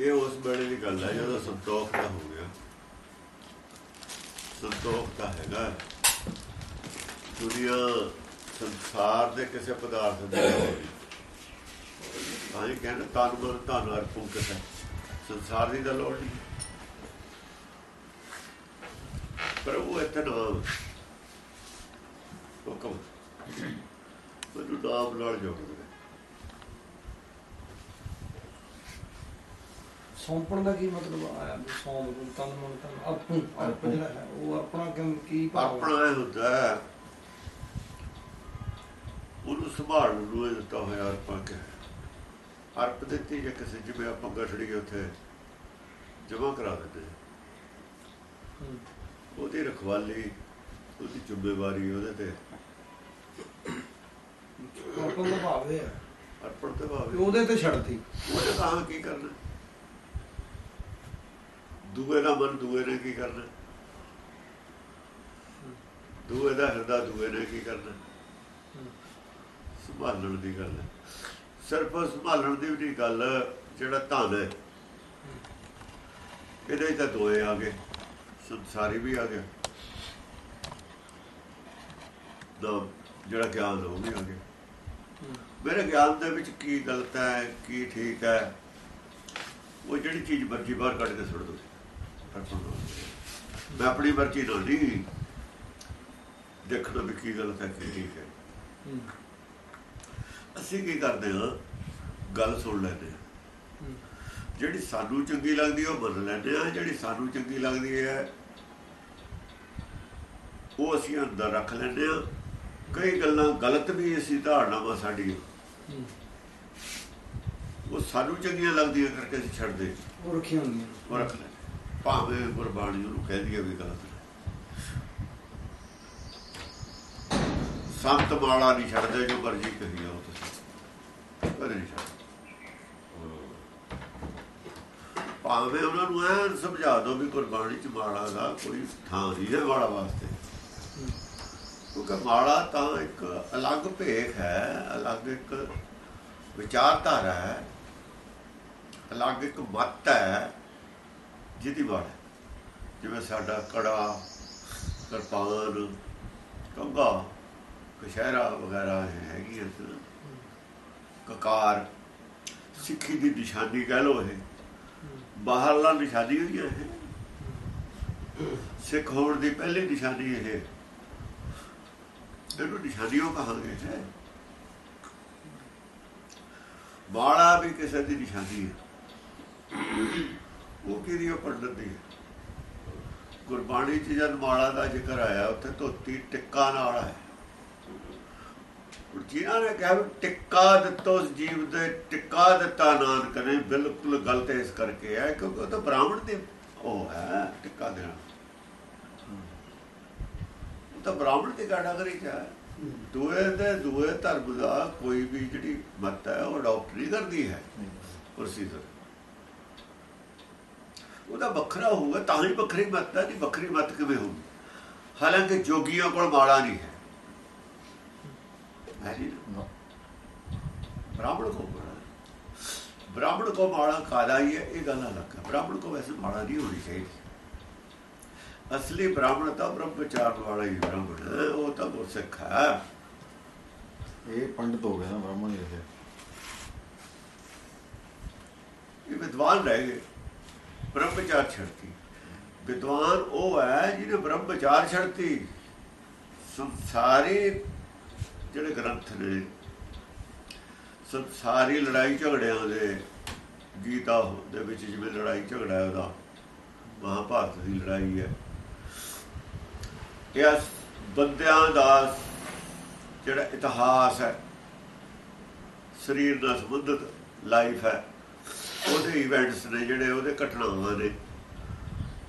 ਇਹ ਉਸ ਵੇਲੇ ਦੀ ਗੱਲ ਹੈ ਜਦੋਂ ਸੰਤੋਖ ਦਾ ਹੋ ਗਿਆ। ਸੰਤੋਖ ਦਾ ਹੈਗਾ। ਦੁਨੀਆ ਸੰਸਾਰ ਦੇ ਕਿਸੇ ਪਦਾਰਥ ਦੀ ਲੋੜ ਨਹੀਂ ਤਨ ਮਨ ਧਨ ਅਰਪਣ ਕਿਸ ਸੰਸਾਰ ਦੀ ਤਾਂ ਲੋੜ ਨਹੀਂ। ਪਰ ਉਹ ਇੱਥੇ ਨਾਮ ਹੁਕਮ। ਮੈਨੂੰ ਨਾਮ ਨਾਲ ਜੋੜ ਦੇ ਸੌਂਪਣ ਦਾ ਕੀ ਮਤਲਬ ਆਇਆ ਵੀ ਸੌਂਪ ਨੂੰ ਤਨ ਮਨ ਤਨ ਅਰਪਣ ਅਰਪ ਜਿਹੜਾ ਹੈ ਉਹ ਆਪਣਾ ਕਿਉਂ ਕੀ ਭਾਵ? ਆਪਣਾ ਇਹ ਹੁੰਦਾ ਹੈ। ਉਹਨੂੰ ਸੰਭਾਲਣ ਨੂੰ ਇਹ ਦਿੱਤਾ ਹੋਇਆ ਅਰਪਾ ਕੇ। ਅਰਪ ਦਿੱਤੀ ਜੇ ਕਿਸੇ ਜਿਵੇਂ ਆਪਾਂ ਗਠੜੀ ਉੱਥੇ ਜਮਾ ਕਰਾ ਦਿੰਦੇ। ਉਹਦੀ ਰਖਵਾਲੀ ਉਹਦੀ ਜ਼ਿੰਮੇਵਾਰੀ ਉਹਦੇ ਤੇ। ਅਰਪਣ ਦਾ ਭਾਵ ਹੈ। ਅਰਪਣ ਤੇ ਕਿ ਭਾਵੇਂ ਉਹਦੇ ਤੇ ਛੱਡਤੀ। ਉਹਨੇ ਕਹਾ ਕੀ ਕਰਨਾ? ਦੂਏ ਦਾ ਮਨ ਦੂਏ ਨੇ ਕੀ ਕਰਨਾ? ਦੂਏ ਦਾ ਹਿਰਦਾ ਦੂਏ ਨੇ ਕੀ ਕਰਨਾ? ਸੰਭਾਲਣ ਦੀ ਗੱਲ ਹੈ। ਸਿਰਫ ਸੰਭਾਲਣ ਦੀ ਵੀ ਗੱਲ ਜਿਹੜਾ ਧਨ ਹੈ। ਇਹਦੇ ਤਾਂ ਦੋਏ ਆ ਗਏ। ਸੰਸਾਰੀ ਵੀ ਆ ਗਿਆ। ਦੋ ਜਿਹੜਾ ਗਿਆਨ, ਉਹ ਵੀ ਆ ਗਿਆ। ਮੇਰੇ ਗਿਆਨ ਦੇ ਵਿੱਚ ਕੀ ਗਲਤ ਹੈ, ਕੀ ਠੀਕ ਹੈ, ਉਹ ਜਿਹੜੀ ਚੀਜ਼ ਮਰਜ਼ੀ ਬਾਹਰ ਕੱਢ ਕੇ ਸੁੱਟ ਦੋ ਮੈਂ ਆਪਣੀ ਮਰਜ਼ੀ ਨਾਲ ਨਹੀਂ ਦੇਖਣਾ ਵੀ ਕੀ ਗਲਤ ਹੈ ਕੀ ਠੀਕ ਹੈ। ਅਸੀਂ ਕੀ ਕਰਦੇ ਹਾਂ? ਗੱਲ ਸੁਣ ਲੈਂਦੇ ਹਾਂ। ਜਿਹੜੀ ਸਾਨੂੰ ਚੰਗੀ ਲੱਗਦੀ ਉਹ ਮੰਨ ਲੈਂਦੇ ਹਾਂ। ਜਿਹੜੀ ਸਾਨੂੰ ਚੰਗੀ ਲੱਗਦੀ ਹੈ ਉਹ ਅਸੀਂ ਅੰਦਰ ਰੱਖ ਲੈਂਦੇ ਹਾਂ। ਕਈ ਗੱਲਾਂ ਗਲਤ ਵੀ ਅਸੀਂ ਧਾਰਨਾਵਾਂ ਸਾਡੀ ਹੂੰ। ਉਹ ਸਾਨੂੰ ਚੰਗੀਆਂ ਲੱਗਦੀਆਂ ਕਰਕੇ ਅਸੀਂ ਛੱਡਦੇ ਉਹ ਰੱਖੀਆਂ ਹੁੰਦੀਆਂ ਉਹ ਰੱਖ ਭਾਵੇਂ ਗੁਰਬਾਣੀ ਉਹਨੂੰ ਕਹਿੰਦੀ ਦਈਏ ਵੀ ਗਲਤ ਸੰਤ ਮਾਲਾ ਨਹੀਂ ਛੱਡਦੇ ਜੋ ਮਰਜ਼ੀ ਕਹੀ ਜਾਓ ਤੁਸੀਂ। ਕਦੇ ਨਹੀਂ ਛੱਡਦੇ। ਭਾਵੇਂ ਉਹਨਾਂ ਨੂੰ ਐਨ ਸਮਝਾ ਦਿਓ ਵੀ ਗੁਰਬਾਣੀ ਚ ਮਾਲਾ ਦਾ ਕੋਈ ਥਾਂ ਨਹੀਂ ਹੈ ਮਾਲਾ ਵਾਸਤੇ। ਕਿਉਂਕਿ ਮਾਲਾ ਤਾਂ ਇੱਕ ਅਲੱਗ ਭੇਖ ਹੈ, ਅਲੱਗ ਇੱਕ ਵਿਚਾਰਧਾਰਾ ਹੈ, ਅਲੱਗ ਇੱਕ ਮਤ ਹੈ। ਜਿਹਦੀ ਮਾਲਾ ਜਿਵੇਂ ਸਾਡਾ ਕੜਾ ਕਿਰਪਾਨ ਕੰਗਾ ਕਸ਼ਹਿਰਾ ਵਗੈਰਾ ਹੈਗੀ ਇਸ ਕਕਾਰ, ਸਿੱਖੀ ਦੀ ਨਿਸ਼ਾਨੀ ਕਹਿ ਲੋ ਇਹ। ਬਾਹਰਲਾ ਨਿਸ਼ਾਨੀ ਹੋਈ ਹੈ ਸਿੱਖ ਹੋਣ ਦੀ ਪਹਿਲੀ ਨਿਸ਼ਾਨੀ ਇਹ। ਹੈ। ਇਹਨੂੰ ਨਿਸ਼ਾਨੀਓ ਕਹਾਂਗੇ ਹੈ ਬਾਲਾ ਵੀ ਕਿਸੇ ਦੀ ਨਿਸ਼ਾਨੀ ਹੈ। ਉਹ ਕਿਹਦੀ ਉਹ ਪੰਡਤ ਦੀ ਹੈ? ਗੁਰਬਾਣੀ 'ਚ ਜਦ ਮਾਲਾ ਦਾ ਜ਼ਿਕਰ ਆਇਆ ਉੱਥੇ ਧੋਤੀ ਟਿੱਕਾ ਨਾਲ ਹੈ ਜਿਨ੍ਹਾਂ ਨੇ ਕਿਹਾ ਟਿੱਕਾ ਦਿੱਤੋ ਉਸ ਜੀਵ ਦੇ ਟਿੱਕਾ ਦਿੱਤਾ ਨਾਨਕ ਨੇ ਬਿਲਕੁਲ ਗਲਤ ਇਸ ਕਰਕੇ ਹੈ ਕਿਉਂਕਿ ਉਹ ਤਾਂ ਬ੍ਰਾਹਮਣ ਦੇ ਉਹ ਹੈ ਟਿੱਕਾ ਦੇਣਾ। ਤਾਂ ਬ੍ਰਾਹਮਣ ਦੀ ਕੈਟਾਗਰੀ ਚ ਹੈ। ਦੂਏ ਦੇ ਦੂਏ ਧਰਮ ਦਾ ਕੋਈ ਵੀ ਜਿਹੜੀ ਮਤ ਹੈ ਉਹ ਡਾਕਟਰੀ ਕਰਦੀ ਹੈ। ਪ੍ਰੋਸੀਜਰ ਉਹਦਾ ਵੱਖਰਾ ਹੋਊਗਾ ਤਾਂ ਹੀ ਵੱਖਰੀ ਮਤ ਹੈ ਨਹੀਂ ਵੱਖਰੀ ਮੱਤ ਕਿਵੇਂ ਹੋਊਗੀ? ਹਾਲਾਂਕਿ ਜੋਗੀਆਂ ਕੋਲ ਮਾਲਾ ਨਹੀਂ ਹੈ। ਬ੍ਰਾਹਮਣ ਕੋ ਬ੍ਰਾਹਮਣ ਕੋ ਮਾਲਾ ਕਾਲਾ ਹੀ ਹੈ? ਇਹ ਗੱਲ ਅਲੱਗ ਹੈ। ਬ੍ਰਾਹਮਣ ਕੋ ਵੈਸੇ ਮਾਲਾ ਨਹੀਂ ਹੋਣੀ ਚਾਹੀਦੀ। ਅਸਲੀ ਬ੍ਰਾਹਮਣ ਤਾਂ ਬ੍ਰਹਮਚਾਰ ਵਾਲਾ ਹੀ ਬ੍ਰਾਹਮਣ ਉਹ ਤਾਂ ਗੁਰਸਿੱਖ ਹੈ। ਇਹ ਪੰਡਤ ਹੋ ਗਿਆ ਬ੍ਰਾਹਮਣ ਇਹ ਇਹ ਵਿਦਵਾਨ ਰਹਿ ਗਏ। ਬ੍ਰਹਮ ਵਿਚਾਰ ਛੜਤੀ। ਵਿਦਵਾਨ ਉਹ ਹੈ ਜਿਹਨੇ ਬ੍ਰਹਮ ਵਿਚਾਰ ਛੱਡਤੀ ਸੰਸਾਰੀ ਜਿਹੜੇ ਗ੍ਰੰਥ ਨੇ, ਸੰਸਾਰੀ ਲੜਾਈ ਝਗੜਿਆਂ ਦੇ ਗੀਤਾ ਦੇ ਵਿੱਚ ਜਿਵੇਂ ਲੜਾਈ ਝਗੜਾ ਉਹਦਾ, ਮਹਾਭਾਰਤ ਦੀ ਲੜਾਈ ਹੈ। ਇਹ ਬੰਦਿਆਂ ਦਾ ਜਿਹੜਾ ਇਤਿਹਾਸ ਹੈ, ਸਰੀਰ ਦਾ ਸੰਬੰਧਿਤ ਲਾਈਫ ਹੈ। ਉਹਦੇ ਇਵੈਂਟਸ ਨੇ ਜਿਹੜੇ ਉਹਦੇ ਘਟਨਾਵਾਂ ਨੇ,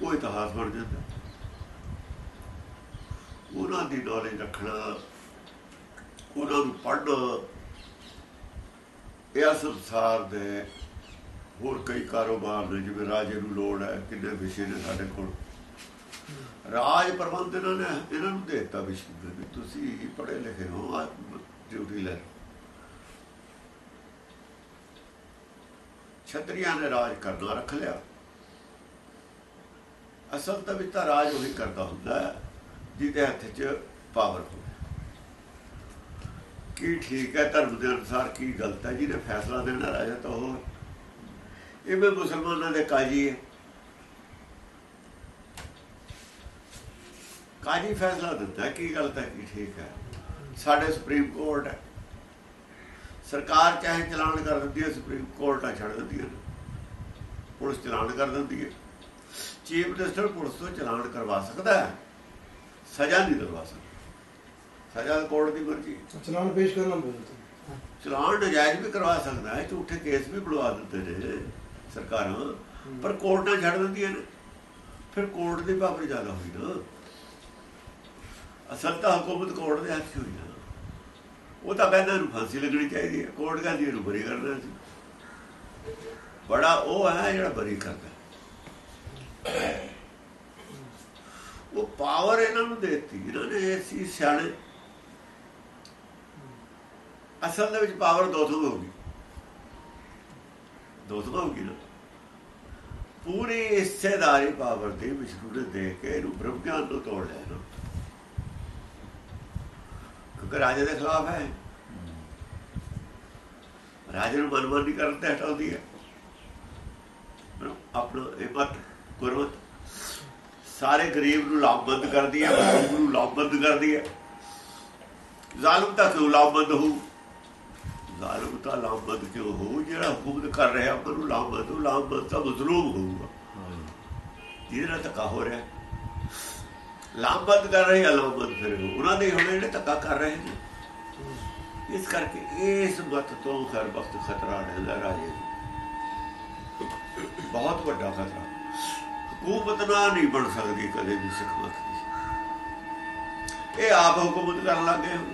ਉਹ ਇਤਿਹਾਸ ਬਣ ਜਾਂਦਾ। ਉਹਨਾਂ ਦੀ ਨੌਲੇਜ ਰੱਖਣਾ, ਉਹਨਾਂ ਨੂੰ ਪੜ੍ਹਨਾ, ਇਹ ਸੰਸਾਰ ਦੇ ਹੋਰ ਕਈ ਕਾਰੋਬਾਰ ਨੇ, ਜਿਵੇਂ ਰਾਜੇ ਨੂੰ ਲੋੜ ਹੈ, ਕਿੰਨੇ ਵਿਸ਼ੇ ਨੇ ਸਾਡੇ ਕੋਲ। ਰਾਜ ਪ੍ਰਬੰਧ ਇਹਨਾਂ ਨੇ, ਇਹਨਾਂ ਨੂੰ ਦੇ ਦਿੱਤਾ ਵਿਸ਼ੇ ਵੀ ਤੁਸੀਂ ਪੜ੍ਹੇ ਲਿਖੇ ਹੋ ਡਿਊਟੀ ਲੈ ਛਤਰੀਆਂ ਨੇ ਰਾਜ ਕਰਨਾ, ਰੱਖ ਲਿਆ। ਅਸਲ ਤਾਂ ਵਿੱਚ ਤਾਂ ਰਾਜ ਉਹੀ ਕਰਦਾ ਹੁੰਦਾ ਜਿਹਦੇ ਹੱਥ 'ਚ ਪਾਵਰ ਹੋਵੇ। ਕੀ ਠੀਕ ਹੈ ਧਰਮ ਦੇ ਅਨੁਸਾਰ ਕੀ ਗਲਤ ਹੈ, ਜਿਹਨੇ ਫੈਸਲਾ ਦੇਣਾ ਰਾਜਾ ਤਾਂ ਉਹ ਹੈ। ਇਹ ਵੀ ਮੁਸਲਮਾਨਾਂ ਦੇ ਕਾਜੀ ਹੈ। ਕਾਜੀ ਫੈਸਲਾ ਦਿੰਦਾ ਕੀ ਗਲਤ ਹੈ, ਕੀ ਠੀਕ ਹੈ। ਸਾਡੇ ਸੁਪਰੀਮ ਕੋਰਟ ਹੈ। ਸਰਕਾਰ ਚਾਹੇ ਚਲਾਨ ਕਰ ਦਿੰਦੀ ਹੈ ਸੁਪਰੀਮ ਕੋਰਟ ਆ ਛੱਡ ਦਿੰਦੀ ਹੈ। ਪੁਲਿਸ ਚਲਾਨ ਕਰ ਦਿੰਦੀ ਹੈ। ਚੀਫ ਮਿਨਿਸਟਰ ਪੁਲਿਸ ਤੋਂ ਚਲਾਨ ਕਰਵਾ ਸਕਦਾ ਹੈ। ਸਜ਼ਾ ਨਹੀਂ ਦਿਲਵਾ ਸਕਦਾ। ਸਜ਼ਾ ਕੋਰਟ ਦੀ ਮਰਜ਼ੀ। ਚਲਾਨ ਪੇਸ਼ ਕਰਨਾ ਪਊਗਾ ਚਲਾਨ ਨਜਾਇਜ਼ ਵੀ ਕਰਵਾ ਸਕਦਾ ਹੈ ਝੂਠੇ ਕੇਸ ਵੀ ਬੁਲਵਾ ਦਿੰਦੇ ਨੇ ਸਰਕਾਰਾਂ। ਪਰ ਕੋਰਟਾਂ ਛੱਡ ਦਿੰਦੀਆਂ ਨੇ। ਫਿਰ ਕੋਰਟ ਦੀ ਪਾਵਰ ਜ਼ਿਆਦਾ ਹੋਈ ਨਾ। ਅਸਲ ਤਾਂ ਹਕੂਮਤ ਕੋਰਟ ਦੇ ਹੱਥ ਹੋਈ ਨਾ। ਉਹ ਤਾਂ ਕਹਿੰਦਾ ਇਹਨੂੰ ਫਾਂਸੀ ਲੱਗਣੀ ਚਾਹੀਦੀ ਹੈ, ਕੋਰਟ ਕਹਿੰਦੀ ਇਹਨੂੰ ਬਰੀ ਕਰਨਾ ਸੀ ਬੜਾ ਉਹ ਹੈ ਜਿਹੜਾ ਬਰੀ ਕਰਦਾ। ਉਹ ਪਾਵਰ ਇਹਨਾਂ ਨੂੰ ਦਿੱਤੀ, ਇਹਨਾਂ ਨੇ ਐਸੀ ਸਿਆਣੇ। ਅਸਲ ਦੇ ਵਿੱਚ ਪਾਵਰ ਦੋ ਤੋਂ ਹੋਊਗੀ। ਦੋ ਤੋਂ ਹੋਊਗੀ ਨਾ। ਪੂਰੀ ਹਿੱਸੇਦਾਰੀ ਪਾਵਰ ਦੀ ਵਿਸ਼ਨੂੰ ਨੇ ਦੇ ਕੇ ਇਹਨੂੰ ਬ੍ਰਹਮ ਗਿਆਨ ਨੂੰ ਤੋੜ ਲਿਆ ਨਾ ਕਿਉਂਕਿ ਰਾਜੇ ਦੇ ਖਿਲਾਫ ਹੈ। ਰਾਜੇ ਨੂੰ ਮਨਮਾਨੀ ਕਰਨ ਤੇ ਹਟਾਉਂਦੀ ਹੈ। ਆਪਣਾ ਇਹ ਮਤ ਗੁਰਮਤ ਸਾਰੇ ਗਰੀਬ ਨੂੰ ਲਾਭਬੰਦ ਕਰਦੀ ਹੈ ਮਜ਼ਲੂਮ ਨੂੰ ਲਾਭਬੰਦ ਕਰਦੀ ਹੈ। ਜ਼ਾਲਮ ਤਾਂ ਕਿਉਂ ਲਾਭਬੰਦ ਹੋਊ? ਜ਼ਾਲਮ ਤਾਂ ਲਾਭਬੰਦ ਕਿਉਂ ਹੋਊ? ਜਿਹੜਾ ਹੁਕਮ ਕਰ ਰਿਹਾ ਉਹਨੂੰ ਲਾਭਬੰਦ ਹੋਊ ਲਾਭਬੰਦ ਤਾਂ ਮਜ਼ਲੂਮ ਹੋਊਗਾ। ਜਿਹਦੇ ਨਾਲ ਧੱਕਾ ਹੋ ਰਿਹਾ। ਲਾਭਬੰਦ ਕਰ ਰਹੇ ਆ, ਲਾਭਬੰਦ ਫਿਰ ਉਹਨਾਂ ਦੇ ਹੁਣ ਜਿਹੜੇ ਧੱਕਾ ਕਰ ਰਹੇ ਨੇ। ਇਸ ਕਰਕੇ ਇਸ ਮਤ ਤੋਂ ਹਰ ਵਕਤ ਖਤਰਾ ਰਹਿੰਦਾ ਰਾਜੇ ਬਹੁਤ ਵੱਡਾ ਖਤਰਾ। ਹਕੂਮਤ ਨਾ ਨਹੀਂ ਬਣ ਸਕਦੀ ਕਦੇ ਵੀ ਸਿੱਖ ਮਤ ਦੀ। ਇਹ ਆਪ ਹਕੂਮਤ ਕਰਨ ਲੱਗੇ ਹੁਣ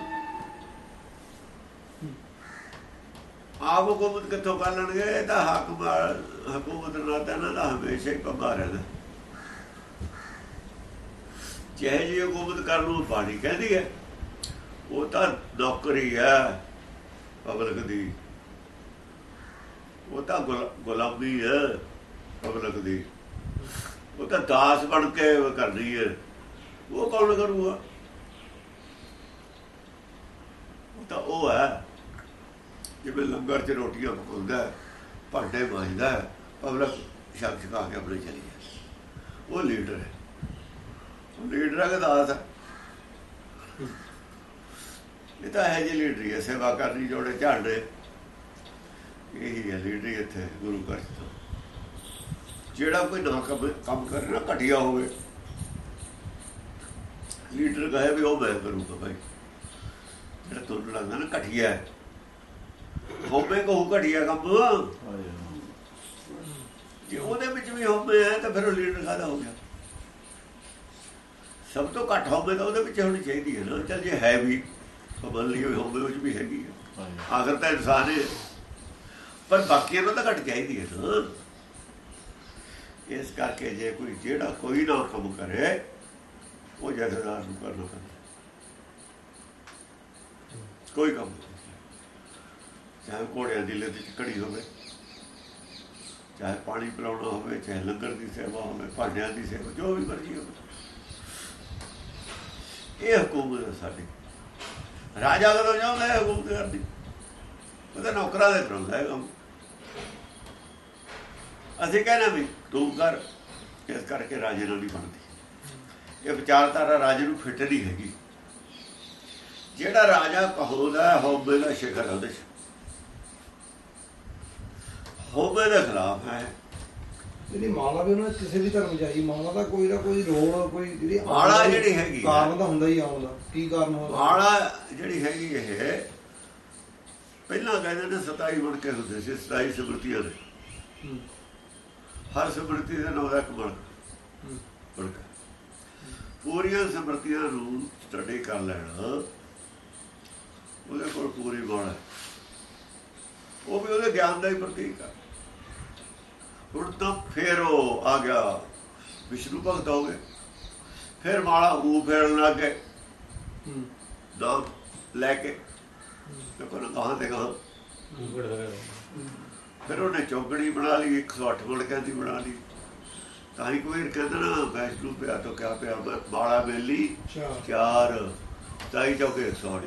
ਆਪ ਹਕੂਮਤ ਕਿੱਥੋਂ ਕਰ ਲੈਣਗੇ? ਇਹ ਤਾਂ ਹੱਕ ਹਕੂਮਤ ਨਾਲ ਤਾਂ ਇਹਨਾਂ ਦਾ ਹਮੇਸ਼ਾ ਹੀ ਪੰਗਾ ਰਹਿੰਦਾ। ਜਿਹੇ ਜੀ ਹਕੂਮਤ ਕਰਨ ਨੂੰ ਬਾਣੀ ਕਹਿੰਦੀ ਹੈ, ਉਹ ਤਾਂ ਨੌਕਰੀ ਹੈ, ਪਬਲਿਕ ਦੀ। ਉਹ ਤਾਂ ਗੁਲ- ਗੁਲਾਮੀ ਹੈ, ਪਬਲਿਕ ਦੀ। ਉਹ ਤਾਂ ਦਾਸ ਬਣ ਕੇ ਕਰਨੀ ਹੈ, ਉਹ ਕੌਣ ਕਰੂਗਾ? ਉਹ ਤਾਂ ਉਹ ਹੈ, ਜਿਵੇਂ ਲੰਗਰ 'ਚ ਰੋਟੀਆਂ ਪਕਾਉਂਦਾ ਭਾਂਡੇ ਮਾਂਜਦਾ ਪਬਲਿਕ ਛਕ ਛਕਾ ਕੇ ਆਪਣੇ ਚਲੀ ਜਾਂਦੀ ਉਹ ਲੀਡਰ ਹੈ। ਲੀਡਰ ਹੈ ਦਾਸ ਹੈ ਇਹ ਤਾਂ ਹੈ ਜੀ ਲੀਡਰੀ ਹੈ ਸੇਵਾ ਕਰਨੀ ਜੋੜੇ ਝਾੜਨੇ ਇਹੀ ਹੈ ਲੀਡਰੀ ਇੱਥੇ ਗੁਰੂ ਘਰ ਤਾਂ। ਜਿਹੜਾ ਕੋਈ ਨਾ ਕੰਮ ਕਰੇ ਨਾ ਘਟਿਆ ਹੋਵੇ। ਲੀਡਰ ਕਹੇ ਵੀ ਉਹ ਮੈਂ ਕਰੂੰਗਾ ਭਾਈ। ਜਿਹੜਾ ਤੁਹਾਨੂੰ ਲੱਗਦਾ ਨਾ ਘਟਿਆ ਹੈ। ਹੋਵੇ ਕਹੂ ਘਟਿਆ ਕੰਮ। ਜੇ ਉਹਦੇ ਵਿੱਚ ਵੀ ਹੋਵੇ ਤਾਂ ਫਿਰ ਉਹ ਲੀਡਰ ਕਾਹਦਾ ਹੋ ਗਿਆ? ਸਭ ਤੋਂ ਘੱਟ ਹੋਵੇ ਤਾਂ ਉਹਦੇ ਵਿੱਚ ਹੋਣੀ ਚਾਹੀਦੀ ਹੈ ਨਾ। ਚੱਲ ਜੇ ਹੈ ਵੀ ਮੰਨ ਲਈਏ ਹੋਵੇ ਵਿੱਚ ਵੀ ਹੈਗੀ ਹੈ। ਆਖਰ ਤਾਂ ਇਨਸਾਨ ਹੈ ਪਰ ਬਾਕੀਆਂ ਨੂੰ ਤਾਂ ਘੱਟ ਚਾਹੀਦੀ ਹੈ ਨਾ। ਇਸ ਕਰਕੇ ਜੇ ਕੋਈ ਜਿਹੜਾ ਕੋਈ ਨਾ ਕੰਮ ਕਰੇ ਉਹ ਜਥੇਦਾਰ ਨੂੰ ਕਰਨਾ ਪੈਂਦਾ। ਕੋਈ ਕੰਮ ਚਾਹੇ ਘੋੜਿਆਂ ਦੀ ਲੱਤ ਚ ਘੜੀ ਹੋਵੇ ਚਾਹੇ ਪਾਣੀ ਪਿਲਾਉਣਾ ਹੋਵੇ ਚਾਹੇ ਲੰਗਰ ਦੀ ਸੇਵਾ ਹੋਵੇ ਭਾਂਡਿਆਂ ਦੀ ਸੇਵਾ ਜੋ ਵੀ ਮਰਜ਼ੀ ਹੋਵੇ। ਇਹ ਹਕੂਮਤ ਹੈ ਸਾਡੀ। ਰਾਜਾ ਕਦੋਂ ਚਾਹੁੰਦਾ ਹੈ ਹਕੂਮਤ ਕਰਦੀ ਉਹਦਾ ਨੌਕਰਾਂ ਦੇ ਕਰਾਉਂਦਾ ਹੈ ਕੰਮ। ਅਸੀਂ ਕਹਿੰਦੇ ਵੀ ਤੂੰ ਕਰ, ਇਸ ਕਰਕੇ ਰਾਜੇ ਨਾਲ ਨਹੀਂ ਬਣਦੀ। ਇਹ ਵਿਚਾਰਧਾਰਾ ਰਾਜੇ ਨੂੰ ਫਿੱਟ ਨਹੀਂ ਹੈਗੀ। ਜਿਹੜਾ ਰਾਜਾ ਕਹੋਦਾ ਹੋਵੇ ਦਾ ਸ਼ਿਖਰ ਉਹਦੇ ਚ। ਹੋਵੇ ਦੇ ਖਿਲਾਫ ਹੈ। ਜਿਹੜੀ ਮਾਲਾ ਵੀ ਉਹਨਾਂ ਕਿਸੇ ਵੀ ਧਰਮ ਜਾਈ ਮਾਲਾ ਦਾ ਕੋਈ ਨਾ ਕੋਈ ਰੋਲ ਕੋਈ ਜਿਹੜੀ ਮਾਲਾ ਦਾ- ਜਿਹੜੀ ਹੈਗੀ ਆ। ਕਾਰਨ ਤਾਂ ਹੁੰਦਾ ਹੀ ਆਉਣ ਦਾ। ਕੀ ਕਾਰਨ ਹੋਦਾ ਮਾਲਾ ਜਿਹੜੀ ਹੈਗੀ ਇਹ ਪਹਿਲਾਂ ਕਹਿੰਦੇ ਨੇ 27 ਬਣ ਕੇ ਹੁੰਦੇ ਸੀ 27 ਸਮਰਤੀਆਂ ਦੇ ਹਰ ਸਮਰਤੀ ਦਾ ਨਾਮ ਦਾ ਕਮਲ ਬੜਕਾ ਪੂਰੀਆਂ ਸਮਰਤੀਆਂ ਨੂੰ ਸਟੱਡੀ ਕਰ ਲੈਣਾ। ਉਹਦੇ ਕੋਲ ਪੂਰੀ ਬਾਣ। ਉਹ ਵੀ ਉਹਦੇ ਗਿਆਨ ਦਾ ਹੀ ਪ੍ਰਤੀਕ ਹੈ ਹੁਣ ਤਾਂ ਫੇਰ ਉਹ ਆ ਗਿਆ ਵਿਸ਼ਨੂੰ ਭਗਤ ਹੋ ਗਏ। ਫਿਰ ਮਾਲਾ ਉਹ ਫੇਰਨ ਲੱਗ ਗਏ। ਨਾਮ ਲੈ ਕੇ ਦੇਖੋ ਨਾ ਕਹਾਂ ਤੇ ਕਹਾਂ ਫਿਰ ਉਹਨੇ ਚੌਗਣੀ ਬਣਾ ਲਈ 108 ਮਣਕਿਆਂ ਦੀ ਬਣਾ ਲਈ। ਤਾਂ ਹੀ ਕੋਈ ਕਹਿੰਦਾ ਨਾ ਵੈਸ਼ਨੂ ਪਿਆ ਤਾਂ ਕਿਆ ਪਿਆ ਬਾਲਾ ਬੇਲੀ ਚਾਰ। ਤਾਈ ਚੌਕੇ 108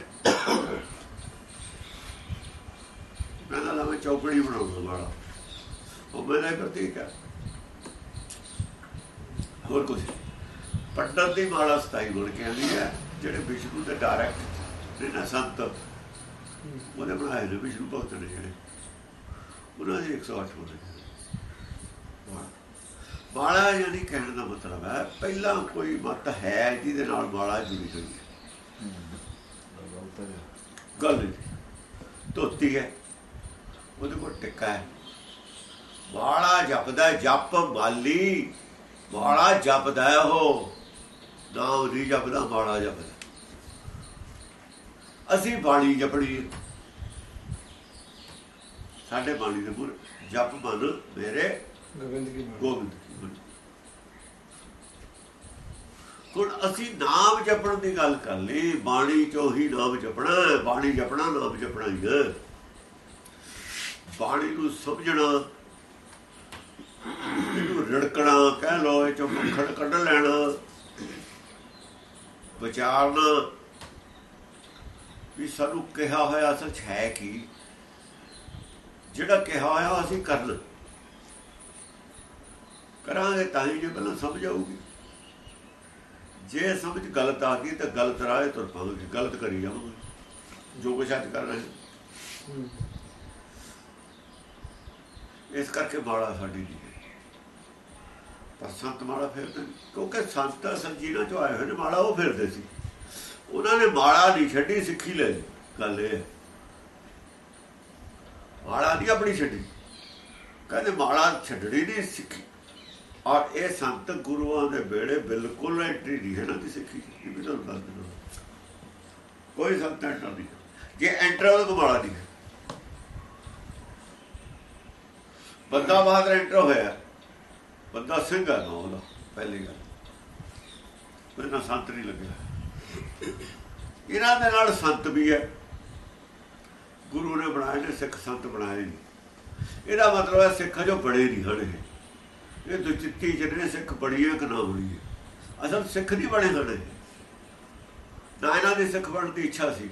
ਮੈਂ ਨਾ ਮੈਂ ਚੌਕੜੀ ਬਣਾਉਣਾ ਵਾਲਾ ਉਹ ਮੇਰਾ ਪ੍ਰਤੀਕ ਹੈ ਹੋਰ ਕੁਝ ਪੰਡਤ ਦੀ ਮਾਲਾ ਸਤਾਈ ਬਣ ਕੇ ਆਉਂਦੀ ਹੈ ਜਿਹੜੇ ਵਿਸ਼ਨੂੰ ਦੇ ਡਾਇਰੈਕਟ ਨੇ ਨਾ ਸੰਤ ਉਹਨੇ ਬਣਾਏ ਨੇ ਵਿਸ਼ਨੂੰ ਭਗਤ ਨੇ ਜਿਹੜੇ। ਉਹਨਾਂ ਦੇ 108 ਬਣੇ ਮਾਲਾ। ਯਾਨੀ ਕਹਿਣ ਦਾ ਮਤਲਬ ਹੈ ਪਹਿਲਾਂ ਕੋਈ ਮਤ ਹੈ ਜਿਹਦੇ ਨਾਲ ਮਾਲਾ ਜੁੜੀ ਹੋਈ ਹੈ। ਗੱਲ ਧੋਤੀ ਹੈ। ਉਹਦੇ ਕੋਲ ਟਿੱਕਾ ਹੈ। ਬਾਲਾ ਜਪਦਾ ਜਪ ਮਾਲੀ ਬਾਲਾ ਜਪਦਾ ਉਹ ਨਾਮ ਨਹੀਂ ਜਪਦਾ ਬਾਲਾ ਜਪਦਾ ਅਸੀਂ ਬਾਣੀ ਜਪਣੀ। ਸਾਡੇ ਬਾਣੀ ਦੇ ਪੁਰ ਜਪ ਮਨ ਮੇਰੇ ਗੋਬਿੰਦ ਕੀ। ਗੋਬਿੰਦ। ਹੁਣ ਅਸੀਂ ਨਾਮ ਜਪਣ ਦੀ ਗੱਲ ਕਰ ਲਈ ਬਾਣੀ ਚੋਂ ਹੀ ਨਾਮ ਜਪਣਾ ਬਾਣੀ ਜਪਣਾ ਨਾਮ ਜਪਣਾ ਹੀ ਹੈ ਬਾਣੀ ਨੂੰ ਸਮਝਣਾ ਰੜਕਣਾ ਕਹਿ ਲੋ ਇਹ ਚੋਂ ਮੱਖਣ ਕੱਢ ਲੈਣਾ। ਵਿਚਾਰਨਾ ਵੀ ਸਾਨੂੰ ਕਿਹਾ ਹੋਇਆ ਸੱਚ ਹੈ ਕੀ? ਜਿਹੜਾ ਕਿਹਾ ਹੋਇਆ ਅਸੀਂ ਕਰਨਾ। ਕਰਾਂਗੇ ਤਾਂ ਹੀ ਜੇ ਪਹਿਲਾਂ ਸਮਝ ਆਊਗੀ। ਜੇ ਸਮਝ ਗਲਤ ਆ ਗਈ ਤਾਂ ਗਲਤ ਰਾਹ ਤੁਰ ਪਾਵਾਂਗੇ ਗਲਤ ਕਰੀ ਜਾਵਾਂਗੇ। ਜੋ ਕੁਛ ਅੱਜ ਕਰ ਰਹੇ। ਇਸ ਕਰਕੇ ਮਾਲਾ ਸਾਡੀ ਹੈ। ਪਰ ਸੰਤ ਮਾਲਾ ਫੇਰਦੇ ਨੇ। ਕਿਉਂਕਿ ਸੰਤ ਸੰਜੀਨਾ ਚੋਂ ਆਏ ਹੋਏ ਨੇ, ਮਾਲਾ ਉਹ ਫੇਰਦੇ ਸੀ। ਉਹਨਾਂ ਨੇ ਮਾਲਾ ਨਹੀਂ ਛੱਡੀ, ਸਿੱਖੀ ਲੈ ਗੱਲ ਇਹ ਮਾਲਾ ਨਹੀਂ ਆਪਣੀ ਛੱਡੀ। ਕਹਿੰਦੇ ਮਾਲਾ ਛੱਡਣੀ ਨਹੀਂ, ਸਿੱਖੀ। ਔਰ ਇਹ ਸੰਤ ਗੁਰੂਆਂ ਦੇ ਵੇਲੇ ਬਿਲਕੁਲ ਐਂਟਰੀ ਨਹੀਂ ਹੈ ਨਾ ਦੀ ਸਿੱਖੀ। ਇਹ ਵੀ ਤੁਹਾਨੂੰ ਦੱਸ ਦਿੰਦਾ। ਕੋਈ ਸੰਤ ਐਂਟਰ ਨਹੀਂ। ਜੇ ਐਂਟਰ ਉਹਦਾ ਤਾਂ ਮਾਲਾ ਨਹੀਂ ਹੈ। ਬੰਦਾ ਬਾਹਰ ਐਂਟਰ ਹੋਇਆ। ਬੰਦਾ ਸਿੰਘ ਹੈ ਨਾ ਉਹਦਾ ਪਹਿਲੀ ਗੱਲ। ਉਹਨਾਂ ਸੰਤ ਨਹੀਂ ਲੱਗਿਆ। ਇਹਨਾਂ ਦੇ ਨਾਲ ਸੰਤ ਵੀ ਹੈ। ਗੁਰੂ ਨੇ ਬਣਾਏ ਨੇ ਸਿੱਖ ਸੰਤ ਬਣਾਏ ਨਹੀਂ ਇਹਦਾ ਮਤਲਬ ਹੈ ਸਿੱਖ ਜੋ ਬੜੇ ਨਹੀਂ ਹੜੇ ਇਹ ਦੁਚਿੱਤੀ ਜਿਹੜੇ ਸਿੱਖ ਬੜੀਏ ਕਿ ਨਾ ਬੜੀਏ ਅਸਲ ਸਿੱਖ ਨਹੀਂ ਬਣੇ ਹੜੇ ਨਾ ਇਹਨਾਂ ਦੀ ਸਿੱਖ ਬਣਨ ਦੀ ਇੱਛਾ ਸੀ।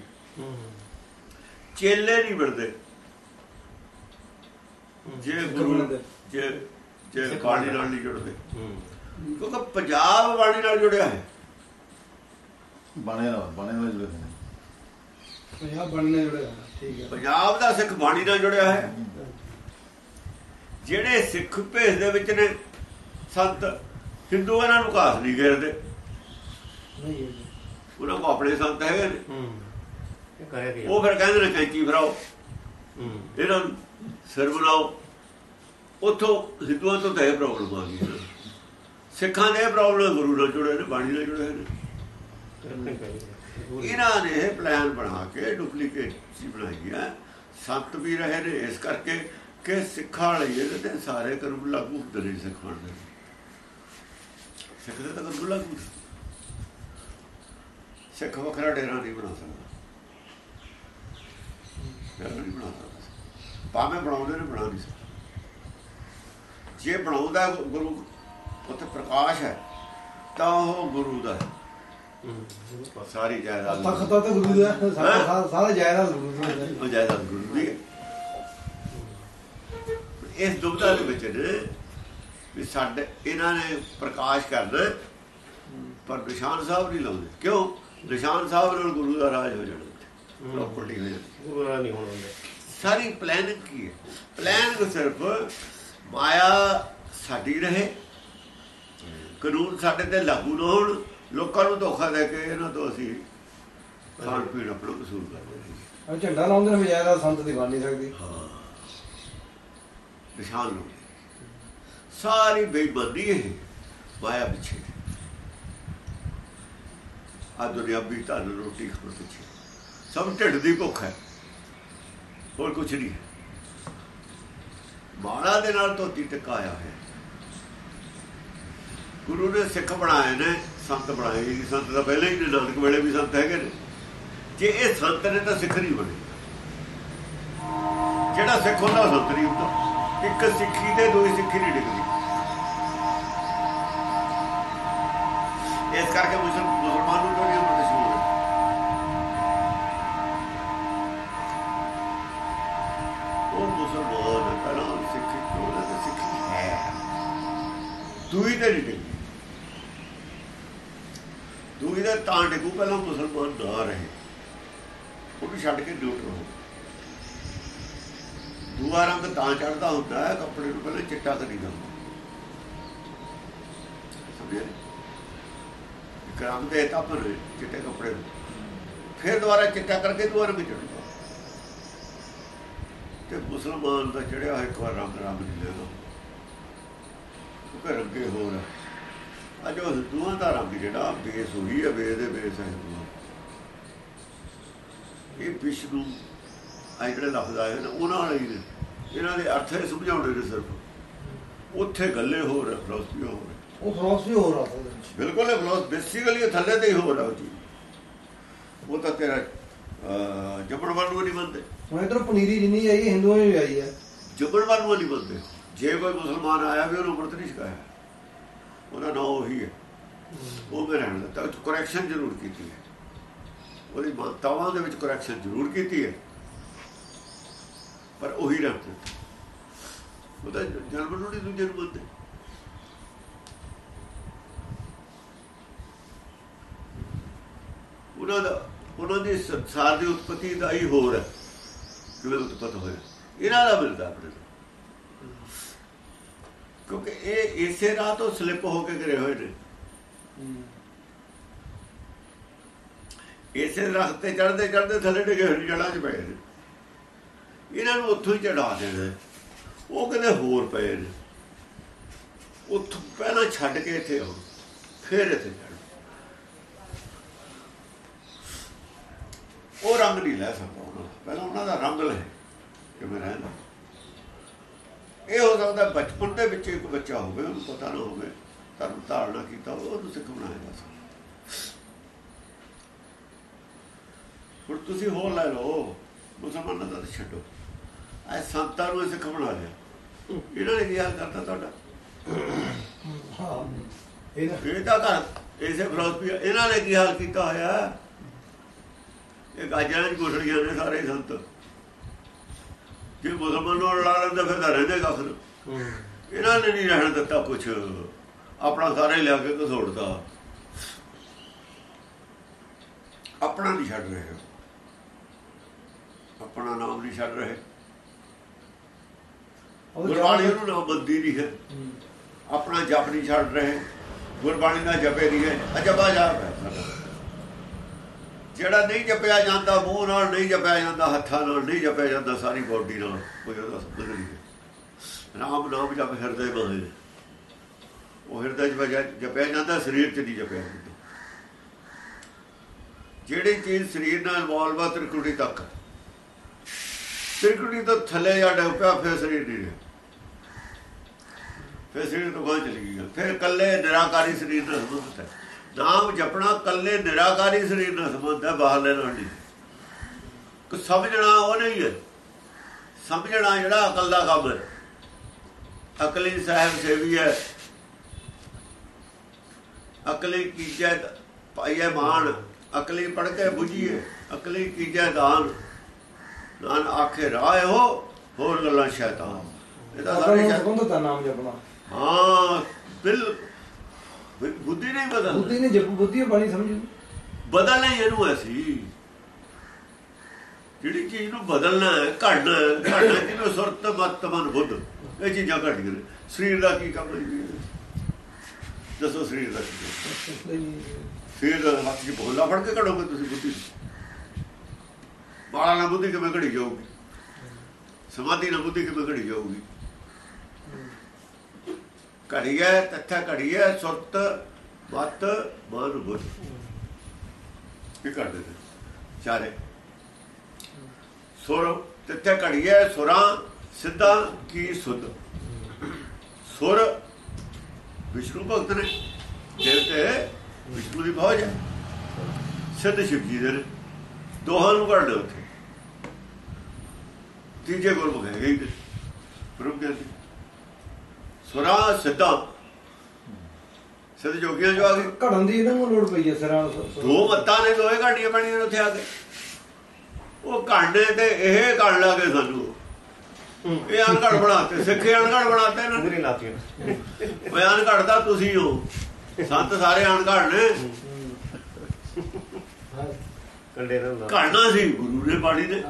ਚੇਲੇ ਨਹੀਂ ਬਣਦੇ। ਜੇ ਗੁਰੂ। ਜੇ ਜੇ ਬਾਣੀ। ਨਾਲ ਨਹੀਂ ਜੁੜਦੇ। ਹੂੰ। ਕਿਉਂਕਿ ਪੰਜਾਬ ਬਾਣੀ ਨਾਲ ਜੁੜਿਆ ਹੈ। ਬਣੇ ਨਾਲ ਬਣੇ ਨਾਲ ਜੁੜੇ ਹੋਏ ਨੇ। ਪੰਜਾਬ ਬਣਨੇ ਜਿਹੜੇ ਆ, ਠੀਕ ਹੈ। ਪੰਜਾਬ ਦਾ ਸਿੱਖ ਬਾਣੀ ਨਾਲ ਜੁੜਿਆ ਹੈ। ਜਿਹੜੇ ਸਿੱਖ ਭੇਸ ਦੇ ਵਿੱਚ ਨੇ ਸੰਤ ਹਿੰਦੂ ਇਹਨਾਂ ਨੂੰ ਘਾਸ ਨਹੀਂ ਘੇਰਦੇ। ਨਹੀਂ। ਉਹਨਾਂ ਕੋ ਆਪਣੇ ਸੰਤ ਹੈਗੇ ਨੇ। ਹੂੰ। ਉਹ ਫਿਰ ਕਹਿੰਦੇ ਨੇ ਕੈਂਚੀ ਫਰਾਓ ਹੂੰ। ਇਹਨਾਂ ਨੂੰ ਸਿਰ ਬਣਾਓ ਉਥੋਂ ਹਿੰਦੂਆਂ ਤੋਂ ਤਾਂ ਇਹ ਪ੍ਰੋਬਲਮ ਆ ਗਈ। ਨਾ। ਸਿੱਖਾਂ ਦੇ ਪ੍ਰੋਬਲਮ ਗੁਰੂ ਨਾਲ ਜੁੜੇ ਨੇ, ਬਾਣੀ ਨਾਲ ਜੁੜੇ ਨੇ। ਇਹਨਾਂ ਨੇ ਇਹ ਪਲਾਨ ਬਣਾ ਕੇ ਡੁਪਲੀਕੇਟ ਸੀ ਬਣਾਈ ਹੈ। ਸੰਤ ਵੀ ਰਹੇ ਨੇ, ਇਸ ਕਰਕੇ ਕਿ ਸਿੱਖਾਂ ਵਾਲੇ ਇਹਦੇ ਤੇ ਸਾਰੇ ਕਰਮ ਲਾਗੂ ਹੁੰਦੇ ਨੇ ਸਿੱਖ ਬਣਦੇ ਸਿੱਖ ਦੇ ਤਾਂ ਕਰਮ ਲਾਗੂ ਸਿੱਖ ਵੱਖਰਾ ਡੇਰਾ ਨਹੀਂ ਬਣਾ ਸਕਦਾ। ਡੇਰਾ ਨਹੀਂ ਬਣਾ ਸਕਦਾ। ਭਾਵੇਂ ਬਣਾਉਂਦੇ ਨੇ, ਬਣਾ ਨਹੀਂ ਸਕਦਾ। ਜੇ ਬਣਾਉਂਦਾ ਗੁਰੂ ਉੱਥੇ ਪ੍ਰਕਾਸ਼ ਹੈ ਤਾਂ ਉਹ ਗੁਰੂ ਦਾ ਸਾਰੀ ਜਾਇਦਾਦ ਤਖਤਾ ਤਾਂ ਗੁਰੂ ਦਾ ਸਾਰਾ ਜਾਇਦਾਦ ਗੁਰੂ ਦਾ ਉਹ ਜਾਇਦਾਦ ਗੁਰੂ ਦੀ ਇਸ ਦੁਬਦਾ ਦੇ ਵਿੱਚ ਵੀ ਸਾਡੇ ਇਹਨਾਂ ਨੇ ਪ੍ਰਕਾਸ਼ ਕਰਨਾ ਪਰ ਨਿਸ਼ਾਨ ਸਾਹਿਬ ਨਹੀਂ ਲਾਉਂਦੇ। ਕਿਉਂ? ਨਿਸ਼ਾਨ ਸਾਹਿਬ ਨਾਲ ਗੁਰੂ ਦਾ ਰਾਜ ਹੋ ਜਾਣਾ। ਪ੍ਰਾਪਰਟੀ ਹੋ ਜਾਣੀ ਗੁਰੂ ਨਾਲ ਨਹੀਂ ਹੋਣ। ਸਾਰੀ ਪਲੈਨਿੰਗ ਕੀ ਹੈ? ਪਲੈਨਿੰਗ ਸਿਰਫ ਮਾਇਆ ਸਾਡੀ ਰਹੇ। ਕਾਨੂੰਨ ਸਾਡੇ ਤੇ ਲਾਗੂ ਨਾ ਹੋਣ ਲੋਕਾਂ ਨੂੰ ਧੋਖਾ ਦੇ ਕੇ ਇਹਨਾਂ ਤੋਂ ਅਸੀਂ ਖਾਣ ਪੀਣ ਆਪਣਾ ਕਸੂਰ ਕਰਦੇ ਹਾਂ। ਉਹ ਝੰਡਾ ਲਾਉਂਦੇ ਨੇ ਜਾਇਦਾਦ ਸੰਤ ਦੀ ਬਣ ਨਹੀਂ ਸਕਦੀ। ਨਿਸ਼ਾਨ ਨੂੰ ਸਾਰੀ ਬੇਈਮਾਨੀ ਹੈ ਮਾਇਆ ਪਿੱਛੇ। ਆ ਦੁਨਿਆਵੀ ਧਨ ਰੋਟੀ ਖਾਣ ਪਿੱਛੇ। ਸਭ ਢਿੱਡ ਦੀ ਭੁੱਖ ਹੈ। ਹੋਰ ਕੁਝ ਨਹੀਂ ਹੈ। ਮਾਲਾ ਦੇ ਨਾਲ ਧੋਤੀ ਟਿਕਾਇਆ ਹੈ। ਗੁਰੂ ਨੇ ਸਿੱਖ ਬਣਾਏ ਨੇ, ਸੰਤ ਬਣਾਏ ਨਹੀਂ ਸੰਤ ਤਾਂ ਪਹਿਲੇ ਹੀ ਨੇ, ਨਾਨਕ ਵੇਲੇ ਵੀ ਸੰਤ ਹੈਗੇ ਨੇ। ਜੇ ਇਹ ਸੰਤ ਨੇ ਤਾਂ ਸਿੱਖ ਨਹੀਂ ਬਣੇ। ਜਿਹੜਾ ਸਿੱਖ ਹੁੰਦਾ ਉਹ ਸੰਤ ਨਹੀਂ ਹੁੰਦਾ। ਇੱਕ ਸਿੱਖੀ ਤੇ ਦੂਜੀ ਸਿੱਖੀ ਨਹੀਂ ਡਿੱਗਦੀ। ਇਸ ਕਰਕੇ ਮੁਸਲ ਮੁਸਲਮਾਨ ਦੂਈ ਤੇ ਨਹੀਂ ਡਿੱਗੀ। ਦੂਈ ਦਾ ਤਾਂ ਡਿੱਗੂ, ਪਹਿਲਾਂ ਮੁਸਲਮਾਨ ਨਾ ਰਹੇ। ਉਹਨੂੰ ਛੱਡ ਕੇ ਨਿਊਟਰਲ ਹੋ ਦੂਆ ਰੰਗ ਤਾਂ ਚੜਦਾ ਹੁੰਦਾ ਹੈ, ਕੱਪੜੇ ਨੂੰ ਪਹਿਲਾਂ ਚਿੱਟਾ ਕਰੀਦਾ ਹੁੰਦਾ ਸਮਝਿਆ? ਇੱਕ ਰੰਗ ਦੇ ਤਾਂ ਪਰ ਚਿੱਟੇ ਕੱਪੜੇ ਨੂੰ। ਫਿਰ ਦੁਬਾਰਾ ਚਿੱਟਾ ਕਰਕੇ ਦੁਬਾਰਾ ਵੀ ਚੜਦਾ ਤੇ ਮੁਸਲਮਾਨ ਦਾ ਚੜਿਆ ਹੋਇਆ ਇੱਕ ਵਾਰ ਰੰਗ ਰੰਗ ਨਹੀਂ ਲੈਣਾ। ਘਰ ਅੱਗੇ ਹੋਰ ਹੈ ਅੱਜ ਉਹ ਹਿੰਦੂਆਂ ਦਾ ਰੰਗ ਜਿਹੜਾ ਬੇਸ ਹੋਈ ਹੈ ਬੇਸ ਦੇ ਬੇਸ ਹੈ ਇਹ ਵਿਸ਼ਨੂੰ ਆ ਜਿਹੜੇ ਲਫ਼ਜ਼ ਆਏ ਨੇ ਉਹਨਾਂ ਵਾਲੇ ਹੀ ਨੇ। ਇਹਨਾਂ ਦੇ ਅਰਥ ਹੀ ਸਮਝਾਉਣੇ ਨੇ ਸਿਰਫ। ਉੱਥੇ ਗੱਲੇ ਹੋ ਰਹੇ ਫਲਸਫੀ ਹੋ ਰਹੇ। ਉਹ ਫਲਸਫੀ ਹੋ ਰਹਾ ਬਿਲਕੁਲ ਇਹ ਫਲਸ ਬੇਸਿਕਲੀ ਥੱਲੇ ਤੇ ਹੀ ਹੋ ਰਿਹਾ ਚੀਜ਼। ਉਹ ਤਾਂ ਤੇਰਾ ਅਹ, ਜਬਰਵਾਨ ਨੂੰ ਨਹੀਂ ਮੰਨਦੇ। ਹੁਣ ਇਧਰ ਪਨੀਰੀ ਜਿੰਨੀ ਆਈ ਹਿੰਦੂਆਂ ਵੀ ਆਈ ਹੈ ਜਬਰਵਾਨ ਨੂੰ ਨਹੀਂ ਮੰਨਦੇ। ਜੇ ਕੋਈ ਮੁਸਲਮਾਨ ਆਇਆ ਵੀ ਉਹਨੂੰ ਅੰਮ੍ਰਿਤ ਨਹੀਂ ਛਕਾਇਆ, ਉਹਦਾ ਨਾਂ ਉਹੀ ਹੈ। ਉਹ ਮੈਂ ਰਹਿਣ ਦਿੱਤਾ। ਕਰੈਕਸ਼ਨ ਜ਼ਰੂਰ ਕੀਤੀ ਹੈ। ਉਹਦੀ ਮਾਤਾਵਾਂ ਦੇ ਵਿੱਚ ਕਰੈਕਸ਼ਨ ਜ਼ਰੂਰ ਕੀਤੀ ਹੈ। ਪਰ ਉਹੀ ਰਹਿਣ ਦਿੱਤਾ। ਉਹਦਾ ਜਨਮ ਨੂੰ ਨਹੀਂ ਦੂਜੇ ਨੂੰ ਮੰਨਦੇ। ਉਹਨਾਂ ਦਾ, ਉਹਨਾਂ ਦੀ ਸੰਸਾਰ ਦੀ ਉਤਪਤੀ ਦਾ ਹੀ ਹੋਰ ਹੈ। ਕਿਵੇਂ ਉਤਪਤ ਹੋਇਆ? ਇਹਨਾਂ ਦਾ ਮਿਲਦਾ ਆਪਣੇ ਨੂੰ। ਕਿਉਂਕਿ ਇਹ ਇਸੇ ਰਾਹ ਤੋਂ ਸਲਿੱਪ ਹੋ ਕੇ ਗਰੇ ਹੋਏ ਨੇ। ਇਸੇ ਰਸਤੇ ਚੜਦੇ ਚੜਦੇ ਥੱਲੇ ਡਿੱਗੇ ਹੋਏ ਨੇ, ਜੜ੍ਹਾਂ 'ਚ ਪਏ ਨੇ। ਇਹਨਾਂ ਨੂੰ ਉੱਥੋਂ ਹੀ ਚੜਾ ਦੇਣਾ। ਉਹ ਕਹਿੰਦੇ ਹੋਰ ਪਏ ਨੇ। ਉੱਥੋਂ ਪਹਿਲਾਂ ਛੱਡ ਕੇ ਇੱਥੇ ਆਓ ਫਿਰ ਇੱਥੇ ਚੜੋ ਉਹ ਰੰਗ ਨਹੀਂ ਲੈ ਸਕਦਾ ਉਹਨਾਂ ਪਹਿਲਾਂ ਉਹਨਾਂ ਦਾ ਰੰਗ ਲੈ ਕਿਵੇਂ ਰਹਿੰਦਾ। ਇਹ ਹੋ ਸਕਦਾ ਬਚਪਨ ਦੇ ਵਿੱਚ ਇੱਕ ਬੱਚਾ ਹੋਵੇ ਉਹਨੂੰ ਪਤਾ ਨਾ ਹੋਵੇ ਧਰਮ ਧਾਰਨਾ ਕੀਤਾ ਉਹਨੂੰ ਸਿੱਖ ਬਣਾਇਆ ਜਾ ਸਕਦਾ। ਹੁਣ ਤੁਸੀਂ ਹੋਰ ਲੈ ਲਓ ਮੁਸਲਮਾਨਾਂ ਦਾ ਛੱਡੋ। ਐ ਸੰਤਾਂ ਨੂੰ ਸਿੱਖ ਬਣਾ ਲਿਆ। ਇਹਨਾਂ ਨੇ ਕੀ ਹਾਲ ਕਰਤਾ ਤੁਹਾਡਾ? ਇਹ ਤਾਂ ਘਰ ਇਸੇ ਫਿਲਾਸਫੀ ਇਹਨਾਂ ਨੇ ਕੀ ਹਾਲ ਕੀਤਾ ਹੋਇਆ? ਇਹ ਗਾਜਰਾਂ ਚ ਗੁਸੜੀਆਂ ਨੇ ਸਾਰੇ ਸੰਤ। ਜੇ ਮੁਸਲਮਾਨ ਨੂੰ ਲਾ ਲੈਂਦਾ ਫਿਰ ਤਾਂ ਰਹਿੰਦੇ ਹੂੰ। ਇਹਨਾਂ ਨੇ ਨਹੀਂ ਰਹਿਣ ਦਿੱਤਾ ਕੁਛ। ਆਪਣਾ ਸਾਰੇ ਲਿਆ ਕੇ ਘਸੋੜਦਾ ਆਪਣਾ ਨਹੀਂ ਛੱਡ ਰਹੇ। ਆਪਣਾ ਨਾਮ ਨਹੀਂ ਛੱਡ ਰਹੇ। ਗੁਰਬਾਣੀ ਨੂੰ ਨਾਮ ਬੰਦੀ ਨਹੀਂ ਹੈ। ਆਪਣਾ ਜਪ ਨਹੀਂ ਛੱਡ ਰਹੇ। ਗੁਰਬਾਣੀ ਦਾ ਜਪੇ ਨਹੀਂ ਹੈ। ਅਜਬਾ ਜਾਪ ਹੈ ਸਾਡਾ। ਜਿਹੜਾ ਨਹੀਂ ਜਪਿਆ ਜਾਂਦਾ, ਮੂੰਹ ਨਾਲ ਨਹੀਂ ਜਪਿਆ ਜਾਂਦਾ, ਹੱਥਾਂ ਨਾਲ ਨਹੀਂ ਜਪਿਆ ਜਾਂਦਾ, ਸਾਰੀ ਬੋਡੀ ਨਾਲ। ਕੋਈ ਉਹਦਾ ਸੰਬੰਧ ਨਹੀਂ ਹੈ। ਨਾਮ ਜਪ ਹਿਰਦੇ ਮਾਹੇ ਉਹ ਹਿਰਦੇ 'ਚ ਜਪਿਆ ਜਾਂਦਾ, ਸਰੀਰ 'ਚ ਨਹੀਂ ਜਪਿਆ ਜਾਂਦਾ। ਜਿਹੜੀ ਚੀਜ਼ ਸਰੀਰ ਨਾਲ ਇਨਵੋਲਵ ਆ, ਤ੍ਰਿਕੁਟੀ ਤੱਕ। ਤ੍ਰਿਕੁਟੀ ਤੋਂ ਥੱਲੇ ਜਾ ਡਿੱਗ ਫਿਰ ਸਰੀਰ ਨਹੀਂ ਰਿਹਾ। ਫਿਰ ਸਰੀਰ ਤੋਂ ਬਾਹਰ ਚਲੀ ਗਈ। ਫਿਰ ਕੱਲੇ ਨਿਰਾਕਾਰੀ ਸਰੀਰ ਨਾਲ ਸੰਬੰਧਿਤ ਹੈ। ਨਾਮ ਜਪਣਾ ਕੱਲੇ ਨਿਰਾਕਾਰੀ ਸਰੀਰ ਨਾਲ ਸੰਬੰਧ ਹੈ ਬਾਹਰਲੇ ਨਾਲ ਨਹੀਂ ਕਿ ਸਮਝਣਾ ਉਹ ਨਹੀਂ ਹੈ। ਸਮਝਣਾ ਜਿਹੜਾ ਅਕਲ ਦਾ ਕੰਮ ਹੈ। ਅਕਲੀ ਸਾਹਿਬ ਸੇਵੀ ਹੈ। ਅਕਲੀ ਕੀਜੈ ਪਾਈਐ ਮਾਨ। ਅਕਲੀ ਪੜ ਕੇ 부ਝੀਏ ਅਕਲੀ ਕੀਜੈ ਦਾਨ। ਦਾਨ ਆਖੇ ਰਾਹ ਹੋ ਹੋਰ ਗੱਲਾਂ ਸ਼ੈਤਾਨ। ਇਹ ਤਾਂ ਆਪਾਂ ਸਾਰੇ ਸੰਬੰਧਤ ਆ ਨਾਮ ਜਪਣਾ। ਹਾਂ ਬਿਲ ਬਿਲ- ਬੁੱਧੀ ਨਹੀਂ ਬਦਲ ਬੁੱਧੀ ਨੇ ਜਪ ਬੁੱਧੀ ਬਾਣੀ ਸਮਝੂ ਬਦਲਣਾ ਇਹਨੂੰ ਅਸੀਂ। ਜਿਹੜੀ ਚੀਜ਼ ਨੂੰ ਬਦਲਣਾ ਹੈ ਘੜਨਾ ਘੜਨਾ ਜਿਹਨੂੰ ਸੁਰਤ ਮਤ ਮਨ ਬੁੱਧ ਇਹ ਚੀਜ਼ਾਂ ਘੜ ਗਏ ਸਰੀਰ ਦਾ ਕੀ ਕੰਮ ਹੈ ਜੀ? ਦੱਸੋ ਸਰੀਰ ਦਾ ਕੀ ਕੰਮ? ਫਿਰ ਹੱਥ 'ਚ ਭੋਲਾ ਫੜ ਕੇ ਘੜੋਗੇ ਤੁਸੀਂ ਬੁੱਧੀ ਬਾਲਾ ਨਾਲ ਬੁੱਧੀ ਕਿਵੇਂ ਘੜੀ ਜਾਊਗੀ? ਸਮਾਧੀ ਨਾਲ ਬੁੱਧੀ ਕਿਵੇਂ ਘੜੀ ਜਾਊਗੀ? ਘੜੀਐ, ਤੱਥਾ ਘੜੀਐ, ਸੁਰਤ ਮਤ ਮਨ ਬੁੱਧ। ਕੀ ਕਰਦੇ ਨੇ ਚਾਰੇ। ਸੁਰ, ਤਿੱਥੇ ਘੜੀਐ, ਸੁਰਾਂ, ਸਿੱਧਾ ਕੀ ਸੁਧ। ਸੁਰ ਵਿਸ਼ਨੂੰ ਭਗਤ ਨੇ। ਦੇਵਤੇ ਵਿਸ਼ਨੂੰ ਦੀ ਫੌਜ ਹੈ। ਸਿੱਧ ਸ਼ਿਵ ਜੀ ਦੇ ਨੇ। ਦੋਹਾਂ ਨੂੰ ਘੜ ਘੜਦੇ ਉੱਥੇ। ਤੀਜੇ ਗੁਰਮੁਖ ਹੈਗੇ ਹੀ ਨੇ ਬ੍ਰਹਮ ਸੁਰਾ ਸਿੱਧਾ। ਸਿੱਧ ਜੋਗੀਆਂ ਜੋ ਆ ਗਏ ਘੜਨ ਦੀ ਇਹਨਾਂ ਨੂੰ ਲੋੜ ਪਈ ਹੈ ਸਿਰਾਂ ਦੋ ਮੱਤਾਂ ਨੇ ਦੋਏ ਘਾਟੀਆਂ ਬਣੀਆਂ ਉੱਥੇ ਆ ਕੇ। ਉਹ ਘਾਂਡੇ ਤੇ ਇਹ ਘੜ ਲਾਗੇ ਸਾਨੂੰ। ਇਹ ਅਣਘੜ ਬਣਾਤੇ ਸਿੱਖੇ ਅਣਘੜ ਬਣਾਤੇ ਇਹਨਾਂ ਨੇ। ਲਾਤੀ ਬਿਆਨ ਘੜਦਾ ਤੁਸੀਂ ਹੋ। ਸੰਤ ਸਾਰੇ ਅਣਘੜ ਨੇ। ਕੰਡੇ ਨਾਲ ਲਾ। ਘੜਨਾ ਸੀ ਗੁਰੂ ਨੇ ਬਾਣੀ ਨੇ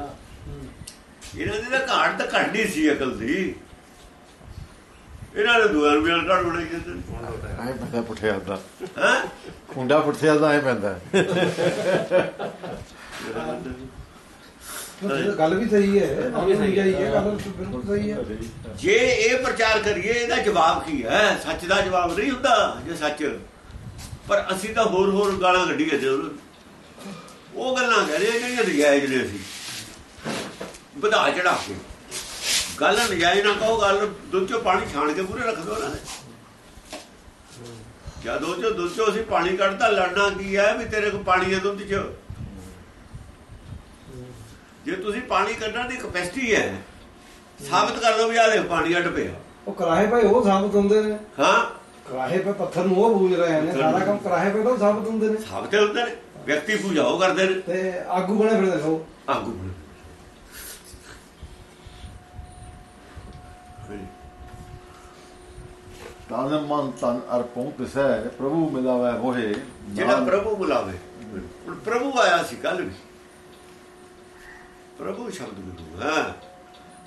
ਇਹਨਾਂ ਦੀ ਤਾਂ ਘਾਟ ਤਾਂ ਘੜਨੀ ਸੀ ਅਕਲ ਦੀ। ਇਹਨਾਂ ਨੇ ਦੁਆਰ ਵੀ ਅਣਘੜ ਬਣਾਈ ਜਾਂਦੇ ਹੁਣ ਲੋਟਾ ਹੈ। ਐ ਪੈਂਦਾ ਪੁੱਠਿਆ ਦਾ ਹੈ? ਖੁੰਡਾ ਪੁੱਠਿਆ ਦਾ ਐ ਪੈਂਦਾ। ਗੱਲ ਵੀ ਸਹੀ ਹੈ। ਗੱਲ ਵੀ ਸਹੀ ਹੈ। ਗੱਲ ਬਿਲਕੁਲ ਸਹੀ ਹੈ। ਜੇ ਇਹ ਪ੍ਰਚਾਰ ਕਰੀਏ ਇਹਦਾ ਜਵਾਬ ਕੀ ਹੈ? ਸੱਚ ਦਾ ਜਵਾਬ ਨਹੀਂ ਹੁੰਦਾ ਜੇ ਸੱਚ। ਪਰ ਅਸੀਂ ਤਾਂ ਹੋਰ ਹੋਰ ਗਾਲਾਂ ਕੱਢੀਏ ਤੇ। ਉਹ ਗੱਲਾਂ ਕਹਿ ਰਹੇ ਜਿਹੜੀਆਂ ਨਜਾਇਜ਼ ਨੇ ਅਸੀਂ। ਵਧਾ ਚੜਾ ਕੇ। ਗੱਲ ਨਜਾਇਜ਼ ਨਾ ਕਹੋ ਗੱਲ ਦੁੱਧ ਚੋਂ ਪਾਣੀ ਛਾਣ ਕੇ ਪੂਰੇ ਰੱਖ ਦੋ ਨਾ। ਜਦੋਂ ਚੋਂ ਦੁੱਧ ਚੋਂ ਅਸੀਂ ਪਾਣੀ ਕੱਢਦਾ ਲੜਨਾ ਕੀ ਹੈ ਵੀ ਤੇਰੇ ਕੋਲ ਪਾਣੀ ਹੈ ਦੁੱਧ ਚ? ਜੇ ਤੁਸੀਂ ਪਾਣੀ ਕੱਢਣ ਦੀ ਕਪੈਸਿਟੀ ਹੈ ਸਾਬਤ ਕਰ ਦੋ ਵੀ ਆਹ ਦੇਖ ਪਾਣੀ ਅੱਡ ਪਿਆ। ਉਹ ਕਰਾਹੇ ਭਾਈ ਉਹ ਸਾਬਤ ਹੁੰਦੇ ਨੇ। ਹਾਂ। ਕਰਾਹੇ ਪੇ ਪੱਥਰ ਨੂੰ ਉਹ ਬੂਝ ਰਹੇ ਨੇ ਸਾਰਾ ਕੰਮ ਕਰਾਹੇ ਪੇ ਤਾਂ ਸਾਬਤ ਹੁੰਦੇ ਨੇ। ਸਾਬਤ ਹੁੰਦੇ ਨੇ ਵਿਅਕਤੀ ਪੂਜਾ ਉਹ ਕਰਦੇ ਨੇ। ਤੇ ਆਗੂ ਬਣੇ ਫਿਰਦੇ ਸੋ ਆਗੂ ਬਣੇ। ਤਨ ਮਨ ਤਨ ਅਰਪਉ ਤਿਸੈ ਪ੍ਰਭੂ ਮਿਲਾਵੇ ਹੋਏ ਜਿਹੜਾ ਪ੍ਰਭੂ ਬੁਲਾਵੇ ਹੁਣ ਪ੍ਰਭੂ ਆਇਆ ਸੀ ਕੱਲ ਵੀ ਪ੍ਰਭੂ ਸ਼ਬਦ ਗੁਰੂ ਹੈ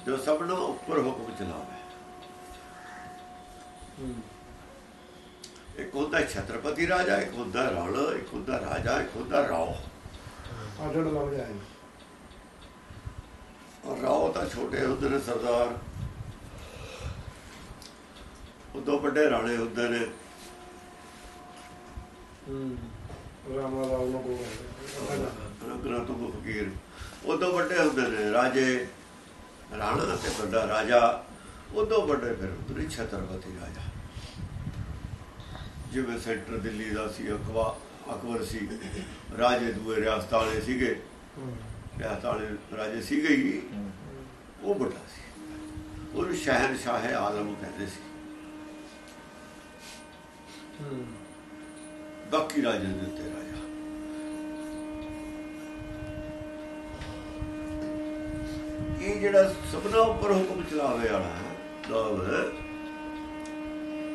ਜੋ ਸਭਨਾਂ ਉੱਪਰ ਹੁਕਮ ਚਲਾਵੇ ਇੱਕ ਹੁੰਦਾ ਛਤਰਪਤੀ ਰਾਜਾ ਇੱਕ ਹੁੰਦਾ ਰਾਣਾ ਇੱਕ ਹੁੰਦਾ ਰਾਜਾ ਇੱਕ ਹੁੰਦਾ ਰਾਓ ਆਡੜ ਲੱਗ ਜਾਏ ਔਰ ਰਾਓ ਤਾਂ ਛੋਟੇ ਹੁੰਦੇ ਨੇ ਸਰਦਾਰ ਉਦੋਂ ਵੱਡੇ ਰਾਣੇ ਹੁੰਦੇ ਨੇ। ਹੂੰ। ਰਾਮਾ ਰੰਗਰਾ ਤੋਂ ਫਕੀਰ। ਉਦੋਂ ਵੱਡੇ ਹੁੰਦੇ ਨੇ ਰਾਜੇ। ਰਾਣਾ ਤੇ ਵੱਡਾ ਰਾਜਾ। ਉਦੋਂ ਵੱਡੇ ਫਿਰ ਨੇ ਛਤਰਪਤੀ ਰਾਜਾ। ਜਿਵੇਂ ਸੈਂਟਰ ਦਿੱਲੀ ਦਾ ਸੀ ਅਕਬਾ ਅਕਬਰ ਸੀ। ਰਾਜੇ ਦੂਏ ਰਿਆਸਤਾਂ ਵਾਲੇ ਸੀਗੇ। ਰਿਆਸਤਾਂ ਵਾਲੇ ਰਾਜੇ ਸੀਗੇ ਹੀ। ਉਹ ਵੱਡਾ ਸੀ। ਉਹਨੂੰ ਸ਼ਹਿਨਸ਼ਾਹ ਆਲਮ ਕਹਿੰਦੇ ਸੀ। ਬਾਕੀ ਰਾਜੇ ਦੇ ਉੱਤੇ ਰਾਜਾ। ਇਹ ਜਿਹੜਾ ਸਭਨਾ ਉੱਪਰ ਹੁਕਮ ਚਲਾਵੇ ਵਾਲਾ ਹੈ ਹੈ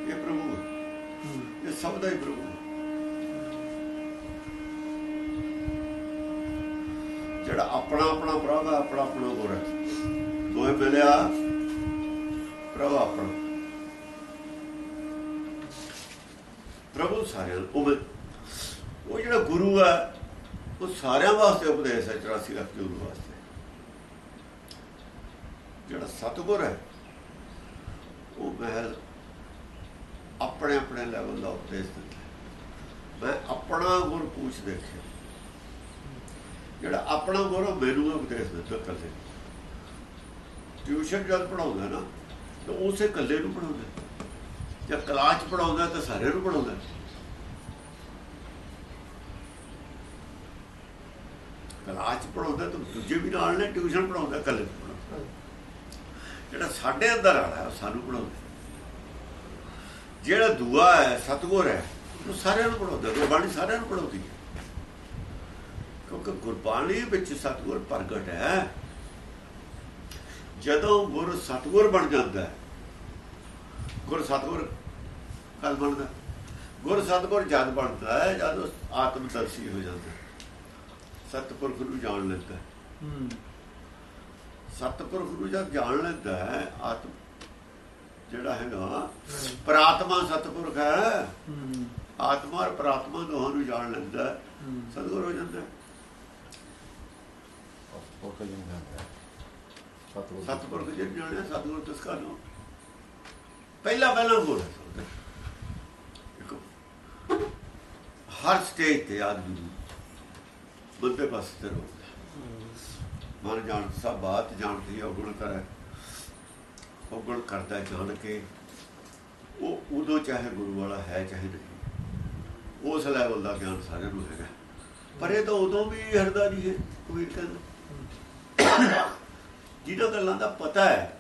ਇਹ ਪ੍ਰਭੂ। ਇਹ ਸਭ ਦਾ ਹੀ ਪ੍ਰਭੂ। ਜਿਹੜਾ ਆਪਣਾ ਆਪਣਾ ਪ੍ਰਭ ਆਪਣਾ ਆਪਣਾ ਗੁਰ ਦੋਏ ਮਿਲਿਆ ਪ੍ਰਭ ਆਪਣਾ। ਪ੍ਰਭੂ ਸਾਰਿਆਂ ਨੂੰ ਉਹ ਉਹ ਜਿਹੜਾ ਗੁਰੂ ਹੈ ਉਹ ਸਾਰਿਆਂ ਵਾਸਤੇ ਉਪਦੇਸ਼ ਹੈ 84 ਲੱਖ ਗੁਰੂ ਵਾਸਤੇ। ਜਿਹੜਾ ਸਤਗੁਰ ਹੈ, ਉਹ ਮਹਿਲ ਆਪਣੇ ਆਪਣੇ ਲੈਵਲ ਦਾ ਉਪਦੇਸ਼ ਦਿੰਦਾ ਮੈਂ ਆਪਣਾ ਗੁਰ ਪੁੱਛ ਦੇਖਿਆ। ਜਿਹੜਾ ਆਪਣਾ ਗੁਰ ਉਹ ਮੈਨੂੰ ਉਪਦੇਸ਼ ਦਿੱਤਾ ਕੱਲੇ ਟਿਊਸ਼ਨ ਜਦ ਪੜਾਉਂਦਾ ਨਾ, ਤਾਂ ਉਸੇ ਕੱਲੇ ਨੂੰ ਪੜਾਉਂਦਾ ਜਾਂ ਕਲਾਸ ਚ ਪੜਾਉਂਦਾ ਤਾਂ ਸਾਰਿਆਂ ਨੂੰ ਪੜਾਉਂਦਾ ਕਲਾਸ ਚ ਪੜਾਉਂਦਾ ਤਾਂ ਦੂਜੇ ਵੀ ਨਾਲ ਨੇ ਟਿਊਸ਼ਨ ਪੜਾਉਂਦਾ ਕੱਲੇ ਨੂੰ ਪੜਾਉਂਦਾ ਜਿਹੜਾ ਸਾਡੇ ਅੰਦਰ ਆਲਾ ਹੈ, ਉਹ ਸਾਨੂੰ ਪੜਾਉਂਦਾ ਜਿਹੜਾ ਦੁਆ ਹੈ ਸਤਗੁਰ ਹੈ ਉਹ ਸਾਰਿਆਂ ਨੂੰ ਪੜਾਉਂਦਾ ਗੁਰਬਾਣੀ ਸਾਰਿਆਂ ਨੂੰ ਪੜਾਉਂਦੀ ਹੈ। ਕਿਉਂਕਿ ਗੁਰਬਾਣੀ ਵਿੱਚ ਸਤਗੁਰ ਪ੍ਰਗਟ ਹੈ। ਜਦੋਂ ਗੁਰ ਸਤਗੁਰ ਬਣ ਜਾਂਦਾ ਹੈ ਗੁਰ ਸਤਗੁਰ ਕਲ ਬਣਦਾ। ਗੁਰ ਸਤਗੁਰ ਜਦ ਬਣਦਾ ਹੈ ਜਦ ਉਹ ਆਤਮਦਰਸ਼ੀ ਹੋ ਜਾਂਦਾ ਹੈ। ਸਤਪੁਰਖ ਨੂੰ ਜਾਣ ਲੈਂਦਾ ਹੈ। ਸਤਪੁਰਖ ਨੂੰ ਜਦ ਜਾਣ ਲੈਂਦਾ ਹੈ ਆਤਮ ਜਿਹੜਾ ਹੈਗਾ ਪ੍ਰਾਤਮਾ ਸਤਪੁਰਖ ਹੈ। ਹੂੰ। ਆਤਮਾ ਔਰ ਪ੍ਰਾਤਮਾ ਦੋਹਾਂ ਨੂੰ ਜਾਣ ਲੈਂਦਾ ਸਤਿਗੁਰ ਹੋ ਜਾਂਦਾ ਨਹੀਂ ਜਾਂਦਾ ਸਤਿਗੁਰ ਸਤਪੁਰਖ ਜੇ ਜਾਣਿਆ ਸਤਿਗੁਰ ਤਿਸ ਕਾ ਨਾਮ ਪਹਿਲਾ ਪਹਿਲਾ ਗੁਰ ਹੈ ਹਰ ਸਟੇਜ ਤੇ ਆਦਮੀ ਨੂੰ ਬੰਦੇ ਪਾਸੇ ਤੇ ਰੋਕਦਾ ਮਨ ਜਾਣ ਸਭ ਬਾਤ ਜਾਣਦੀ ਹੈ ਗੁਣ ਕਰੇ। ਉਹ ਗੁਣ ਕਰਦਾ ਜਾਣ ਕੇ ਉਹ ਉਦੋਂ ਚਾਹੇ ਗੁਰੂ ਵਾਲਾ ਹੈ ਚਾਹੇ ਨਹੀਂ। ਉਸ ਲੈਵਲ ਦਾ ਗਿਆਨ ਸਾਰਿਆਂ ਨੂੰ ਹੈਗਾ। ਪਰ ਇਹ ਤਾਂ ਉਦੋਂ ਵੀ ਹਰਦਾ ਨਹੀਂ ਹੈ, ਕਬੀਰ ਕਹਿੰਦਾ। ਜਿਹਨਾਂ ਗੱਲਾਂ ਦਾ ਪਤਾ ਹੈ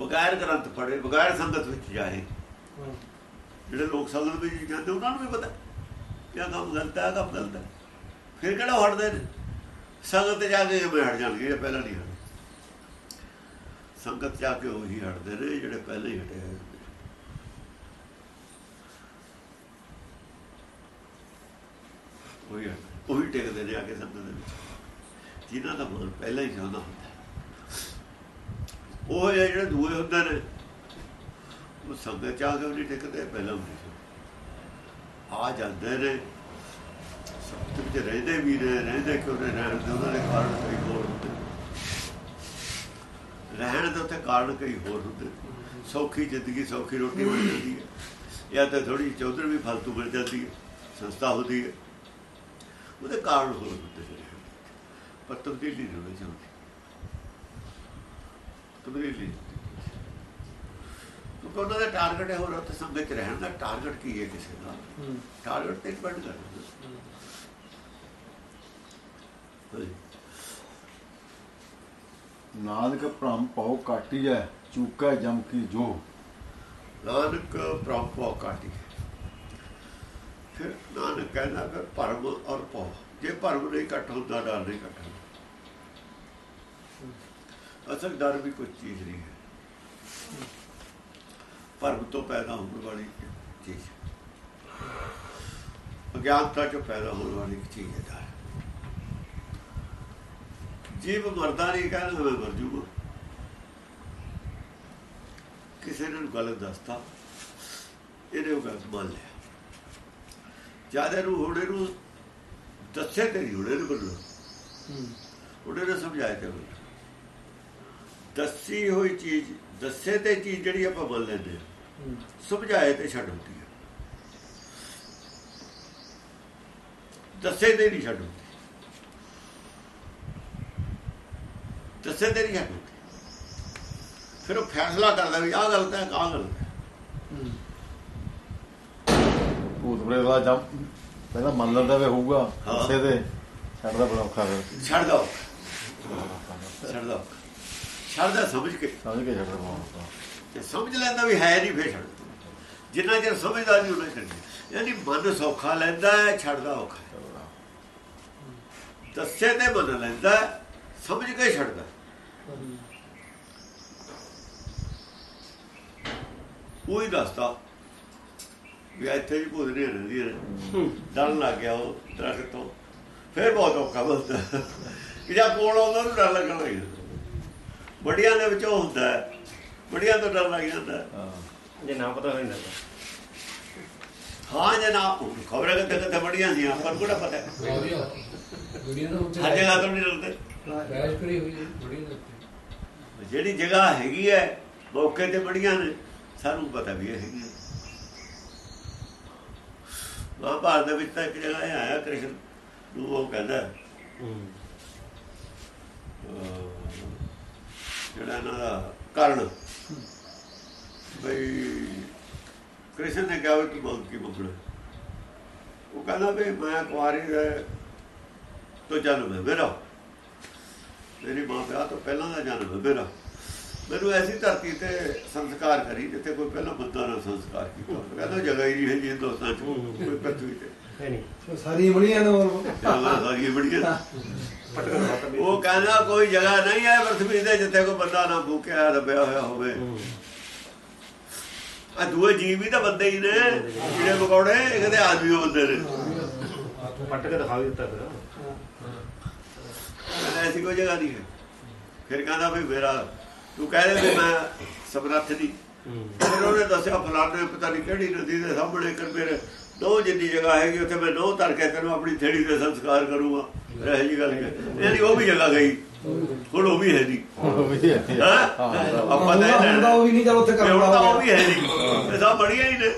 ਬਗੈਰ ਗ੍ਰੰਥ ਪੜ੍ਹੇ ਬਗੈਰ ਸੰਗਤ ਵਿੱਚ ਜਾਏ। ਜਿਹੜੇ ਲੋਕ ਸੰਗਤ ਵਿੱਚ ਜਾਂਦੇ ਉਹਨਾਂ ਨੂੰ ਵੀ ਪਤਾ ਕਿ ਆਹ ਕੰਮ ਗਲਤ ਹੈ ਕੰਮ ਗਲਤ ਹੈ। ਫਿਰ ਕਿਹੜਾ ਹਟਦੇ ਨੇ? ਸੰਗਤ ਤੇ ਜਾ ਕੇ ਕਿਵੇਂ ਹਟ ਜਾਣਗੇ ਪਹਿਲਾਂ ਨਹੀਂ ਹਟਦੇ। ਸੰਗਤ ਜਾ ਕੇ ਉਹੀ ਹਟਦੇ ਨੇ ਜਿਹੜੇ ਪਹਿਲਾਂ ਹੀ ਹਟੇ। ਉਹੀ ਉਹੀ ਟਿਕਦੇ ਨੇ ਆ ਕੇ ਸੰਗਤ ਦੇ ਵਿੱਚ। ਜਿਨ੍ਹਾਂ ਦਾ ਮਨ ਪਹਿਲਾਂ ਹੀ ਚਾਹੁੰਦਾ ਹੁੰਦਾ। ਉਹ ਜਿਹੜੇ ਦੂਏ ਹੁੰਦੇ ਨੇ, ਉਹ ਸੰਗਤ ਜਾ ਕੇ ਵੀ ਨਹੀਂ ਟਿਕਦੇ ਪਹਿਲਾਂ ਹੁੰਦੇ ਸੀ। ਆ ਜਾਂਦੇ ਨੇ ਸਭ ਵਿੱਚ ਰਹਿੰਦੇ ਵੀ ਨੇ, ਰਹਿੰਦੇ ਕਿਉਂ ਨੇ? ਰਹਿਣ ਦੇ ਉਹਨਾਂ ਦੇ ਕਾਰਨ ਕਈ ਹੋਰ ਹੁੰਦੇ ਰਹਿਣ ਦੇ ਉੱਤੇ ਕਾਰਨ ਕਈ ਹੋਰ ਹੁੰਦੇ ਸੌਖੀ ਜ਼ਿੰਦਗੀ, ਸੌਖੀ ਰੋਟੀ ਮਿਲ ਜਾਂਦੀ ਹੈ। ਜਾਂ ਤਾਂ ਥੋੜੀ ਚੌਧਰ ਵੀ ਫालतू ਮਿਲ ਜਾਂਦੀ ਹੈ, ਸੰਸਥਾ ਹੁੰਦੀ ਹੈ। ਉਹਦੇ ਕਾਰਨ ਹੋਰ ਹੁੰਦੇ ਪਰ ਤਬਦੀਲੀ ਨਹੀਂ ਹੋਣੀ ਚਾਹੀਦੀ। ਤਬਦੀਲੀ। ਨਹੀਂ। ਕਿਉਂਕਿ ਉਹਨਾਂ ਦਾ ਟਾਰਗੇਟ ਹੈ ਹੋਰ ਉੱਥੇ ਸੰਗਤ ਰਹਿਣ ਦਾ ਟਾਰਗੇਟ ਕੀ ਹੈ ਕਿਸੇ ਦਾ? ਟਾਰਗੇਟ ਤੇ ਡਿਪੈਂਡ ਕਰਦਾ। ਨਾਨਕ ਭ੍ਰਮ ਪਾਉ ਕਾਟੀਐ ਚੂਕੈ ਜਮ ਕੀ ਜੋ ਨਾਨਕ ਪ੍ਰਭੂ ਕਾਟੀ ਫਿਰ ਨਾਨਕ ਕਹਿੰਦਾ ਫਿਰ ਭਰਮ ਔਰ ਪਉ ਜੇ ਭਰਮ ਨਹੀਂ ਕੱਟ ਹੁੰਦਾ ਡਰ ਨਹੀਂ ਕੱਟ ਹੁੰਦਾ। ਅਸਲ ਡਰ ਵੀ ਕੋਈ ਚੀਜ਼ ਨਹੀਂ ਹੈ। ਭਰਮ ਤੋਂ ਪੈਦਾ ਹੋਣ ਵਾਲੀ ਚੀਜ਼। ਅਗਿਆਨਤਾ ਚੋਂ ਪੈਦਾ ਹੋਣ ਵਾਲੀ ਚੀਜ਼ ਹੈ ਡਰ। ਜੀਵ ਮਰਦਾ ਨਹੀਂ ਕਹਿੰਦਾ ਮੈਂ ਮਰ ਜੂਗਾ ਕਿਸੇ ਨੇ ਗਲਤ ਦੱਸਤਾ। ਇਹਨੇ ਉਹ ਗਲਤ ਮੰਨ ਲਿਆ। ਜ਼ਿਆਦਾ ਨੂੰ ਹੋੜੇ ਨੂੰ ਦੱਸੇ ਤੇ ਨਹੀਂ ਹੋੜੇ ਨੂੰ ਬੋਲੋ। ਹੂੰ। ਉਹਨੇ ਨੇ ਸਮਝਾਇਆ ਤੇ ਬੋਲੋ। ਦੱਸੀ ਹੋਈ ਚੀਜ਼ ਦੱਸੇ ਤੇ ਚੀਜ਼ ਜਿਹੜੀ ਆਪਾਂ ਮੰਨ ਲੈਂਦੇ ਸਮਝਾਏ ਤੇ ਛੱਡ ਹੁੰਦੀ ਹੈ ਦੱਸੇ ਤੇ ਨਹੀਂ ਛੱਡ ਹੁੰਦੀ। ਦੱਸੇ ਤੇ ਨਹੀਂ ਛੱਡ ਹੁੰਦੀ। ਫਿਰ ਉਹ ਫੈਸਲਾ ਕਰਦਾ ਵੀ ਆਹ ਗਲਤ ਹੈ ਆਹ ਗਲਤ ਹੈ। ਭੂਤ ਪ੍ਰੇਤ ਦਾ ਜਮ ਪਹਿਲਾਂ ਮੰਨ ਲੈਂਦਾ ਵੇ ਹੋਊਗਾ। ਉਸੇ ਤੇ। ਛੱਡਦਾ ਬੜਾ ਔਖਾ ਫਿਰ। ਛੱਡ ਦੋ ਛੱਡ ਦੋ ਛੱਡ ਦਾ ਸਮਝ ਕੇ। ਸਮਝ ਕੇ ਛੱਡਦਾ ਤੇ ਸਮਝ ਲੈਂਦਾ ਵੀ ਹੈ ਨਹੀਂ ਫੇਰ ਛੱਡ। ਜਿੰਨਾ ਚਿਰ ਸਮਝਦਾ ਨਹੀਂ ਉਹਨਾਂ ਛੱਡ ਯਾਨੀ ਮਨ ਸੌਖਾ ਲੈਂਦਾ ਹੈ ਛੱਡਦਾ ਔਖਾ। ਦੱਸੇ ਤੇ ਮੰਨ ਲੈਂਦਾ ਸਮਝ ਕੇ ਛੱਡਦਾ ਹੂੰ। ਉਹੀ ਦੱਸਦਾ ਵੀ ਇੱਥੇ ਹੀ ਭੂਤ ਨਹੀਂ ਰਹਿੰਦੀ ਨੇ ਡਰ ਲੱਗ ਗਿਆ ਉਹ ਦਰਖਤ ਤੋਂ। ਫਿਰ ਬਹੁਤ ਔਖਾ ਬੰਦਾ ਕਿ ਜਾਂ ਕੋਲ ਆਉਂਦਾ ਨੂੰ ਡਰ ਲੱਗਣ ਲੱਗ ਜਾਂਦਾ। ਵੱਡੀਆਂ ਦੇ ਵਿੱਚੋਂ ਹੁੰਦਾ ਹੈ। ਵੱਡੀਆਂ ਤੋਂ ਡਰ ਲੱਗ ਜਾਂਦਾ ਹੈ। ਹਾਂ। ਜੇ ਨਾ ਪਤਾ ਹੋਈ ਨਾ ਹਾਂ ਜਨਾਬ ਖਬਰਾਂ ਕਿਤੇ ਕਿਤੇ ਵੱਡੀਆਂ ਸੀ ਪਰ ਕੋੜਾ ਪਤਾ? ਹੈ ਨੂੰ ਹਰ ਜਗ੍ਹਾ ਤੋਂ ਨਹੀਂ ਡਰਦੇ। ਹੈ ਜਿਹੜੀ ਜਗ੍ਹਾ ਹੈਗੀ ਹੈ ਮੌਕੇ ਤੇ ਬੜੀਆਂ ਨੇ ਸਾਨੂੰ ਪਤਾ ਵੀ ਹੈਗੀ ਮਹਾਭਾਰਤ ਦੇ ਵਿੱਚ ਤਾਂ ਇੱਕ ਜਗ੍ਹਾ ਆਇਆ ਕ੍ਰਿਸ਼ਨ ਨੂੰ ਉਹ ਕਹਿੰਦਾ ਅਹ, ਜਿਹੜਾ ਇਹਨਾਂ ਦਾ ਕਾਰਨ। ਬਈ ਕ੍ਰਿਸ਼ਨ ਨੇ ਕਿਹਾ ਵੀ ਤੂੰ ਮੰਗ ਕੀ ਮੰਗਣਾ ਉਹ ਕਹਿੰਦਾ ਵੀ ਮੈਂ ਕੁਆਰੀ ਦਾ ਤੋਂ ਜਨਮ ਹੈ ਮੇਰਾ। ਮੇਰੀ ਮਾਂ ਪਿਆ ਤੋਂ ਪਹਿਲਾਂ ਦਾ ਜਨਮ ਹੈ ਮੇਰਾ। ਮੈਨੂੰ ਐਸੀ ਧਰਤੀ ਤੇ ਸੰਸਕਾਰ ਕਰੀ ਜਿੱਥੇ ਕੋਈ ਪਹਿਲਾਂ ਬੰਦਾ ਨਾ ਸੰਸਕਾਰ ਕੀਤਾ। ਕਹਿੰਦਾ ਜਗ੍ਹਾ ਹੀ ਨਹੀਂ ਹੈ ਜੀ ਹਿੰਦੁਸਤਾਨ ਚ ਕੋਈ ਪ੍ਰਥਵੀ ਤੇ। ਨਹੀਂ। ਸਾਰੀ ਬੜੀਆਂ ਨੇ ਹੋਰ। ਸਾਰੀ ਬੜੀਆਂ ਉਹ ਕਹਿੰਦਾ ਕੋਈ ਜਗ੍ਹਾ ਨਹੀਂ ਹੈ ਪ੍ਰਥਵੀ ਤੇ ਜਿੱਥੇ ਕੋਈ ਬੰਦਾ ਨਾ ਭੂਖਿਆ ਦੱਬਿਆ ਹੋਇਆ ਹੋਵੇ। ਆ ਦੂਏ ਜੀਵ ਵੀ ਤਾਂ ਬੰਦੇ ਹੀ ਨੇ ਕੀੜੇ ਮਕੌੜੇ ਇਹ ਕਹਿੰਦੇ ਆਦਮੀ ਹੁੰਦੇ ਨੇ। ਪਟਕਾ ਦਿਖਾ ਵੀ ਦਿੱਤਾ ਫਿਰ। ਐਸੀ ਕੋਈ ਜਗ੍ਹਾ ਨਹੀਂ ਹੈ। ਫਿਰ ਕਹਿੰਦਾ ਵੀ ਮੇਰਾ ਤੂੰ ਕਹਿ ਦੇ ਵੀ ਮੈਂ ਸਮਰੱਥ ਨਹੀਂ ਫਿਰ ਉਹਨੇ ਦੱਸਿਆ ਫਲਾਣੇ ਪਤਾ ਨਹੀਂ ਕਿਹੜੀ ਨਦੀ ਦੇ ਸਾਹਮਣੇ ਕਰ ਮੇਰੇ ਦੋ ਜਿੰਨੀ ਜਗ੍ਹਾ ਹੈਗੀ ਉੱਥੇ ਮੈਂ ਨੋ ਧਰ ਕੇ ਤੈਨੂੰ ਆਪਣੀ ਥੇੜੀ ਤੇ ਸੰਸਕਾਰ ਕਰੂੰਗਾ। ਇਹ ਜੀ ਗੱਲ ਕਿ ਯਾਨੀ ਉਹ ਵੀ ਜਗ੍ਹਾ ਗਈ। ਹੁਣ ਉਹ ਵੀ ਹੈ ਹੈਂ? ਆਪਾਂ ਤਾਂ ਹੁੰਦਾ ਉਹ ਵੀ ਨਹੀਂ ਚਲ ਉੱਥੇ ਕਰਦਾ ਤਾਂ ਉਹ ਵੀ ਹੈ ਨਹੀਂ ਇਹ ਸਭ ਬੜੀਆਂ ਹੀ ਨੇ।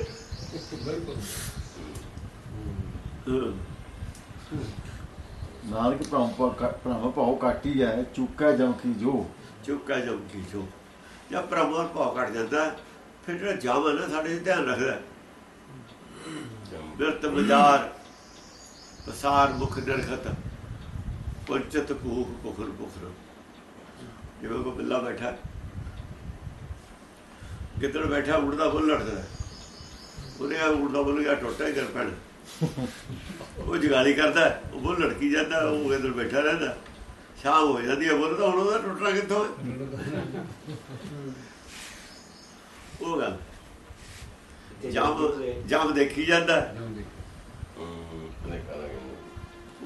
ਬਿਲਕੁਲ। ਹਾਂ। ਨਾਨਕ ਭ੍ਰਮ ਪਾ- ਭ੍ਰਮ ਪਾਉ ਕਾਟੀਐ ਚੂਕੈ ਜਮ ਕੀ ਜੋ। ਚੁੱਕਾ ਜਮ ਕੀ ਜੋ ਜਦ ਪ੍ਰਮੋਰ ਭਾਅ ਕੱਟ ਜਾਂਦਾ। ਫਿਰ ਜਿਹੜਾ ਹੈ ਨਾ ਸਾਡੇ ਧਿਆਨ ਰੱਖਦਾ। ਬਿਰਤ ਬਾਜ਼ਾਰ ਪਸਾਰ ਮੁਖ ਨਿਰਖਤ। ਪੰਚਤ ਕੂਖ ਪੁਖਰ ਪੁਖਰ। ਜਿਵੇਂ ਕੋ ਬਿੱਲਾ ਬੈਠਾ ਗਿੱਦੜ ਬੈਠਾ ਉੜਦਾ ਬੁੱਲ ਲੜਦਾ ਉਹਨੇ ਆ ਉੜਦਾ ਬੁੱਲ ਗਿਆ ਟੁੱਟਾ ਹੀ ਕਰ ਪੈਣ। ਉਹ ਜਗਾਲੀ ਕਰਦਾ ਉਹ ਬੁੱਲ ਲੜਕੀ ਜਾਂਦਾ ਉਹ ਗਿੱਦੜ ਬੈਠਾ ਰਹਿੰਦਾ। ਸ਼ਾਮ ਹੋ ਜਾਂਦੀ ਹੈ ਬੁੱਲ ਤਾਂ ਹੁਣ ਉਹਦਾ ਟੁੱਟਣਾ ਕਿੱਥੋਂ? ਉਹ ਗੱਲ। ਜਮ ਜਮ ਦੇਖੀ ਜਾਂਦਾ।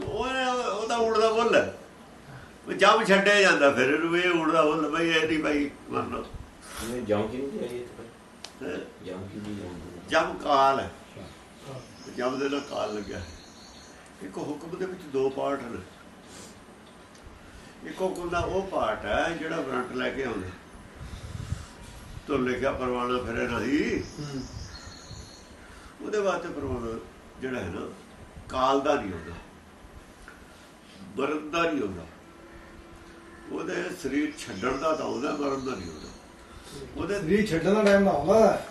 ਉਹ ਉਹਦਾ ਉੜਦਾ ਬੁੱਲ। ਹੈ। ਉਹ ਜਮ ਛੱਡਿਆ ਜਾਂਦਾ ਫਿਰ ਇਹਨੂੰ ਇਹ ਉੜਦਾ ਬੁੱਲ ਬਈ ਇਹ ਨਹੀਂ ਭਾਈ ਮੰਨ ਲਓ। ਕਿ ਨਹੀਂ ਕਿ ਨਹੀਂ ਜਮ ਕਾਲ ਹੈ। ਜਮ ਦੇ ਨਾਲ ਕਾਲ ਲੱਗਿਆ। ਇੱਕ ਹੁਕਮ ਦੇ ਵਿੱਚ ਦੋ ਪਾਰਟ ਨੇ। ਇੱਕ ਹੁਕਮ ਦਾ ਉਹ ਪਾਰਟ ਹੈ ਜਿਹੜਾ ਵਾਰੰਟ ਲੈ ਕੇ ਆਉਂਦਾ। ਤੋਂ ਲਿਖਿਆ ਪਰਵਾਨਾ ਫਿਰੇ ਨਹੀਂ ਉਹਦੇ ਵਾਸਤੇ ਪਰਵਾਨਾ ਜਿਹੜਾ ਹੈ ਨਾ ਕਾਲ ਦਾ ਨਹੀਂ ਹੁੰਦਾ ਮਰਨ ਦਾ ਨਹੀਂ ਹੁੰਦਾ। ਉਹਦੇ ਸਰੀਰ ਛੱਡਣ ਦਾ ਤਾਂ ਹੁੰਦਾ ਮਰਨ ਦਾ ਨਹੀਂ ਹੁੰਦਾ। ਉਹਦੇ ਵੀ ਛੱਡਣ ਦਾ ਟਾਈਮ ਨਾ ਆਉਂਦਾ।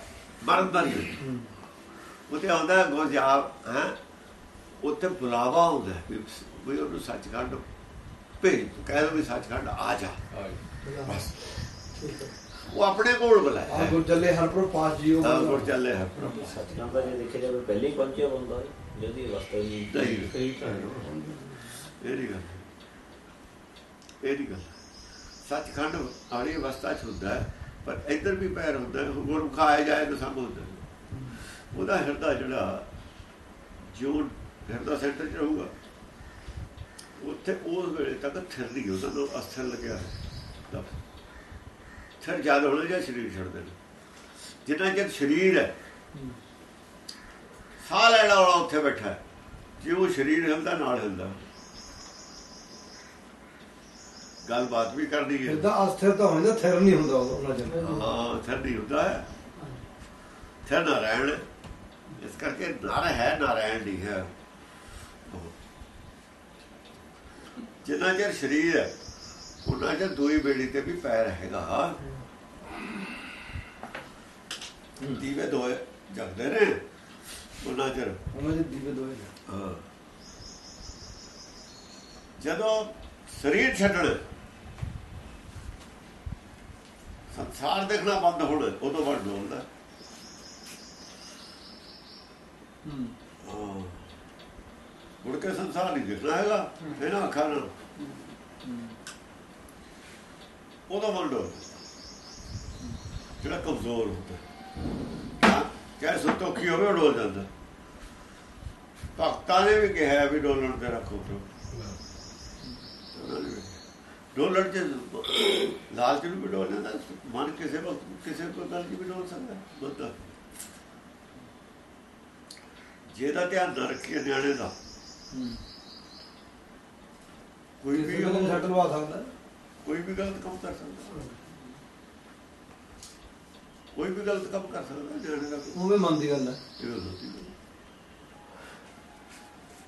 ਮਰਨ ਦਾ ਨਹੀਂ ਹੁੰਦਾ ਉੱਥੇ ਆਉਂਦਾ ਗੁਰਜਾਬ ਹੈ? ਉੱਥੇ ਬੁਲਾਵਾ ਆਉਂਦਾ ਹੈ ਵੀ ਉਹਨੂੰ ਸੱਚਖੰਡ ਭੇਜ ਕਹਿ ਦੋ ਵੀ ਸੱਚਖੰਡ ਆ ਜਾ। ਉਹ ਆਪਣੇ ਕੋਲ ਆ ਬੁਲਾਇਆ ਗੁਰ ਚੱਲੇ ਹਰਪੁਰ ਪਾਸ ਜੀ ਉਹ ਤਾਂ ਬੰਦਾ। ਗੁਰ ਚੱਲੇ ਹੈ ਸੱਚਖੰਡ ਦਾ ਜੇ ਦੇਖਿਆ ਜਾਵੇ ਪਹਿਲੇ ਹੀ ਪਹੁੰਚਿਆ ਬੰਦਾ ਹੈ, ਜਦੀ ਅਵਸਥਾ ਹੀ ਨਹੀਂ। ਨਹੀਂ ਸਹੀ ਤਾਂ ਇਹ ਨਹੀਂ ਗੱਲ। ਇਹ ਗੱਲ। ਸੱਚਖੰਡ ਆਲੀ ਅਵਸਥਾ ਚ ਹੁੰਦਾ ਹੈ, ਪਰ ਇੱਧਰ ਵੀ ਪੈਰ ਹੁੰਦਾ ਹੈ ਗੁਰੂ ਖਾਇਆ ਜਾਏ ਤਾਂ ਸਭ ਹੁੰਦਾ ਉਹਦਾ ਹਿਰਦਾ ਜਿਹੜਾ ਜੋ ਹਿਰਦਾ ਸੈਂਟਰ ਚ ਰਹੂਗਾ, ਉੱਥੇ ਉਸ ਵੇਲੇ ਤੱਕ ਥਿਰ ਨਹੀਂ ਹੁੰਦਾ ਨੂੰ ਅਸਥਰ ਲੱਗਿਆ ਹੈ ਥਿਰ ਜਦ ਹੋਣਾ ਜਾਂ ਸਰੀਰ ਛੱਡਦੇ ਨੇ ਜਿੰਨਾ ਚਿਰ ਸਰੀਰ ਹੈ, ਸਾਹ ਲੈਣਾ ਵਾਲਾ ਉੱਥੇ ਬੈਠਾ ਜੇ ਉਹ ਸਰੀਰ ਹਿਲਦਾ, ਨਾਲ ਹਿਲਦਾ। ਗੱਲਬਾਤ ਵੀ ਕਰਨੀ ਹੈ। ਏਦਾਂ ਅਸਥਿਰ ਤਾਂ ਹੋ ਜਾਂਦਾ ਥਿਰ ਨਹੀਂ ਹੁੰਦਾ ਉਹ ਉਹਨਾਂ ਚਿਰ ਹਾਂ ਥਰ ਨਹੀਂ ਹੁੰਦਾ ਹੈ। ਥਰ ਨਾਰਾਇਣ ਇਸ ਕਰਕੇ ਨਰ ਹੈ ਨਾਰਾਇਣ ਨਹੀਂ ਹੈ। ਜਿੰਨਾ ਚਿਰ ਸਰੀਰ ਹੈ ਉਹਨਾਂ ਚਿਰ ਦੋਈ ਬੇੜੀ ਤੇ ਵੀ ਪੈਰ ਹੈਗਾ। ਦੀਵੇ ਦੋਏ ਜਗਦੇ ਨੇ ਉਹਨਾਂ ਚਿਰ। ਉਹਨਾਂ ਦੇ ਦੀਵੇ ਦੋਏ। ਹਾਂ। ਜਦੋਂ ਸਰੀਰ ਛੱਡਣ ਸੰਸਾਰ ਦੇਖਣਾ ਬੰਦ ਹੋਣਾ ਉਦੋਂ ਬਾਅਦ ਡੋਲਦਾ ਹਾਂ। ਮੁੜ ਕੇ ਸੰਸਾਰ ਨਹੀਂ ਦੇਖਣਾ ਹੈਗਾ ਇਹਨਾਂ ਅੱਖਾਂ ਨਾਲ ਉਦੋਂ ਬਾਅਦ ਡੋਲਦਾ ਜਿਹੜਾ ਕਮਜ਼ੋਰ ਹੁੰਦਾ। ਹਾਂ, ਚਾਹੇ ਸੁਤੋਖੀ ਹੋਵੇ ਉਹ ਡੋਲ ਜਾਂਦਾ। ਭਗਤਾਂ ਨੇ ਵੀ ਕਿਹਾ ਵੀ ਡੋਲਣ ਤੇ ਰੱਖੋ ਪ੍ਰਭੂ ਡੋਲਣ ਚ ਲਾਲਚ ਨੂੰ ਵੀ ਡੋਲ ਜਾਂਦਾ ਮਨ ਕਿਸੇ ਵਕਤ ਕਿਸੇ ਕੋਈ ਗੱਲ 'ਚ ਵੀ ਡੋਲ ਸਕਦਾ ਬੰਦਾ। ਜਿਹਦਾ ਧਿਆਨ ਨਾ ਰੱਖੀਏ ਨਿਆਣੇ ਦਾ। ਕੋਈ ਵੀ ਛੱਡ ਲਵਾ ਸਕਦਾ। ਕੋਈ ਵੀ ਗਲਤ ਕੰਮ ਕਰ ਸਕਦਾ। ਕੋਈ ਵੀ ਗਲਤ ਕੰਮ ਕਰ ਸਕਦਾ ਨਿਆਣੇ ਦਾ। ਕੋਈ ਉਵੇਂ ਮਨ ਦੀ ਗੱਲ ਹੈ।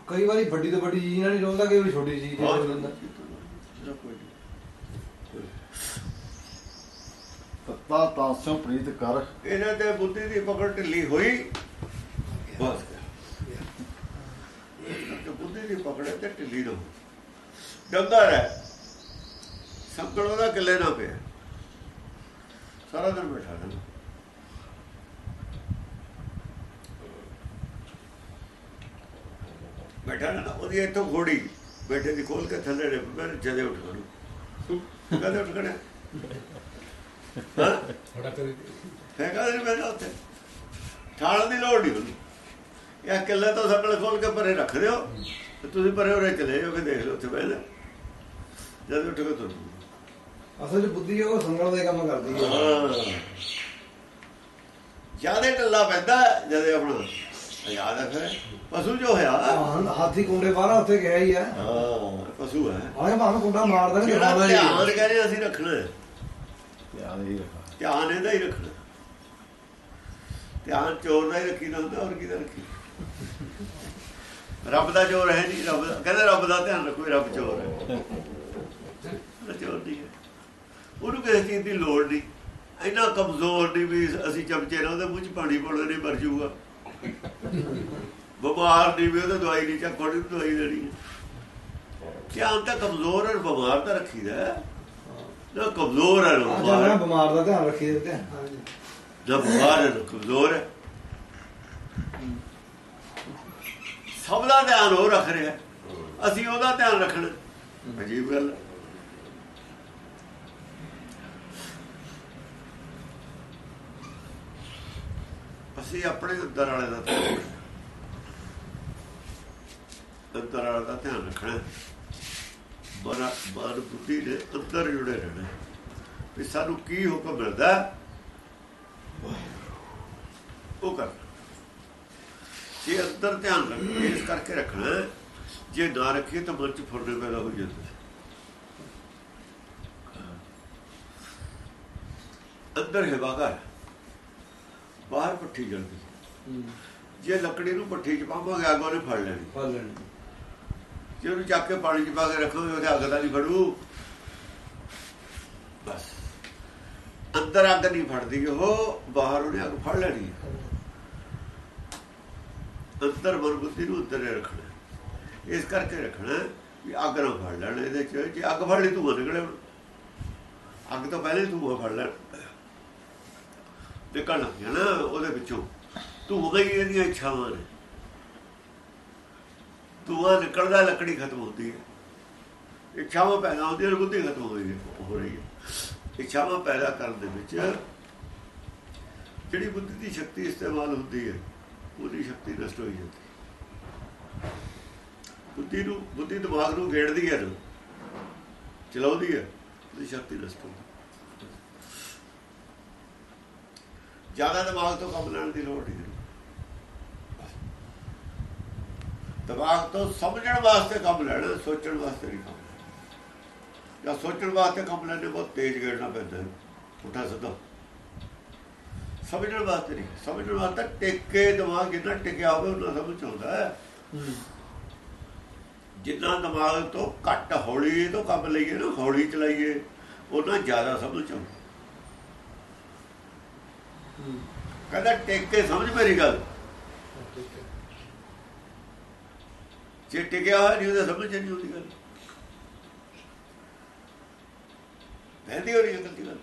ਕਈ ਵਾਰੀ ਵੱਡੀ ਤੋਂ ਵੱਡੀ ਚੀਜ਼ ਨਾਲ ਨਹੀਂ ਰੋਲਦਾ ਕਈ ਵਾਰੀ ਛੋਟੀ ਚੀਜ਼ ਨਾਲ ਰੋਲ ਲੈਂਦਾ ਇਹਦਾ ਕੋਈ ਨਹੀਂ। ਤੱਤਾ ਤਾਸੋਂ ਪ੍ਰੀਤ ਕਰ। ਇਹਨਾਂ ਤੇ ਬੁੱਧੀ ਦੀ ਪਕੜ ਢਿੱਲੀ ਹੋਈ। ਬਸ। ਤੇ ਬੁੱਧੀ ਦੀ ਪਕੜ ਤੇ ਢਿੱਲੀ ਨਾ ਡੰਗਾ ਰਹਿ। ਸੰਕੜ ਉਹਦਾ ਕਿੱਲੇ ਨਾ ਪਿਆ। ਸਾਰਾ ਦਿਨ ਬੈਠਾ ਰਹਿਣਾ ਬੈਠਾ ਰਹਿਣਾ ਉਹਦੀ ਇੱਥੋਂ ਘੋੜੀ ਬੈਠੇ ਦੀ ਖੋਲ ਕੇ ਥੱਲੇ ਰੇ ਮੇਰੇ ਜਦੇ ਉੱਠ ਖੜੂ ਕਦੇ ਉੱਠ ਖੜਿਆ ਹਾਂ ਥੋੜਾ ਕਰੀ ਫੇਕਾ ਨਹੀਂ ਬੈਠਾ ਉੱਥੇ ਠਾਣ ਦੀ ਲੋੜ ਨਹੀਂ ਹੁੰਦੀ। ਇਹ ਕਿੱਲੇ ਤੋਂ ਸਕਲ ਖੋਲ ਕੇ ਪਰੇ ਰੱਖ ਦਿਓ ਤੇ ਤੁਸੀਂ ਪਰੇ ਉਰੇ ਚਲੇ ਜਾਓ ਕਿ ਦੇਖ ਲਓ ਉੱਥੇ ਬਹਿ ਜਦ ਉੱਠ ਕੇ ਤੁਰ। ਅਸਲ ਬੁੱਧੀ ਉਹ ਸੰਗਲ ਦੇ ਕੰਮ ਕਰਦੀ ਹੈ। ਜਿਆਦੇ ਢੱਲਾ ਪੈਂਦਾ ਜਦੇ ਆਪਣਾ ਯਾਦ ਹੈ ਫਿਰ ਪਸ਼ੂ ਜੋ ਹੋਇਆ ਹਾਂ, ਹਾਥੀ ਕੁੰਡੇ ਬਾਹਰ ਉੱਥੇ ਗਿਆ ਹੀ ਹੈ ਹਾਂ ਪਸ਼ੂ ਹੈ। ਆਏ ਭਾਵੇਂ ਕੁੰਡਾ ਮਾਰਦਾ ਨਹੀਂ ਜਿਹੜਾ ਧਿਆਨ ਕਹਿੰਦੇ ਅਸੀਂ ਰੱਖਣਾ। ਹੈ। ਧਿਆਨ ਹੀ ਰੱਖਾ ਧਿਆਨ ਇਹਦਾ ਹੀ ਰੱਖਣਾ। ਧਿਆਨ ਚੋਰ ਦਾ ਹੀ ਰੱਖੀ ਹੁੰਦਾ, ਹੋਰ ਕਿਹਦਾ ਰੱਖੀ ਰੱਬ ਦਾ ਚੋਰ ਹੈ ਨਹੀਂ, ਰੱਬ ਦਾ ਕਹਿੰਦੇ ਰੱਬ ਦਾ ਧਿਆਨ ਰੱਖੋ ਰੱਬ ਚੋਰ ਹੈ। ਚੋਰ ਨਹੀਂ ਉਹਨੂੰ ਕਿਸੇ ਚੀਜ਼ ਦੀ ਲੋੜ ਨਹੀਂ। ਇੰਨਾ ਕਮਜ਼ੋਰ ਨਹੀਂ ਵੀ ਅਸੀਂ ਚਮਚੇ ਨਾਲ ਉਹਦੇ ਮੂੰਹ 'ਚ ਪਾਣੀ ਪਾਉਣਾ ਨਹੀਂ, ਮਰ ਜਾਊਗਾ। ਬਿਮਾਰ ਨਹੀਂ ਵੀ ਉਹਦੇ ਦਵਾਈ ਨਹੀਂ ਚੱਕ ਦਵਾਈ ਦੇਣੀ ਧਿਆਨ ਤਾਂ ਕਮਜ਼ੋਰ ਔਰ ਬਿਮਾਰ ਤਾਂ ਰੱਖੀਦਾ ਹੈ। ਨਾ ਕਮਜ਼ੋਰ ਹੈ ਨਾ ਆ ਬਿਮਾਰ। ਬਿਮਾਰ ਦਾ ਧਿਆਨ ਰੱਖੀ ਦੇ ਧਿਆਨ ਜਦ ਬਾਹਰ ਹੈ, ਕਮਜ਼ੋਰ ਹੈ। ਸਭ ਦਾ ਧਿਆਨ ਉਹ ਰੱਖ ਰਿਹਾ। ਅਸੀਂ ਉਹਦਾ ਧਿਆਨ ਰੱਖਣਾ। ਅਜੀਬ ਗੱਲ। ਅਸੀਂ ਆਪਣੇ ਅੰਦਰ ਵਾਲੇ ਦਾ ਧਿਆਨ ਰੱਖਣਾ। ਅੰਦਰ ਵਾਲੇ ਦਾ ਧਿਆਨ ਰੱਖਣਾ। ਮਨ ਬੁੱਧੀ ਦੇ ਅੰਦਰ ਜੁੜੇ ਰਹਿਣਾ ਵੀ ਸਾਨੂੰ ਕੀ ਹੁਕਮ ਮਿਲਦਾ ਉਹ ਕਰ। ਜੇ ਅੰਦਰ ਧਿਆਨ ਰੱਖੀਏ ਇਸ ਕਰਕੇ ਰੱਖਣਾ। ਜੇ ਨਾ ਰੱਖੀਏ ਤਾਂ ਮਨ ਚ ਫੁਰਨੇ ਪੈਦਾ ਹੋ ਜਾਂਦੇ ਅੰਦਰ ਹੈ ਬਾਹਰ। ਬਾਹਰ ਪੱਠੀ ਜਲਦੀ ਹੂੰ। ਜੇ ਲੱਕੜੀ ਨੂੰ ਪੱਠੀ ਚ ਪਾਵਾਂਗੇ ਅੱਗ ਉਹਨੇ ਫੜ ਲੈਣੀ। ਫੜ ਲੈਣੀ। ਜੇ ਉਹਨੂੰ ਚੱਕ ਕੇ ਪਾਣੀ 'ਚ ਪਾ ਕੇ ਰੱਖੋਗੇ ਉਹਦੇ ਅੱਗ ਦਾ ਨਹੀਂ ਫੜੂ। ਬਸ। ਅੰਦਰ ਅੱਗ ਨਹੀਂ ਫੜਦੀ ਉਹ, ਬਾਹਰ ਉਹਨੇ ਅੱਗ ਫੜ ਲੈਣੀ ਹੈ। ਅੰਦਰ ਬੁੱਧੀ ਨੂੰ ਅੰਦਰ ਰੱਖਣਾ। ਇਸ ਕਰਕੇ ਰੱਖਣਾ ਵੀ ਅੱਗ ਨਾ ਫੜ ਲੈਣ ਇਹਦੇ ਚ। ਜੇ ਅੱਗ ਫੜ ਲਈ ਤੂੰ ਨਿਕਲੇ ਹੁਣ। ਅੱਗ ਤੋਂ ਪਹਿਲੇ ਤੂੰ ਫੜ ਲੈਣ। ਨਿਕਲ ਲੱਗ ਗਿਆ ਨਾ, ਉਹਦੇ ਵਿੱਚੋਂ। ਤੂੰ ਹੀ ਇਹਦੀਆਂ ਇੱਛਾਵਾਂ ਨੇ। ਧੂਆ ਨਿਕਲਦਾ, ਲੱਕੜੀ ਖਤਮ ਹੁੰਦੀ ਹੈ। ਇੱਛਾਵਾਂ ਪੈਦਾ ਹੁੰਦੀਆਂ ਨੇ, ਬੁੱਧੀ ਖਤਮ ਹੋ ਰਹੀ ਹੈ, ਹੋ ਰਹੀ ਹੈ। ਇੱਛਾਵਾਂ ਪੈਦਾ ਕਰਨ ਦੇ ਵਿੱਚ ਜਿਹੜੀ ਬੁੱਧੀ ਦੀ ਸ਼ਕਤੀ ਇਸਤੇਮਾਲ ਹੁੰਦੀ ਹੈ, ਉਹਦੀ ਸ਼ਕਤੀ ਨਸ਼ਟ ਹੋ ਜਾਂਦੀ ਹੈ। ਬੁੱਧੀ ਨੂੰ, ਬੁੱਧੀ ਦਿਮਾਗ ਨੂੰ ਗੇੜਦੀ ਹੈ ਨਾ ਚਲਾਉਂਦੀ ਹੈ, ਉਹਦੀ ਸ਼ਕਤੀ ਨਸ਼ਟ ਹੁੰਦੀ ਜ਼ਿਆਦਾ ਦਿਮਾਗ ਤੋਂ ਕੰਮ ਲੈਣ ਦੀ ਲੋੜ ਨਹੀਂ। ਦਿਮਾਗ ਤੋਂ ਸਮਝਣ ਵਾਸਤੇ ਕੰਮ ਲੈਣਾ ਸੋਚਣ ਵਾਸਤੇ ਨਹੀਂ ਕੰਮ। ਜਾਂ ਸੋਚਣ ਵਾਸਤੇ ਕੰਮ ਲੈਣੇ ਬਹੁਤ ਤੇਜ਼ ਗੇੜਨਾ ਪੈਂਦਾ ਪੁੱਠਾ ਸਿੱਧਾ। ਸਮਝਣ ਵਾਸਤੇ ਨਹੀਂ ਸਮਝਣ ਵਾਸਤੇ ਟਿੱਕੇ ਦਿਮਾਗ ਜਿੰਨਾ ਟਿਕਿਆ ਹੋਵੇ ਉਹਨਾਂ ਸਮਝ ਆਉਂਦਾ ਹੈ। ਜਿੰਨਾ ਦਿਮਾਗ ਤੋਂ ਘੱਟ ਹੌਲੀ ਤੋਂ ਕੰਮ ਲਈਏ ਨਾ ਹੌਲੀ ਚਲਾਈਏ ਉਹਨਾਂ ਜ਼ਿਆਦਾ ਸਮਝ ਆਉਂਦਾ। ਕਹਿੰਦਾ ਟਿਕ ਸਮਝ ਮੇਰੀ ਗੱਲ ਠੀਕ ਹੈ ਜੇ ਟਿਕਿਆ ਹੋਇਆ ਨਹੀਂ ਉਹਦਾ ਸਮਝ ਨਹੀਂ ਆਉਂਦੀ ਗੱਲ। ਬਹਿੰਦੀ ਹੋ ਰਹੀ ਹੈ ਗਲਤੀ ਗੱਲ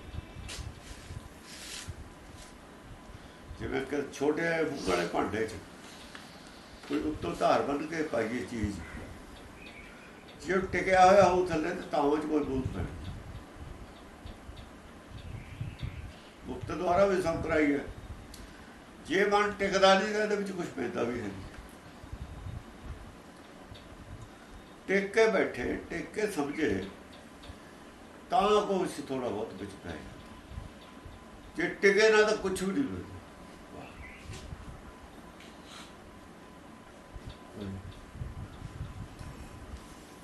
ਜਿਵੇਂ ਕਿ ਛੋਟੇ ਵਾਲੇ ਭਾਂਡੇ 'ਚ ਕੋਈ ਉੱਤੋਂ ਧਾਰ ਬਣ ਕੇ ਪਾਈਏ ਚੀਜ਼। ਜੇ ਉਹ ਟਿਕਿਆ ਹੋਇਆ ਉਹ ਥੱਲੇ ਤੇ ਤਾਂ ਚ ਕੋਈ ਬੂਤ ਪੈਣੀ ਮੁਕਤ ਦੁਆਰਾ ਵੀ ਸਮ ਹੈ। ਜੇ ਮਨ ਟਿਕਦਾ ਨਹੀਂ ਤਾਂ ਇਹਦੇ ਵਿੱਚ ਕੁਝ ਪੈਂਦਾ ਵੀ ਹੈ ਨਹੀਂ ਟਿਕ ਕੇ ਬੈਠੇ ਟਿਕ ਕੇ ਸਮਝੇ ਤਾਂ ਕੋ ਇਸ ਥੋੜਾ ਬਹੁਤ ਵਿੱਚ ਪੈ ਜੇ ਟਿਕੇ ਨਾ ਤਾਂ ਕੁਝ ਵੀ ਨਹੀਂ ਮਿਲਦਾ।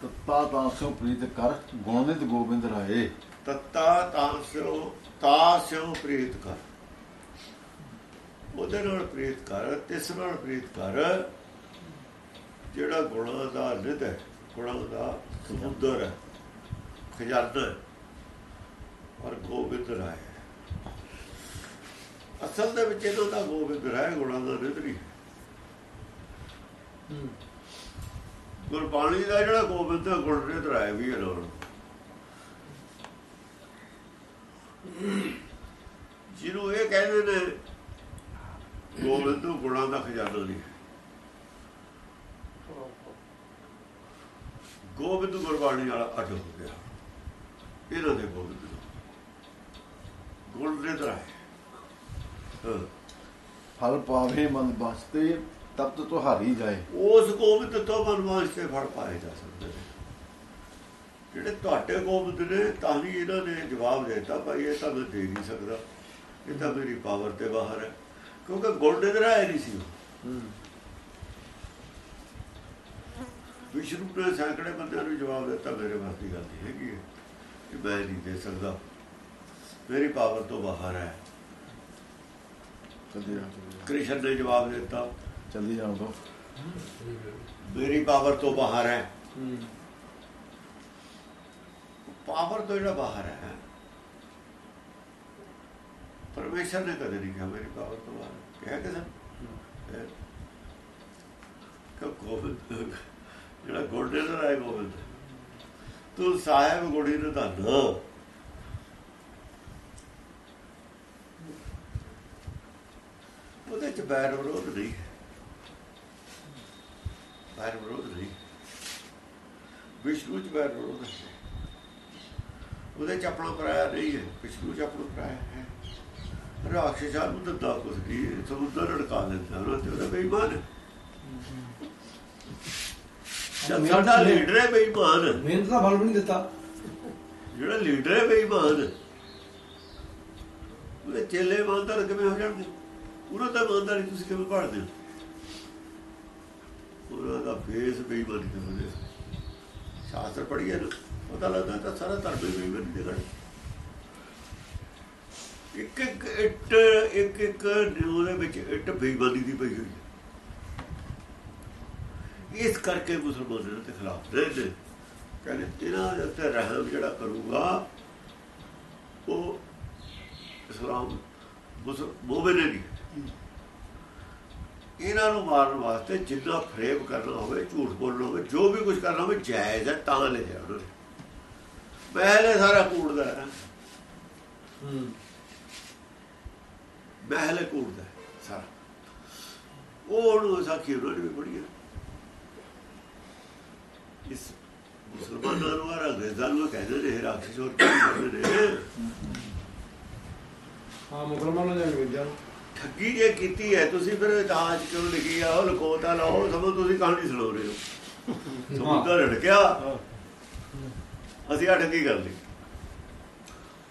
ਤਤਾ ਤਾਂ ਸੋ ਪ੍ਰੀਤ ਕਰ ਗੁਣਨਿਤ ਗੋਬਿੰਦ ਰਾਏ। ਤਤਾ ਤਾਸਿਓ ਤਾਸਿਓ ਪ੍ਰੀਤ ਕਰ। ਉਹਦੇ ਨਾਲ ਪ੍ਰੀਤ ਕਰ ਤਿਸ ਨਾਲ ਪ੍ਰੀਤ ਕਰ। ਜਿਹੜਾ ਗੁਣਾਂ ਦਾ ਨਿਧ ਹੈ ਗੁਣਾਂ ਦਾ ਸਮੁੰਦਰ ਹੈ ਖਜ਼ਾਨਾ ਔਰ ਗੋਬਿੰਦ ਰਾਏ। ਅਸਲ ਦੇ ਵਿੱਚ ਇਹਨਾਂ ਦਾ ਗੋਬਿੰਦ ਰਾਏ ਗੁਣਾਂ ਦਾ ਨਿਧ ਨਹੀਂ ਹੈ। ਹੂੰ ਗੁਰਬਾਣੀ ਦਾ ਜਿਹੜਾ ਗੋਬਿੰਦ ਹੈ ਗੁਣ ਨਿਧ ਰਾਏ ਵੀ ਹੈ ਜਿਹਨੂੰ ਇਹ ਕਹਿੰਦੇ ਨੇ ਗੋਬਿੰਦ ਨੂੰ ਗੁਣਾਂ ਦਾ ਖਜ਼ਾਨਾ ਨਹੀਂ ਗੋਬਿੰਦ ਗੁਰਬਾਣੀ ਵਾਲਾ ਅੱਡ ਹੋ ਗਿਆ। ਇਹਨਾਂ ਦੇ ਗੋਬਿੰਦ ਨੂੰ ਗੁਣ ਨਿਧ ਰਾਏ। ਹਾਂ। ਫਲ ਪਾਵੇ ਮਨ ਬਸਤੇ ਤਬ ਤੋ ਤੁਹਾਰੀ ਜਾਏ। ਉਸ ਗੋਬਿੰਦ ਤੋਂ ਮਨਵਾਸ ਤੇ ਫੜ ਪਾਏ ਜਾ ਸਕਦੇ ਨੇ। ਜਿਹੜੇ ਤੁਹਾਡੇ ਗੋਬਿੰਦ ਨੇ ਤਾਂ ਹੀ ਇਹਨਾਂ ਨੇ ਜਵਾਬ ਦੇ ਦਿੱਤਾ ਭਾਈ ਇਹ ਤਾਂ ਮੈਂ ਦੇ ਨਹੀਂ ਸਕਦਾ। ਇਹ ਤਾਂ ਮੇਰੀ ਪਾਵਰ ਤੇ ਬਾਹਰ ਹੈ। ਕਿਉਂਕਿ ਗੋਲਡੇ ਦਾ ਰਾਏ ਨਹੀਂ ਸੀ ਉਹ। ਹੂੰ। ਵਿਸ਼ਨੂੰ ਨੇ ਸੈਂਕੜੇ ਬੰਦਿਆਂ ਨੂੰ ਜਵਾਬ ਦਿੱਤਾ ਮੇਰੇ ਵਾਸ ਦੀ ਗੱਲ ਹੈਗੀ ਹੈ ਕਿ ਮੈਂ ਨਹੀਂ ਦੇ ਸਕਦਾ। ਮੇਰੀ ਪਾਵਰ ਤੋਂ ਬਾਹਰ ਹੈ। ਕ੍ਰਿਸ਼ਨ ਨੇ ਜਵਾਬ ਦਿੱਤਾ। ਚੱਲੀ ਜਾਣ ਦੋ ਮੇਰੀ ਪਾਵਰ ਤੋਂ ਬਾਹਰ ਹੈ। ਪਾਵਰ ਤੋਂ ਜਿਹੜਾ ਬਾਹਰ ਹੈ। ਪਰਮੇਸ਼ਰ ਨੇ ਕਦੇ ਨਹੀਂ ਕਿਹਾ ਮੇਰੀ ਪਾਵਰ ਤੋਂ ਬਾਹਰ। ਕਿਹਾ ਕਿ ਕਿ ਗੋਬਿੰਦ? ਜਿਹੜਾ ਗੋਡੇ ਦਾ ਰਾਏ ਗੋਬਿੰਦ ਤੂੰ ਸਾਹਿਬ ਗੋੜੀ ਨੂੰ ਧੰਨ। ਬੈਰ ਵਿਰੋਧ ਨਹੀਂ ਬੈਰ ਵਿਰੋਧ ਨਹੀਂ ਵਿਸ਼ਨੂੰ ਚ ਬੈਰ ਵਿਰੋਧ ਹੈ। ਉਹਦੇ ਚ ਆਪਣਾ ਪਰਾਇਆ ਨਹੀਂ ਹੈ। ਵਿਸ਼ਨੂੰ ਚ ਆਪਣਾ ਪਰਾਇਆ ਹੈ। ਰਾਖਸ਼ਾਂ ਨੂੰ ਦਿੱਤਾ ਦਾ ਕੁਝ ਨਹੀਂ। ਸਮੁੰਦਰ ਰੜਕਾ ਦਿੰਦਾ। ਉਹਨਾਂ ਤੇ ਬੇਈਮਾਨ ਸਾਡਾ ਲੀਡਰ ਹੈ ਬੇਈਮਾਨ। ਮਿਹਨਤ ਦਾ ਫਲ ਵੀ ਨਹੀਂ ਦਿੱਤਾ। ਜਿਹੜਾ ਲੀਡਰ ਹੈ ਬੇਈਮਾਨ। ਉਹਦੇ ਚੇਲੇ ਇਮਾਨਦਾਰ ਕਿਵੇਂ ਹੋ ਜਾਣਗੇ? ਉਹਨਾਂ ਦਾ ਇਮਾਨਦਾਰੀ ਤੁਸੀਂ ਕਿਵੇਂ ਪੜ੍ਹਦੇ ਹੋ? ਉਹਨਾਂ ਦਾ ਫੇਸ ਬੇਈਮਾਨੀ ਦੇ ਹੁੰਦੇ ਸ਼ਾਸਤਰ ਪੜ੍ਹੀਏ ਨਾ ਪਤਾ ਲੱਗਦਾ ਤਾਂ ਸਾਰਾ ਧਰਮ ਹੀ ਬੇਈਮਾਨੀ ਦੇ ਘੜ ਇੱਕ ਇੱਕ ਇੱਟ ਇੱਕ ਇੱਕ ਉਹਦੇ ਵਿੱਚ ਇੱਟ ਬੇਈਮਾਨੀ ਦੀ ਪਈ ਹੋਈ ਹੈ। ਇਸ ਕਰਕੇ ਮੁਸਲਮਾਨਾਂ ਦੇ ਖਿਲਾਫ ਰਹੇ ਨੇ ਕਹਿੰਦੇ ਦੇ ਉੱਤੇ ਰਹਿਮ ਜਿਹੜਾ ਕਰੂਗਾ ਉਹ ਇਸਲਾਮ ਮੂਮਨ ਨਹੀਂ ਇਹਨਾਂ ਨੂੰ ਮਾਰਨ ਵਾਸਤੇ ਜਿੰਨਾ ਫਰੇਬ ਕਰਨਾ ਹੋਵੇ ਝੂਠ ਬੋਲਣਾ ਹੋਵੇ ਜੋ ਵੀ ਕੁਝ ਕਰਨਾ ਹੋਵੇ ਜਾਇਜ਼ ਹੈ ਤਾਂ ਲੈ ਜਾ ਉਹਨਾਂ ਨੇ। ਮਹਿਲੇ ਸਾਰਾ ਕੂੜਦਾ ਹੈ। ਹੂੰ। ਮਹਿਲੇ ਕੂੜਦਾ ਸਾਰਾ। ਉਹ ਉਹਨੂੰ ਸਾਖੀ ਉਹਨਾਂ ਨੇ ਵੀ ਪੜ੍ਹੀ ਹੈ ਇਸ ਮੁਸਲਮਾਨਾਂ ਨੂੰ ਆ ਅੰਗਰੇਜ਼ਾਂ ਨੂੰ ਕਹਿੰਦੇ ਨੇ ਰਾਖਸ਼ ਹੋਰ ਕੀ ਕਹਿੰਦੇ ਨੇ ਹਾਂ ਮੁਸਲਮਾਨਾਂ ਦੇ ਅੰਗਰੇਜ਼ਾਂ ਠੱਗੀ ਜੇ ਕੀਤੀ ਹੈ ਤੁਸੀਂ ਫਿਰ ਇਤਿਹਾਸ ਕਿਉਂ ਲਿਖੀ ਆ ਉਹ ਲਕੋਤਾ ਲਾਓ ਸਭ ਤੁਸੀਂ ਕਹਾਣੀ ਸੁਣਾ ਰਹੇ ਹੋ ਸਮੁੰਦਰ ਢੜਕਿਆ ਅਸੀਂ ਆ ਠੱਗੀ ਕਰ ਲਈ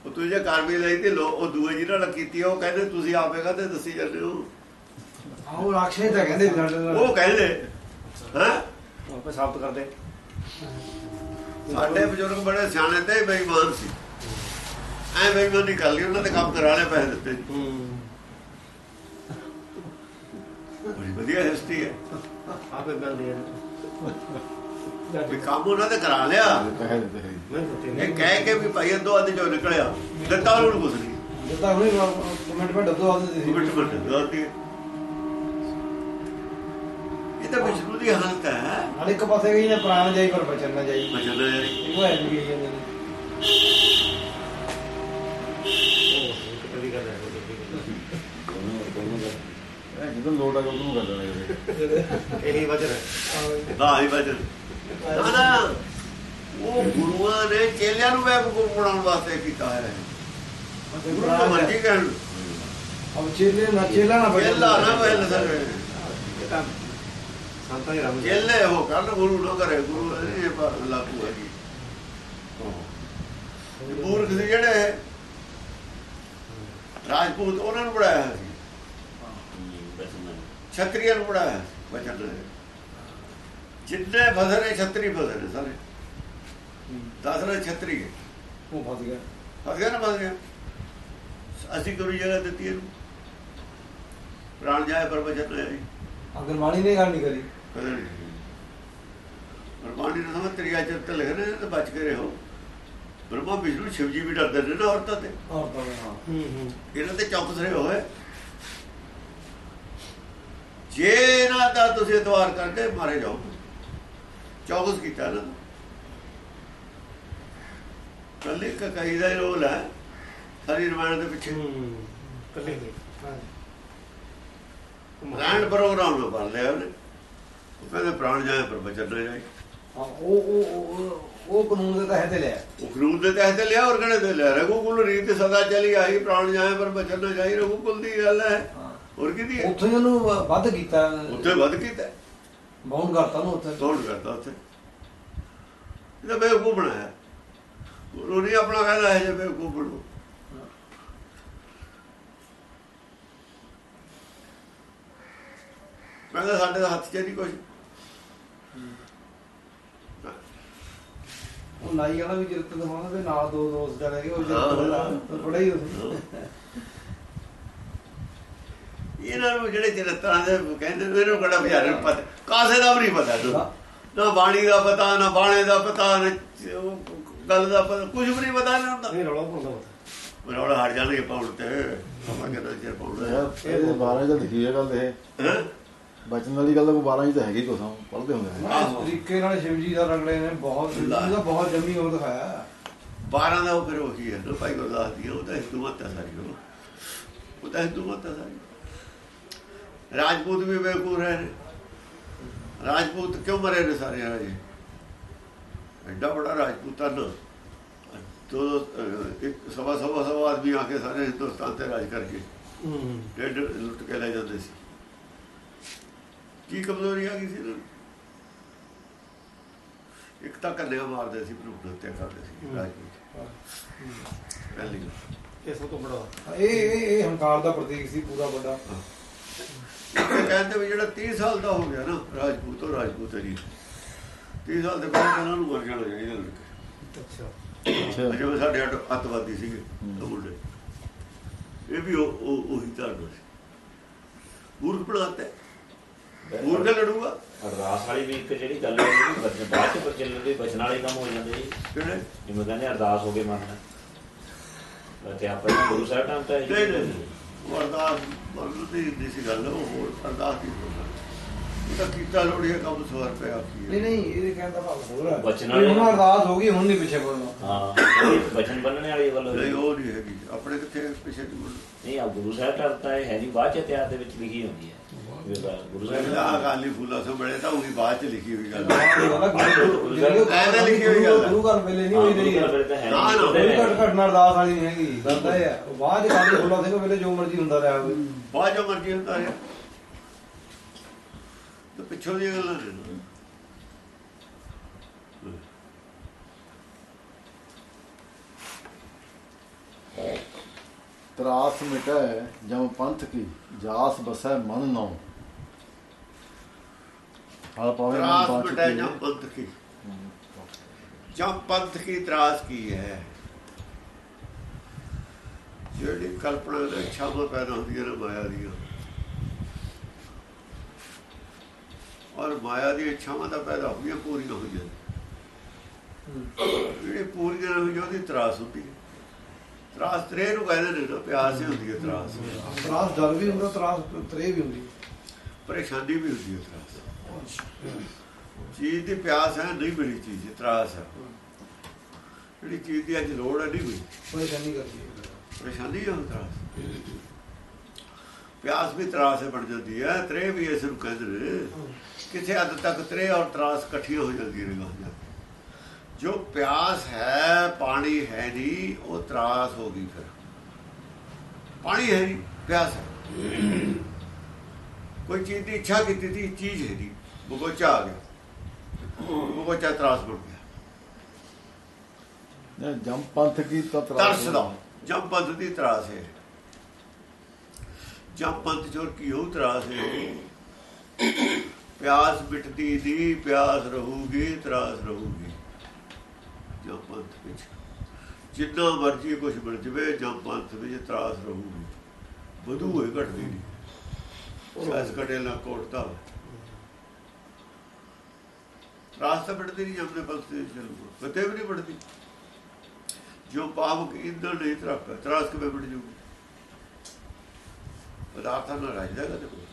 ਉਹ ਤੁਸੀਂ ਜੇ ਕਰ ਵੀ ਲਈ ਤੇ ਲੋ ਉਹ ਦੂਏ ਜਿਹਨਾਂ ਨਾਲ ਕੀਤੀ ਉਹ ਕਹਿੰਦੇ ਤੁਸੀਂ ਆਪੇਗਾ ਤੇ ਦੱਸੀ ਜਾਂਦੇ ਹੋ ਆਹੋ ਰਾਖਸ਼ ਤਾਂ ਕਹਿੰਦੇ ਉਹ ਕਹਿੰਦੇ ਹੈ ਆਪੇ ਸਾਬਤ ਕਰਦੇ ਸਾਡੇ ਬਜ਼ੁਰਗ ਬੜੇ ਸਿਆਣੇ ਤੇ ਬੇਈਮਾਨ ਸੀ। ਐ ਬੇਈਮਾਨੀ ਕਰ ਲਈ ਉਹਨਾਂ ਦੇ ਕੰਮ ਕਰਾ ਲਏ ਪੈਸੇ ਦਿੱਤੇ ਬੜੀ ਵਧੀਆ ਹਿਸਟਰੀ ਹੈ। ਆਪੇ ਬੰਦੇ ਵੀ ਕੰਮ ਉਹਨਾਂ ਦੇ ਕਰਾ ਲਿਆ। ਦਿੱਤੇ ਦਿੱਤੇ ਇਹ ਕਹਿ ਕੇ ਵੀ ਭਾਈ ਦੋ ਅੱਧ ਚੋਂ ਨਿਕਲਿਆ। ਦਿੱਤਾ ਉਹਨੂੰ ਕੁਝ ਨਹੀਂ। ਜਿੱਦਾਂ ਹੁਣੇ ਕਮੈਂਟ ਵਿੱਚ ਡੱਦੋ ਆਉਂਦੇ ਸੀ ਮਿੰਟ ਮਿੰਟ ਗਲਤੀ ਹੈ। ਇਹ ਤਾਂ ਵਿਸ਼ਨੂੰ ਦੀ ਹਾਲਤ ਹੈ। ਨਾਲ ਇੱਕ ਪਾਸੇ ਗਈ ਨੇ ਪ੍ਰਾਣ ਜਾਈ ਪਰ ਬਚਨ ਨਾ ਜਾਈ। ਬਚਨ ਯਾਰੀ ਇਹਨੂੰ ਐ ਵੀ ਜਾਂਦੇ ਨੇ ਉਹ ਜਦੋਂ ਲੋੜ ਆ ਉਦੋਂ ਕਰ ਦੇਣਾ ਇਹੀ ਵਜਨ ਹੈ। ਹਾਂ। ਹੀ ਬਚਨ ਨਾ ਨਾ। ਉਹ ਗੁਰੂਆਂ ਨੇ ਚੇਲਿਆਂ ਨੂੰ ਬੇਵਕੂਫ ਬਣਾਉਣ ਵਾਸਤੇ ਕੀਤਾ ਹੈ। ਗੁਰੂ ਨੂੰ ਮਰਜ਼ੀ ਕਹਿਣ ਅਬ ਚੇਲੇ ਨਾ ਚੇਲਾ ਨਾ ਚੇਲਾ ਨਾ ਬਹਿਲ ਸਕੇ ਇਹ ਤਾਂ ਸੰਤਾਂ ਹੀ ਗੁਰੂ ਨਾ ਕਰੇ ਗੁਰੂ ਇਹ ਲਾਗੂ ਹੈ। ਜੀ ਮੂਰਖ ਸੀ ਜਿਹੜੇ ਰਾਜਪੂਤ ਉਹਨਾਂ ਨੂੰ ਬਣਾਇਆ ਸੀ। ਛਤਰੀਆਂ ਨੂੰ ਬਣਾਇਆ ਸੀ ਬਚਨ ਨੇ ਜਿੰਨੇ ਫਸਰੇ ਛਤਰੀ ਫਸਰੇ ਸਾਰੇ। ਦਸ ਨੇ ਛਤਰੀ। ਉਹ ਫਸ ਗਿਆ। ਫਸ ਗਿਆ ਨਾ ਫਸ ਗਿਆ। ਅਸੀਂ ਗੁਰੂ ਜਗ੍ਹਾ ਦਿੱਤੀ ਇਹਨੂੰ। ਪ੍ਰਾਣ ਜਾਏ ਪਰ ਬਚਨ ਨਹੀਂ ਅੰਗਰਵਾਣੀ ਨੇ ਗੱਲ ਨਹੀਂ ਕਰੀ। ਪਰਮਾਣੀ ਨੂੰ ਸਮਝ ਤੇਰੀ ਅਜਰ ਤੇ ਲਿਖਦੇ ਨੇ ਤੇ ਬਚ ਕੇ ਰਹੋ। ਬ੍ਰਹਮਾ ਵਿਸ਼ਨੂੰ ਸ਼ਿਵ ਜੀ ਵੀ ਡਰਦੇ ਨੇ ਨਾ ਔਰਤਾਂ ਤੇ। ਔਰ ਤਾਂ ਹਾਂ। ਹੂੰ ਹੂੰ। ਇਹਨਾਂ ਤੇ ਚੌਕਸ ਰਹੇ ਹੋਏ। ਜੇ ਇਹਨਾਂ ਦਾ ਤੁਸੀਂ ਦਵਾਰ ਕਰਕੇ ਮਾਰੇ ਜਾਓ। ਚੌਕਸ ਕੀਤਾ ਨਾ। ਕੱਲੇ ਕਕਾਈ ਦਾ ਹੀ ਰੋਲ ਹੈ। ਸਾਰੀ ਰਮਾਇਣ ਦੇ ਪਿੱਛੇ। ਕੱਲੇ ਦੇ ਲੈਂਡ ਪ੍ਰੋਗਰਾਮ ਨੂੰ ਬਣ ਲਿਆ ਉਹਨੇ। ਉਹ ਕਹਿੰਦੇ ਪ੍ਰਾਣ ਜਾਏ ਪਰ ਬਚਨ ਨਾ ਜਾਏ। ਹਾਂ, ਉਹ ਉਹ ਉਹ- ਉਹ ਕਾਨੂੰਨ ਦੇ ਤਹਿਤ ਲਿਆ। ਉਹ ਖਰੂਦ ਦੇ ਤਹਿਤ ਲਿਆ ਔਰ ਕਿਹੜੇ ਤੇ ਲਿਆ? ਰਘੂਕੁਲ ਰੀਤ ਸਦਾ ਚਲੀ ਆਈ ਪ੍ਰਾਣ ਜਾਏ ਪਰ ਬਚਨ ਨਾ ਜਾਈ। ਰਘੂਕੁਲ ਦੀ ਗੱਲ ਹੈ। ਹੋਰ ਕਿਹਦੀ ਹੈ? ਉੱਥੇ ਉਹਨੂੰ ਵੱਧ ਕੀਤਾ। ਉੱਥੇ ਵੱਧ ਕੀਤਾ। ਬਾਉਂਡ ਕਰਤਾ ਉਹਨੂੰ ਉੱਥੇ। ਤੋੜ ਕਰਦਾ ਉੱਥੇ। ਇਹਦਾ ਬੇਵਕੂਫ ਬਣਾਇਆ। ਗੁਰੂ ਨੇ ਆਪਣਾ ਕਹਿੰਦਾ ਹੈ ਜੇ ਬੇਵਕੂਫ ਬਣੋ। ਕਹਿੰਦਾ ਸਾਡੇ ਦਾ ਹੱਥ 'ਚ ਨਹੀਂ ਕੁਝ ਉਹ ਨਾਈ ਵਾਲਾ ਵੀ ਚਰਿੱਤਰ ਦਿਖਾਉਂਦਾ ਤੇ ਨਾਲ ਦੋ ਦੋਸਤ ਦਾ ਰਹਿ ਗਏ ਉਹ। ਚਰਿੱਤਰ ਬੜਾ ਹੀ ਉਸ ਇਹਨਾਂ ਨੂੰ ਜਿਹੜੇ ਚਰਿੱਤਰਾਂ ਦੇ ਕਹਿੰਦੇ ਨੇ ਇਹਨੂੰ ਕਿਹੜਾ ਨੂੰ ਪਤਾ? ਕਾਸੇ ਦਾ ਵੀ ਨਹੀਂ ਪਤਾ। ਨਾ ਬਾਣੀ ਦਾ ਪਤਾ ਨਾ ਬਾਣੇ ਦਾ ਪਤਾ ਨਾ ਗੱਲ ਦਾ ਪਤਾ ਕੁਝ ਵੀ ਨਹੀਂ ਪਤਾ ਇਹਨਾਂ ਦਾ ਨਹੀਂ ਰੌਲਾ ਪਾਉਂਦਾ ਬਰੌੜਾ ਹਟ ਜਾਣਗੇ ਪਾਉਣ ਤੇ। ਆਪਾਂ ਕਹਿੰਦਾ ਚਿਰ ਪਾਉਣਾ ਇਹ 12 ਚ ਲਿਖੀ ਹੈ ਗੱਲ ਇਹ। ਹੈ? ਬਚਨ ਵਾਲੀ ਗੱਲ ਤਾਂ 12 ਚ ਤਾਂ ਹੈਗੀ ਕੋਸਾਂ ਪੜ੍ਹਦੇ ਹੁੰਦੇ ਨੇ। ਆਹੋ। ਇਸ ਤਰੀਕੇ ਨਾਲ ਸ਼ਿਵ ਜੀ ਦਾ ਰੰਗਲੇ ਨੇ ਬਹੁਤ ਲੈ। ਉਹਦਾ ਬਹੁਤ ਜੰਮੀ ਉਹ ਦਿਖਾਇਆ। 12 ਦਾ ਉਹ ਫਿਰ ਉਹੀ ਹੈ? ਨਾ ਭਾਈ ਗੁਰਦਾਸ ਦੀ ਉਹ ਤਾਂ ਹਿੰਦੂ ਮਤ ਹੈ ਸਾਰੀ ਉਹ। ਉਹ ਤਾਂ ਹਿੰਦੂ ਮਤ ਹੈ ਸਾਰੀ। ਰਾਜਪੂਤ ਵੀ ਬੇਕੂਫ ਰਹੇ ਨੇ। ਰਾਜਪੂਤ ਕਿਉਂ ਮਰੇ ਨੇ ਸਾਰੇ ਰਾਜੇ ਐਡਾ ਬੜਾ ਰਾਜਪੂਤਾਨਾ ਤੋ ਇੱਕ ਸਵਾ ਸਵਾ ਸਵਾ ਆਦਮੀ ਆ ਕੇ ਸਾਰੇ ਹਿੰਦੁਸਤਾਨ ਤੇ ਰਾਜ ਕਰਕੇ ਹੂੰ। ਡੇਢ ਲੁੱਟ ਕੇ ਲੈ ਜਾਂਦੇ ਸੀ। ਕੀ ਕਮਜ਼ੋਰੀ ਆ ਗਈ ਸੀ ਇਹਨਾਂ ਨੂੰ? ਇੱਕ ਤਾਂ ਕੰਨਿਆ ਮਾਰਦੇ ਸੀ ਭਰੂਣ ਹੱਤਿਆ ਕਰਦੇ ਸੀ ਪਹਿਲੀ ਗੱਲ। ਇਹ ਸਭ ਤੋਂ ਬੜਾ। ਇਹ ਇਹ ਇਹ ਹੰਕਾਰ ਦਾ ਪ੍ਰਤੀਕ ਸੀ ਪੂਰਾ ਵੱਡਾ। ਇਹ ਕਹਿੰਦੇ ਵੀ ਜਿਹੜਾ 30 ਸਾਲ ਦਾ ਹੋ ਗਿਆ ਨਾ ਰਾਜਪੂਤ ਉਹ ਰਾਜਪੂਤ ਹੈ ਜੀ। 30 ਸਾਲ ਦੇ ਬਾਅਦ ਇਹਨਾਂ ਨੂੰ ਮਰ ਜਾਣਾ ਚਾਹੀਦਾ ਅੱਛਾ। ਅੱਛਾ। ਜਿਵੇਂ ਸਾਡੇ ਅੱਤਵਾਦੀ ਸੀਗੇ ਉਹ ਮੁੰਡੇ। ਇਹ ਵੀ ਉਹ ਉਹ- ਉਹੀ ਧਾਰਨਾ ਸੀ। ਮੂਰਖ ਬਣਾਤੇ ਮੂਰਖ ਲੜੂਗਾ? ਅਰਦਾਸ ਵਾਲੀ ਵੀ ਇੱਕ ਜਿਹੜੀ ਗੱਲ ਹੈ ਜਿਹੜੀ ਬਚਨ ਬਾਅਦ ਚ ਬਚਨ ਦੇ ਬਚਨ ਵਾਲੇ ਕੰਮ ਹੋ ਜਾਂਦੇ ਜੀ। ਕਿਹੜੇ? ਜਿਵੇਂ ਕਹਿੰਦੇ ਅਰਦਾਸ ਹੋ ਕੇ ਮੰਨਣਾ ਤੇ ਆਪਾਂ ਨੂੰ ਗੁਰੂ ਸਾਹਿਬ ਟਾਈਮ ਤਾਂ ਇਹੀ ਨਹੀਂ ਨਹੀਂ। ਅਰਦਾਸ ਮਰਦ ਦੀ ਸੀ ਗੱਲ ਉਹ ਹੋਰ ਅਰਦਾਸ ਨਹੀਂ ਇਹ ਤਾਂ ਕੀਤਾ ਲੋੜੀਆ ਕੰਮ ਸਵਾਰ ਪਿਆ ਨਹੀਂ ਕੀ ਨਹੀਂ ਇਹਦੇ ਕਹਿਣ ਦਾ ਭਾਵ ਹੋਰ ਹੈ ਬਚਨ ਵੀ ਹੁਣ ਵਾਲੇ- ਅਰਦਾਸ ਹੋ ਗਈ ਹੁਣ ਨਹੀਂ ਪਿੱਛੇ ਮੁੜਨਾ ਹਾਂ ਇਹ ਬਚਨ ਬੰਨਣੇ ਵਾਲੀ ਗੱਲ ਹੋਈ। ਨਹੀਂ ਉਹ ਨਹੀਂ ਹੈਗੀ। ਆਪਣੇ ਕਿੱਥੇ ਪਿੱਛੇ ਦੀ ਨਹੀਂ ਆ ਗੁਰੂ ਸਾਹਿਬ ਟਾਈਮ ਤਾਂ ਇਹ ਹੈ ਨਹੀਂ ਬਾਅਦ ਚ ਇਤਿਹਾਸ ਦੇ ਵਿੱਚ ਲਿਖੀ ਹੁੰਦੀ ਹੈ। ਗੁਰੂ ਸਾਹਿਬ ਫੂਲਾ ਤਾਂ ਉਹੀ ਬਾਅਦ ਚ ਲਿਖੀ ਹੋਈ ਗੱਲ। ਐਵੇਂ ਲਿਖੀ ਹੋਈ। ਗੁਰੂ ਘਰ ਵੇਲੇ ਨਹੀਂ ਹੋਈ ਗੁਰੂ ਰਹੀ ਘਰ ਵੇਲੇ ਤਾਂ ਹੈ ਨਾ, ਨਹੀਂ, ਨਾ, ਉਹਦੇ ਕੋਈ ਹੈ। ਘਟ ਘਟਨਾ ਅਰਦਾਸ ਵਾਲੀ ਨਹੀਂ ਹੈਗੀ ਗੱਲ ਤਾਂ ਇਹ ਹੈ ਉਹ ਬਾਅਦ ਕਾਲੀ ਫੁੱਲਾ ਸਿੰਘ ਵੇਲੇ ਜੋ ਮਰਜ਼ੀ ਹੁੰਦਾ ਰਿਹਾ ਹੋਵੇ। ਬਾਅਦ ਜੋ ਮਰਜ਼ੀ ਹੁੰਦਾ ਹੈ ਤੇ ਪਿੱਛੋਂ ਗੱਲਾਂ। ਤਰਾਸ ਮਿਟੈ ਜਮ ਪੰਥ ਕੀ ਜਾਸ ਬਸੈ ਮਨ ਨਉ ਹਲ ਪਾਵੇ ਤਰਾਸ ਕੀ ਜਾਂ ਪੰਥ ਕੀ ਜਾਂ ਪੰਥ ਕੀ ਤਰਾਸ ਕੀ ਹੈ? ਜਿਹੜੀ ਕਲਪਨਾ ਦੇ ਇੱਛਾਵਾਂ ਪੈਦਾ ਹੁੰਦੀਆਂ ਨੇ ਮਾਇਆ ਦੀਆਂ। ਔਰ ਮਾਇਆ ਦੀਆਂ ਇੱਛਾਵਾਂ ਤਾਂ ਪੈਦਾ ਹੋਈਆਂ ਪੂਰੀਆਂ ਹੋਈਆਂ ਜਿਹੜੇ ਪੂਰੀਆਂ ਨਹੀਂ ਹੋਈਆਂ ਉਹਦੀ ਤਰਾਸ ਹੁੰਦੀ ਹੈ। ਤਰਾਸ ਤਰੇ ਨੂੰ ਕਹਿੰਦੇ ਨੇ ਨਾ ਪਿਆਸ ਹੀ ਹੁੰਦੀ ਹੈ ਤਰਾਸ। ਤਰਾਸ ਡਰ ਵੀ ਹੁੰਦਾ ਤਰਾਸ ਤਰੇ ਵੀ ਹੁੰਦੀ ਪਰੇਸ਼ਾਨੀ ਵੀ ਹੁੰਦੀ ਹੈ ਤਰਾਸ ਚੀਜ਼ ਦੀ ਪਿਆਸ ਹੈ ਨਹੀਂ ਮਿਲੀ ਚੀਜ਼ ਤਰਾਸ ਹੈ। ਜਿਹੜੀ ਚੀਜ਼ ਦੀ ਅੱਜ ਲੋੜ ਹੈ ਨਹੀਂ ਮਿਲੀ। ਪਰੇਸ਼ਾਨੀ ਕਰਦੀ ਹੈ। ਪਰੇਸ਼ਾਨੀ ਹੈ ਤਰਾਸ ਪਿਆਸ ਵੀ ਤਰਾਸ ਹੈ ਬਣ ਜਾਂਦੀ ਹੈ ਤਰੇ ਵੀ ਇਸ ਨੂੰ ਕਹਿੰਦੇ ਨੇ ਕਿਸੇ ਹੱਦ ਤੱਕ ਤਰੇ ਔਰ ਤਰਾਸ ਇਕੱਠੀਆਂ ਹੋ ਜਾਂਦੀਆਂ ਨੇ ਗਾਹਾਂ ਜੋ ਪਿਆਸ ਹੈ ਪਾਣੀ ਹੈ ਨਹੀਂ ਉਹ ਤਰਾਸ ਹੋ ਗਈ ਫਿਰ। ਪਾਣੀ ਹੈ ਨਹੀਂ ਪਿਆਸ ਕੋਈ ਚੀਜ਼ ਦੀ ਇੱਛਾ ਕੀਤੀ ਸੀ ਚੀਜ਼ ਹੈ ਨਹੀਂ। ਬਗੋਚਾ ਆ ਗਿਆ ਬਗੋਚਾ ਤਰਾਸ ਬਣ ਗਿਆ। ਨਹੀਂ, ਜਮ ਪੰਥ ਕੀ ਤਰਾਸ ਦਾ ਜਮ ਪੰਥ ਦੀ ਤਰਾਸ ਹੈ। ਜਮ ਪੰਥ ਜੋਰ ਕੀ ਹੋ ਤਰਾਸ ਹੈ? ਪਿਆਸ ਮਿਟਦੀ ਦੀ ਪਿਆਸ ਰਹੂਗੀ ਤਰਾਸ ਰਹੂਗੀ। ਜਮ ਪੰਥ ਵਿੱਚ। ਜਿੰਨਾ ਮਰਜ਼ੀ ਕੁਝ ਮਿਲ ਜਵੇ ਜਮ ਪੰਥ ਵਿੱਚ ਤਰਾਸ ਰਹੂਗੀ। ਵਧੂ ਹੋਏ ਘਟਦੀ ਨਹੀਂ। ਸਾਸ ਕਟੇ ਨਾ ਕੋਟਦਾ ਤਰਾਸ ਤਾਂ ਮਿਟਦੀ ਨਹੀਂ ਜਮ ਦੇ ਤੇ ਚੱਲੂਗਾ ਕਦੇ ਵੀ ਨਹੀਂ ਮਿਟਦੀ ਜੋ ਪਾਵਕ ਇੰਦਰ ਨਹੀਂ ਤਰਕ ਤਰਾਸ ਕਿਵੇਂ ਮਿਟ ਜੂਗੀ? ਪਦਾਰਥਾਂ ਨਾਲ ਰਾਜਦਾ ਕਦੇ ਕੋਈ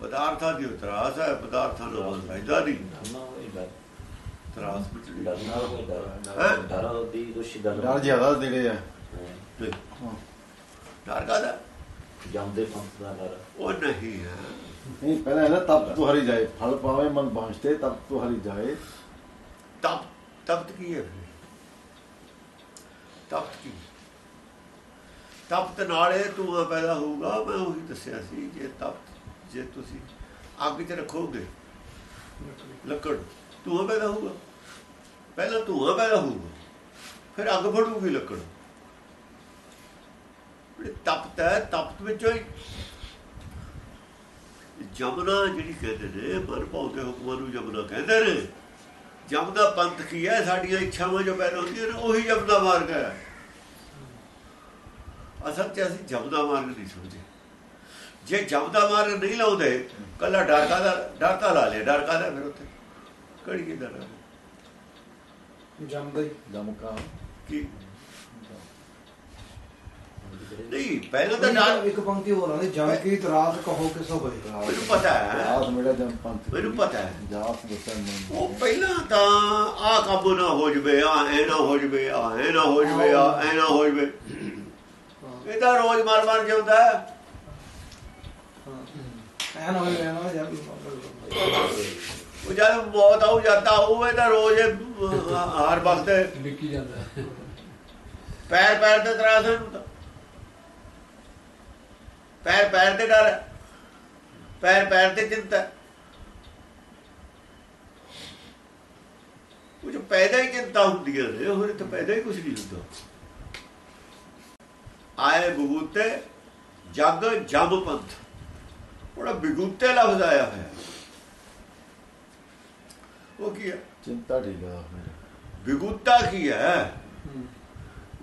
ਪਦਾਰਥਾਂ ਦੀ ਤਰਾਸ ਹੈ ਪਦਾਰਥਾਂ ਨਾਲ ਰਾਜਦਾ ਨਹੀਂ। ਤਰਾਸ ਮਿਟਣੀ ਡਰ। ਨਾਲ ਕੋਈ ਹੈਂ? ਡਰ। ਡਰ ਦੀ ਕੁਛ ਗੱਲ ਡਰ ਜ਼ਿਆਦਾ ਜਿਹੜੇ ਆ। ਹੈ। ਡਰ ਕਾਦਾ ਜੰਮਦੇ ਪੰਥ ਦਾ ਡਰ। ਉਹ ਨਹੀਂ ਹੈ। ਨਹੀਂ, ਪਹਿਲਾਂ ਹੈ ਨਾ ਤਪ ਤੋਂ ਹਰੀ ਜਾਏ, ਫਲ ਪਾਵੇ, ਮਨ ਬਾਂਝਤੇ ਤਪ ਤੋਂ ਹਰੀ ਜਾਏ। ਤਪ, ਤਪਤ ਕੀ ਕੀ? ਤਪਤ ਨਾਲੇ ਧੂਆਂ ਪੈਦਾ ਹੋਊਗਾ, ਮੈਂ ਉਹੀ ਦੱਸਿਆ ਸੀ, ਜੇ ਤਪਤ, ਜੇ ਤੁਸੀਂ ਅੱਗ 'ਚ ਰੱਖੋਗੇ, ਲੱਕੜ, ਧੂਆਂ ਪੈਦਾ ਹੋਊਗਾ। ਪਹਿਲਾਂ ਧੂਆਂ ਪੈਦਾ ਹੋਊਗਾ, ਫਿਰ ਅੱਗ ਫੜੂਗੀ ਲੱਕੜ। ਤਪਤ ਹੈ, ਤਪਤ ਵਿੱਚੋਂ ਹੀ। ਜਮਨਾ ਜਿਹੜੀ ਕਹਿੰਦੇ ਨੇ ਮਨ ਭਾਉਂਦੇ ਹੁਕਮਾਂ ਨੂੰ ਜਮਨਾ ਕਹਿੰਦੇ ਨੇ। ਜਮ ਦਾ ਪੰਥ ਕੀ ਹੈ? ਸਾਡੀਆਂ ਇੱਛਾਵਾਂ ਜੋ ਪੈਦਾ ਹੁੰਦੀਆਂ ਨੇ ਉਹੀ ਜਮ ਦਾ ਮਾਰਗ ਹੈ। ਅਸਲ 'ਚ ਅਸੀਂ ਜਮ ਦਾ ਮਾਰਗ ਨਹੀਂ ਸਮਝੇ ਜੇ ਜਮ ਦਾ ਮਾਰਗ ਨਹੀਂ ਲਾਉਂਦੇ ਕੱਲਾ ਡਰ ਕਾਦਾ ਡਰ ਤਾਂ ਲਾ ਲਿਆ ਡਰ ਕਾਦਾ ਫਿਰ ਉੱਥੇ ਕਿਹੜੀ ਕੀ ਡਰ। ਹੈ? ਜੰਮਦਾ ਹੀ। ਜਮ ਕਾ ਕੀ? ਨਹੀਂ ਪਹਿਲਾਂ ਤਾਂ ਡਰ ਇੱਕ ਪੰਕਤੀ ਹੋਰ ਆਉਂਦੀ ਜਮ ਕੀ ਤਰਾਸ ਕਹੋ ਕਿਸ ਹੋਏ ਮੈਨੂੰ ਪਤਾ ਹੈ। ਤਰਾਸ ਮਿਟੈ ਜਮ ਪੰਥ ਮੈਨੂੰ ਪਤਾ ਹੈ। ਜਾਸ ਬਸੈ ਮਨ। ਉਹ ਪਹਿਲਾਂ ਤਾਂ ਆ ਕੰਮ ਨਾ ਹੋ ਜਵੇ ਆ ਐ ਨਾ ਹੋ ਜਵੇ ਆ ਐ ਨਾ ਹੋ ਜਵੇ ਆ ਐ ਨਾ ਹੋ ਜਵੇ। ਇਹ ਤਾਂ ਰੋਜ਼ ਮਰ ਮਰ ਜਾਂਦਾ ਹੈ। ਐ ਨਾ ਨਾ ਉਹ ਜਦ ਮੌਤ ਆਉ ਜਾਂਦਾ ਉਹ ਇਹਦਾ ਰੋਜ਼ ਹਰ ਵਕਤ ਡਿੱਕੀ ਜਾਂਦਾ। ਪੈਰ ਪੈਰ ਤੇ ਤਰਾਸ ਨੂੰ ਤਾਂ ਪੈਰ ਪੈਰ ਤੇ ਡਰ। ਹੈ। ਪੈਰ ਪੈਰ ਤੇ ਚਿੰਤਾ। ਹੈ। ਉਹ ਜੋ ਪੈਦਾ ਹੀ ਚਿੰਤਾ ਹੁੰਦੀਆਂ ਨੇ ਹੋਰ ਤਾਂ ਪੈਦਾ ਹੀ ਕੁਝ ਨਹੀਂ ਹੁੰਦਾ। ਆਏ ਬਗੂਤੇ ਜਗ ਜਮ ਪੰਥ। ਉਹਦਾ ਬਿਗੂਤੇ ਲਫ਼ਜ਼ ਆਇਆ ਹੋਇਆ। ਉਹ ਕੀ ਹੈ? ਚਿੰਤਾ ਠੀਕ ਆ ਬਿਗੂਤਾ ਕੀ ਹੈ?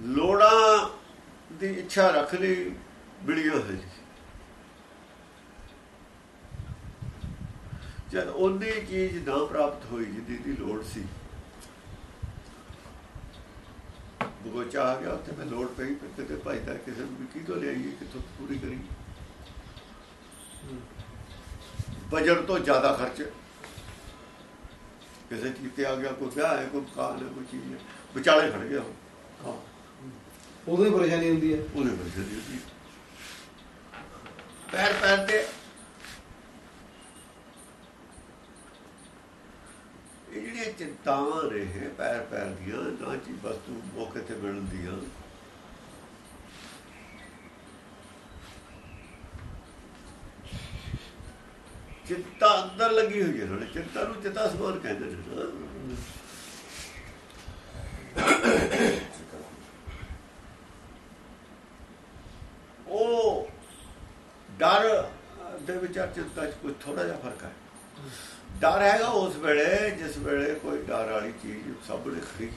ਲੋੜਾਂ ਦੀ ਇੱਛਾ ਰੱਖ ਲਈ ਬਿੜੀਆਂ ਹੋਈ ਜਦ ਉਹਦੀ ਚੀਜ਼ ਨਾ ਪ੍ਰਾਪਤ ਹੋਈ ਜਿਹਦੀ ਦੀ ਲੋੜ ਸੀ। ਬਗੋਚਾ ਆ ਗਿਆ ਉੱਥੇ ਮੈਂ ਲੋੜ ਪਈ ਕਿਤੇ ਭਾਈਦਾ ਕਿਸੇ ਨੂੰ ਕੀ ਤੋਂ ਲਿਆਈਏ ਕਿੱਥੋਂ ਪੂਰੀ ਕਰੀ ਬਜਟ ਤੋਂ ਜ਼ਿਆਦਾ ਖਰਚ। ਕਿਸੇ ਚੀਜ਼ ਤੇ ਆ ਗਿਆ ਕੋਈ ਵਿਆਹ ਹੈ ਕੋਈ ਕਾਲ ਹੈ ਕੋਈ ਚੀਜ਼ ਹੈ ਵਿਚਾਲੇ ਖੜ ਗਿਆ। ਹਾਂ। ਹੀ ਪਰੇਸ਼ਾਨੀ ਹੁੰਦੀ ਹੈ। ਉਹਦੇ ਵਿੱਚ ਦੀ ਸੀ ਪੈਰ ਪੈਰ ਤੇ ਇਹ ਜਿਹੜੀਆਂ ਚਿੰਤਾਵਾਂ ਰਹੇ ਪੈਰ ਪੈਰ ਦੀਆਂ ਨਾ ਚੀ ਵਸਤੂ ਮੌਕੇ ਤੇ ਮਿਲਦੀਆਂ ਚਿੰਤਾ ਅੰਦਰ ਲੱਗੀ ਹੋਈ ਹੈ ਨਾਲੇ ਚਿੰਤਾ ਨੂੰ ਚਿਤਾ ਸਮਾਨ ਕਹਿੰਦੇ ਨੇ ਉਹ ਡਰ ਦੇ ਵਿਚਾਰ ਚਿੰਤਾ 'ਚ ਕੋਈ ਥੋੜਾ ਜਿਹਾ ਫ਼ਰਕ ਹੈ ਡਰ ਹੈਗਾ ਉਸ ਵੇਲੇ ਜਿਸ ਵੇਲੇ ਕੋਈ ਡਰ ਵਾਲੀ ਚੀਜ਼ ਸਾਹਮਣੇ ਖੜੀ।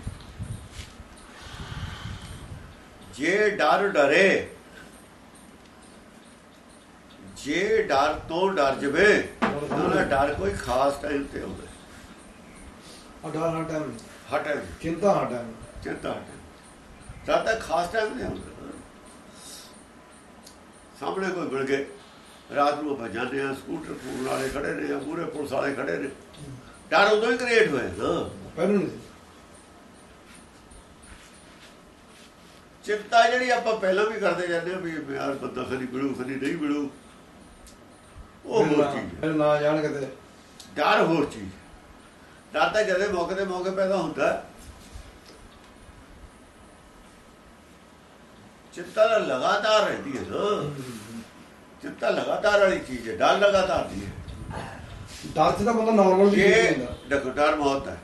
ਜੇ ਡਰ ਡਰੇ ਜੇ ਡਰ ਤੋਂ ਡਰ ਜਵੇ ਤਾਂ ਡਰ ਕੋਈ ਖਾਸ ਟਾਈਮ ਤੇ ਆਉਂਦਾ। ਹੈ। ਅਡਾਰ ਟਾਈਮ ਹਟੇ ਚਿੰਤਾ ਟਾਈਮ ਚਿੰਤਾ ਹਟੇ ਤੱਕ ਖਾਸ ਟਾਈਮ ਨਹੀਂ ਆਉਂਦਾ। ਸਾਹਮਣੇ ਕੋਈ ਮਿਲ ਗਏ। ਰਾਤ ਨੂੰ ਆਪਾਂ ਜਾਂਦੇ ਆ ਸਕੂਟਰ ਫੂਲ ਵਾਲੇ ਖੜੇ ਨੇ ਪੂਰੇ ਪੁਲਿਸ ਵਾਲੇ ਖੜੇ ਨੇ। ਡਰ ਉਦੋਂ ਹੀ ਕ੍ਰੀਏਟ ਹੋਇਆ ਨਾ। ਪਹਿਲਾਂ ਨਹੀਂ। ਚਿੰਤਾ ਜਿਹੜੀ ਆਪਾਂ ਪਹਿਲਾਂ ਵੀ ਕਰਦੇ ਜਾਂਦੇ ਆ ਵੀ ਯਾਰ ਬੰਦਾ ਖਨੀ ਮਿਲੂ ਖਨੀ ਨਹੀਂ ਮਿਲੂ। ਉਹ ਹੋਰ ਚੀਜ਼। ਫਿਰ ਨਾ ਜਾਣ ਕਿਤੇ। ਡਰ ਹੋਰ ਚੀਜ਼। ਡਰ ਤਾਂ ਜਦੇ ਮੌਕੇ ਦੇ ਮੌਕੇ ਪੈਦਾ ਹੁੰਦਾ। ਚਿੰਤਾ ਲਗਾਤਾਰ ਰਹਿੰਦੀ ਹੈ ਨਾ। ਚਿੰਤਾ ਲਗਾਤਾਰ ਵਾਲੀ ਚੀਜ਼ ਹੈ ਡਰ ਲਗਾਤਾਰ ਦੀ ਹੈ। ਡਰ ਚ ਤਾਂ ਬੰਦਾ ਨਾਰਮਲ ਵੀ ਨਹੀਂ ਹੁੰਦਾ। ਦੇਖੋ ਡਰ ਮੌਤ ਹੈ।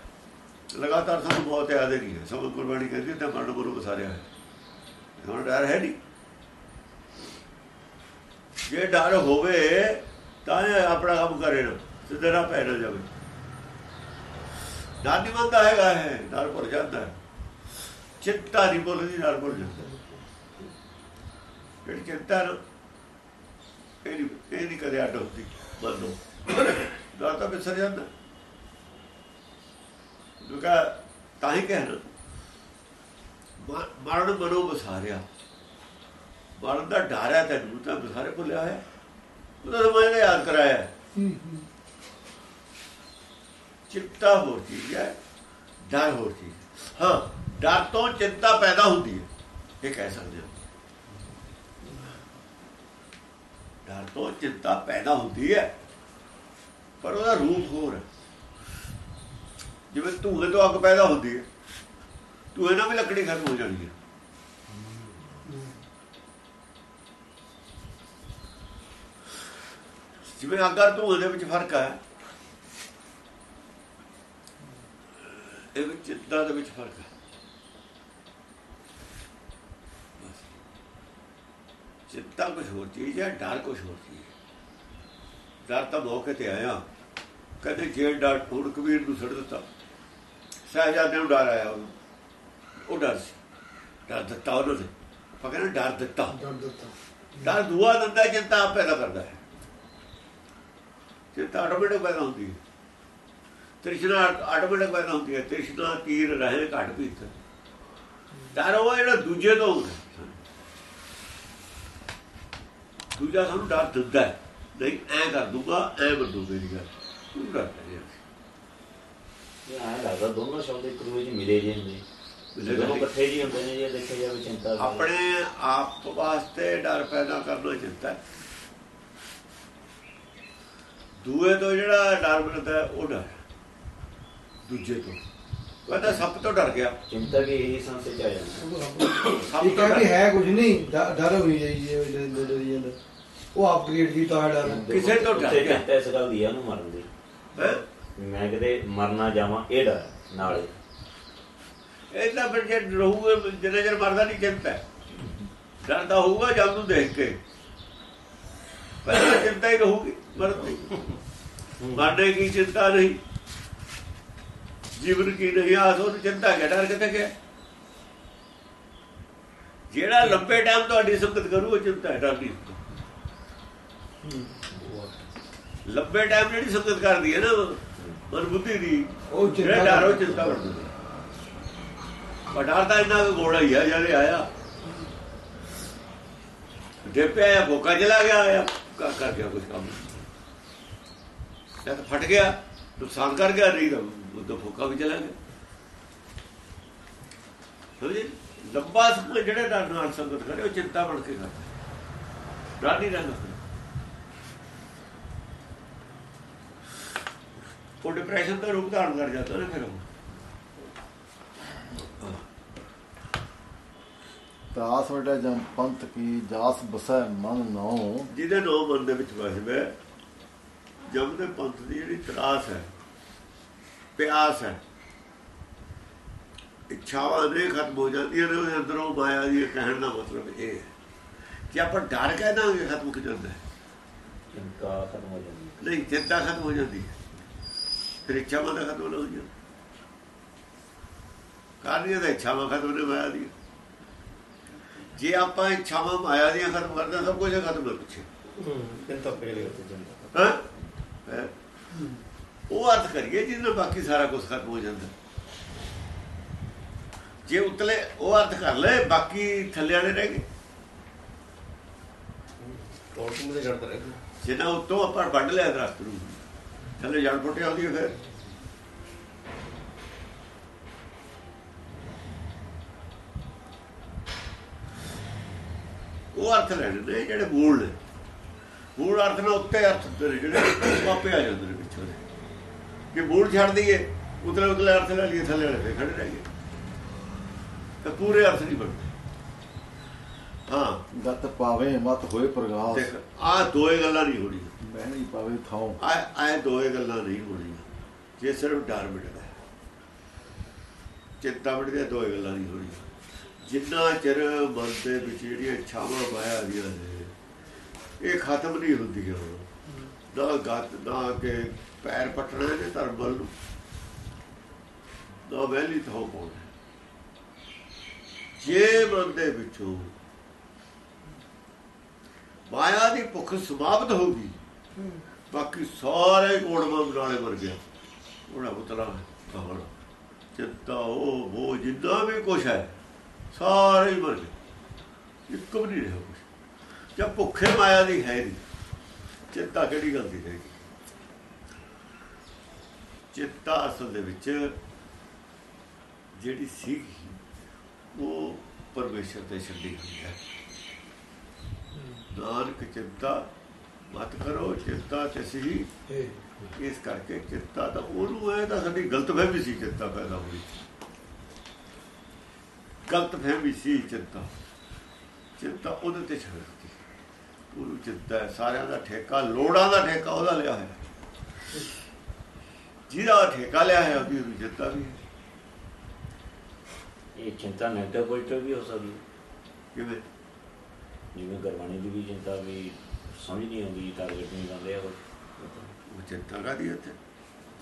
ਲਗਾਤਾਰ ਸਾਨੂੰ ਮੌਤ ਯਾਦ ਨਹੀਂ ਹੈ। ਸਭ ਕੁਰਬਾਨੀ ਕਹਿੰਦੀ ਤੇ ਮਰਨ ਗੁਰੂ ਬਸਾਰਿਆ ਹੈ ਹੁਣ ਡਰ ਹੈ ਨਹੀਂ। ਜੇ ਡਰ ਹੋਵੇ ਤਾਂ ਆਪਣਾ ਕੰਮ ਕਰੇ ਨਾ ਸਿੱਧੇ ਰਾਹ ਪੈ ਨਾ ਜਾਵੇ। ਡਰ ਨਹੀਂ ਮੰਨਦਾ ਹੈਗਾ ਹੈ ਡਰ ਭੁੱਲ ਜਾਂਦਾ ਹੈ। ਚਿੰਤਾ ਨਹੀਂ ਬੋਲਦੀ ਡਰ ਭੁੱਲ ਜਾਂਦਾ ਜਿਹੜੀ ਚਿੰਤਾ ਨਾ ਇਹ ਨਹੀਂ ਇਹ ਨਹੀਂ ਕਦੇ ਅੱਡ ਹੁੰਦੀ ਮੰਨੋ ਡਰ ਤਾਂ ਵਿਸਰ ਜਾਂਦਾ। ਦੁਕਾ ਤਾਂ ਹੀ ਕਹਿਣਾ ਮ- ਮਰਨ ਮਨੋ ਬਸਾਰਿਆ ਮਰਨ ਦਾ ਡਰ ਹੈ ਤੈਨੂੰ ਤਾਂ ਬਸਾਰੇ ਭੁੱਲਿਆ ਹੋਇਆ। ਉਹਦਾ ਤਾਂ ਮੈਂ ਯਾਦ ਕਰਾਇਆ। ਹੈ। ਚਿੰਤਾ ਚੀਜ਼ ਹੈ ਡਰ ਹੋਰ ਚੀਜ਼। ਹੈ। ਹਾਂ ਡਰ ਤੋਂ ਚਿੰਤਾ ਪੈਦਾ ਹੁੰਦੀ ਹੈ। ਇਹ ਕਹਿ ਸਕਦੇ ਹਾਂ। ਡਰ ਤੋਂ ਚਿੰਤਾ ਪੈਦਾ ਹੁੰਦੀ ਹੈ। ਪਰ ਉਹਦਾ ਰੂਪ ਹੋਰ ਹੈ। ਜਿਵੇਂ ਧੂਏ ਤੋਂ ਅੱਗ ਪੈਦਾ ਹੁੰਦੀ ਹੈ। ਧੂਏ ਨਾਲ ਵੀ ਲੱਕੜੀ ਖਤਮ ਹੋ ਜਾਣੀ ਹੈ। ਜਿਵੇਂ ਅੱਗ ਔਰ ਧੂਏ ਦੇ ਵਿੱਚ ਫ਼ਰਕ ਹੈ, ਇਹ ਵਿੱਚ ਚਿੰਤਾ ਦੇ ਵਿੱਚ ਫ਼ਰਕ ਹੈ ਬਸ। ਚਿੰਤਾ ਕੁਝ ਹੋਰ ਚੀਜ਼ ਹੈ ਡਰ ਕੁਝ ਹੋਰ ਚੀਜ਼ ਹੈ ਡਰ ਤਾਂ ਮੌਕੇ ਤੇ ਆਇਆ। ਕਦੇ ਜੇਲ੍ਹ ਡਰ ਹੁਣ ਕਬੀਰ ਨੂੰ ਛੱਡ ਦਿੱਤਾ। ਸਹਿਜਾਦੇ ਨੂੰ ਡਰ ਆਇਆ ਉਹਨੂੰ। ਉਹ ਡਰ ਸੀ। ਡਰ ਦਿੱਤਾ ਉਹਨੂੰ ਪਕੜ ਡਰ ਦਿੱਤਾ। ਡਰ ਦਿੱਤਾ। ਡਰ ਦੁਆ ਦਿੰਦਾ ਚਿੰਤਾ ਆਪ ਪੈਦਾ ਕਰਦਾ ਹੈ। ਚਿੰਤਾ ਆਟੋਮੈਟਿਕ ਪੈਦਾ ਹੁੰਦੀ ਹੈ। ਤ੍ਰਿਸ਼ਨਾ ਆਟੋਮੈਟਿਕ ਪੈਦਾ ਹੁੰਦੀ ਹੈ। ਤ੍ਰਿਸ਼ਨਾ ਤੀਰ ਰਹੇ ਘਟ ਭੀਤਰ ਡਰ ਉਹ ਜਿਹੜਾ ਦੂਜੇ ਤੋਂ ਹੁੰਦਾ ਹੈ। ਦੂਜਾ ਸਾਨੂੰ ਡਰ ਦਿੰਦਾ ਹੈ। ਨਹੀਂ ਐ ਕਰ ਦੂੰਗਾ ਐ ਬੰਦੂ ਮੇਰੀ ਗੱਲ। ਤੂੰ ਡਰ ਰਿਹਾ ਇਹ ਐਂ ਲੱਗਦਾ ਦੋਨੋਂ ਸ਼ਬਦ ਇੱਕ ਦੂਜੇ 'ਚ ਮਿਲੇ ਜੇ ਹੁੰਦੇ। ਜਦੋਂ ਇਕੱਠੇ ਜੀ ਹੁੰਦੇ ਨੇ ਜੇ ਦੇਖਿਆ ਜਾਵੇ ਚਿੰਤਾ ਦਾ। ਆਪਣੇ ਆਪ ਵਾਸਤੇ ਡਰ ਪੈਦਾ ਕਰਨਾ ਚਿੰਤਾ ਹੈ। ਦੂਏ ਤੋਂ ਜਿਹੜਾ ਡਰ ਮਿਲਦਾ ਹੈ, ਉਹ ਡਰ ਦੂਜੇ ਤੋਂ। ਕਹਿੰਦਾ ਸੱਪ ਤੋਂ ਡਰ ਗਿਆ। ਚਿੰਤਾ ਵੀ ਇਹੀ ਸੰਸੇ ਚ ਆ ਜਾਂਦਾ ਸੱਪ ਤੋਂ ਡਰ। ਹੈ ਕੁਝ ਨਹੀਂ। ਡਰ ਹੋਈ ਜਾਈ ਜੇ ਜਾਂਦਾ। ਉਹ ਅਪਗ੍ਰੇਡ ਕੀਤਾ ਹੋਇਆ ਡਰ ਕਿਸੇ ਤੋਂ ਡਰ ਗਿਆ। ਚਿੰਤਾ ਇਸ ਗੱਲ ਦੀ ਆ ਉਹਨੂੰ ਮਰਨ ਦੀ। ਹੈਂ? ਮੈਂ ਕਿਤੇ ਮਰਨਾ ਜਾਵਾਂ ਇਹ ਡਰ ਨਾਲੇ। ਇਹ ਤਾਂ ਫਿਰ ਜੇ ਰਹੂਗਾ ਜਿੰਨੇ ਚਿਰ ਮਰਦਾ ਨਹੀਂ ਚਿੰਤਾ ਹੈ। ਡਰਦਾ ਹੋਊਗਾ ਜਦ ਨੂੰ ਦੇਖ ਕੇ। ਪਹਿਲਾਂ ਚਿੰਤਾ ਹੀ ਰਹੂਗੀ ਮਰਦੀ। ਮਰਨੇ ਕੀ ਚਿੰਤਾ ਨਹੀਂ ਜੀਵਨ ਕੀ ਨਹੀਂ ਆਸ ਉਹ ਚਿੰਤਾ ਕਿ ਡਰ ਕਿਤੇ ਗਿਆ? ਜਿਹੜਾ ਲੰਬੇ ਟਾਈਮ ਤੁਹਾਡੀ ਸੰਗਤ ਕਰੂ ਉਹ ਚਿੰਤਾ ਹੈ ਡਰ ਨਹੀਂ ਲੰਬੇ ਟਾਈਮ ਜਿਹੜੀ ਸੰਗਤ ਕਰਦੀ ਹੈ ਨਾ ਮਨ ਬੁੱਧੀ ਦੀ ਉਹ ਚਿੰਤਾ ਜਿਹੜਾ ਡਰ ਉਹ ਚਿੰਤਾ ਬਣਦੀ ਪਰ ਡਰ ਤਾਂ ਇੰਨਾ ਗੋੜਾ ਹੀ ਆ ਜਿਹੜੇ ਆਇਆ। ਡੇਪਿਆ ਆਇਆ ਭੁੱਖਾ ਚਲਾ ਗਿਆ ਆਇਆ ਕਰ ਕਰ ਗਿਆ ਕੁਝ ਕੰਮ। ਜਦ ਫਟ ਗਿਆ ਨੁਕਸਾਨ ਕਰ ਗਿਆ ਨਹੀਂ ਤਾਂ ਉਹ ਤਾਂ ਭੁੱਖਾ ਵੀ ਚਲਾ ਗਿਆ। ਸਮਝੇ? ਲੰਬਾ ਸਮਾਂ ਜਿਹੜੇ ਡਰ ਨਾਲ ਸੰਗਤ ਕਰੇ ਉਹ ਚਿੰਤਾ ਬਣ ਕੇ ਕਰਦਾ ਡਰ ਨਹੀਂ ਰਹਿੰਦਾ ਫਿਰ। ਉਹ ਡਿਪਰੈਸ਼ਨ ਦਾ ਰੂਪ ਧਾਰਨ ਕਰ ਜਾਂਦਾ ਨਾ ਫਿਰ ਉਹ। ਤਾਸ ਵਟਾ ਜਮ ਪੰਥ ਕੀ ਜਾਸ ਬਸੈ ਮਨ ਨੋ ਜਿਹਦੇ ਨੌ ਮਨ ਦੇ ਵਿੱਚ ਵਸਵੇ ਜਮ ਦੇ ਪੰਥ ਦੀ ਜਿਹੜੀ ਤਰਾਸ ਹੈ ਪਿਆਸ ਹੈ ਇੱਛਾਵਾਂ ਨੇ ਖਤਮ ਹੋ ਜਾਂਦੀਆਂ ਨੇ ਉਹਦੇ ਅੰਦਰੋਂ ਮਾਇਆ ਦੀ ਕਹਿਣ ਦਾ ਮਤਲਬ ਇਹ ਹੈ ਕਿ ਆਪਾਂ ਡਰ ਕਹਿ ਦਾਂਗੇ ਖਤਮ ਹੋ ਜਾਂਦਾ ਹੈ। ਚਿੰਤਾ ਖਤਮ ਹੋ ਜਾਂਦੀ ਨਹੀਂ ਚਿੰਤਾ ਖਤਮ ਹੋ ਜਾਂਦੀ ਹੈ। ਫਿਰ ਇੱਛਾਵਾਂ ਦਾ ਖਤਮ ਨਾ ਹੋ ਜਾਂਦੀ ਕਾਰਨੀਆਂ ਦਾ ਇੱਛਾਵਾਂ ਖਤਮ ਨੇ ਮਾਇਆ ਦੀ ਜੇ ਆਪਾਂ ਇੱਛਾਵਾਂ ਮਾਇਆ ਦੀਆਂ ਖਤਮ ਕਰਦੇ ਹਾਂ, ਸਭ ਕੁਝ ਖਤਮ ਹੈ ਪਿੱਛੇ। ਚਿੰਤਾ ਪਹਿਲੇ ਉੱਤੇ ਚਿੰਤਾ ਹੈਂ? ਹੈਂ? ਉਹ ਅਰਥ ਕਰੀਏ ਜਿਹਦੇ ਨਾਲ ਬਾਕੀ ਸਾਰਾ ਕੁਝ ਖਤਮ ਹੋ ਜਾਂਦਾ। ਜੇ ਉਤਲੇ ਉਹ ਅਰਥ ਕਰ ਲੈ ਬਾਕੀ ਥੱਲੇ ਵਾਲੇ ਰਹਿ ਗਏ। ਤੌਰ ਤੇ ਮੁਝੇ ਜੜਦਾ ਰਹਿ ਜਿੰਨਾ ਉੱਤੋਂ ਆਪਾਂ ਵੱਢ ਲਿਆ ਦਰਖਤ ਨੂੰ। ਥੱਲੇ ਜੜ ਫੁੱਟਿਆ ਉਹਦੀ ਫਿਰ। ਉਹ ਅਰਥ ਲੈਣੇ ਨੇ ਜਿਹੜੇ ਮੂਲ ਨੇ। ਮੂਲ ਅਰਥ ਨਾਲ ਉੱਤੇ ਅਰਥ ਹੁੰਦੇ ਨੇ ਜਿਹੜੇ ਵਾਪੇ ਆ ਜਾਂਦੇ ਨੇ ਪਿੱਛੋਂ ਦੇ। ਕਿ ਮੂਲ ਛੱਡ ਦਈਏ ਉਤਲੇ ਉਤਲੇ ਅਰਥ ਲੈ ਲਈਏ ਥੱਲੇ ਵਾਲੇ ਖੜੇ ਰਹਿ ਗਏ। ਤਾਂ ਪੂਰੇ ਅਰਥ ਨਹੀਂ ਬਣਦੇ। ਹਾਂ। ਗਤ ਪਾਵੇ ਮਤ ਹੋਏ ਪ੍ਰਗਾਸ। ਦੇਖ ਆਹ ਦੋਏ ਗੱਲਾਂ ਨਹੀਂ ਹੋਣੀਆਂ। ਬਹਿਣੀ ਪਾਵੇ ਥਾਉ ਆਏ ਆਏ ਦੋਏ ਗੱਲਾਂ ਨਹੀਂ ਹੋਣੀਆਂ। ਜੇ ਸਿਰਫ ਡਰ ਮਿਟਦਾ ਹੈ। ਚਿੰਤਾ ਮਿਟਦੀ ਦੋਏ ਗੱਲਾਂ ਨਹੀਂ ਹੋਣੀਆਂ। ਜਿੰਨਾ ਚਿਰ ਮਨ ਦੇ ਵਿੱਚ ਜਿਹੜੀਆਂ ਇੱਛਾਵਾਂ ਮਾਇਆ ਦੀਆਂ ਨੇ, ਇਹ ਖਤਮ ਨਹੀਂ ਹੁੰਦੀਆਂ। ਨਾ ਗੱਤ, ਨਾ ਕਿ ਪੈਰ ਪਟਣੇ ਨੇ ਧਰਮ ਵੱਲ ਨੂੰ। ਨਾ ਵੈਲੀ ਤੋਂ ਪਾਉਣਾ। ਜੇ ਮਨ ਦੇ ਵਿੱਚੋਂ ਮਾਇਆ ਦੀ ਭੁੱਖ ਸਮਾਪਤ ਹੋ ਗਈ ਬਾਕੀ ਸਾਰੇ ਕੋੜਮਾ ਬਨਾਲੇ ਮਰ ਗਿਆ ਉਹਦਾ ਪੁੱਤਰਾ ਕਹਣ ਚਿੰਤਾ, ਉਹ ਉਹ, ਜਿੰਨਾ ਵੀ ਕੁਛ ਹੈ, ਸਾਰੇ ਹੀ ਮਰ ਗਏ ਇੱਕ ਵੀ ਨਹੀਂ ਰਿਹਾ ਕੁਛ। ਜਦ ਭੁੱਖੇ ਮਾਇਆ ਦੀ ਹੈ ਨਹੀਂ। ਚਿੰਤਾ ਕਿਹੜੀ ਗੱਲ ਦੀ ਰਹੇਗੀ ਚਿੰਤਾ ਅਸਲ ਦੇ ਵਿੱਚ ਜਿਹੜੀ ਸੀ ਉਹ ਪਰਮੇਸ਼ਰ ਤੇ ਛੱਡੀ ਹੋਈ ਹੈ। ਨਾਨਕ ਚਿੰਤਾ ਮਤ ਕਰੋ ਚਿੰਤਾ ਤੇ ਸਹੀ ਇਸ ਕਰਕੇ ਚਿੰਤਾ ਤਾਂ ਉਹਨੂੰ ਐ ਤਾਂ ਸਾਡੀ ਗਲਤ ਫਹਿਮੀ ਸੀ ਚਿੰਤਾ ਪੈਦਾ ਹੋਈ। ਗਲਤ ਫਹਿਮੀ ਸੀ ਚਿੰਤਾ। ਚਿੰਤਾ ਉਹਦੇ ਤੇ ਛੱਡ ਦਿੱਤੀ ਉਹਨੂੰ ਚਿੰਤਾ ਸਾਰਿਆਂ ਦਾ ਠੇਕਾ ਲੋੜਾਂ ਦਾ ਠੇਕਾ ਉਹਦਾ ਲਿਆ ਹੈ ਜਿਹਦਾ ਠੇਕਾ ਲਿਆ ਹੈ ਉਹਦੀ ਚਿੰਤਾ ਵੀ ਹੈ। ਇਹ ਚਿੰਤਾ ਨੈਗੇਟਿਵ ਪੋਜ਼ਿਟਿਵ ਵੀ ਹੋ ਸਕਦੀ ਕਿਵੇਂ? ਜਿਵੇਂ ਗੁਰਬਾਣੀ ਦੀ ਵੀ ਚਿੰਤਾ ਵੀ ਸਮਝ ਨਹੀਂ ਆਉਂਦੀ ਟਾਰਗੇਟ ਨਹੀਂ ਕਰਦੇ ਆ ਉਹ ਚਿੰਤਾ ਕਾਦੀ ਉੱਥੇ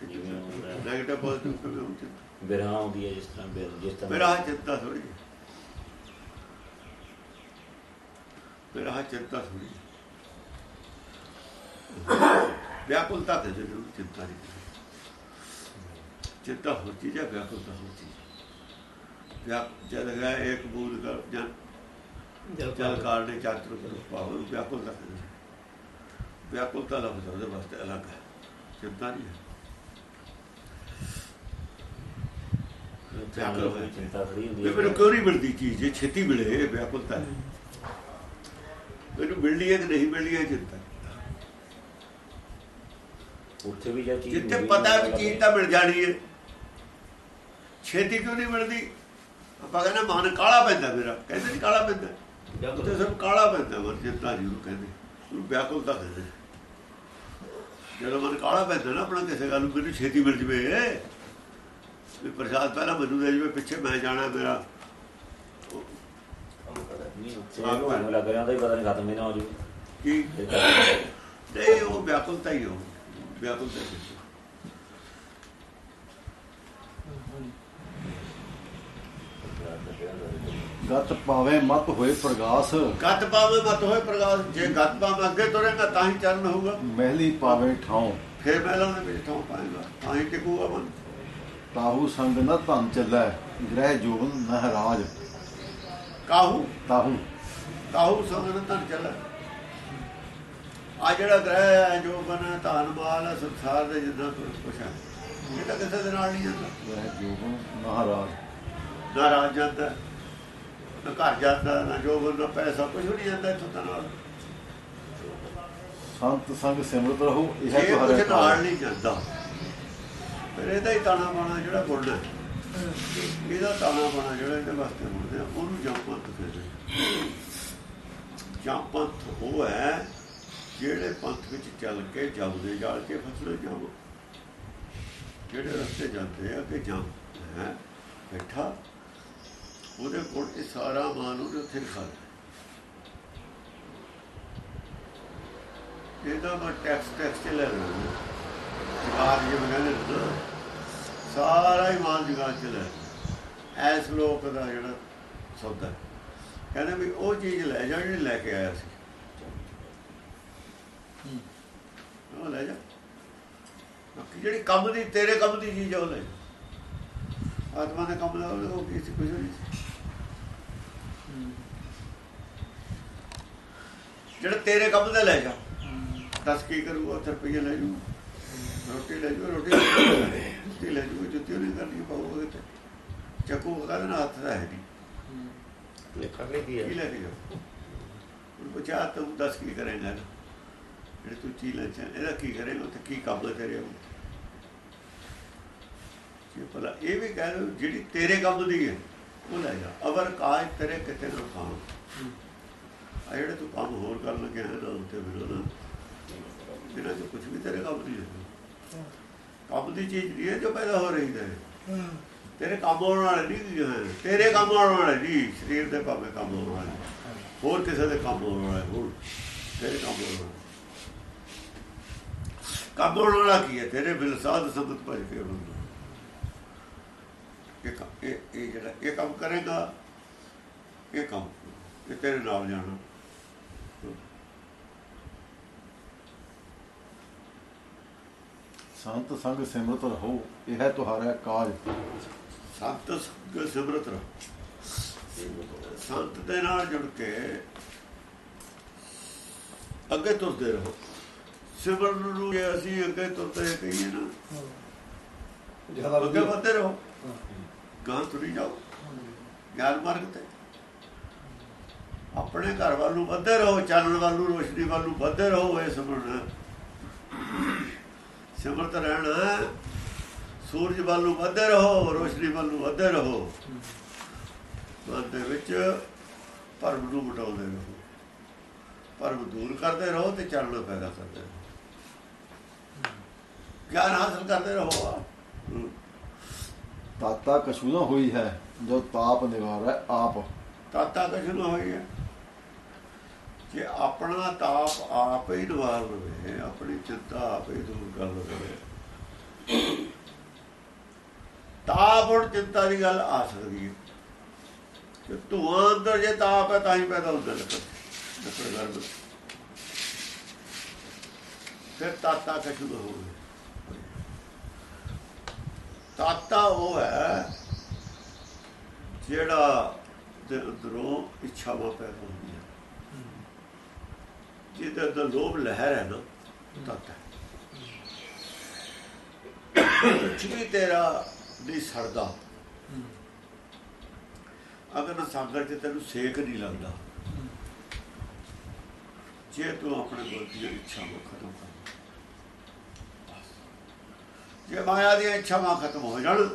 ਜਿਵੇਂ ਹੁੰਦਾ ਹੈ। ਨੈਗੇਟਿਵ ਪੋਜ਼ਿਟਿਵ ਕਿਵੇਂ ਉਹ ਚਿੰਤਾ ਬਿਰਹਾ ਆਉਂਦੀ ਹੈ ਜਿਸ ਤਰ੍ਹਾਂ ਬਿਰ- ਜਿਸ ਤਰ੍ਹਾਂ ਮੇਰਾ ਆਹ ਚਿੰਤਾ ਥੋੜੀ ਮੇਰਾ ਆਹ ਚਿੰਤਾ ਥੋੜੀ ਵਿਆਕੁਲਤਾ ਤੇ ਜ਼ਰੂਰ ਚਿੰਤਾ ਨਹੀਂ ਚਿੰਤਾ ਹੋਰ ਚੀਜ਼ ਹੈ ਵਿਆਕੁਲਤਾ ਹੋਰ ਚੀਜ਼ ਹੈ। ਵਿਆ ਜਦ ਗਿਆ ਇੱਕ ਬੂਦ ਦਾ ਜਨ ਜਲ ਕਾਲ ਨੇ ਚਾਤਰ ਨੂੰ ਪਾਵੋ ਵਿਆਕੁਲਤਾ। ਵਿਆਕੁਲਤਾ ਲਫ਼ਜ਼ ਉਹਦੇ ਵਾਸਤੇ ਅਲੱਗ ਹੈ ਚਿੰਤਾ ਨਹੀਂ ਹੈ। ਵਿਆਕੁਲ ਹੋਈ ਚਿੰਤਾ ਖੜੀ ਹੁੰਦੀ ਹੈ ਮੈਨੂੰ ਕਿਉਂ ਨਹੀਂ ਮਿਲਦੀ ਚੀਜ਼? ਇਹ ਛੇਤੀ ਮਿਲੇ ਵਿਆਕੁਲਤਾ ਮੈਨੂੰ ਮਿਲਣੀ ਹੈ ਕਿ ਨਹੀਂ ਮਿਲਣੀ ਹੈ ਚਿੰਤਾ ਉੱਥੇ ਵੀ ਜਾਂ ਚੀਜ਼ ਜਿੱਥੇ ਪਤਾ ਵੀ ਚੀਜ਼ ਤਾਂ ਮਿਲ ਜਾਣੀ ਹੈ। ਛੇਤੀ ਕਿਉਂ ਨਹੀਂ ਮਿਲਦੀ? ਆਪਾਂ ਕਹਿੰਦੇ ਮਨ ਕਾਲਾ ਪੈਂਦਾ ਮੇਰਾ। ਕਹਿੰਦੇ ਨਹੀਂ ਕਾਲਾ ਪੈਂਦਾ। ਉੱਥੇ ਸਭ ਕਾਲਾ ਪੈਂਦਾ ਮਨ ਜਿੱਤਾ ਜੀ ਨੂੰ ਕਹਿੰਦੇ। ਉਹਨੂੰ ਵਿਆਕੁਲ ਤਾਂ ਕਹਿੰਦੇ ਜਦੋਂ ਮਨ ਕਾਲਾ ਪੈਂਦਾ ਨਾ ਆਪਣਾ ਕਿਸੇ ਗੱਲ ਨੂੰ ਮੈਨੂੰ ਛੇਤੀ ਮਿਲ ਜਵੇ। ਵੀ ਪ੍ਰਸ਼ਾਦ ਪਹਿਲਾਂ ਮੈਨੂੰ ਦੇ ਜਵੇ ਪਿੱਛੇ ਮੈਂ ਜਾਣਾ ਮੇਰਾ। ਐਵੇਂ ਲੱਗ ਰਿਹਾ ਪਤਾ ਨਹੀਂ ਖਤਮ ਹੀ ਨਾ ਹੋ ਕੀ? ਤੇ ਤਾਂ- ਨਹੀਂ ਉਹ ਵਿਆਕੁਲਤਾ ਹੀ ਹੋ ਵਿਆਕੁਲਤਾ ਗਤ ਪਾਵੇ ਮਤ ਹੋਏ ਪ੍ਰਗਾਸ। ਗੱਤ ਪਾਵੇਂ ਮਤ ਹੋਏ ਪ੍ਰਗਾਸ। ਜੇ ਗੱਤ ਪਾਵੇਂ ਅੱਗੇ ਤੁਰੇਗਾ ਤਾਂ ਹੀ ਚਰਨ ਹੋਊਗਾ। ਮਹਿਲੀ ਪਾਵੇ ਠਾਉ। ਫਿਰ ਮਹਿਲਾਂ ਦੇ ਵਿੱਚ ਥਾਂ ਪਾਏਗਾ ਤਾਂ ਹੀ ਟਿਕੂਗਾ ਮਨ। ਤਾਹੂ ਸੰਗ ਨ ਧਨ ਚੱਲੈ ਗ੍ਰਹਿ ਜੋਬਨ ਨਹਰਾਜ ਕਾਹੂ ਤਾਹੂ? ਕਾਹੂ ਸੰਗਨ ਧਨ ਚੱਲ। ਆ ਜਿਹੜਾ ਗ੍ਰਹਿ ਹੈ ਜੋ ਬਨ ਧਨ ਮਾਲ ਸੰਸਾਰ ਦੇ ਜਿੰਨਾ ਕੁਛ ਹੈ ਇਹ ਤਾਂ ਕਿਸੇ ਦੇ ਨਾਲ ਨਹੀਂ ਜਾਂਦਾ। ਗ੍ਰਹਿ ਜੋਬਨ ਨਹਰਾਜ ਨਾ ਰਾਜ ਜਾਂਦਾ। ਨਾ ਘਰ ਜਾਂਦਾ ਨਾ ਜੋ ਨਾ ਪੈਸਾ ਕੁਝ ਨਹੀਂ ਜਾਂਦਾ ਇੱਥੋਂ ਤਾਂ ਨਾਲ। ਸੰਤ ਸੰਗ ਸਿਮਰਤ ਰਹੋ ਇਹ ਇਹ ਤੁਹਾਡਾ ਨਾਲ ਨਹੀਂ ਜਾਂਦਾ ਫਿਰ ਇਹਦਾ ਹੀ ਤਾਣਾ ਬਾਣਾ ਜਿਹੜਾ ਹੈ। ਇਹਦਾ ਤਾਣਾ ਬਾਣਾ ਜਿਹੜਾ ਇਹਦੇ ਵਾਸਤੇ ਮੁੜਦੇ ਆ ਉਹਨੂੰ ਜੰਪੰਥ ਕਹਿੰਦੇ ਜੰਪੰਥ ਉਹ ਹੈ ਜਿਹੜੇ ਪੰਥ ਵਿੱਚ ਚੱਲ ਕੇ ਜਾਉਂਦੇ ਜਾਲ ਕੇ ਫਸਲੇ ਜਾਵ। ਜਿਹੜੇ ਰਸਤੇ ਜਾਂਦੇ ਆ ਕਿ ਜਾਂ ਹੈ ਬੈਠਾ ਉਹਦੇ ਕੋਲ ਇਹ ਸਾਰਾ ਮਾਨ ਉਹਨੇ ਉੱਥੇ ਖਾ ਇਹਦਾ ਮੈਂ ਟੈਕਸ ਟੈਕਸ ਚ ਲੈ ਲੈਣਾ ਜਗਾਰ ਜਿਵੇਂ ਕਹਿੰਦੇ ਸਾਰਾ ਹੀ ਮਾਨ ਜਗਾ ਚ ਲੈ ਐਸ ਲੋਕ ਦਾ ਜਿਹੜਾ ਸੌਦਾ। ਕਹਿੰਦੇ ਵੀ ਉਹ ਚੀਜ਼ ਲੈ ਜਾ, ਜਿਹੜੀ ਲੈ ਕੇ ਆਇਆ ਸੀ। ਉਹ ਲੈ ਜਾ। ਜਿਹੜੀ ਕੰਮ ਦੀ, ਤੇਰੇ ਕੰਮ ਦੀ ਚੀਜ਼ ਉਹ ਲੈ ਆਤਮਾ ਦੇ ਕੰਮ ਦਾ ਉਹ ਕਿਸੇ ਕੁਝ ਨਹੀਂ ਜਿਹੜਾ ਤੇਰੇ ਕੰਮ ਦਾ ਲੈ ਜਾ। ਦੱਸ ਕੀ ਕਰੂਗਾ ਉੱਥੇ ਰੁਪਈਆ ਲੈ ਜੂ ਰੋਟੀ ਲੈ ਜੂ ਰੋਟੀ ਲੈ ਜੁੱਤੀ ਲੈ ਜੂ ਜੁੱਤੀ ਨਹੀਂ ਕਰਨੀ ਪਾਉਗਾ ਤੇ। ਚੱਕੂ ਕਹਿੰਦਾ ਨਾ ਹੱਥ ਦਾ ਹੈ ਨਹੀਂ। ਨਹੀਂ ਕੀ ਕੀ ਹੈ ਲੈ ਕੇ ਉਹ ਤੂੰ ਦੱਸ ਕੀ ਕਰੇਂਗਾ? ਜਿਹੜੇ ਤੂੰ ਚੀਜ਼ ਲੈ ਚਾ ਇਹਦਾ ਕੀ ਕਰੇਗਾ? ਉੱਥੇ ਕੀ ਕੰਮ ਉੱਤੇ ਜੇ ਭਲਾ ਇਹ ਵੀ ਕਹਿ ਲਓ ਜਿਹੜੀ ਤੇਰੇ ਕੰਮ ਦੀ ਹੈ ਉਹ ਲੈ ਜਾ। ਅਵਰ ਕਾਜ ਤੇਰੇ ਕਿਤੇ ਨਾ ਖਾਣ। ਆ ਜਿਹੜੇ ਤੂੰ ਕੰਮ ਹੋਰ ਕਰਨ ਲੱਗਿਆ ਹੈ ਨਾ ਉੱਤੇ ਬਿਰੋਨਾ ਇਹਨਾਂ ਚ ਕੁਝ ਵੀ ਤੇਰੇ ਕੰਮ ਦੀ ਹੈ ਕੰਮ ਦੀ ਚੀਜ਼ ਨਹੀਂ ਹੈ ਜੋ ਪੈਦਾ ਹੋ ਰਹੀ ਹੈ। ਤੇਰੇ ਕੰਮ ਆਉਣ ਵਾਲੇ ਨਹੀਂ ਤੇਰੇ ਕੰਮ ਆਉਣ ਵਾਲੇ ਨਹੀਂ ਸਰੀਰ ਦੇ ਭਾਵੇਂ ਕੰਮ ਆਉਣ ਵਾਲੇ। ਹੋਰ ਕਿਸੇ ਦੇ ਕੰਮ ਆਉਣ ਵਾਲੇ ਹੋਰ। ਤੇਰੇ ਕੰਮ ਆਉਣ ਵਾਲੇ। ਕੰਮ ਆਉਣ ਵਾਲਾ ਕੀ ਹੈ? ਤੇਰੇ ਬਿਲ ਸਾਧ ਸੰਗਤ ਭਜ ਕੇ ਬੰਦਾ। ਇਹ ਇਹ ਜਿਹੜਾ ਇਹ ਕੰਮ ਕਰੇਗਾ, ਇਹ ਕੰਮ ਇਹ ਤੇਰੇ ਨਾਲ ਜਾਣਾ। ਸੰਤ ਸੰਗ ਸਿਮਰਤ ਰਹੋ ਇਹ ਤੁਹਾਡਾ ਕਾਜ। ਸੰਤ ਸੰਗ ਸਿਮਰਤ ਰਹੋ। ਸੰਤ ਦੇ ਨਾਲ ਜੁੜ ਕੇ ਅੱਗੇ ਤੁਰਦੇ ਰਹੋ। ਸਿਮਰਨ ਨੂੰ ਜੇ ਅਸੀਂ ਅੱਗੇ ਤੁਰਦੇ ਕਹੀਏ ਨਾ ਜ਼ਿਆਦਾ ਅੱਗੇ ਵਧਦੇ ਰਹੋ। ਗਾਂ ਤੁਰੀ ਜਾਓ। ਗਿਆਨ ਮਾਰਗ ਤੇ। ਆਪਣੇ ਘਰ ਵੱਲ ਨੂੰ ਵਧਦੇ ਰਹੋ ਚਾਨਣ ਵੱਲ ਨੂੰ ਰੋਸ਼ਨੀ ਵੱਲ ਨੂੰ ਵਧਦੇ ਰਹੋ ਇਹ ਸਿਮਰਨ। ਸਿਮਰਤ ਰਹਿਣਾ। ਸੂਰਜ ਵੱਲ ਨੂੰ ਵਧਦੇ ਰਹੋ ਰੋਸ਼ਨੀ ਵੱਲ ਨੂੰ ਵਧਦੇ ਰਹੋ। ਮਨ ਦੇ ਵਿੱਚ ਭਰਮ ਨੂੰ ਮਟਾਉਂਦੇ ਰਹੋ। ਭਰਮ ਦੂਰ ਕਰਦੇ ਰਹੋ ਤੇ ਚਾਨਣ ਪੈਦਾ ਕਰਦੇ ਰਹੋ। ਗਿਆਨ ਹਾਸਲ ਕਰਦੇ ਰਹੋ। ਤਾਤਾ ਕਛੂ ਨਾ ਹੋਈ ਹੈ ਜੋ ਤਾਪ ਨਿਵਾਰੈ ਆਪ। ਤਾਤਾ ਕੁਛ ਨਾ ਹੋਈ ਹੈ। ਜੇ ਆਪਣਾ ਤਾਪ ਆਪ ਹੀ ਨਿਵਾਰ ਲਵੇ ਆਪਣੀ ਚਿੰਤਾ ਆਪ ਹੀ ਦੂਰ ਕਰ ਲਵੇ ਤਾਪ ਹੁਣ ਚਿੰਤਾ ਦੀ ਗੱਲ ਆ ਸਕਦੀ ਹੈ। ਕਿ ਧੂਆਂ ਅੰਦਰ ਜੇ ਤਾਪ ਹੈ, ਤਾਂ ਹੀ ਪੈਦਾ ਹੁੰਦਾ ਲੱਕੜ ਗਰਮ ਫਿਰ ਤਾਤਾ ਕੁਛ ਹੋਵੇ ਤਾਤਾ ਉਹ ਹੈ ਜਿਹੜਾ ਦੇ ਅੰਦਰੋਂ ਇੱਛਾਵਾਂ ਪੈਦਾ ਹੁੰਦੀਆਂ। ਜਿਹਦੇ ਅੰਦਰ ਲੋਭ ਲਹਿਰ ਹੈ ਨਾ ਤਤ ਹੈ। ਕੁਛ ਤੇਰਾ ਨਹੀਂ ਸੜਦਾ ਅਗਰ ਸਾਗਰ ਚ ਤੈਨੂੰ ਸੇਕ ਨਹੀਂ ਲੱਗਦਾ, ਜੇ ਤੂੰ ਆਪਣੇ ਗੁਰ ਦੀ ਇੱਛਾ ਨੂੰ ਖਤਮ ਕਰ ਜੇ ਮਾਇਆ ਦੀਆਂ ਇੱਛਾਵਾਂ ਖਤਮ ਹੋ ਜਾਣ,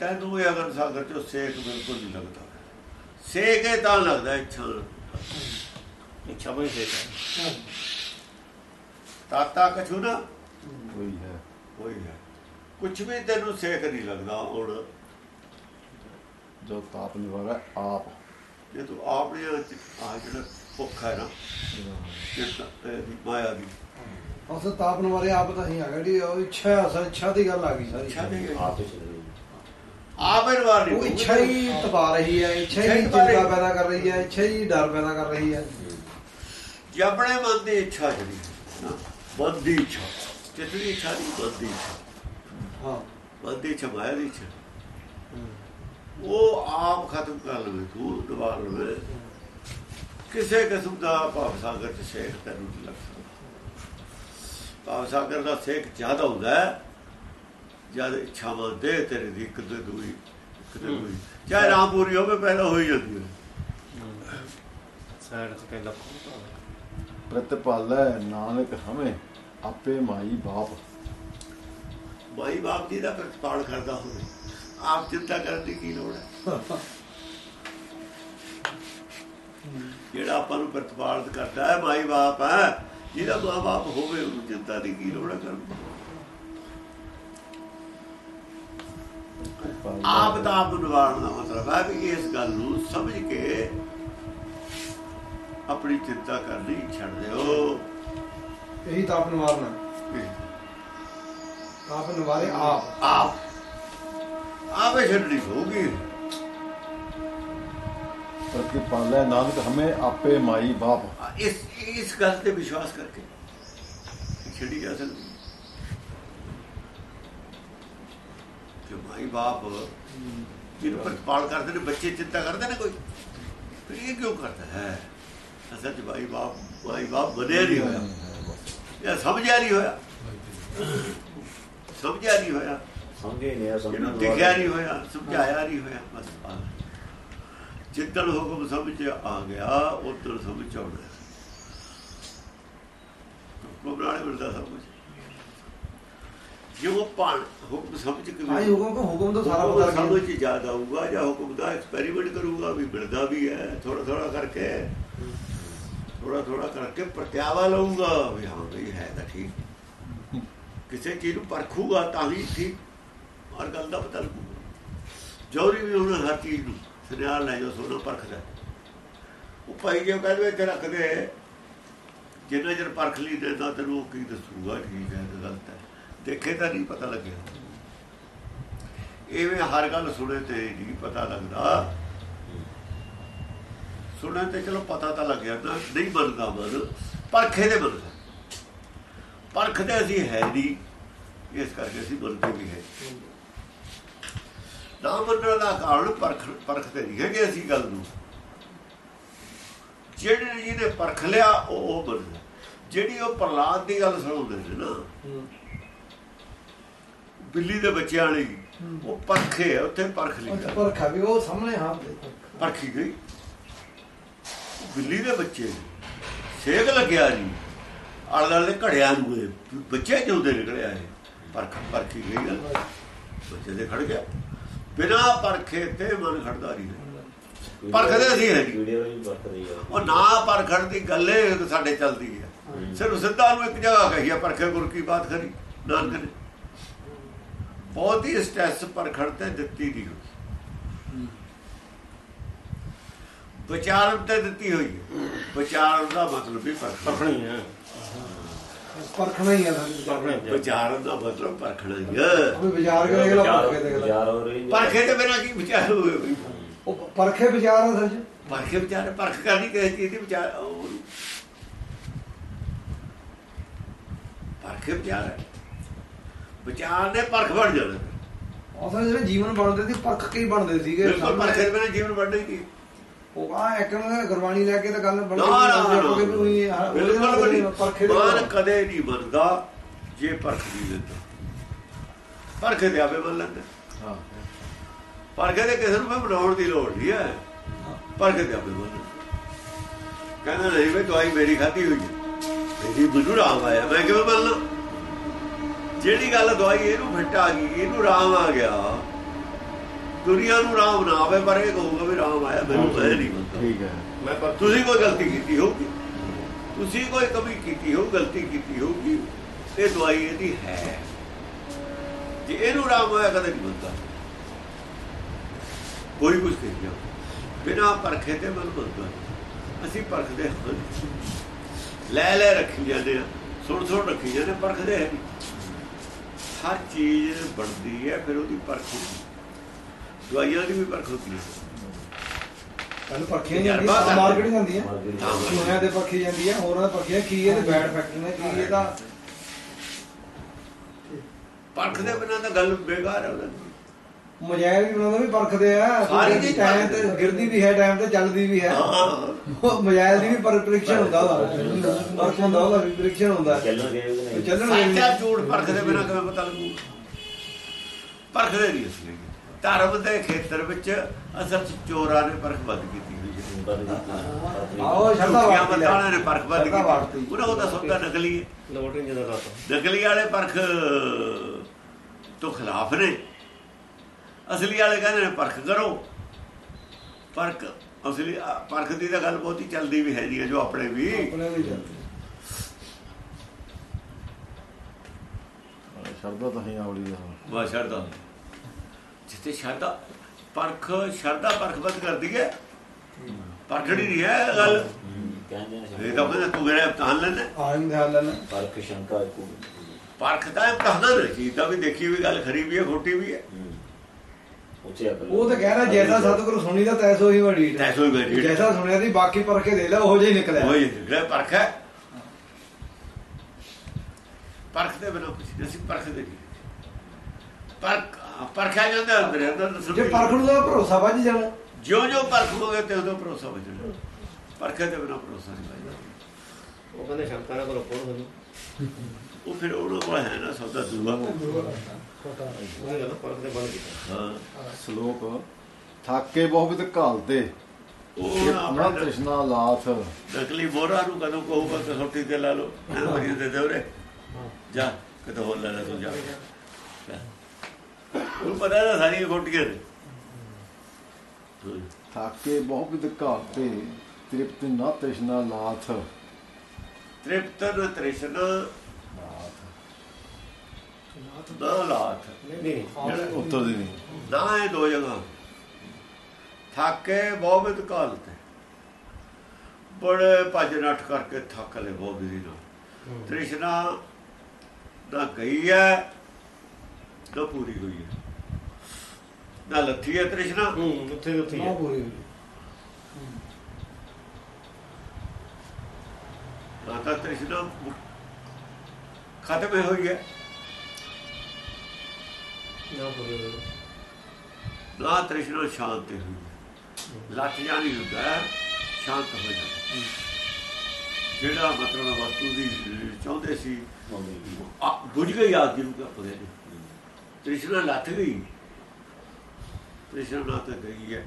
ਤੈਨੂੰ ਇਹ ਅਗਰ ਸਾਗਰ ਚੋਂ ਸੇਕ ਬਿਲਕੁਲ ਨਹੀਂ ਲੱਗਦਾ। ਸੇਕ ਇਹ ਤਾਂ ਲੱਗਦਾ ਇੱਛਾ ਇੱਛਾ ਬਈ ਸੇਕ ਤਾਤਾ ਕਛੂ ਨਾ? ਕੋਈ ਹੈ। ਕੋਈ ਹੈ। ਕੁਝ ਵੀ ਤੈਨੂੰ ਸੇਕ ਨਹੀਂ ਲੱਗਦਾ ਹੁਣ। ਜੋ ਤਾਪ ਨਿਵਾਰਾ ਆਪ। ਜੇ ਤੂੰ ਆਪਣੇ ਆ ਜਿਹੜਾ ਭੁੱਖ ਹੈ ਨਾ ਇਹਦੀ ਮਾਇਆ ਦੀ। ਅਸਲ ਤਾਪਨ ਵਾਲੇ ਆਪ ਤਾਂ ਹੀ ਆ ਗਈ ਉਹ ਇੱਛਾ ਅਸਲ ਇੱਛਾ ਦੀ ਗੱਲ ਆ ਗਈ ਸਾਰੀ। ਇੱਛਾ ਦੀ ਆਪ ਹੀ ਚੱਲ ਰਹੀ ਆਪ ਹੀ ਵਾਰ ਨਹੀਂ ਉਹ ਇੱਛਾ ਹੀ ਤਪਾ ਰਹੀ ਹੈ ਇੱਛਾ ਹੀ ਤਪਾ ਚਿੰਤਾ। ਪੈਦਾ ਕਰ ਰਹੀ ਹੈ ਇੱਛਾ ਹੀ ਡਰ ਪੈਦਾ ਕਰ ਰਹੀ ਹੈ। ਜੇ ਆਪਣੇ ਮਨ ਦੀ ਇੱਛਾ ਜਿਹੜੀ ਮਨ ਦੀ ਇੱਛਾ ਜਿਤਨੀ ਇੱਛਾ ਦੀ ਮਨ ਦੀ ਇੱਛਾ। ਹਾਂ। ਮਨ ਦੀ ਇੱਛਾ ਮਾਇਆ ਦੀ ਇੱਛਾ। ਉਹ ਆਪ ਖਤਮ ਕਰ ਲਵੇ ਤੂੰ ਦਬਾ ਲਵੇ। ਕਿਸੇ ਕਿਸਮ ਦਾ ਭਾਵ ਸਾਗਰ ਚ ਸੇਖ ਤੈਨੂੰ ਲੱਗ ਸਕਦਾ। ਭਾਵ ਸਾਗਰ ਦਾ ਸੇਖ ਜ਼ਿਆਦਾ ਹੁੰਦਾ ਹੈ। ਜਦ ਇੱਛਾਵਾਂ ਦੇ ਤੇਰੇ ਦੀ ਇੱਕ ਤੇ ਦੂਈ ਇੱਕ ਤੇ ਦੂਈ। ਚਾਹੇ ਰਾਮ ਪੂਰੀ ਹੋਵੇ ਪਹਿਲਾਂ ਹੋ। ਹੀ। ਜਾਂਦੀ ਹੈ ਸਾਈਡ ਤੇ ਕਹਿੰਦਾ ਪ੍ਰਤਪਾਲੈ ਨਾਨਕ ਹਮੇ ਆਪੇ ਮਾਈ ਬਾਪ। ਮਾਈ ਬਾਪ ਜੀ ਦਾ ਪ੍ਰਤਪਾਲ ਕਰਦਾ ਹੋਵੇ। ਆਪ ਚਿੰਤਾ ਕਰਨ ਦੀ ਕੀ ਲੋੜ ਹੈ? ਜਿਹੜਾ ਆਪਾਂ ਨੂੰ ਪ੍ਰਤਪਾਲਿਤ ਕਰਦਾ ਹੈ, ਮਾਈ ਬਾਪ ਹੈ, ਜਿਹਦਾ ਮਾਂ ਬਾਪ ਹੋਵੇ, ਉਹਨੂੰ ਚਿੰਤਾ ਦੀ ਕੀ ਲੋੜ ਹੈ ਕਰਨ ਆਪ ਦਾ ਆਪ ਨਿਵਾਰਨ ਦਾ ਮਤਲਬ ਹੈ ਵੀ ਇਸ ਗੱਲ ਨੂੰ ਸਮਝ ਕੇ ਆਪਣੀ ਚਿੰਤਾ ਕਰਨੀ ਛੱਡ ਦਿਓ। ਇਹੀ ਤਾਪ ਨਿਵਾਰਨਾ ਤਾਪ ਨਿਵਾਰੇ ਆਪ। ਆਪ। ਆਪੇ ਛੱਡਣੀ ਹੋਊਗੀ ਪ੍ਰਤਪਾਲੈ ਨਾਨਕ ਹਮੇ ਆਪੇ ਮਾਈ ਬਾਪ। ਇਸ ਇਸ ਗੱਲ ਤੇ ਵਿਸ਼ਵਾਸ ਕਰਕੇ। ਛੱਡੀ ਜਾ ਸਕਦੀ। ਕਿ ਮਾਈ ਬਾਪ ਜਿਹਨੂੰ ਪ੍ਰਤਪਾਲ ਕਰਦੇ ਨੇ ਬੱਚੇ ਚਿੰਤਾ ਕਰਦੇ ਨੇ ਕੋਈ। ਫਿਰ ਇਹ ਕਿਉਂ ਕਰਦਾ ਹੈ? ਅਸਲ ਚ ਮਾਈ ਬਾਪ ਮਾਈ ਬਾਪ ਬਣਿਆ ਨਹੀਂ ਹੋਇਆ। ਇਹ ਸਮਝਿਆ ਨਹੀਂ ਹੋਇਆ। ਸਮਝਿਆ ਨਹੀਂ ਹੋਇਆ। ਸਮਝੇ ਨਹੀਂ ਆ ਸਮਝਣ ਇਹਨੂੰ ਦਿਖਿਆ ਨਹੀਂ। ਹੋਇਆ ਸਮਝਾਇਆ ਨਹੀਂ ਹੋਇਆ ਬਸ। ਜਿੱਦਣ ਹੁਕਮ ਸਮਝ ਆ ਗਿਆ ਉਦੋਂ ਸਮਝ ਆਉਣਾ ਹੁਕਮ ਨਾਲ ਹੀ ਮਿਲਦਾ ਸਭ ਕੁਝ ਜੋ ਪਾਣ ਹੁਕਮ ਸਮਝ ਕੇ ਆਈ ਹੁਕਮ ਕੋ ਹੁਕਮ ਤਾਂ ਸਾਰਾ ਪਤਾ ਸਮਝ ਚ ਜ਼ਿਆਦਾ ਆਊਗਾ ਜਾਂ ਹੁਕਮ ਦਾ ਐਕਸਪੈਰੀਮੈਂਟ ਕਰੂਗਾ ਵੀ ਮਿਲਦਾ ਵੀ ਹੈ ਥੋੜਾ ਥੋੜਾ ਕਰਕੇ। ਥੋੜਾ ਥੋੜਾ ਕਰਕੇ ਪ੍ਰਤਿਆਵਾ ਲਊਗਾ ਵੀ ਹਾਂ ਵੀ ਹੈ ਤਾਂ ਠੀਕ। ਕਿਸੇ ਚੀਜ਼ ਨੂੰ ਪਰਖੂਗਾ ਤਾਂ ਹੀ ਠੀਕ। ਹਰ ਗੱਲ ਦਾ ਪਤਾ ਲੱਗੂਗਾ। ਜੌਰੀ ਵੀ ਹੁਣ ਹਰ ਚੀਜ਼ ਨੂੰ ਸੁਨਿਆਰ ਲੈ ਜੋ ਸੋਨਾ ਪਰਖਦਾ। ਉਹ ਭਾਈ ਜੇ ਕਹਿੰਦੇ ਇੱਥੇ ਰੱਖ ਦੇ ਜਿੰਨਾ ਚਿਰ ਪਰਖ ਲਈ ਦੇ ਤਾਂ ਤੈਨੂੰ ਕੀ ਦੱਸੂਗਾ, ਠੀਕ ਹੈ ਕਿ ਗਲਤ ਹੈ। ਦੇਖੇ ਤਾਂ ਨਹੀਂ ਪਤਾ ਲੱਗਿਆ। ਐਵੇਂ ਹਰ ਗੱਲ ਸੁਣੇ ਤੇ ਨਹੀਂ ਪਤਾ ਲੱਗਦਾ। ਸੁਣੇ ਤੇ ਚਲੋ ਪਤਾ ਤਾਂ ਲੱਗ ਜਾਂਦਾ ਨਹੀਂ ਬਣਦਾ ਮਨ ਪਰਖੇ ਦੇ ਬਣਦਾ। ਪਰਖਦੇ ਅਸੀਂ ਹੈ ਨਹੀਂ ਇਸ ਕਰਕੇ ਅਸੀਂ ਬਣਦੇ ਵੀ ਹੈ। ਨਾ ਮੰਨਣ ਦਾ ਕਾਰਨ ਪਰਖ ਪਰਖਦੇ ਨਹੀਂ ਹੈਗੇ ਅਸੀਂ ਗੱਲ ਨੂੰ। ਜਿਹੜੇ ਜਿਹਨੇ ਪਰਖ ਲਿਆ ਉਹ ਉਹ ਬਣਦਾ। ਜਿਹੜੀ ਉਹ ਪ੍ਰਲਾਦ ਦੀ ਗੱਲ ਸੁਣਾਉਂਦੇ ਨੇ ਨਾ ਬਿੱਲੀ ਦੇ ਬੱਚਿਆਂ ਵਾਲੀ ਉਹ ਪਰਖੇ ਉੱਥੇ ਪਰਖ ਲਈ। ਪਰਖਾ ਵੀ ਉਹ ਸਾਹਮਣੇ ਹਾਂ ਪਰਖੀ ਗਈ। ਬਿੱਲੀ ਦੇ ਬੱਚੇ। ਸੇਕ ਲੱਗਿਆ ਜੀ। ਆਲੇ ਦੁਆਲੇ ਦੇ ਘੜਿਆਂ ਨੂੰ ਇਹ ਬੱਚੇ ਜਿਉਂਦੇ ਨਿਕਲਿਆ ਇਹ। ਪਰਖ ਪਰਖੀ ਗਈ ਗੱਲ ਬੱਚੇ ਦੇ ਖੜ ਗਿਆ। ਬਿਨਾ ਪਰਖੇ ਤੇ ਮਨ ਖੜਦਾ ਨਹੀਂ। ਪਰਖਦੇ ਅਸੀਂ ਹੈ ਜੀ। ਵੀਡੀਓ ਵੀ ਵਰਤ ਰਹੀ ਆ। ਉਹ ਨਾ ਪਰਖਣ ਦੀ ਗੱਲੇ ਸਾਡੇ ਚੱਲਦੀ ਹੈ। ਸਿਰਫ ਸਿੱਧਾ ਨੂੰ ਇੱਕ ਜਗ੍ਹਾ ਕਹੀ ਹੈ ਪਰਖੇ ਗੁਰ ਕੀ ਬਾਤ ਕਰੀ। ਨਾਨਕ ਨੇ। ਬਹੁਤ ਹੀ ਸਟ੍ਰੈਸ ਪਰਖਣ ਤੇ ਦਿੱਤੀ ਨਹੀਂ ਹੋਈ ਵਿਚਾਰਨ ਤੇ ਦਿੱਤੀ ਹੋਈ ਹੈ। ਵਿਚਾਰਨ ਦਾ ਮਤਲਬ ਵੀ ਪਰਖਣਾ। ਪਰਖਣੀ ਹੈ ਪਰਖਣਾ ਹੀ ਪਰਖਣਾ ਹੀ ਹੈ। ਵਿਚਾਰਨ ਦਾ ਮਤਲਬ ਪਰਖਣਾ ਹੀ ਹੈ। ਉਹ ਵਿਚਾਰ ਕੇ ਅਗਲਾ ਪਰਖੇ ਦੇ ਅਗਲਾ। ਯਾਰ ਹੋ ਰਹੀ ਪਰਖੇ ਤੇ ਬਿਨਾਂ ਕੀ ਵਿਚਾਰ ਹੋਵੇ? ਉਹ ਪਰਖੇ ਵਿਚਾਰ ਆ ਸੱਚ ਪਰਖੇ ਵਿਚਾਰ ਪਰਖ ਕਰਨੀ ਕਿਸੇ ਚੀਜ਼ ਦੀ ਵਿਚਾਰ ਪਰਖੇ ਵਿਚਾਰ ਹੈ। ਵਿਚਾਰ ਨੇ ਪਰਖ ਬਣ ਜਿਹੜੇ ਜੀਵਨ ਬਣਦੇ ਸੀ ਪਰਖ ਕੇ ਹੀ ਬਣਦੇ ਸੀਗੇ। ਬਿਲਕੁਲ ਪਰਖੇ ਦੇ ਬਿਨਾਂ ਜੀਵਨ ਬਣਨਾ ਹੀ ਨਹੀਂ। ਉਹ ਆ ਐਕਣ ਗੁਰਬਾਣੀ ਲੈ ਕੇ ਤਾਂ ਗੱਲ ਬਣ ਨਾਲ ਬਿਲਕੁਲ ਦੇ ਮਨ ਕਦੇ ਨਹੀਂ ਬਣਦਾ ਜੇ ਪਰਖ ਨਹੀਂ ਲੈਂਦਾ ਪਰਖੇ ਦੇ ਆਪੇ ਬਣ ਲੈਂਦਾ। ਹਾਂ। ਪਰਖੇ ਦੇ ਕਿਸੇ ਨੂੰ ਬਣਾਉਣ ਦੀ ਲੋੜ ਨਹੀਂ ਹੈ। ਪਰਖੇ ਦੇ ਬਣ ਲੈਂਦਾ। ਕਹਿੰਦਾ ਨਹੀਂ ਵੀ ਦਵਾਈ ਮੇਰੀ ਖਾਧੀ ਹੋਈ ਮੇਰੀ ਮੈਨੂੰ ਰਾਮ ਆਇਆ। ਮੈਂ ਕਿਵੇਂ ਬਣਨਾ ਜਿਹੜੀ ਗੱਲ ਦਵਾਈ ਇਹਨੂੰ ਫਿੱਟ ਆ ਗਈ ਇਹਨੂੰ ਰਾਮ ਆ ਗਿਆ। ਦੁਨੀਆ ਨੂੰ ਰਾਮ ਨਾ ਆਵੇ ਪਰ ਇਹ ਕਹੂਗਾ ਵੀ ਰਾਮ ਆਇਆ ਮੈਨੂੰ ਇਹ ਨਹੀਂ ਪਤਾ। ਠੀਕ ਹੈ। ਮੈਂ ਪਰ ਤੁਸੀਂ ਕੋਈ ਗਲਤੀ ਕੀਤੀ ਹੋਊਗੀ? ਤੁਸੀਂ ਕੋਈ ਕਮੀ ਕੀਤੀ ਹੋ ਗਲਤੀ ਕੀਤੀ ਹੋਊਗੀ ਇਹ ਦਵਾਈ ਇਹਦੀ ਹੈ। ਜੇ ਇਹਨੂੰ ਰਾਮ ਹੋਇਆ ਕਦੇ ਨਹੀਂ ਬੰਦਾ। ਕੋਈ ਕੁਝ ਨਹੀਂ ਗਿਆ ਬਿਨਾ ਪਰਖੇ ਤੇ ਮਨ ਬੰਦਾ ਅਸੀਂ ਪਰਖਦੇ ਹਾਂ ਲੈ ਲੈ ਰੱਖੀ ਜਾਂਦੇ ਆ। ਸੁਣ ਸੁਣ ਰੱਖੀ ਜਾਂਦੇ ਪਰਖਦੇ ਹੈ ਹਰ ਚੀਜ਼ ਬਣਦੀ ਹੈ ਫਿਰ ਉਹਦੀ ਪਰਖ ਹੁੰਦੀ ਦਵਾਈਆਂ ਦੀ ਵੀ ਪਰਖ ਹੁੰਦੀ ਹੈ। ਪਹਿਲਾਂ ਪਰਖੀਆਂ ਜਾਂਦੀਆਂ ਕਰਦੇ। ਮਾਰਕੀਟ ਜਾਂਦੀਆਂ। ਮਾਰਕੀਟ ਚੂਹਿਆਂ ਦੇ ਪਰਖੀ ਜਾਂਦੀ ਹੈ ਹੋਰਾਂ ਦੇ ਪਰਖੀਆਂ ਕੀ ਇਹਦੇ ਬੈਡ ਫੈਕਟਰ ਨੇ ਕੀ ਇਹਦਾ ਪਰਖ ਦੇ ਬਿਨਾਂ ਤਾਂ ਗੱਲ ਬੇਕਾਰ ਹੈ ਉਹਦਾ ਮਜਾਇਲ ਵੀ ਬਣਾਉਂਦਾ ਵੀ ਪਰਖਦੇ ਆ। ਸਾਰੀ ਚੀਜ਼ ਟਾਈਮ ਤੇ। ਗਿਰਦੀ ਵੀ ਹੈ ਟਾਈਮ ਤੇ ਚੱਲਦੀ ਵੀ ਹੈ। ਹਾਂ। ਉਹ ਮਜਾਇਲ ਦੀ ਵੀ ਪਰ ਪ੍ਰੀਖਣ ਹੁੰਦਾ ਉਹਦਾ। ਪਰਖ ਹੁੰਦਾ ਉਹਦਾ ਵੀ ਹੁੰਦਾ। ਚੱਲਣਗੇ ਉਹਦੇ ਨਾਲ ਚੱਲਣ ਸੱਚਾ ਝੂਠ ਪਰਖਦੇ ਬਿਨਾਂ ਕਿਵੇਂ ਪਤਾ ਲੱਗੂ? ਪਰਖਦੇ ਨਹੀਂ ਅਸੀਂ ਧਰਮ ਦੇ ਖੇਤਰ ਵਿੱਚ ਅਸਲ ਚ ਚੋਰਾਂ ਨੇ ਪਰਖ ਵੱਧ ਕੀਤੀ ਹੋਈ ਹੈ। ਬਦ ਕੀਤੀ ਆਓ ਸ਼ਰਧਾ ਮਤਾਂ ਨੇ ਪਰਖ ਵੱਧ ਸ਼ਰਧਾ ਵਾਰਤੀ। ਕੀਤੀ ਉਹਨਾਂ ਉਹਦਾ ਸੌਦਾ ਨਕਲੀ ਹੈ। ਲੋਟ ਨਹੀਂ ਜਦੋਂ ਰਾਤ ਨਕਲੀ ਵਾਲੇ ਪਰਖ ਤੋਂ ਖਿਲਾਫ ਨੇ। ਅਸਲੀ ਵਾਲੇ ਕਹਿੰਦੇ ਨੇ ਪਰਖ ਕਰੋ। ਪਰਖ ਅਸਲੀ ਪਰਖ ਦੀ ਤਾਂ ਗੱਲ ਬਹੁਤੀ ਚੱਲਦੀ ਵੀ ਹੈ ਨਹੀਂ ਜੋ ਆਪਣੇ ਵੀ। ਆਪਣੇ ਵੀ ਚੱਲਦੇ ਸ਼ਰਦਾ ਤਾਂ ਹੀ ਆਵਲੀ ਦਾ ਵਾ ਸ਼ਰਦਾ ਜਿੱਤੇ ਸ਼ਰਦਾ ਪਰਖ ਸ਼ਰਦਾ ਪਰਖ ਵੱਧ ਕਰਦੀ ਹੈ ਪਰਖੜੀ ਨਹੀਂ ਹੈ ਇਹ ਗੱਲ। ਕਹਿੰਦੇ ਨੇ ਇਹ ਤਾਂ ਕਹਿੰਦਾ ਤੂੰ ਮੇਰੇ ਇਮਤਿਹਾਨ ਲੈਣਾ ਆਇਂ ਧਿਆਨ ਲੈਣਾ ਪਰਖ ਸ਼ੰਕਾ ਕੋ ਪਰਖ ਤਾਂ ਇਮਤਿਹਾਨਾਂ ਚੀਜ਼ ਦਾ ਵੀ ਦੇਖੀ ਵੀ ਗੱਲ ਖਰੀ ਵੀ ਹੈ ਖੋਟੀ ਵੀ ਹੈ। ਉਹ ਤਾਂ ਕਹਿ ਰਿਹਾ ਜੈਸਾ ਸਤਿਗੁਰੂ ਸੁਣੀ ਦਾ ਤੈਸੋ ਹੀ ਵੜੀ ਤੈਸੋ ਹੀ ਵੜੀ। ਜੈਸਾ ਸੁਣਿਆ ਸੀ ਬਾਕੀ ਪਰਖੇ ਦੇ ਲੈ ਉਹੋ ਜਿਹਾ ਹੀ ਨਿਕਲਿਆ। ਉਹ ਜਿਹੜਾ ਪਰਖ ਹੈ। ਪਰਖ ਦੇ ਬਿਨਾਂ ਕੁਝ ਨਹੀਂ ਅਸੀਂ ਪਰਖ ਦੇ ਨਹੀਂ। ਪਰਖ ਪਰਖਿਆ ਜਾਂਦਾ ਅੰਦਰ ਅੰਦਰ ਜੇ ਸੁਣੀ ਪਰਖ ਨੂੰ ਤਾਂ ਭਰੋਸਾ ਵੱਜ ਜਾਣਾ। ਜਿਉਂ ਜਿਉਂ ਪਰਖ ਹੋਵੇ ਤੇ ਉਦੋਂ ਭਰੋਸਾ ਹੋ ਜਾਣਾ। ਪਰਖੇ ਦੇ ਬਿਨਾਂ ਭਰੋਸਾ ਨਹੀਂ ਲੱਗਦਾ ਉਹ ਕਹਿੰਦੇ ਸ਼ੰਕਰ ਕੋਲ ਕੋਣ ਹੋ ਜੂ ਉਹ ਫਿਰ ਉਹਨਾਂ ਕੋਲ ਹੈ ਨਾ ਸੌਦਾ ਦੂਆ। ਉਹਨੇ ਕਹਿੰਦਾ ਪਰਖ ਦੇ ਬਣ ਕੀਤਾ। ਹਾਂ। ਸ਼ਲੋਕ ਥਾਕੇ ਬਹੁ ਵਿਦ ਘਾਲਤੇ ਉਹ ਨਾ ਆਪਣਾ ਤ੍ਰਿਸ਼ਨਾ ਲਾਥ। ਨਕਲੀ ਮੋਹਰਾ ਨੂੰ ਕਦੋਂ ਕਹੂਗਾ ਕਿ ਛੋਟੀ ਤੇ ਲਾ ਦੇ ਦੇ ਉਰੇ ਜਾ ਕਿਤੇ ਹੋਰ ਲੈ ਲੈ ਤੂੰ ਜਾ। ਉਹ ਪਤਾ ਨਾ ਸਾਰੀਆਂ ਖੋਟੀਆਂ ਨੇ। ਥਾਕੇ ਬਹੁ ਵਿਦ ਘਾਲਤੇ ਤ੍ਰਿਪਤ ਨਾ ਤ੍ਰਿਸ਼ਨਾ ਲਾਥ ਤ੍ਰਿਪਤ ਨ ਤ੍ਰਿਸ਼ਨ ਨਾ ਲਾਥ ਨਹੀਂ ਉੱਤਰ ਦੀ ਨਹੀਂ। ਨਾ ਇਹ ਦੋ ਜਗ੍ਹਾ। ਥਾਕੇ ਬਹੁਤ ਕਾਲਤੇ ਬੜੇ ਭੱਜ ਨੱਠ ਕਰਕੇ ਥੱਕ ਲੈ ਬਹੁਤ ਦੀ ਨਾਲ ਤ੍ਰਿਸ਼ਨਾ ਨਾ ਗਈ ਹੈ ਨਾ ਪੂਰੀ ਹੋਈ ਹੈ। ਨਾ ਲੱਥੀ ਹੈ ਤ੍ਰਿਸ਼ਨਾ ਹੂੰ ਉੱਥੇ ਦੀ ਉੱਥੇ ਹੀ ਨਾ ਪੂਰੀ ਹੋਈ। ਨਾ ਤਾਂ ਤ੍ਰਿਸ਼ਨਾ ਖਤਮ ਹੋਈ ਹੈ। ਨਾ ਪੂਰੀ। ਨਾ ਤ੍ਰਿਸ਼ਨਾ ਸ਼ਾਂਤ ਹੋਈ ਹੈ। ਲੱਥ ਜਾਣੀ ਹੁੰਦਾ ਸ਼ਾਂਤ ਹੋ ਜਾਂਦਾ ਜਿਹੜਾ ਮਤਲਬ ਵਸਤੂ ਦੀ ਚਾਹੁੰਦੇ ਸੀ ਆ ਬੁਝ ਗਈ ਆਗ ਨੂੰ ਕਾ ਪਤਾ ਨਹੀਂ। ਤ੍ਰਿਸ਼ਨਾ ਲੱਥ ਗਈ। ਤ੍ਰਿਸ਼ਨਾ ਤਾਂ ਗਈ ਹੈ।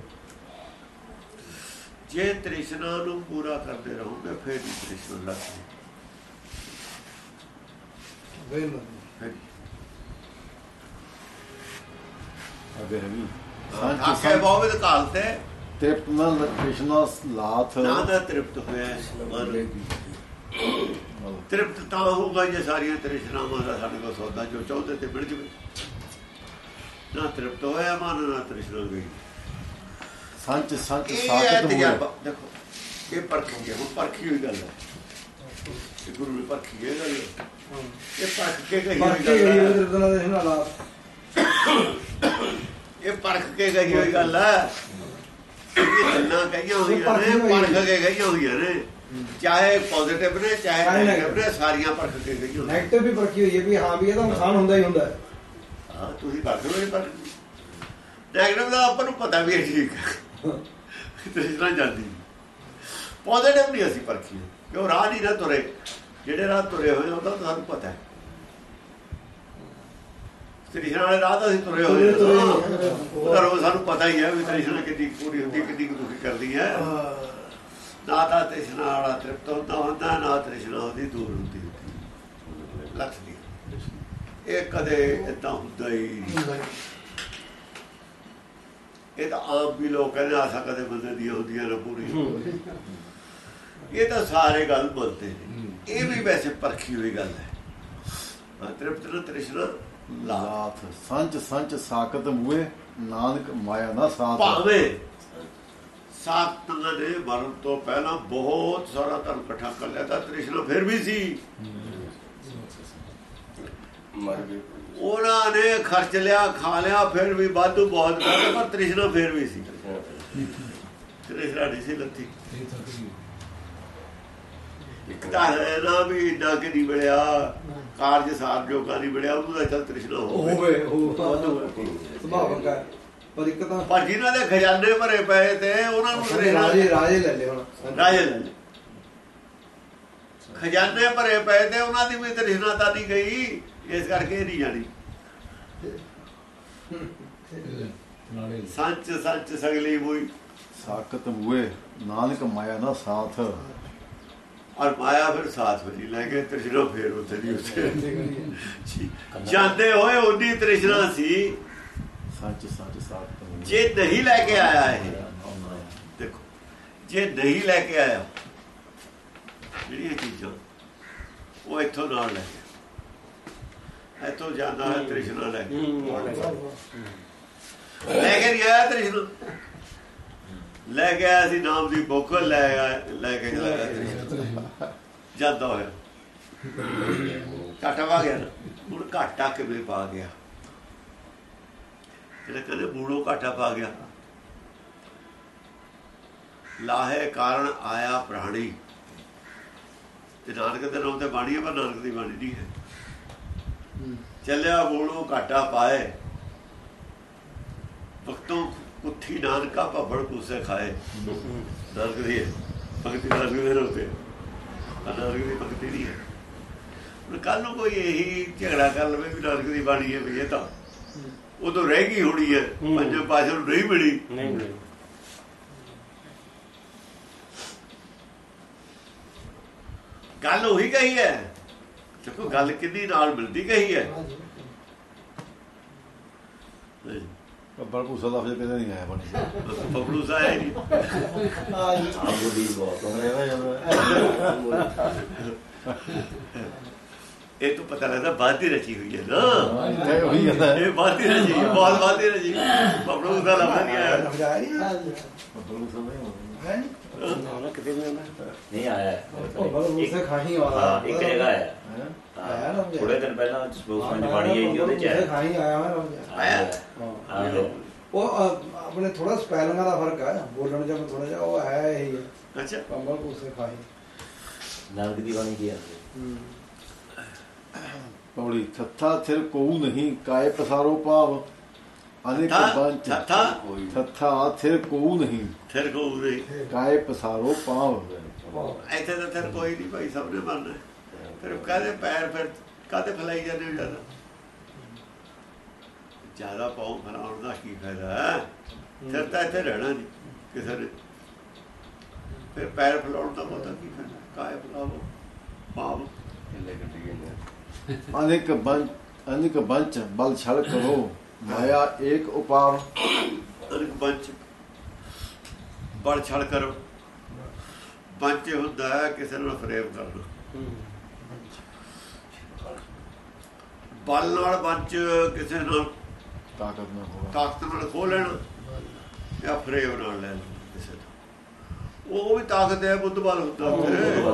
ਜੇ ਤ੍ਰਿਸ਼ਨਾ ਨੂੰ ਪੂਰਾ ਕਰਦੇ ਰਹੋਗੇ ਫਿਰ ਹੀ ਤ੍ਰਿਸ਼ਨਾ ਲੱਥ ਗਈ ਵੇ ਨਾ। ਫਿਰ ਅਗੇ ਵੀ। ਥਾਕੇ ਸੰਚ ਬਹੁਤ ਕਾਲ ਤੇ। ਤ੍ਰਿਪਤ ਨਾ ਤ੍ਰਿਸ਼ਨਾ ਲਾਥ ਨਾ ਤਾਂ ਤ੍ਰਿਪਤ ਹੋਇਆ ਮਨ। ਤ੍ਰਿਪਤ ਤਾਂ ਹੋਊਗਾ ਜੇ ਸਾਰੀਆਂ ਤ੍ਰਿਸ਼ਨਾਵਾਂ ਦਾ ਸਾਡੇ ਕੋਲ ਸੌਦਾ ਜੋ ਚਾਹੁੰਦੇ ਤੇ ਮਿਲ ਜਵੇ। ਨਾ ਤ੍ਰਿਪਤ ਹੋਇਆ ਮਨ ਨਾ ਤ੍ਰਿਸ਼ਨਾ ਗਈ ਸੰਚ ਸੰਚ ਇਹ ਸਾਖਤ ਹੋਇਆ ਦੇਖੋ ਇਹ ਪਰਖੀ ਹੈ ਹੁਣ ਪਰਖੀ ਹੋਈ ਗੱਲ ਹੈ ਇਹ ਗੁਰੂ ਨੇ। ਪਰਖੀ ਹੈ ਗੱਲ ਇਹ ਪਰਖ ਕੇ ਕਹੀ ਗਈ ਇਹ ਪਰਖ ਕੇ ਕਹੀ ਹੋਈ ਗੱਲ ਹੈ ਇਹ ਗੱਲਾਂ ਕਹੀਆਂ ਹੋਈਆਂ ਨੇ। ਪਰਖ ਕੇ ਕਹੀਆਂ ਹੋਈਆਂ ਨੇ ਚਾਹੇ ਪੋਜ਼ਿਟਿਵ ਨੇ, ਚਾਹੇ ਨੈਗੇਟਿਵ ਨੇ, ਸਾਰੀਆਂ ਪਰਖ ਕੇ ਕਹੀਆਂ ਨੈਗੇਟਿਵ ਵੀ ਪਰਖੀ ਹੋਈ ਹੈ ਵੀ ਹਾਂ ਵੀ ਇਹਦਾ ਨੁਕਸਾਨ ਹੁੰਦਾ ਹੀ ਹੁੰਦਾ ਹੈ। ਹਾਂ ਤੁਸੀਂ ਕਰ ਦਿਓ ਇਹ ਪਰਖ ਨੈਗੇਟਿਵ ਦਾ ਆਪਾਂ ਨੂੰ ਪਤਾ ਵੀ ਹੈ ਠੀਕ ਹੈ। ਤ੍ਰਿਸ਼ਨਾ ਜਾਂਦੀ ਪੋਜ਼ਿਟਿਵ ਨਹੀਂ ਅਸੀਂ ਪਰਖੀ ਕਿਉਂ ਰਾਹ ਨਹੀਂ ਨਾ ਤੁਰੇ? ਜਿਹੜੇ ਰਾਹ ਤੁਰੇ ਹੋਏ ਉਹਦਾ ਤਾਂ ਸਾਨੂੰ ਪਤਾ ਹੈ। ਤ੍ਰਿਸ਼ਨਾ ਵਾਲੇ ਰਾਹ ਤਾਂ ਅਸੀਂ ਤੁਰੇ ਹੋਏ ਹਾਂ ਹਾਂ। ਉਹਦਾ ਰੋਜ਼ ਸਾਨੂੰ ਪਤਾ ਹੀ ਹੈ ਵੀ ਤ੍ਰਿਸ਼ਨਾ ਕਿੰਨੀ ਪੂਰੀ ਹੁੰਦੀ ਕਿੰਨੀ ਕੁ ਦੁਖੀ ਕਰਦੀ ਹੈ। ਨਾ ਤਾਂ ਤ੍ਰਿਸ਼ਨਾ ਵਾਲਾ ਤ੍ਰਿਪਤ ਹੁੰਦਾ ਹੁੰਦਾ ਨਾ ਤ੍ਰਿਸ਼ਨਾ ਉਹਦੀ ਦੂਰ ਹੁੰਦੀ ਹੁੰਦੀ। ਲੱਥਦੀ ਇਹ ਕਦੇ ਇਦਾਂ ਹੁੰਦਾ ਹੀ ਨਹੀਂ। ਇਹ ਤਾਂ ਆਪ ਵੀ ਲੋਕ ਕਹਿੰਦੇ ਆਸਾ ਕਦੇ ਬੰਦੇ ਦੀਆਂ ਹੁੰਦੀਆਂ ਨਾ ਪੂਰੀ ਇਹ ਤਾਂ ਸਾਰੇ ਗੱਲ ਬੋਲਦੇ ਨੇ। ਇਹ ਵੀ ਵੈਸੇ ਪਰਖੀ ਹੋਈ ਗੱਲ ਹੈ। ਹਾਂ ਤ੍ਰਿਪਤ ਨੂੰ ਤ੍ਰਿਸ਼ਨਾ ਲਾਥ ਸੰਚ ਸੰਚ ਸਾਕਤ ਮੂਏ ਨਾਨਕ ਮਾਇਆ ਨਾ ਸਾਥ। ਭਾਵੇਂ ਸਾਤਾਂ ਨੇ ਮਰਨ ਤੋਂ ਪਹਿਲਾਂ ਬਹੁਤ ਸਾਰਾ ਧਨ ਇਕੱਠਾ ਕਰ ਲਿਆ ਤਾਂ ਤ੍ਰਿਸ਼ਨਾ ਫਿਰ ਵੀ ਸੀ। ਉਹਨਾਂ ਨੇ ਖਰਚ ਲਿਆ ਖਾ ਲਿਆ ਫਿਰ ਵੀ ਵਾਧੂ ਬਹੁਤ ਕਰ ਪਰ ਤ੍ਰਿਸ਼ਨਾ ਫਿਰ ਵੀ ਸੀ। ਤ੍ਰਿਸ਼ਨਾ ਨਹੀਂ ਸੀ ਲੱਤੀ ਇੱਕ ਤਾਂ ਹੈ ਨਾ ਵੀ ਇੰਨਾ ਕਿ ਨਹੀਂ ਮਿਲਿਆ ਕਾਰਜ ਸਾਰ ਜੋਗਾ ਨਹੀਂ ਮਿਲਿਆ ਉਹਨੂੰ ਤਾਂ ਚੱਲ ਤ੍ਰਿਸ਼ਨਾ ਹੋਵੇ ਹੋਵੇ। ਉਹ ਸੁਭਾਵਕ ਹੈ। ਪਰ ਇੱਕ ਤਾਂ ਪਰ ਜਿਨ੍ਹਾਂ ਦੇ ਖਜ਼ਾਨੇ ਭਰੇ ਪਏ ਤੇ ਉਹਨਾਂ ਨੂੰ ਰਾਜੇ ਰਾਜੇ ਲੈ ਲੈ ਹੁਣ। ਰਾਜੇ ਲੈ ਲਏ। ਖਜ਼ਾਨੇ ਭਰੇ ਪਏ ਤੇ ਉਹਨਾਂ ਦੀ ਵੀ ਤ੍ਰਿਸ਼ਨਾ ਤਾਂ ਨਹੀਂ ਗਈ। ਇਸ ਕਰਕੇ ਇਹ ਨਹੀਂ ਜਾਣੀ। ਸੱਚ ਸੱਚ ਸਗਲੀ ਮੂਈ ਸਾਕਤ ਮੂਏ ਨਾਨਕ ਮਾਇਆ ਨਾ ਸਾਥ। ਔਰ ਮਾਇਆ ਫਿਰ ਸਾਥ ਹੀ ਲੈ ਕੇ ਤ੍ਰਿਸ਼ਨਾ ਫੇਰ ਉੱਥੇ ਦੀ ਉੱਥੇ। ਜਾਂਦੇ ਹੋਏ ਉਨੀ ਤ੍ਰਿਸ਼ਨਾ ਸੀ। ਸੱਚ ਸੱਚ ਮੂਏ ਜੇ ਨਹੀਂ ਲੈ ਕੇ ਆਇਆ ਇਹ ਦੇਖੋ ਜੇ ਨਹੀਂ ਲੈ ਕੇ ਆਇਆ ਜਿਹੜੀਆਂ ਚੀਜ਼ਾਂ ਉਹ ਇੱਥੋਂ ਨਾਲ ਲੈ ਗਿਆ ਇੱਥੋਂ ਜਾਂਦਾ ਹੈ ਤ੍ਰਿਸ਼ਨਾ ਲੈ ਕੇ। ਲੈ ਕੇ ਆਇਆ ਤ੍ਰਿਸ਼ਨਾ। ਲੈ ਕੇ ਆਇਆ ਸੀ ਨਾਮ ਦੀ ਭੁੱਖ ਲੈ ਆਇਆ ਲੈ ਕੇ ਚਲਾ ਗਿਆ ਤ੍ਰਿਸ਼ਨਾ। ਜਾਂਦਾ ਹੋਇਆ। ਘਾਟਾ ਪਾ ਗਿਆ ਹੁਣ ਘਾਟਾ ਕਿਵੇਂ ਪਾ ਗਿਆ? ਜਿਹੜਾ ਕਹਿੰਦੇ ਬੂੜੋ ਘਾਟਾ ਪਾ ਗਿਆ। ਲਾਹੇ ਕਾਰਨ ਆਇਆ ਪ੍ਰਾਣੀ। ਤੇ ਨਾਨਕ ਦੇ ਨਾਮ ਤੇ ਬਾਣੀ ਹੈ ਪਰ ਨਾਨਕ ਦੀ ਬਾਣੀ ਨਹੀਂ ਹੈ। ਚੱਲਿਆ ਬੂੜੋ ਘਾਟਾ ਪਾਏ। ਵਕਤੋਂ ਕੁੱਥੀ ਨਾਨਕਾ ਭੱਬੜ ਕੂਸੇ ਖਾਏ। ਨਾਨਕ ਦੀ ਹੈ। ਭਗਤੀ ਦੇ ਨਾਮ ਤੇ ਆ ਨਾਨਕ ਦੀ ਭਗਤੀ ਨਹੀਂ ਹੈ। ਕੱਲ ਨੂੰ ਕੋਈ ਇਹੀ ਝਗੜਾ ਕਰ ਲਵੇ ਵੀ ਨਾਨਕ ਦੀ ਬਾਣੀ ਹੈ ਵੀ ਇਹ ਤਾਂ ਉਦੋਂ ਰਹਿ ਗਈ ਹੋਣੀ ਹੈ। ਪੰਜੋ ਪਾਸ਼ਾ ਨੂੰ ਨਹੀਂ ਮਿਲੀ। ਨਹੀਂ ਮਿਲੇ। ਗੱਲ ਉਹੀ ਕਹੀ ਹੈ। ਦੇਖੋ ਗੱਲ ਕਿੰਨੀ ਨਾਲ ਮਿਲਦੀ ਕਹੀ ਹੈ। ਬੱਬਲ ਭੂਸਾ ਦਾ ਫਿਰ ਕਿਤੇ ਨਹੀਂ ਆਇਆ ਬਣੀ। ਬਬਲੂ ਸਾਇਆ ਨਹੀਂ। ਆਪ ਦੀ ਬਹੁਤ ਇਹ ਤੋਂ ਪਤਾ ਲੱਗਦਾ ਬਾਤ ਹੀ ਰਚੀ ਹੋਈ ਹੈ ਨਾ। ਇਹ ਉਹੀ ਕਹਿੰਦਾ ਇਹ ਬਾਤ ਹੀ ਰਚੀ ਹੈ ਬਹੁਤ ਬਾਤ ਹੀ। ਰਚੀ ਬਬਲੂ ਦਾ ਲਫ਼ਜ਼ ਨਹੀਂ ਆਇਆ। ਬੱਬਲ ਨਹੀਂ ਹੋਣਾ। ਨਾ ਕਿਤੇ ਨਹੀਂ ਆਉਣਾ। ਨਹੀਂ ਆਇਆ ਉਹ ਬਲ ਉਸੇ ਖਾਹੀ ਵਾਲਾ। ਹਾਂ ਇੱਕ ਜਗ੍ਹਾ ਆਇਆ। ਆਇਆ ਨਾ ਮੁਝੇ। ਥੋੜੇ ਦਿਨ ਪਹਿਲਾਂ ਸਪੋਕਸਮੈਨ ਬਾਣੀ ਆਈ ਸੀ ਉਹਦੇ ਚ ਆਇਆ। ਖਾਹੀ ਆਇਆ ਮੈਂ ਰਮਜ਼ਾਨ। ਆਇਆ। ਉਹ ਆਪਣੇ ਥੋੜਾ ਸਪੈਲਿੰਗਾਂ ਦਾ ਫ਼ਰਕ ਹੈ। ਬੋਲਣ ਚ ਥੋੜਾ ਜਿਹਾ ਉਹ ਹੈ ਇਹੀ ਹੈ। ਅੱਛਾ। ਕੰਬਲ ਉਸੇ ਖਾਹੀ ਨਾਨਕ ਦੀ ਬਾਣੀ ਕੀ ਆਂਦੇ ਪੌੜੀ ਥੱਥਾ ਥਿਰ ਕੋਉ ਨਹੀਂ ਕਾਇ ਪਸਾਰੋ ਭਾਵ? ਅਨੇਕ ਬੰਚ ਥਾ ਥੱਥਾ? ਥਿਰ ਕੋਉ ਨਹੀਂ। ਫਿਰ ਕੋ ਨਹੀਂ। ਕਾਇ ਪਸਾਰੋ ਭਾਵ? ਇੱਥੇ ਤਾਂ ਫਿਰ ਕੋਈ ਨਹੀਂ ਭਾਈ ਸਭ ਨੇ ਮੰਨਣਾ। ਫਿਰ ਕਾਹਦੇ ਪੈਰ ਫਿਰ ਕਾਹਦੇ ਫਲਾਈ ਜਾਂਦੇ ਹੋ ਜ਼ਿਆਦਾ? ਜ਼ਿਆਦਾ ਪਾਉ ਫਲਾਉਣ ਦਾ ਕੀ ਫਾਇਦਾ ਫਿਰ ਤਾਂ ਇੱਥੇ ਰਹਿਣਾ ਨਹੀਂ ਕਿਸੇ ਨੇ। ਫਿਰ ਪੈਰ ਫਲਾਉਣ ਦਾ ਬਹੁਤਾ ਕੀ ਫਾਇਦਾ? ਕਾਇ ਫਲਾਵੋ ਪਾਵ ਕਿੱਲੇ ਕੱਢੀ ਗਏ ਅਨੇਕ ਬੰਚ ਅਨੇਕ ਬੰਚ ਬਲ ਛਲ ਕਰੋ। ਮਾਇਆ ਏਕ ਉਪਾਰ ਅਨਕ ਬੰਚ ਬੜ ਛੜ ਕਰੋ। ਬੰਚ ਹੁੰਦਾ ਹੈ ਕਿਸੇ ਨੂੰ ਫਰੇਮ ਕਰਨਾ। ਬਲ ਨਾਲ ਬੰਚ ਕਿਸੇ ਨਾਲ ਤਾਕਤ ਨਾ ਹੋਵਾ। ਤਾਕਤ ਨਾਲ ਖੋਹ ਲੈਣਾ ਜਾਂ ਫਰੇਮ ਨਾਲ ਲੈ ਲੈਣਾ ਕਿਸੇ ਦਾ ਉਹ ਵੀ ਤਾਕਤ ਹੈ ਬੁੱਧ ਬਲ ਹੁੰਦਾ ਤਾਂ।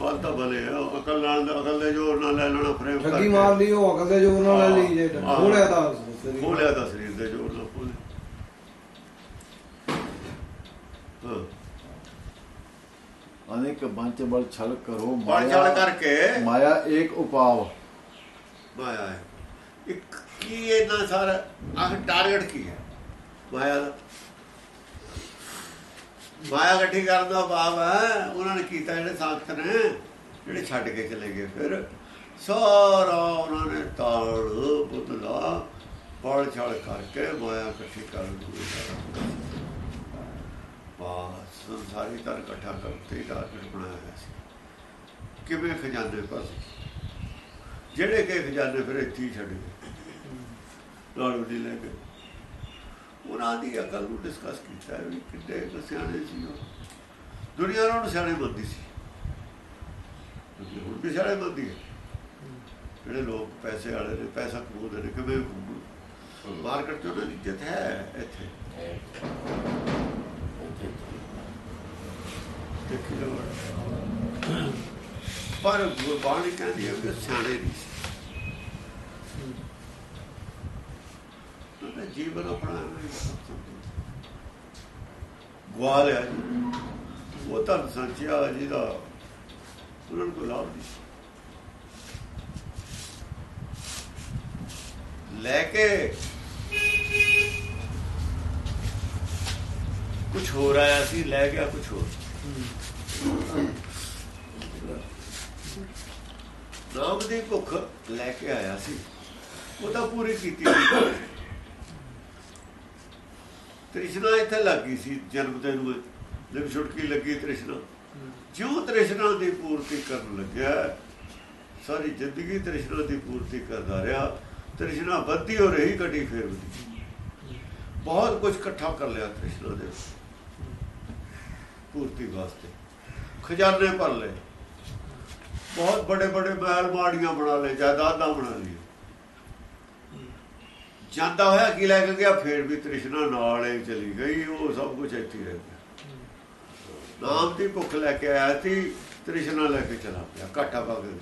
ਬਲ ਤਾਂ ਬਲੇ ਆ ਅਕਲ ਨਾਲ ਅਕਲ ਦੇ ਜ਼ੋਰ ਨਾਲ ਲੈ ਲੈਣਾ ਫਰੇਮ ਠੱਗੀ ਮਾਰ ਲਈ ਉਹ ਅਕਲ ਦੇ ਜੋਰ ਨਾਲ ਲੈ ਲਈ ਜੇ। ਖੋਲਿਆ ਤਾਂ ਸਰੀਰ। ਖੋਲਿਆ ਤਾਂ ਸਰੀਰ ਦੇ ਜ਼ੋਰ ਨਾਲ ਖੋਲਿਆ ਅਨੇਕ ਬੰਚ ਬਲ ਛਲ ਕਰੋ ਬਲ ਛੜ ਕਰਕੇ। ਮਾਇਆ ਏਕ ਉਪਾਵ। ਮਾਇਆ ਹੈ। ਇੱਕ ਕੀ ਇਹਨਾਂ ਸਾਰਾ, ਆਹ ਟਾਰਗੇਟ ਕੀ ਹੈ? ਮਾਇਆ ਦਾ। ਮਾਇਆ ਇਕੱਠੀ ਕਰਨ ਦਾ ਭਾਵ ਹੈ, ਉਹਨਾਂ ਨੇ ਕੀਤਾ ਜਿਹੜੇ ਸਾਖਤ ਨੇ, ਜਿਹੜੇ ਛੱਡ ਕੇ ਚਲੇ ਗਏ। ਫਿਰ ਸਾਰਾ ਉਹਨਾਂ ਨੇ ਤਾਲ ਬੁੱਧ ਪੜ ਛੜ ਕਰਕੇ ਮਾਇਆ ਇਕੱਠੀ ਕਰਨ ਦੀ ਬਾਸ, ਸੰਸਾਰੀ ਤਰ ਇਕੱਠਾ ਕਰਕੇ ਟਾਰਗੇਟ ਬਣਾਇਆ ਹੋਇਆ ਸੀ। ਕਿਵੇਂ ਖਜ਼ਾਨੇ ਪਾਸੇ? ਜਿਹੜੇ ਕਿ ਖਜ਼ਾਨੇ ਫਿਰ ਇੱਥੇ ਛੱਡ ਨਾਲ ਵੀ ਲੈ ਕੇ। ਉਹਨਾਂ ਦੀ ਅਕਲ ਨੂੰ ਡਿਸਕਸ ਕੀਤਾ ਵੀ ਕਿੱਡੇ ਸਿਆਣੇ ਸੀ ਉਹ। ਦੁਨੀਆ ਉਹਨਾਂ ਨੂੰ ਸਿਆਣੇ ਮੰਨਦੀ ਸੀ। ਹੁਣ ਵੀ ਸਿਆਣੇ ਮੰਨਦੀ ਹੈ। ਜਿਹੜੇ ਲੋਕ ਪੈਸੇ ਵਾਲੇ ਨੇ ਪੈਸਾ ਕਮਾਉਂਦੇ ਨੇ ਕਿਵੇਂ ਮਾਰਕੀਟ 'ਚ ਉਹਨਾਂ ਦੀ ਇੱਜ਼ਤ ਹੈ ਇੱਥੇ। ਦੇਖੀ ਜਾਓ। ਪਰ ਗੁਰਬਾਣੀ ਕਹਿੰਦੀ ਹੈ ਕਿ ਸਿਆਣੇ ਨਹੀਂ ਸੀ। ਜੀਵਨ ਆਪਣਾ ਗਵਾ ਲਿਆ ਉਹ ਤਾਂ ਸੰਚਿਆ ਜਿਹਦਾ ਉਹਨਾਂ ਨੂੰ ਲਾਭ ਨਹੀਂ ਲੈ ਕੇ ਕੁਝ ਹੋ ਰਿਹਾ ਸੀ, ਲੈ ਗਿਆ ਕੁਝ ਹੋਰ। ਨਾਮ ਦੀ ਭੁੱਖ ਲੈ ਕੇ ਆਇਆ ਸੀ। ਉਹ ਤਾਂ ਪੂਰੀ ਕੀਤੀ ਸੀ। ਤ੍ਰਿਸ਼ਨਾ ਇੱਥੇ ਲੱਗੀ ਸੀ, ਜਨਮ ਦਿਨ ਨੂੰ ਜਦ ਛੁਟਕੀ ਲੱਗੀ ਤ੍ਰਿਸ਼ਨਾ। ਜਿਉਂ ਤ੍ਰਿਸ਼ਨਾ ਦੀ ਪੂਰਤੀ ਕਰਨ ਲੱਗਿਆ, ਸਾਰੀ ਜ਼ਿੰਦਗੀ ਤ੍ਰਿਸ਼ਨਾ ਦੀ ਪੂਰਤੀ ਕਰਦਾ ਰਿਹਾ। ਤ੍ਰਿਸ਼ਨਾ ਵੱਧਦੀ ਹੋ ਰਹੀ ਘਟੀ ਫੇਰ ਵਧੀ। ਬਹੁਤ ਕੁਝ ਇਕੱਠਾ ਕਰ ਲਿਆ ਤ੍ਰਿਸ਼ਨਾ ਦੇ ਪੂਰਤੀ ਵਾਸਤੇ। ਖਜ਼ਾਨੇ ਭਰ ਲਏ। ਬਹੁਤ ਬੜੇ ਬੜੇ ਮਹਿਲ ਮਾੜੀਆਂ ਬਣਾ ਲਏ, ਜਾਇਦਾਦਾਂ ਬਣਾ ਲਈ ਜਾਂਦਾ ਹੋਇਆ ਕੀ ਲੈ ਕੇ ਗਿਆ, ਫੇਰ ਵੀ ਤ੍ਰਿਸ਼ਨਾ ਨਾਲ ਹੀ ਚਲੀ ਗਈ, ਉਹ ਸਭ ਕੁਝ ਇੱਥੇ ਰਹਿ ਗਿਆ। ਨਾਮ ਦੀ ਭੁੱਖ ਲੈ ਕੇ ਆਇਆ ਸੀ, ਤ੍ਰਿਸ਼ਨਾ ਲੈ ਕੇ ਚਲਾ ਪਿਆ ਘਾਟਾ ਪਾ ਕੇ।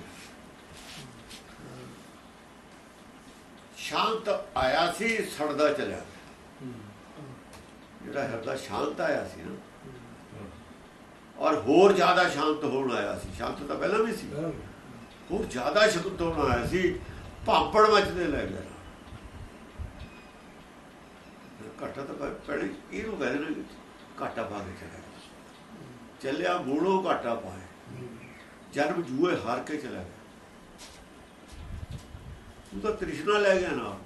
ਸ਼ਾਂਤ ਆਇਆ ਸੀ, ਸੜਦਾ ਚਲਿਆ ਗਿਆ। ਜਿਹੜਾ ਹਿਰਦਾ ਸ਼ਾਂਤ ਆਇਆ ਸੀ ਨਾ ਔਰ ਹੋਰ ਜ਼ਿਆਦਾ ਸ਼ਾਂਤ ਹੋਣ ਆਇਆ ਸੀ। ਸ਼ਾਂਤ ਤਾਂ ਪਹਿਲਾਂ ਵੀ ਸੀ। ਹੋਰ ਜ਼ਿਆਦਾ ਸ਼ਾਂਤ ਹੋਣ ਆਇਆ ਸੀ। ਭਾਂਪੜ ਮਚਦੇ ਲੈ ਗਿਆ ਘਾਟਾ ਤਾਂ ਪੈ- ਪੈਣੇ ਇਹਨੂੰ ਕਹਿੰਦੇ ਨੇ ਘਾਟਾ ਪਾ ਕੇ ਚਲਿਆ। ਚੱਲਿਆ ਮੂੜੋ ਘਾਟਾ ਪਾਏ ਜਨਮ ਜੂਏ ਹਾਰ ਕੇ ਚਲਾ ਗਿਆ। ਉਹ ਤਾਂ ਤ੍ਰਿਸ਼ਨਾ ਲੈ ਗਿਆ ਨਾਲ।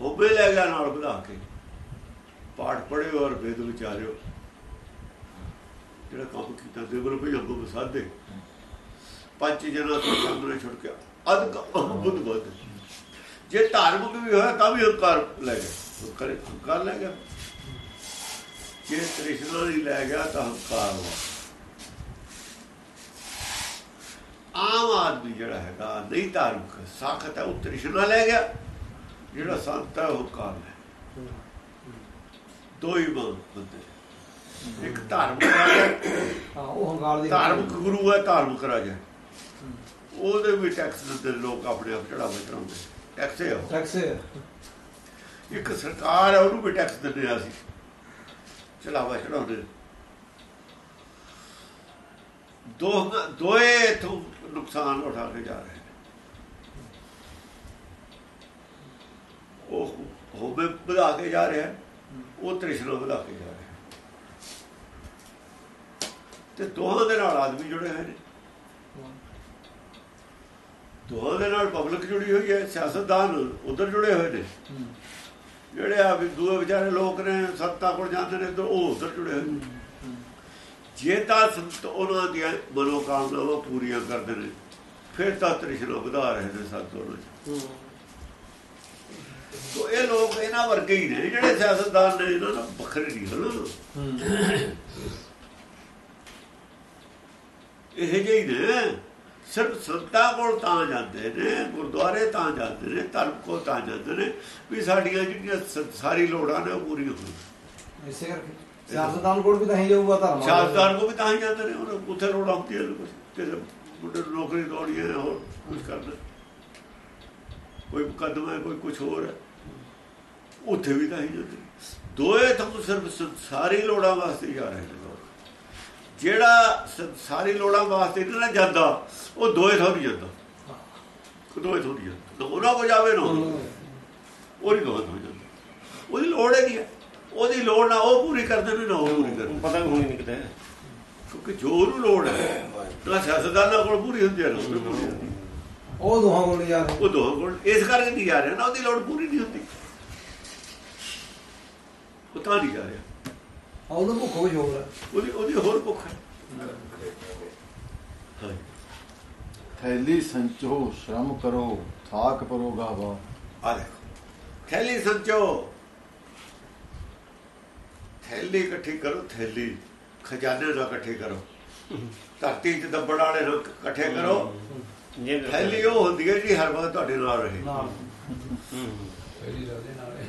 ਹੋਬੇ ਲੈ ਗਿਆ ਨਾਲ ਵਧਾ ਕੇ। ਪਾਠ ਪੜਿਓ ਔਰ ਵੇਦ ਵਿਚਾਰਿਓ। ਜਿਹੜਾ ਕੰਮ ਕੀਤਾ ਦੇਵਲ ਭਈ ਅੰਗੋ ਬਸਾਦੇ ਪੰਜ ਜਨਾਂ ਤੋਂ ਸਾਹਮਣੇ ਛੁੱਟ ਗਿਆ। ਅਦ ਬੁੱਧ ਬੁੱਧ ਜੇ ਧਾਰਮਿਕ ਵੀ ਹੋਇਆ ਤਾਂ ਵੀ ਹੰਕਾਰ ਲੈ ਗਿਆ। ਕਰੇ ਹੰਕਾਰ ਲੈ ਗਿਆ। ਜੇ ਤ੍ਰਿਸ਼ਨਾ ਨਹੀਂ ਲੈ ਗਿਆ ਤਾਂ ਹੰਕਾਰ ਹੋਇਆ ਆਮ ਆਦਮੀ ਜਿਹੜਾ ਹੈਗਾ, ਨਹੀਂ ਧਾਰਮਿਕ, ਸਾਖਤ ਹੈ, ਉਹ ਤ੍ਰਿਸ਼ਨਾ ਲੈ ਗਿਆ। ਜਿਹੜਾ ਸੰਤ ਹੈ, ਉਹ ਹੰਕਾਰ ਲੈ ਦੋ ਹੀ ਬੰਦੇ ਇੱਕ ਧਾਰਮਿਕ ਰਾਜਾ ਹਾਂ। ਉਹ ਹੰਕਾਰ ਦੀ ਧਾਰਮਿਕ ਗੁਰੂ ਹੈ ਧਾਰਮਿਕ ਰਾਜਾ ਉਹਦੇ ਵੀ ਟੈਕਸ ਨੇ ਲੋਕ ਆਪਣੇ ਆਪ ਚੜਾਵੇ ਚੜਾਉਂਦੇ ਟੈਕਸ ਹੈ। ਟੈਕਸ ਇੱਕ ਸਰਕਾਰ ਹੈ ਉਹਨੂੰ ਵੀ ਟੈਕਸ ਦਿੰਦੇ ਆ ਅਸੀਂ। ਚੜਾਵਾ ਚੜਾਉਂਦੇ ਦੋ ਦੋਏ ਇਥੋਂ ਨੁਕਸਾਨ ਉਠਾ ਕੇ ਜਾ ਰਹੇ ਉਹ ਹੋਵੇ ਵਧਾ ਕੇ ਜਾ ਰਿਹਾ ਹੈ, ਉਹ ਤ੍ਰਿਸ਼ਨਾ ਵਧਾ ਕੇ ਜਾ ਰਿਹਾ ਹੈ। ਤੇ ਦੋਹਾਂ ਦੇ ਨਾਲ ਆਦਮੀ ਜੁੜੇ ਹੋਏ ਨੇ। ਦੋਹਾਂ ਦੇ ਨਾਲ ਪਬਲਿਕ ਜੁੜੀ ਹੋਈ ਹੈ, ਸਿਆਸਤਦਾਨ ਉਧਰ ਜੁੜੇ ਹੋਏ ਨੇ। ਜਿਹੜੇ ਆ ਵੀ ਦੂਏ ਵਿਚਾਰੇ ਲੋਕ ਨੇ, ਸੱਤਾ ਕੋਲ ਜਾਂਦੇ ਨੇ ਉਹ ਉਧਰ ਜੁੜੇ ਹੋਏ ਨੇ। ਜੇ ਤਾਂ ਸੰਤ ਉਹਨਾਂ ਦੀਆਂ ਮਨੋਕਾਮਨਾਵਾਂ ਪੂਰੀਆਂ ਕਰਦੇ ਨੇ, ਫਿਰ ਤਾਂ ਤ੍ਰਿਸ਼ਨਾ ਵਧਾ ਰਹੇ ਨੇ ਸੱਤ ਉਹਨਾਂ ਤੋ ਇਹ ਲੋਕ ਇਹਨਾਂ ਵਰਗੇ ਹੀ ਨੇ, ਜਿਹੜੇ ਸਿਆਸਤਦਾਨ ਨੇ, ਇਹਨਾਂ ਨਾਲ ਵੱਖਰੇ ਨਹੀਂ ਹਨ। ਇਹ ਜਿਹੇ ਹੀ ਨੇ ਸਿਰਫ ਸੰਤਾਂ ਕੋਲ ਤਾਂ ਜਾਂਦੇ ਨੇ ਗੁਰਦੁਆਰੇ ਤਾਂ ਜਾਂਦੇ ਨੇ ਧਰਮ ਕੋਲ ਤਾਂ ਜਾਂਦੇ ਨੇ ਵੀ ਸਾਡੀਆਂ ਜਿਹੜੀਆਂ ਸਾਰੀ ਲੋੜਾਂ ਨੇ ਉਹ ਪੂਰੀਆਂ ਹੋਣ। ਇਸੇ ਕਰਕੇ। ਸਿਆਸਤਦਾਨ ਕੋਲ ਵੀ ਤਾਂ ਹੀ ਜਾਊਗਾ ਧਰਮ। ਵਾਲਾ। ਸ਼ਾਸਤਦਾਰ ਕੋ ਵੀ ਤਾਂ ਹੀ ਜਾਂਦੇ ਨੇ ਉਹਨਾਂ ਉੱਥੇ ਲੋੜਾਂ ਨੇ ਕੁਝ ਕਿਸੇ ਮੁੰਡੇ ਨੌਕਰੀ ਦੌੜੀ ਹੈ ਹੋਰ ਕੁਝ ਕਰਨਾ। ਕੋਈ ਮੁਕੱਦਮਾ ਹੈ ਕੋਈ ਕੁਝ ਹੋਰ ਹੈ। ਉੱਥੇ ਵੀ ਤਾਂ ਹੀ ਜਾਂਦੇ। ਦੋਏ ਤਾਂ ਸਿਰਫ ਸਾਰੀ ਲੋੜਾਂ ਵਾਸਤੇ ਹੀ ਜਾ ਰਹੇ ਨੇ। ਜਿਹੜਾ ਸਾਰੀ ਲੋੜਾਂ ਵਾਸਤੇ ਨਹੀਂ ਨਾ ਜਾਂਦਾ ਉਹ ਦੋਏ ਥੋੜੀ ਜਾਂਦਾ। ਦੋਏ ਥੋੜੀ ਜਾਂਦਾ। ਨਾ ਉਹਨਾਂ ਕੋ ਜਾਵੇ ਨਾ। ਉਹ। ਨਹੀਂ ਦੋਏ ਹੋ ਜਾਂਦਾ। ਉਹਦੀ ਲੋੜ ਹੈ ਨਹੀਂ ਹੈ ਉਹਦੀ ਲੋੜ ਨਾ ਉਹ ਪੂਰੀ ਕਰਦੇ ਨੇ ਨਾ ਉਹ ਪੂਰੀ ਕਰਦੇ ਪਤਾ ਹੋਣੀ ਨਹੀਂ ਕਿਤੇ। ਕਿਉਂਕਿ ਜੋ ਉਹਨੂੰ ਲੋੜ ਹੈ ਤਾਂ ਸਿਆਸਤਦਾਨਾਂ ਕੋਲ ਪੂਰੀ ਹੁੰਦੀ ਹੈ ਨਾ। ਉਹ ਦੋਹਾਂ ਕੋਲ ਰਹੇ। ਉਹ ਦੋਹਾਂ ਕੋਲ ਇਸ ਕਰਕੇ ਨਹੀਂ ਜਾ ਰਿਹਾ ਨਾ ਉਹਦੀ ਲੋੜ ਪੂਰੀ ਨਹੀਂ ਹੁੰਦੀ। ਉਹ ਤਾਂ ਨਹੀਂ ਜਾ ਰਿਹਾ। ਆ ਉਹਨੂੰ ਭੁੱਖ ਵੀ ਹੋਰ ਹੈ ਉਹਦੀ ਉਹਦੀ ਹੋਰ ਭੁੱਖ ਹੈ। ਥੈਲੀ ਸੰਚੋ ਸ਼ਰਮ ਕਰੋ ਥਾਕ ਪਰੋ ਗਾਵਾ। ਆ ਦੇਖੋ। ਥੈਲੀ ਸੰਚੋ। ਥੈਲੀ ਇਕੱਠੀ ਕਰੋ ਥੈਲੀ। ਖਜ਼ਾਨੇ ਨਾਲ ਇਕੱਠੇ ਕਰੋ। ਧਰਤੀ 'ਚ ਦੱਬੜ ਵਾਲੇ ਨੂੰ ਇਕੱਠੇ ਕਰੋ। ਜੇ ਥੈਲੀ ਉਹ ਹੁੰਦੀ ਹੈ ਜਿਹੜੀ ਹਰ ਵਕਤ ਤੁਹਾਡੇ ਨਾਲ ਰਹੇ।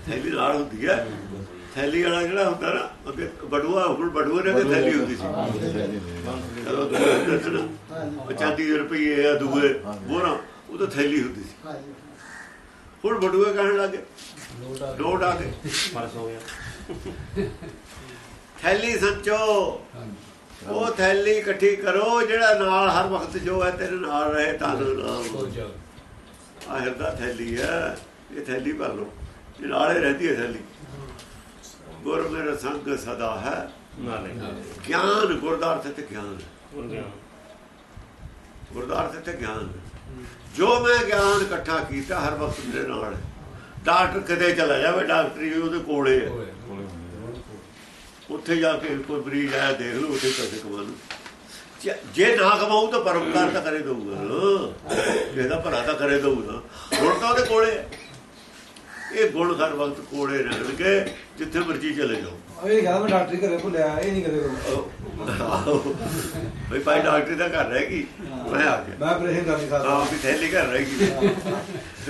ਥੈਲੀ ਨਾਲ ਹੁੰਦੀ ਹੈ। ਥੈਲੀ ਵਾਲਾ ਜਿਹੜਾ ਹੁੰਦਾ ਨਾ, ਅੱਗੇ ਬੜੂਆ ਹੁਣ ਬੜੂਏ ਨੇ ਥੈਲੀ ਹੁੰਦੀ ਸੀ। ਚਲੋ ਦੱਸਣਾ ਉਹ ਚਾਂਦੀ ਰੁਪਈਏ ਆ ਦੂਏ, ਬੋਰਾ, ਉਹ ਤਾਂ ਥੈਲੀ ਹੁੰਦੀ ਸੀ। ਹੁਣ ਬੜੂਏ ਕਹਿਣ ਲੱਗੇ, ਲੋਟ ਆ ਗਏ। ਫਰਸ ਹੋ ਗਿਆ ਥੈਲੀ ਸੱਚੋ, ਉਹ ਥੈਲੀ ਇਕੱਠੀ ਕਰੋ, ਜਿਹੜਾ ਨਾਲ ਹਰ ਵਕਤ ਜੋ ਹੈ ਤੇਰੇ ਨਾਲ ਰਹੇ, ਤਨ ਨਾਮ ਸੋਚ ਆ ਥੈਲੀ ਹੈ, ਇਹ ਥੈਲੀ ਭਰ ਲਓ। ਇਹ ਨਾਲੇ ਰਹਿੰਦੀ ਹੈ ਥੈਲੀ। ਗੁਰ ਮੇਰਾ ਸੰਗ ਸਦਾ ਹੈ। ਗਿਆਨ ਗੁਰਦਾਰਥ ਤੇ ਗਿਆਨ। ਗੁਰਦਾਰਥ ਤੇ ਗਿਆਨ। ਜੋ ਮੈਂ ਗਿਆਨ ਇਕੱਠਾ ਕੀਤਾ ਹਰ ਵਕਤ ਮੇਰੇ ਨਾਲ। ਡਾਕਟਰ ਕਿਤੇ ਚਲਾ ਜਾਵੇ ਡਾਕਟਰੀ ਉਹਦੇ ਕੋਲੇ ਹੈ। ਉੱਥੇ ਜਾ ਕੇ ਕੋਈ ਮਰੀਜ਼ ਆਇਆ ਦੇਖ ਲਓ ਉੱਥੇ ਪੈਸੇ ਕਮਾ ਲਓ ਜੇ- ਨਾ ਕਮਾਊ ਤਾਂ ਪਰਮਕਾਰ ਤਾਂ ਕਰੇ ਦਊਗਾ। ਇਹਦਾ ਭਲਾ ਤਾਂ ਕਰੇ ਦਊਗਾ। ਹੁਣ ਤਾਂ ਉਹਦੇ ਕੋਲੇ ਹੈ। ਇਹ ਗੁਣ ਹਰ ਵਕਤ ਕੋਲੇ ਰਹਿਣਗੇ ਜਿੱਥੇ ਮਰਜ਼ੀ ਚਲੇ ਜਾਓ। ਇਹ ਕਹਿੰਦਾ ਮੈਂ ਡਾਕਟਰੀ ਘਰੇ ਭੁੱਲਿਆ ਇਹ ਨਹੀਂ ਕਦੇ ਕਰੂੰ ਬਈ ਭਾਈ ਡਾਕਟਰ ਦਾ ਘਰ ਰਹੇਗੀ ਮੈਂ ਆ ਗਿਆ। ਮੈਂ ਆਪਰੇਸ਼ਨ ਕਰ ਨਹੀਂ ਸਕਦਾ ਆਪ ਵੀ ਥੈਲੀ ਘਰ ਰਹੇਗੀ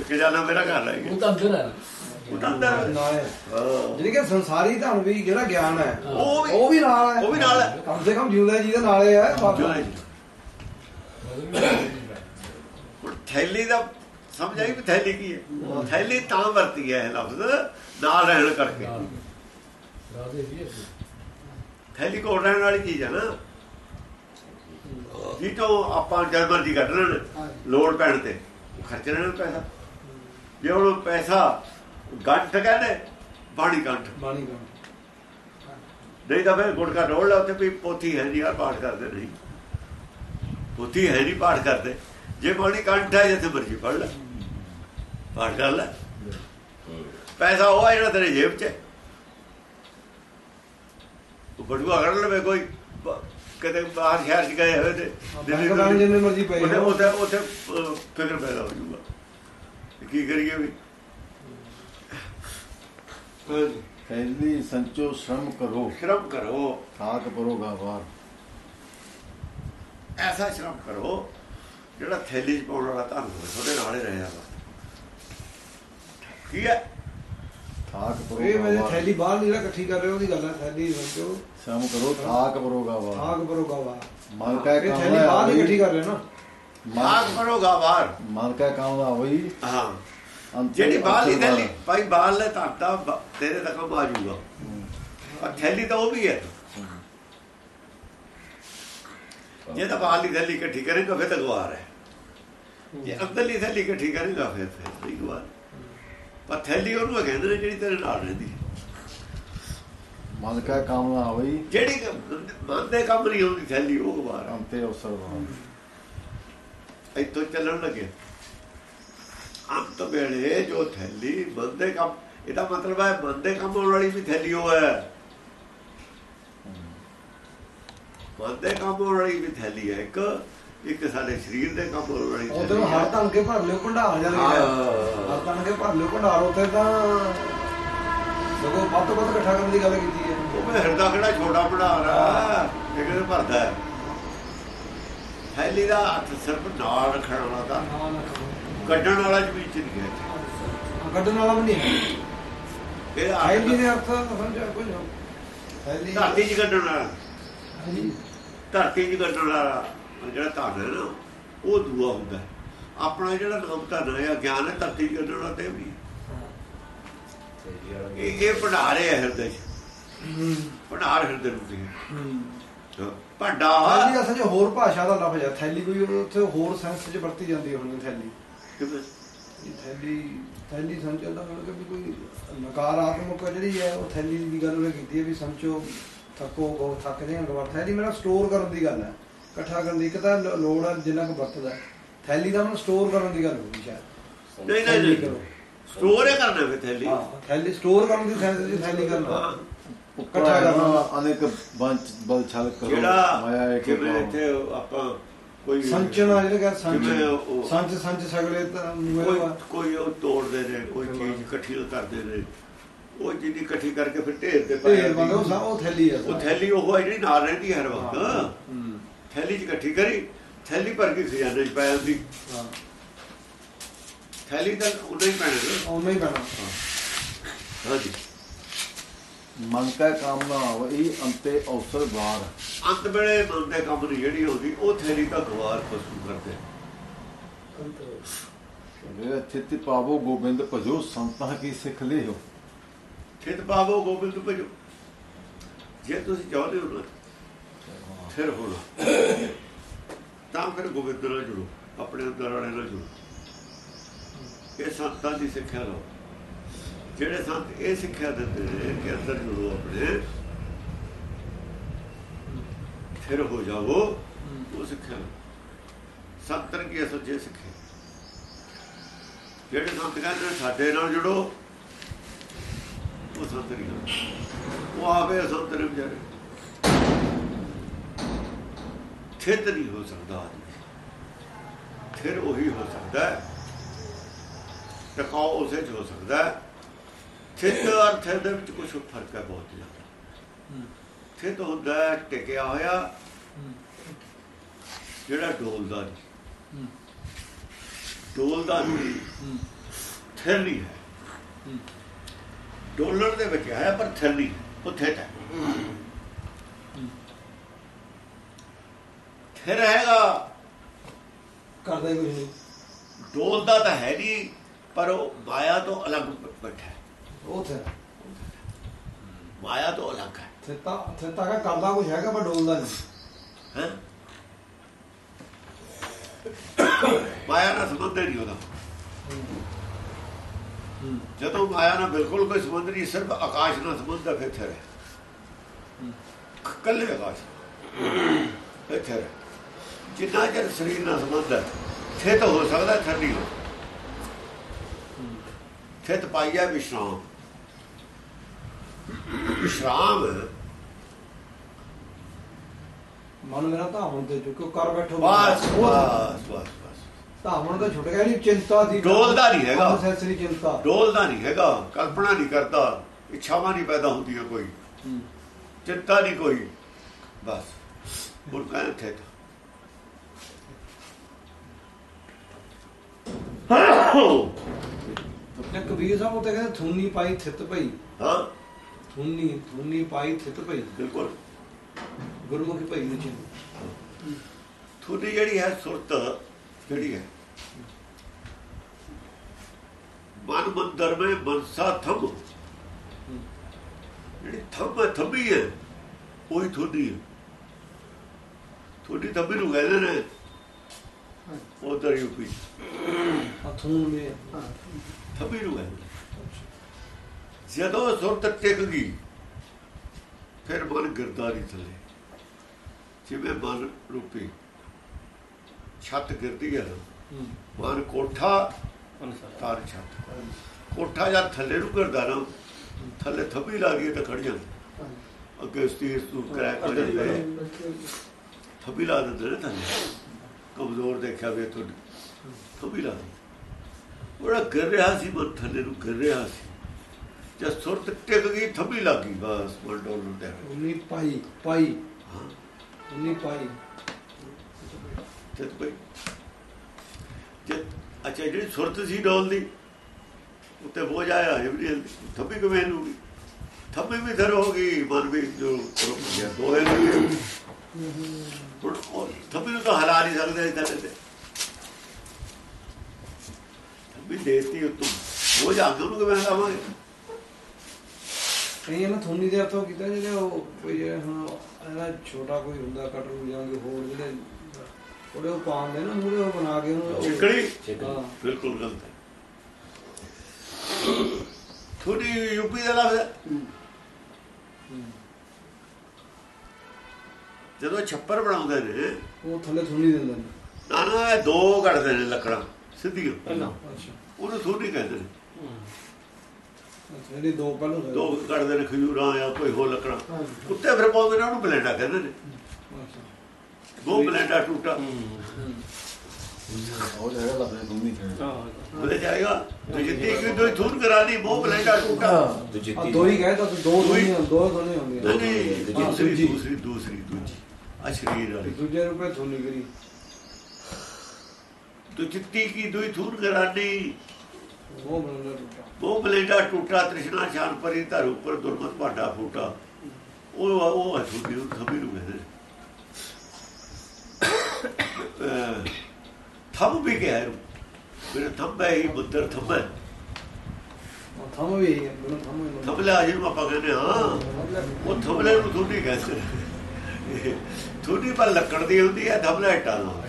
ਕਿ ਜਾਣਾ ਮੇਰਾ ਘਰ ਰਹੇਗੀ ਉਹ ਤਾਂ ਅੰਦਰ ਹੈ ਉਹ ਤਾਂ ਅੰਦਰ ਨਾਲੇ ਹਾਂ। ਜਿਹੜੀ ਕਿ ਸੰਸਾਰੀ ਧਨ ਵੀ ਜਿਹੜਾ ਗਿਆਨ ਹੈ ਉਹ ਵੀ ਉਹ ਵੀ ਨਾਲ ਹੈ। ਉਹ ਵੀ ਨਾਲ ਹੈ। ਕਮ ਸੇ ਕਮ ਜਿਉਂਦਾ ਜੀ ਦੇ ਨਾਲੇ ਹੈ। ਜੋ ਬਾਬਾ ਹੈ ਜੀ। ਹੁਣ ਥੈਲੀ ਦਾ ਸਮਝ ਆਈ ਵੀ ਥੈਲੀ ਕੀ ਹੈ? ਥੈਲੀ ਤਾਂ ਵਰਤੀ ਹੈ ਲਫ਼ਜ਼ ਨਾਲ ਰਹਿਣ ਕਰਕੇ। ਥੈਲੀ ਕੋਲ ਰਹਿਣ ਵਾਲੀ ਚੀਜ਼ ਹੈ ਨਾ। ਜੀ ਤੋਂ ਆਪਾਂ ਜਦ ਮਰਜ਼ੀ ਕੱਢ ਲੈਣ ਲੋੜ ਪੈਣ ਤੇ। ਖਰਚ ਲੈਣਾ ਪੈਸਾ। ਜੇ ਉਹ ਪੈਸਾ ਗੱਠ ਕਹਿੰਦੇ ਬਾਣੀ ਗੱਠ। ਬਾਣੀ ਦਾ ਨਹੀਂ ਤਾਂ ਫਿਰ ਗੁਟਕਾ ਡੋਲ ਲਾ ਉੱਤੇ ਵੀ ਪੋਥੀ ਹੈ ਨਹੀਂ ਯਾਰ ਪਾਠ ਕਰਦੇ ਨਹੀਂ ਪੋਥੀ ਹੈ ਨਹੀਂ ਪਾਠ ਕਰਦੇ। ਜੇ ਬਾਣੀ ਕੰਠ ਹੈ ਜਿੱਥੇ ਮਰਜ਼ੀ ਪੜ ਲੈ। ਪਾਠ ਕਰ ਲੈ ਪੈਸਾ ਉਹ ਜਿਹੜਾ ਤੇਰੇ ਜੇਬ 'ਚ ਹੈ। ਉਹ ਬੜੂਆ ਕਰ ਲਵੇ ਕੋਈ ਕਿਤੇ ਬਾਹਰ ਸ਼ਹਿਰ 'ਚ ਗਏ ਹੋਏ ਤੇ ਬੈਂਕ ਬੈਂਕ ਜਿੰਨੇ ਮਰਜ਼ੀ ਪਏ ਉੱਥੇ ਹੋਣ। ਉੱਥੇ ਉੱਥੇ ਫਿਕਰ ਪੈਦਾ ਹੋ ਜੂਗਾ ਕੀ ਕਰੀਏ ਵੀ। ਥੈਲੀ ਸੰਚੋ ਸ਼ਰਮ ਕਰੋ ਸ਼ਰਮ ਕਰੋ ਥਾਕ ਪਰੋ ਗਾਵਾ ਐਸਾ ਸ਼ਰਮ ਕਰੋ ਜਿਹੜਾ ਥੈਲੀ 'ਚ ਪਾਉਣ ਵਾਲਾ ਧਨ ਹੋਵੇ ਤੁਹਾਡੇ ਨਾਲ ਹੀ ਰਹਿਆ ਵਾ ਕੀ ਹੈ? ਥਾਕ ਪਰੋ ਇਹ ਮੇਰੇ ਗਾਵਾ ਥੈਲੀ ਬਾਹਰ ਨਹੀਂ ਇਕੱਠੀ ਕਰ ਰਹੇ ਉਹਦੀ ਗੱਲ ਹੈ ਥੈਲੀ ਸਮਝੋ ਸ਼ਰਮ ਕਰੋ ਥਾਕ ਪਰੋ ਗਾਵਾ ਆਗ ਪਰੋ ਗਾਵਾ ਮਨ ਕਾ ਇਹ ਕੰਮ ਥੈਲੀ ਬਾਹਰ ਇਕੱਠੀ ਕਰ ਰਹੇ ਨਾ। ਆਗ ਕਰੋਗਾ ਬਾਹਰ ਮਨ ਕਾ ਕੰਮ ਦਾ ਹੋਈ। ਹਾਂ। ਜਿਹੜੀ ਬਾਹਰਲੀ ਅੰਤਰ ਥੈਲੀ ਭਾਈ ਬਾਹਰਲੇ ਧਾਤਾ ਬ- ਤੇਰੇ ਤੱਕ ਆ ਜਾਊਗਾ। ਪਰ ਥੈਲੀ ਤਾਂ ਉਹ ਵੀ ਹੈ। ਜੇ ਤਾਂ ਬਾਹਰਲੀ ਥੈਲੀ ਇਕੱਠੀ ਕਰੇਗਾ ਫਿਰ ਤਾਂ ਗਵਾਰ ਹੈ। ਜੇ ਅੰਦਰਲੀ ਥੈਲੀ ਇਕੱਠੀ ਕਰੇਗਾ ਫਿਰ ਫਿਰ ਗਵਾਰ। ਪਰ ਥੈਲੀ ਉਹਨੂੰ ਕਹਿੰਦੇ ਨੇ ਜਿਹੜੀ ਤੇਰੇ ਨਾਲ ਰਹਿੰਦੀ। ਮਨ ਕਾ ਕੰਮ ਨਾ ਹੋਈ। ਜਿਹੜੀ ਮਨ ਦੇ ਕੰਮ ਨਹੀਂ ਹੁੰਦੀ ਥੈਲੀ ਉਹ ਹੈ ਅੰਤੇ ਅਵਸਰ ਵਾਲਾ ਇੱਥੋਂ ਚੱਲਣ ਲੱਗੇ। ਅੰਤ ਵੇਲੇ ਜੋ ਥੈਲੀ ਬੰਦੇ ਕੰਮ ਇਹਦਾ ਮਤਲਬ ਹੈ ਬੰਦੇ ਕੰਮ ਆਉਣ ਵਾਲੀ ਵੀ ਥੈਲੀ ਉਹ ਹੈ। ਬੰਦੇ ਕੰਮ ਆਉਣ ਵਾਲੀ ਵੀ ਥੈਲੀ ਹੈ। ਇੱਕ ਇੱਕ ਸਾਡੇ ਸਰੀਰ ਦੇ ਕੰਮ ਆਉਣ ਵਾਲੀ ਉਧਰ ਹਰ ਤਨ ਕੇ ਭਰ ਲਿਓ ਭੰਡਾਰ ਜਾ। ਹਰ ਤਨ ਕੇ ਭਰ ਲਿਓ ਭੰਡਾਰ ਉੱਥੇ ਤਾਂ ਸਗੋਂ ਵੱਧ ਤੋਂ ਵੱਧ ਇਕੱਠਾ ਕਰਨ ਦੀ ਗੱਲ ਕੀਤੀ ਹੈ। ਉਹ ਮੈਂ ਹਿਰਦਾ ਕਿਹੜਾ ਛੋਟਾ ਭੰਡਾਰ ਆ? ਇਹ ਕਿਹਦੇ ਭਰਦਾ ਹੈ। ਥੈਲੀ ਦਾ ਹੱਥ ਸਿਰਫ ਨਾਲ ਰੱਖਣ ਵਾਲਾ ਤਾਂ। ਨਾ ਕੱਢਣ ਵਾਲਾ ਚ ਵਿੱਚ ਨਹੀਂ ਹੈ। ਕੱਢਣ ਵਾਲਾ ਵੀ ਨਹੀਂ ਹੈ। ਇਹ ਥੈਲੀ ਦੇ ਅਰਥ ਸਮਝਿਆ ਕੁਝ ਥੈਲੀ ਧਰਤੀ ਚ ਕੱਢਣ ਵਾਲਾ। ਧਰਤੀ 'ਚ ਕੱਢਣ ਵਾਲਾ। ਜਿਹੜਾ ਧਨ ਹੈ ਨਾ ਉਹ ਦੂਆ ਹੁੰਦਾ ਹੈ। ਆਪਣਾ ਜਿਹੜਾ ਨਾਮ ਧਨ ਹੈ ਗਿਆਨ ਹੈ ਧਰਤੀ ਕੱਢਣ ਤੇ ਵੀ। ਇਹ ਇਹ ਭੰਡਾਰੇ ਹੈ ਹਿਰਦੇ 'ਚ। ਹੂੰ ਭੰਡਾਰ ਹਿਰਦੇ ਨੂੰ ਹੂੰ ਭੰਡਾ। ਥੈਲੀ ਅਸਲ 'ਚ ਹੋਰ ਭਾਸ਼ਾ ਦਾ ਲਫ਼ਜ਼ ਹੈ ਥੈਲੀ ਕੋਈ ਉੱਥੇ ਹੋਰ ਸੈਂਸ 'ਚ ਵਰਤੀ ਜਾਂਦੀ ਹੈ ਹੁਣ ਥੈਲੀ। ਕਿਵੇਂ? ਥੈਲੀ ਥੈਲੀ ਸੰਚਲ ਦਾ ਮਤਲਬ ਕਿ ਕੋਈ ਨਕਾਰਾਤਮਕ ਜਿਹੜੀ ਹੈ ਉਹ ਥੈਲੀ ਦੀ ਗੱਲ ਉਹਨੇ ਕੀਤੀ ਹੈ ਵੀ ਸੰਚੋ ਥੱਕੋ ਕੋ ਥੱਕ ਜਾਏਗਾ ਗਵਾ ਥੈਲੀ ਮੇਰਾ ਸਟੋਰ ਕਰਨ ਦੀ ਗੱਲ ਹੈ। ਇਕੱਠਾ ਕਰਨ ਦੀ ਇੱਕ ਤਾਂ ਲੋੜ ਹੈ ਜਿੰਨਾ ਕੁ ਵਰਤਦਾ। ਹੈ। ਥੈਲੀ ਦਾ ਮਤਲਬ ਸਟੋਰ ਕਰਨ ਦੀ ਗੱਲ ਹੋਈ ਸ਼ਾਇਦ। ਨਹੀਂ ਨਹੀਂ ਥੈਲੀ ਨਹੀਂ। ਕਰੋ। ਸਟੋਰ ਹੀ ਕਰਨਾ ਫਿਰ ਥੈਲੀ। ਹਾਂ ਥੈਲੀ ਸਟੋਰ ਕਰਨ ਦੀ ਵਿੱਚ ਥੈਲੀ ਕਰਨਾ। ਹਾਂ। ਇਕੱਠਾ ਕਰਨਾ। ਅਨੇਕ ਬੰਚ ਬਲ ਛਲ ਕਰੋ। ਜਿਹੜਾ ਮਾਇਆ ਇੱਕ ਇੱਥੇ ਆਪਾਂ ਕੋਈ ਸੰਚਨ ਆ ਜਿਹੜਾ ਸੰਚ। ਸੰਚ ਸੰਚ ਸਗਲੇ ਤਾਂ ਕੋਈ ਕੋਈ ਉਹ ਤੋੜਦੇ ਨੇ ਕੋਈ ਚੀਜ਼ ਇਕੱਠੀ ਕਰਦੇ ਨੇ। ਉਹ ਜਿੰਨੀ ਇਕੱਠੀ ਕਰਕੇ ਫਿਰ ਢੇਰ ਤੇ ਪਾ ਢੇਰ ਬੰਦੇ ਉਹ ਥੈਲੀ ਆ। ਉਹ ਥੈਲੀ ਉਹ ਹੈ ਜਿਹੜੀ ਨਾਲ ਰਹਿੰਦੀ ਹੈ ਹਰ ਵਕਤ। ਹੂੰ। ਥੈਲੀ 'ਚ ਇਕੱਠੀ ਕਰੀ ਥੈਲੀ ਭਰ ਕੇ ਖਜ਼ਾਨੇ 'ਚ ਪੈ ਜਾਂਦੀ ਹਾਂ। ਥੈਲੀ ਤਾਂ ਉਦੋਂ ਹੀ ਪੈਣੀ ਨਾ। ਉਹਨਾਂ ਹੀ ਪੈਣਾ। ਹਾਂਜੀ। ਮਨ ਕਾ ਕਾਮਨਾ ਵਹੀ ਅੰਤੇ ਅਵਸਰ ਬਾਰ ਅੰਤ ਵੇਲੇ ਮਨ ਦੇ ਕੰਮ ਦੀ ਜਿਹੜੀ ਹੁੰਦੀ ਉਹ ਥੈਲੀ ਤਾਂ ਗਵਾਰ ਪਸੂ ਕਰਦੇ। ਵੇ ਥਿਤ ਪਾਵੋ ਗੋਬਿੰਦ ਭਜੋ ਸੰਤਾਂ ਕੀ ਸਿੱਖ ਲਿਓ। ਖਿਤ ਪਾਵੋ ਗੋਬਿੰਦ ਭਜੋ। ਜੇ ਤੁਸੀਂ ਚਾਹੁੰਦੇ ਹੋ ਨਾ ਫਿਰ ਹੋਣਾ ਤਾਂ ਫਿਰ ਗੋਬਿੰਦ ਨਾਲ ਜੁੜੋ, ਆਪਣੇ ਅੰਦਰ ਵਾਲੇ ਨਾਲ ਜੁੜੋ। ਇਹ ਸੰਤਾਂ ਦੀ ਸਿੱਖਿਆ ਲਓ। ਜਿਹੜੇ ਸੰਤ ਇਹ ਸਿੱਖਿਆ ਦਿੰਦੇ ਨੇ ਕਿ ਅੰਦਰ ਜੁੜੋ ਆਪਣੇ, ਫਿਰ ਹੋ ਜਾਵੋ ਉਹ ਸਿੱਖਿਆ। ਲਓ ਸੰਤਨ ਕੀ ਸੱਚੇ ਸਿੱਖੇ। ਜਿਹੜੇ ਸੰਤ ਕਹਿੰਦੇ ਨੇ ਸਾਡੇ ਨਾਲ ਜੁੜੋ, ਉਹ ਸੰਤ ਨਹੀਂ। ਉਹ ਆਵੇ ਸੰਤ ਨੇ ਵਿਚਾਰੇ। ਥਿਤ ਨਹੀਂ ਹੋ ਸਕਦਾ ਆਦਮੀ। ਫਿਰ ਉਹੀ ਹੋ ਸਕਦਾ ਹੈ। ਟਿਕਾਓ ਉਸੇ ਚ ਹੋ ਸਕਦਾ ਹੈ। ਥਿਤ ਔਰ ਥਿਤ ਦੇ ਵਿੱਚ ਕੁਝ ਫ਼ਰਕ ਹੈ ਬਹੁਤ ਜ਼ਿਆਦਾ। ਥਿਤ ਹੁੰਦਾ ਟਿਕਿਆ ਹੋਇਆ, ਜਿਹੜਾ ਡੋਲਦਾ ਨਹੀਂ। ਡੋਲਦਾ ਨਹੀਂ, ਥਿਰ ਨਹੀਂ ਹੈ। ਡੋਲਣ ਦੇ ਵਿੱਚ ਹੈ, ਪਰ ਥਿਰ ਨਹੀਂ ਉਹ ਥਿਤ ਹੈ। ਥਿਰ ਹੈਗਾ। ਕਰਦਾ ਹੀ ਕੁਝ ਨਹੀਂ ਡੋਲਦਾ ਤਾਂ ਹੈ ਨਹੀਂ ਪਰ ਉਹ ਮਾਇਆ ਤੋਂ ਅਲੱਗ ਬੈਠਾ ਹੈ। ਉਹ ਤੇ ਮਾਇਆ ਤੋਂ ਅਲੱਗ ਹੈ। ਥਿੱਤਾ ਥਿੱਤਾ ਕਾ ਕਰਦਾ ਕੁਝ ਹੈਗਾ ਪਰ ਡੋਲਦਾ ਨਹੀਂ ਹੈਂ? ਮਾਇਆ ਨਾਲ ਸੰਬੰਧ ਨਹੀਂ ਉਹਦਾ। ਜਦੋਂ ਮਾਇਆ ਨਾਲ ਬਿਲਕੁਲ ਕੋਈ ਸੰਬੰਧ ਨਹੀਂ ਸਿਰਫ ਆਕਾਸ਼ ਨਾਲ ਸੰਬੰਧ ਹੈ ਫਿਰ ਹੈ ਕੱਲੇ ਆਕਾਸ਼ ਫਿਰ ਹੈ ਜਿੰਨਾ ਚਿਰ ਸਰੀਰ ਨਾਲ ਸੰਬੰਧ ਹੈ ਥਿਤ ਹੋ ਸਕਦਾ ਨਹੀਂ ਹੋ। ਥਿਤ ਪਾਈਆ ਵਿਸ਼ਰਾਮ ਵਿਸ਼ਰਾਮ ਮਨ ਮੇਰਾ ਧਾਵਨ ਤੇ ਚੁੱਕੋ ਕਰ ਬੈਠੋ। ਬਸ ਬਸ ਬਸ ਧਾਵਨ ਤਾਂ ਛੁੱਟ ਗਿਆ ਨਹੀਂ ਚਿੰਤਾ ਦੀ ਡੋਲਦਾ ਨਹੀਂ ਹੈਗਾ। ਸੈਸਰੀ ਚਿੰਤਾ। ਡੋਲਦਾ ਨਹੀਂ ਹੈਗਾ ਕਲਪਨਾ ਨਹੀਂ ਕਰਦਾ ਇੱਛਾਵਾਂ ਨਹੀਂ ਪੈਦਾ ਹੁੰਦੀਆਂ ਕੋਈ। ਚਿੰਤਾ ਨਹੀਂ ਕੋਈ। ਬਸ ਹੁਣ ਕਹਿੰਦੇ ਤੇ ਕਬੀਰ ਸਾਹਿਬ ਉਹ ਤੇ ਕਹਿੰਦੇ ਥੁੰਨੀ ਪਾਈ ਥਿਤ ਪਈ। ਹਾਂ। ਥੁੰਨੀ ਥੁੰਨੀ ਪਾਈ ਥਿਤ ਪਈ। ਬਿਲਕੁਲ। ਗੁਰਮੁਖੀ ਪਈ ਦੇ ਚਿੰਨ ਜਿਹੜੀ ਹੈ ਸੁਰਤ ਜਿਹੜੀ ਹੈ। ਮਨ ਮੰਦਰ ਮੇ ਮਨਸਾ ਥਮ। ਜਿਹੜੀ ਥੰਮ ਹੈ, ਥੰਮੀ ਹੈ ਉਹੀ ਤੁਹਾਡੀ ਹੈ। ਥੰਮੀ ਨੂੰ ਕਹਿੰਦੇ ਨੇ ਉਧਰ ਯੂਪੀ ਥੰਮੀ ਨੂੰ ਕਹਿੰਦੇ ਨੇ। ਜਦੋਂ ਸੁਰਤ ਟਿਕ ਗਈ ਫਿਰ ਮਨ ਗਿਰਦਾ ਨਹੀਂ ਥੱਲੇ ਜਿਵੇਂ ਮਨ ਰੂਪੀ ਛੱਤ ਗਿਰਦੀ ਹੈ ਮਨ ਕੋਠਾ ਤਾਰ ਛੱਤ ਕੋਠਾ ਜਦ ਥੱਲੇ ਨੂੰ ਗਿਰਦਾ ਨਾ ਥੱਲੇ ਥੱਬੀ ਲਾ ਗਈ ਤਾਂ ਖੜ ਜਾਂਦਾ ਅੱਗੇ ਸਟੀਰ ਸਟੂਰ ਕਰੈਕ ਹੋ ਜਾਂਦੇ ਥੱਬੀ ਲਾ ਦਿੰਦੇ ਨੇ ਥੱਲੇ ਕਮਜ਼ੋਰ ਦੇਖਿਆ ਵੇ ਤੁਹਾਡੀ। ਥੱਬੀ ਲਾ ਦਿੰਦੇ ਉਹਦਾ ਗਿਰ ਰਿਹਾ ਸੀ ਮਨ ਥੱਲੇ ਨੂੰ ਗਿਰ ਰਿਹਾ ਸੀ। ਜਦ ਸੁਰਤ ਟਿਕ ਗਈ ਥੱਬੀ ਲੱਗ ਬਸ ਡੋਲਣ ਤੇ ਉਨੀ ਪਾਈ ਪਾਈ। ਉਨੀ ਪਾਈ। ਤੇ ਕੋਈ ਜੇ ਅੱਛਾ ਜਿਹੜੀ ਸੁਰਤ ਸੀ ਡੋਲਦੀ ਉੱਤੇ ਬੋਝ ਆਇਆ ਵੀ ਥੱਬੀ ਕਿਵੇਂ ਨੂੰ ਥੱਬੀ ਵੀ ਧਰ ਹੋ ਗਈ ਮਨ ਵੀ ਜੋ ਰੁਕ ਗਿਆ ਦੋਏ ਨੂੰ ਉਹ ਥੱਬੀ ਨੂੰ ਤਾਂ ਹਲਾ ਨਹੀਂ ਸਕਦੇ ਥੱਲੇ ਤੇ ਥੱਬੀ ਦੇਤੀ ਉਤੋਂ ਬੋਝ ਆ ਗਿਆ ਉਹਨੂੰ ਕਿਵੇਂ ਹਲਾਵਾਂਗੇ ਕਈ ਨਾ ਥੁੰਨੀ ਦੇ ਹੱਥੋਂ ਕੀਤਾ ਜਿਹੜੇ ਉਹ ਕੋਈ ਜਿਹੜੇ ਹੁਣ ਇਹਦਾ ਛੋਟਾ ਕੋਈ ਹੁੰਦਾ ਕਟਰੂ ਜਾਂਗੇ ਹੋਰ ਜਿਹੜੇ ਉਹਦੇ ਉਹ ਪਾਉਂਦੇ ਨਾ ਮੂਰੇ ਉਹ ਬਣਾ ਕੇ ਉਹਨੂੰ ਉਹ- ਚਿਕੜੀ ਹਾਂ ਬਿਲਕੁਲ ਗਲਤ ਹੈ ਥੋੜੀ ਯੂਪੀ ਦਾ ਲਫ਼ਜ਼ ਜਦੋਂ ਛੱਪਰ ਬਣਾਉਂਦੇ ਨੇ ਉਹ ਥੱਲੇ ਥੁੰਨੀ ਦਿੰਦੇ ਨੇ। ਨਾ ਨਾ ਇਹ ਦੋ ਕੱਢਦੇ ਨੇ ਲੱਕੜਾਂ ਸਿੱਧੀਆਂ। ਅੱਛਾ। ਉਹਨੂੰ ਥੋੜੀ ਕਹਿੰਦੇ ਨੇ। ਅੱਛਾ ਜਿਹੜੀ ਦੋ ਪਹਿਲੋਂ। ਦੋ ਕੱਢਦੇ ਨੇ ਖਜੂਰਾਂ ਜਾਂ ਕੋਈ ਹੋਰ ਲੱਕੜਾਂ। ਉੱਤੇ ਫਿਰ ਪਾਉਂਦੇ ਨੇ ਉਹਨੂੰ ਬਲੇਡਾ ਕਹਿੰਦੇ ਨੇ। ਅੱਛਾ। ਉਹ ਬਲੈਂਡਾ ਟੂਟਾ। ਉਹ ਜਿਹੜਾ ਲੱਗਦਾ ਦੋਨੀ ਬਲੇ ਜਾਏਗਾ। ਜਿੱਤੀ ਕਿ ਦੋ ਥੂਰ ਕਰਾਣੀ ਉਹ ਬਲੈਂਡਾ ਟੂਟਾ। ਤੂੰ ਆ ਜਿੱਤੀ ਦੋ ਹੀ ਕਹੇ ਤਾਂ ਦੋ ਦੋਨੀਆਂ ਦੋ ਦੋਨੀਆਂ ਹੁੰਦੀਆਂ। ਨਹੀਂ ਨਹੀਂ ਹਾਂ, ਦੂਸਰੀ। ਦੂਸਰੀ ਦੂਸਰੀ। ਦੂਜੀ ਆ ਸ਼ਰੀਰ ਵਾਲੀ। ਦੂਜੇ ਰੂਪੇ ਥੋਨੀ ਕਰੀ। ਤੂੰ ਜਿੱਤੀ ਕੀ ਦੋਈ ਥੂਰ ਕਰਾਣੀ ਉਹ ਬਣਦਾ ਟੁੱਟਾ। ਉਹ ਬਲੇਡਾ ਟੂਟਾ ਤ੍ਰਿਸ਼ਨਾ ਸ਼ਾਨ ਪਰੀ ਧਰ ਉੱਪਰ ਦੁਰਮਤ ਭਾਡਾ ਫੂਟਾ। ਉਹ ਉਹ ਅਛੂਟੀ ਨੂੰ ਖਬੀ ਨੂੰ ਕਹਿੰਦੇ। ਥੰਮ ਵੀ ਕਿਹਾ ਮੇਰੇ ਥੰਬੇ ਹੀ ਬੁੱਧਰ ਥੰਬੇ ਥੰਮ ਵੀ ਮੈਨੂੰ ਥੰਮ ਥੰਬਲੇ ਜਿਹਨੂੰ ਆਪਾਂ ਕਹਿੰਦੇ ਹਾਂ। ਉਹ ਥੰਬਲੇ ਨੂੰ ਥੋੜੀ ਕਹਿੰਦੇ। ਥੋੜੀ ਪਰ ਲੱਕੜ ਦੀ ਹੁੰਦੀ ਹੈ ਥੰਬਲਾ ਇੱਟਾਂ ਦਾ ਹੈ।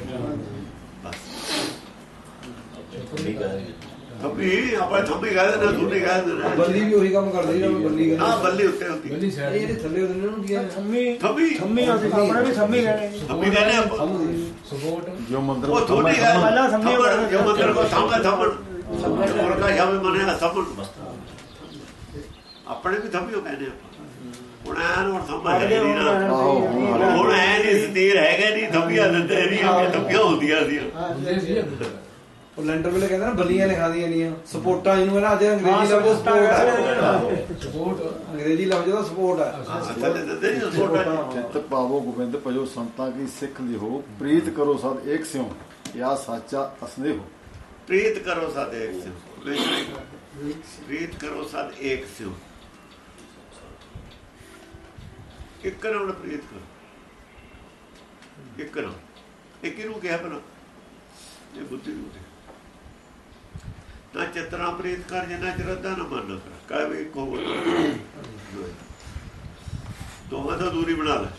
ਥੰਬੀ ਆਪਾਂ ਥੰਬੀ ਕਹਿੰਦੇ ਨੇ ਥੋੜੀ ਕਹਿੰਦੇ ਨੇ। ਬੱਲੀ ਵੀ ਉਹੀ ਕੰਮ ਕਰਦੀ ਜਿਹੜਾ ਬੱਲੀ ਆ ਕਰਦੀ ਬੱਲੀ ਉੱਤੇ ਹੁੰਦੀ। ਇਹ ਸਾਈਡ ਜਿਹੜੇ ਥੱਲੇ ਉਹਦੇ ਨੇ ਹੁੰਦੀਆਂ ਨੇ ਥੰਮੀ ਥੰਮੀ ਅਸੀਂ ਆਪਣੇ ਵੀ ਥੰਮੀ ਕਹਿੰਦੇ ਥੰਬੀ ਕਹਿੰਦੇ ਆਪਾਂ। ਥੰਮ ਦੀ ਸਪੋਰਟ। ਜੋ ਮੰਦਰ ਉਹ ਥੋੜੀ ਹੈ। ਪਹਿਲਾਂ ਥੰਬੜ ਜੋ ਮੰਦਰ ਕੋ ਥੰਬੜ ਥੰਬੜ ਹੋਰ ਕਾ ਜਾਵੇ ਮਨੇ ਥੰਬੜ ਆਪਣੇ ਵੀ ਥੰਬਿਓ ਕਹਿੰਦੇ ਆਪਾਂ। ਹੁਣ ਐਨ ਹੁਣ ਥੰਬੜ ਹੈ ਨਹੀਂ ਨਾ। ਹੁਣ ਐ ਨਹੀਂ ਸਤੀਰ ਹੈਗਾ ਨਹੀਂ ਥੰਬੀਆਂ ਦਿੰਦੇ ਨਹੀਂ ਉਹ ਥੰਬੀਆਂ ਹੁੰਦੀਆਂ ਸੀ। ਉਹ ਲੈਂਟਰ ਵੇਲੇ ਕਹਿੰਦੇ ਨਾ ਬੱਲੀਆਂ ਲਿਖਾ ਦੀਆਂ ਨਹੀਂ ਸਪੋਰਟਾਂ ਇਹਨੂੰ ਨਾ ਅੱਜ ਅੰਗਰੇਜ਼ੀ ਲਫ਼ਜ਼ ਸਪੋਰਟ ਸਪੋਰਟ ਅੰਗਰੇਜ਼ੀ ਲਫ਼ਜ਼ ਦਾ ਸਪੋਰਟ ਹੈ ਚਿੱਤ ਪਾਵੋ ਗੋਬਿੰਦ ਭਜੋ ਸੰਤਾਂ ਕੀ ਸਿੱਖ ਲਿਓ ਪ੍ਰੀਤ ਕਰੋ ਸਦ ਏਕ ਸਿਉ ਯਾ ਸਾਚਾ ਅਸਨੇ ਹੋ। ਪ੍ਰੀਤ ਕਰੋ ਸਦ ਏਕ ਸਿਉ। ਪ੍ਰੀਤ ਕਰੋ ਸਦ ਏਕ ਸਿਉ। ਇੱਕ ਨਾਲ ਪ੍ਰੀਤ ਕਰੋ ਇੱਕ ਨਾਲ ਇੱਕ ਨੂੰ ਕਿਹਾ ਬਣਾ ਇਹ ਬੁੱਧੀ ਨੂੰ ਕਿਹਾ। ਨਾ ਚਿਤਨਾ ਪ੍ਰੀਤ ਕਰ ਜਿੰਨਾ ਚਰਦਾ ਨਾ ਮਨ ਕਰ। ਕਹੇ ਵੀ ਬੋਲ ਦੋਵਾਂ ਤੋਂ ਦੂਰੀ ਬਣਾ ਲੈ।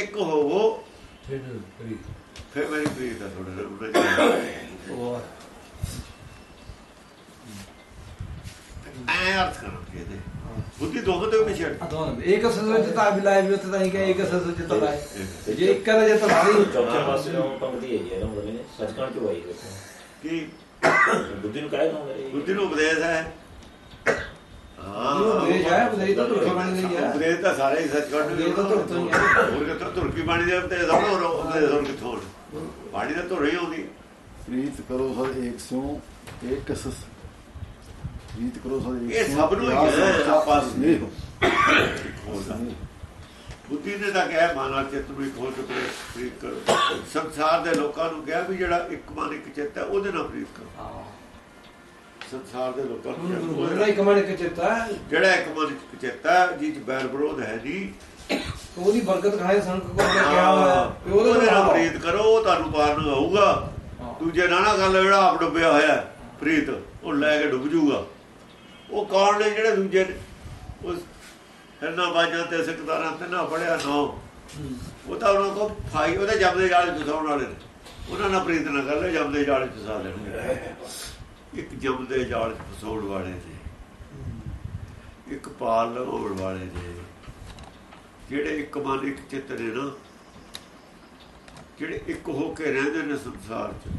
ਇੱਕ ਹੋਵੋ ਫਿਰ ਕਰੀ ਫਿਰ ਮੇਰੀ ਪ੍ਰੀਤ ਆ ਥੋੜਾ ਜਿਹਾ ਐ ਅਰਥ ਕਰੋ ਇਹਦੇ। ਬੁੱਧੀ ਦੋਹਾਂ ਤੋਂ ਵੀ ਛੱਡ ਅਦੋਨ ਇੱਕ ਸਸਜਤਾ ਬਿਲਾਏ ਵੀ ਉੱਥੇ ਤਾਂ ਹੀ ਕਿ ਇੱਕ ਸਸਜਤਾ ਲਾਏ ਜੇ ਇੱਕ ਦਾ ਜੇ ਤਲਾਰੀ ਚੌਥੇ ਪਾਸੇ ਨੂੰ ਪੰਕਤੀ ਹੈ ਯਾਰ ਉਹ ਨੇ ਸੱਚਖੰਡ ਚ ਆਈ ਦੇਖੋ ਕੀ ਬੁੱਧੀ ਨੂੰ ਕਾਇਦਾ ਹੁੰਦਾ ਬੁੱਧੀ ਨੂੰ ਉਪਦੇਸ਼ ਹੈ ਹਾਂ ਉਪਦੇਸ਼ ਹੈ, ਉਪਦੇਸ਼ ਤਾਂ ਧੁਰਕੀ ਬਾਣੀ ਦਾ ਹੀ ਹੈ। ਉਪਦੇਸ਼ ਤਾਂ ਸਾਰੇ ਹੀ ਸੱਚਖੰਡ ਉਪਦੇਸ਼ ਤਾਂ ਤੋਂ ਹੈ। ਹੋਰ ਕਿੱਥੋਂ ਧੁਰਕੀ ਬਾਣੀ ਦੇ ਉੱਤੇ ਸਭ ਹੋਰ ਉਪਦੇਸ਼ ਹੋਰ ਕਿੱਥੋਂ? ਬਾਣੀ ਤਾਂ ਧੁਰ ਹੀ ਆਉਂਦੀ ਪ੍ਰੀਤ ਕਰੋ ਸਦ ਏਕ ਸਿਉ ਏਕ ਪ੍ਰੀਤ ਕਰੋ ਏਕ ਇਹ ਸਭ ਨੂੰ ਹੀ ਹੈ, ਸਾਚਾ ਆਪਾਂ ਨੂੰ। ਅਸਨੇ ਹੋ ਹੋਦਾ ਬੁੱਧੀ ਨੇ ਤਾਂ ਕਿਹਾ ਮਾਨਾ ਚਿੱਤ ਨੂੰ ਖੋਲ ਕੇ ਪ੍ਰੀਤ ਕਰੋ ਸੰਸਾਰ ਦੇ ਲੋਕਾਂ ਨੂੰ ਕਿਹਾ ਵੀ ਜਿਹੜਾ ਇੱਕ ਮਨ ਇੱਕ ਚਿੱਤ ਹੈ ਉਹਦੇ ਨਾਲ ਪ੍ਰੀਤ ਕਰੋ ਸੰਸਾਰ ਦੇ ਲੋਕਾਂ ਨੂੰ ਨਾਲ- ਇੱਕ ਮਨ ਇੱਕ ਚਿੱਤਾ ਹੈ, ਜਿਹੜਾ ਇੱਕ ਮਨ ਇੱਕ ਚਿੱਤ ਹੈ ਚ ਬੈਰ ਵਿਰੋਧ ਹੈ ਨਹੀਂ ਉਹਦੀ ਬਰਕਤ ਖਾਏ ਸੰਖ ਕੋ ਉਹਨੇ ਕਿਹਾ ਹੋਇਆ ਵੀ ਉਹਦੇ ਨਾਲ ਪ੍ਰੀਤ ਕਰੋ ਉਹ ਤੁਹਾਨੂੰ ਪਾਰ ਨੂੰ ਆਊਗਾ। ਦੂਜੇ ਨਾਲ ਨਾ ਗੱਲ ਜਿਹੜਾ ਆਪ ਡੁੱਬਿਆ ਹੋਇਆ ਹੈ, ਪ੍ਰੀਤ ਉਹ ਲੈ ਕੇ ਡੁੱਬ ਜਾਊਗਾ ਉਹ ਕੌਣ ਨੇ ਜਿਹੜੇ ਦੂਜੇ ਨੇ? ਉਸ ਹਰਨਾ ਬਾਜਾਂ ਤੇ ਸਿਕਦਾਰਾਂ ਤੇ ਨਾ। ਪੜਿਆ ਨੋ ਉਹ ਤਾਂ ਉਹਨਾਂ ਕੋ ਫਾਈ ਉਹਦੇ ਜੰਮਦੇ ਜਾਲ ਚ ਫਸਾਉਣ ਵਾਲੇ ਨੇ। ਉਹਨਾਂ ਨਾਲ ਪ੍ਰੀਤ ਨਾ ਕਰ ਲੈ ਜੰਮਦੇ ਜਾਲ ਚ ਫਸਾ ਲੈਣਗੇ। ਇੱਕ ਜੰਮਦੇ ਜਾਲ ਚ ਫਸਾਉਣ ਵਾਲੇ ਨੇ ਇੱਕ ਪਾਲ ਲਗਾਉਣ ਵਾਲੇ ਨੇ ਜਿਹੜੇ ਇੱਕ ਮਨ ਇੱਕ ਚਿੱਤ ਨੇ ਨਾ ਜਿਹੜੇ ਇੱਕ ਹੋ ਕੇ ਰਹਿੰਦੇ ਨੇ ਸੰਸਾਰ 'ਚ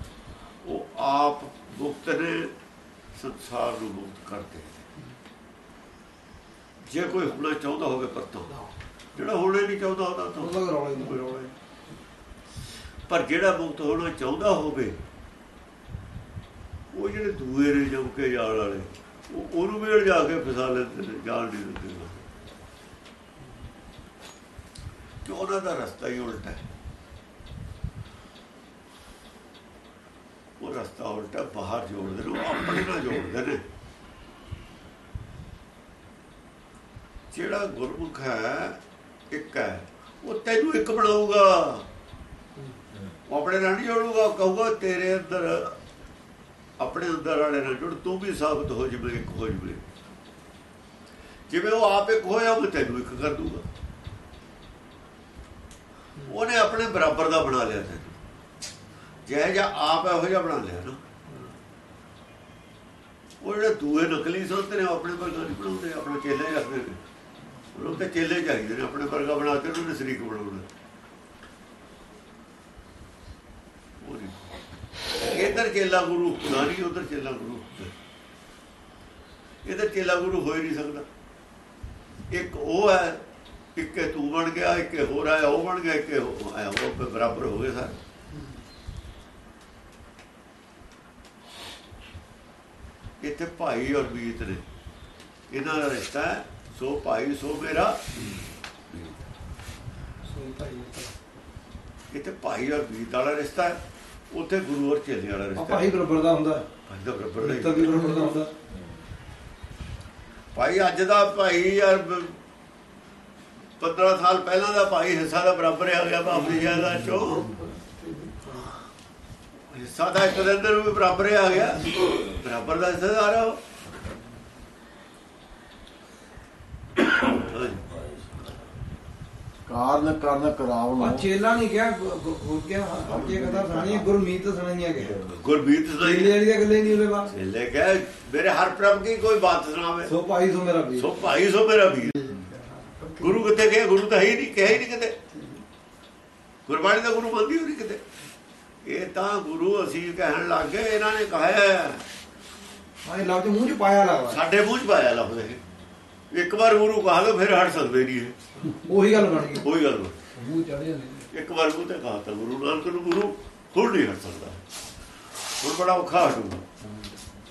ਉਹ ਆਪ ਮੁਕਤ ਨੇ ਸੰਸਾਰ ਨੂੰ ਮੁਕਤ ਕਰਦੇ। ਜੇ ਕੋਈ ਹੋਣਾ ਚਾਹੁੰਦਾ ਹੋਵੇ ਪਰਤੋਂ ਜਿਹੜਾ ਹੋਣਾ ਨਹੀਂ ਚਾਹੁੰਦਾ ਉਹਦਾ ਤਾਂ ਉਹਦਾ ਰੌਲਾ ਹੀ ਕੋਈ ਰੌਲਾ। ਪਰ ਜਿਹੜਾ ਮੁਕਤ ਹੋਣਾ ਚਾਹੁੰਦਾ ਹੋਵੇ ਉਹ ਜਿਹੜੇ ਦੂਏ ਨੇ ਜਮ ਕੇ ਜਾਣ ਵਾਲੇ ਉਹ ਉਹਨੂੰ ਵੀ ਜਾ ਕੇ ਫਸਾ ਲੈਂਦੇ ਨੇ ਜਾਣ ਨਹੀਂ ਦਿੰਦੇ। ਕਿ ਉਹਨਾਂ ਦਾ ਰਸਤਾ ਹੀ ਉਲਟਾ ਹੈ ਉਹ ਰਸਤਾ ਉਲਟਾ ਬਾਹਰ ਜੋੜਦੇ ਨੇ ਉਹ ਆਪਣੇ ਨਾਲ ਜੋੜਦੇ ਨੇ ਜਿਹੜਾ ਗੁਰਮੁਖ ਹੈ, ਇੱਕ ਹੈ। ਉਹ ਤੈਨੂੰ ਇੱਕ ਬਣਾਊਗਾ। ਉਹ ਆਪਣੇ ਨਾਲ ਨਹੀਂ ਜੋੜੂਗਾ ਕਹੂਗਾ, ਤੇਰੇ ਅੰਦਰ, ਆਪਣੇ ਅੰਦਰ ਵਾਲੇ ਨਾਲ ਜੁੜ, ਤੂੰ ਵੀ ਸਾਬਤ ਹੋ ਜਵੇਂ, ਇੱਕ ਹੋ ਜਵੇਂ। ਜਿਵੇਂ ਉਹ ਆਪ ਇੱਕ ਹੋਇਆ, ਉਹ ਤੈਨੂੰ ਇੱਕ ਕਰ ਦੂਗਾ। ਉਹਨੇ ਆਪਣੇ ਬਰਾਬਰ ਦਾ ਬਣਾ ਲਿਆ ਤੈਨੂੰ। ਜਿਹੇ ਜਿਹਾ ਆਪ ਇਹੋ ਜਿਹਾ ਬਣਾ ਲਿਆ ਨਾ। ਉਹ ਜਿਹੜੇ ਦੂਏ ਨਕਲੀ ਸੰਤ ਨੇ, ਉਹ ਆਪਣੇ ਵਰਗਾ ਨਹੀਂ ਬਣਾਉਂਦੇ, ਆਪਣੇ ਚੇਲੇ ਰੱਖਦੇ ਨੇ। ਉਹਨਾਂ ਤੇ ਚੇਲੇ ਚਾਹੀਦੇ ਨੇ, ਆਪਣੇ ਵਰਗਾ ਬਣਾ ਕੇ ਉਹਨੂੰ ਸ਼ਰੀਕ ਬਣਾਉਣਾ। ਉਹ ਇਧਰ ਚੇਲਾ ਗੁਰੂ ਹੁੰਦਾ ਨਹੀਂ, ਉਧਰ ਚੇਲਾ ਗੁਰੂ ਇਧਰ ਚੇਲਾ ਗੁਰੂ ਹੋ ਹੀ ਨਹੀਂ ਸਕਦਾ। ਇੱਕ ਉਹ ਹੈ, ਇੱਕੇ ਤੂੰ ਬਣ ਗਿਆ, ਇੱਕੇ ਹੋਰ ਆਇਆ ਉਹ ਬਣ ਗਿਆ, ਇੱਕੇ ਆਇਆ ਉਹ ਬਰਾਬਰ ਹੋ ਗਏ ਸਾਰੇ। ਇੱਥੇ ਭਾਈ ਔਰ ਬੀਤ ਨੇ। ਇਹਨਾਂ ਦਾ ਰਿਸ਼ਤਾ ਸੋ ਭਾਈ ਸੋ ਮੇਰਾ। ਇੱਥੇ ਭਾਈ ਔਰ ਬੀਤ ਵਾਲਾ ਰਿਸ਼ਤਾ ਹੈ। ਉੱਥੇ ਗੁਰੂ ਔਰ ਚੇਲੇ ਵਾਲਾ ਰਿਸ਼ਤਾ ਭਾਈ ਬਰਾਬਰ ਦਾ ਹੁੰਦਾ ਭਾਈ ਦਾ ਬਰਾਬਰ ਰਿਸ਼ਤਾ ਨਹੀਂ ਵੀ ਬਰਾਬਰ ਦਾ ਹੁੰਦਾ। ਭਾਈ ਅੱਜ ਦਾ ਭਾਈ ਯਾਰ 15 ਸਾਲ ਪਹਿਲਾਂ ਦਾ ਭਾਈ ਹਿੱਸਾ ਦਾ ਬਰਾਬਰ ਆ ਗਿਆ ਬਾਪ ਦੀ ਜਾਇਦਾਦ ਚੋਂ। ਹਿੱਸਾ ਦਾ ਇੱਕ ਦੇ ਅੰਦਰ ਵੀ ਬਰਾਬਰ ਆ ਗਿਆ। ਬਰਾਬਰ ਦਾ ਹਿੱਸੇਦਾਰ ਆ ਉਹ। ਹਾਂਜੀ। ਕਾਰਨ ਕਰਨ ਆ ਕਰਾਵਣੋ ਚੇਲਾ ਨਹੀਂ ਕਿਹਾ ਹੋ ਗਿਆ ਅੱਗੇ ਕਥਾ ਸੁਣੀ ਗੁਰਮੀਤ ਸੁਣਾਈਆਂ ਗਿਆ ਗੁਰਬੀਤ ਚੇਲੇ ਸਿੰਘ ਵਾਲੀ ਗੱਲੇ ਨਹੀਂ ਉਹਦੇ ਬਾਅਦ। ਚੇਲੇ ਕਹੇ ਮੇਰੇ ਹਰ ਪ੍ਰਭ ਕੀ ਕੋਈ ਬਾਤ ਸੁਣਾਵੇ। ਸੋ ਭਾਈ ਸੋ ਮੇਰਾ ਵੀਰ। ਸੋ ਭਾਈ ਸੋ ਮੇਰਾ ਵੀਰ। ਗੁਰੂ ਕਿੱਥੇ ਗਿਆ ਗੁਰੂ ਤਾਂ ਹੈ ਹੀ ਨਹੀਂ ਕਿਹਾ ਹੀ ਨਹੀਂ ਕਿਤੇ। ਗੁਰਬਾਣੀ ਦਾ ਗੁਰੂ ਮੰਨਦੀ ਹੋਣੀ ਕਿਤੇ। ਇਹ ਤਾਂ ਗੁਰੂ ਅਸੀਂ ਕਹਿਣ ਲੱਗ ਗਏ ਇਹਨਾਂ ਨੇ ਕਹਾ ਹਾਂ। ਇਹ ਲਫ਼ਜ਼ ਮੂੰਹ ਚ ਪਾਇਆ ਲੱਗਦਾ। ਸਾਡੇ ਮੂੰਹ 'ਚ ਪਾਇਆ ਲਫ਼ਜ਼ ਇਹ। ਇੱਕ ਵਾਰ ਗੁਰੂ ਕਹਾ ਲਓ ਫਿਰ ਹਟ ਸਕਦੇ ਨਹੀਂ ਇਹ। ਉਹੀ ਗੱਲ ਬਣ ਗਈ। ਕੋਈ ਗੱਲ ਮੂੰਹ ਚੜਿਆ ਨਹੀਂ ਇੱਕ ਵਾਰ ਮੂੰਹ ਤੇ ਕਹਾ ਤਾਂ ਗੁਰੂ ਨਾਨਕ ਨੂੰ ਗੁਰੂ ਹੁਣ ਨਹੀਂ ਹਟ ਸਕਦਾ। ਹੁਣ ਬੜਾ ਔਖਾ ਹਟੂਗਾ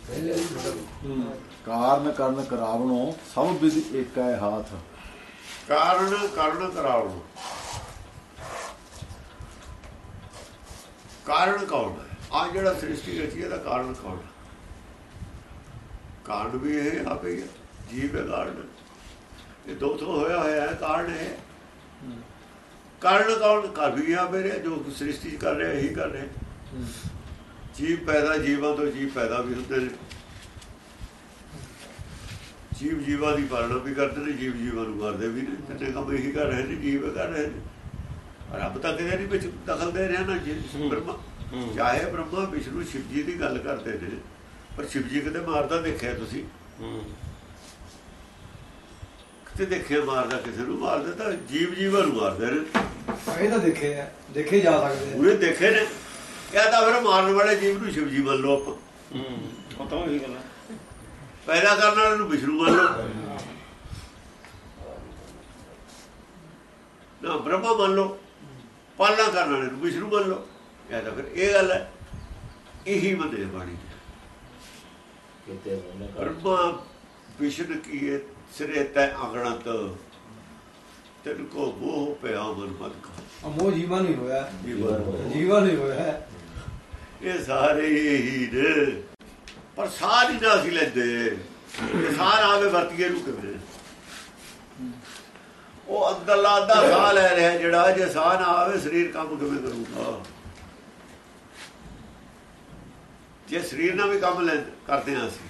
ਪਹਿਲੇ ਵੀ ਬੜਾ ਕਾਰਨ ਕਰਨ ਕਰਾਵਣੋ ਸਭ ਵਿਦ ਏਕੈ ਹਾਥ। ਕਾਰਨ ਕਰਨ ਕਰਾਉਣ ਕਾਰਨ ਕੌਣ ਹੈ? ਆ ਜਿਹੜਾ ਸ੍ਰਿਸ਼ਟੀ ਰਚੀ ਇਹਦਾ ਕਾਰਨ ਕੌਣ ਹੈ? ਕਾਰਨ ਵੀ ਇਹ ਆਪੇ ਹੀ ਹੈ। ਜੀਵ ਕਾਰਨ। ਇਹ ਦੋ ਤੋਂ ਹੋਇਆ ਹੋਇਆ ਹੈ, ਕਾਰਨ ਇਹ ਕਾਰਨ ਕੌਣ ਕਰ ਵੀ ਆਪੇ ਜੋ ਸ੍ਰਿਸ਼ਟੀ ਕਰ ਰਿਹਾ, ਇਹੀ ਕਰ ਰਿਹਾ। ਜੀਵ ਪੈਦਾ ਜੀਵਾਂ ਤੋਂ ਜੀਵ ਪੈਦਾ ਵੀ ਹੁੰਦੇ ਨੇ। ਜੀਵ ਜੀਵਾਂ ਦੀ ਪਾਲਣਾ ਵੀ ਕਰਦੇ ਨੇ, ਜੀਵ ਜੀਵਾਂ ਨੂੰ ਮਾਰਦੇ ਵੀ ਨੇ। ਤੇ ਕੰਮ ਇਹੀ ਕਰ ਰਹੇ ਨੇ, ਜੀਵ ਕਰ ਰਹੇ ਨੇ। ਰੱਬ ਤਾਂ ਕਿਤੇ ਨਹੀਂ ਵਿੱਚ ਦਖਲ ਦੇ ਰਿਹਾ ਨਾ, ਜੀ ਬ੍ਰਹਮਾ। ਚਾਹੇ ਬ੍ਰਹਮਾ, ਵਿਸ਼ਨੂੰ ਸ਼ਿਵ ਜੀ ਦੀ ਗੱਲ ਕਰਦੇ ਨੇ। ਪਰ ਸ਼ਿਵ ਜੀ ਕਿਤੇ ਮਾਰਦਾ ਦੇਖਿਆ ਤੁਸੀਂ? ਕਿਤੇ ਦੇਖਿਆ ਮਾਰਦਾ ਕਿਸੇ ਨੂੰ ਮਾਰਦੇ ਤਾਂ ਜੀਵ ਜੀਵਾਂ ਨੂੰ ਮਾਰਦੇ ਨੇ। ਇਹ ਤਾਂ ਦੇਖੇ ਆ ਦੇਖੇ ਜਾ ਸਕਦੇ ਆ। ਉਹਨੇ ਦੇਖੇ ਨੇ। ਕਹਿੰਦਾ ਫਿਰ ਮਾਰਨ ਵਾਲੇ ਜੀਵ ਨੂੰ ਸ਼ਿਵ ਜੀ ਮੰਨ ਲਓ ਆਪਾਂ ਉਹ ਤਾਂ ਉਹੀ ਗੱਲ ਹੈ ਪੈਦਾ ਕਰਨ ਵਾਲੇ ਨੂੰ ਵਿਸ਼ਨੂੰ ਮੰਨ ਲਓ ਨਾ ਬ੍ਰਹਮਾ ਮੰਨ ਲਓ ਪਾਲਣਾ ਕਰਨ ਵਾਲੇ ਨੂੰ ਵਿਸ਼ਨੂੰ ਮੰਨ ਲਓ ਇਹ ਤਾਂ ਫਿਰ ਇਹ ਗੱਲ ਹੈ ਇਹੀ ਮੰਨੇ ਬਾਣੀ। ਕਿਤੇ ਬ੍ਰਹਮਾ ਵਿਸ਼ਨ ਕੀਏ ਸਿਰੇ ਤੈ ਅਗਣਤ ਤੈਨ ਕੋ ਮੋਹ ਪਿਆ ਮਨ ਮਤ ਕਾ। ਆ ਮੋਹ ਜੀਵਾਂ ਨੂੰ ਹੀ ਹੋਇਆ। ਜੀਵਨ ਹੀ ਹੋਇਆ ਇਹ ਸਾਰੇ ਇਹੀ ਨੇ ਪਰ ਸਾਹ ਨਹੀਂ ਨਾ ਅਸੀਂ ਲੈਂਦੇ। ਨਾ ਆਵੇ ਵਰਤੀਏ ਨੂੰ ਕਿਵੇਂ? ਉਹ ਅੰਦਰਲਾ ਅੱਧਾ ਸਾਹ ਲੈ ਰਿਹਾ ਜਿਹੜਾ ਜੇ ਸਾਹ ਨਾ ਆਵੇ ਸਰੀਰ ਕੰਮ ਕਿਵੇਂ ਕਰੂਗਾ? ਜੇ ਸਰੀਰ ਨਾਲ ਵੀ ਕੰਮ ਲੈ ਕਰਦੇ ਹਾਂ ਅਸੀਂ।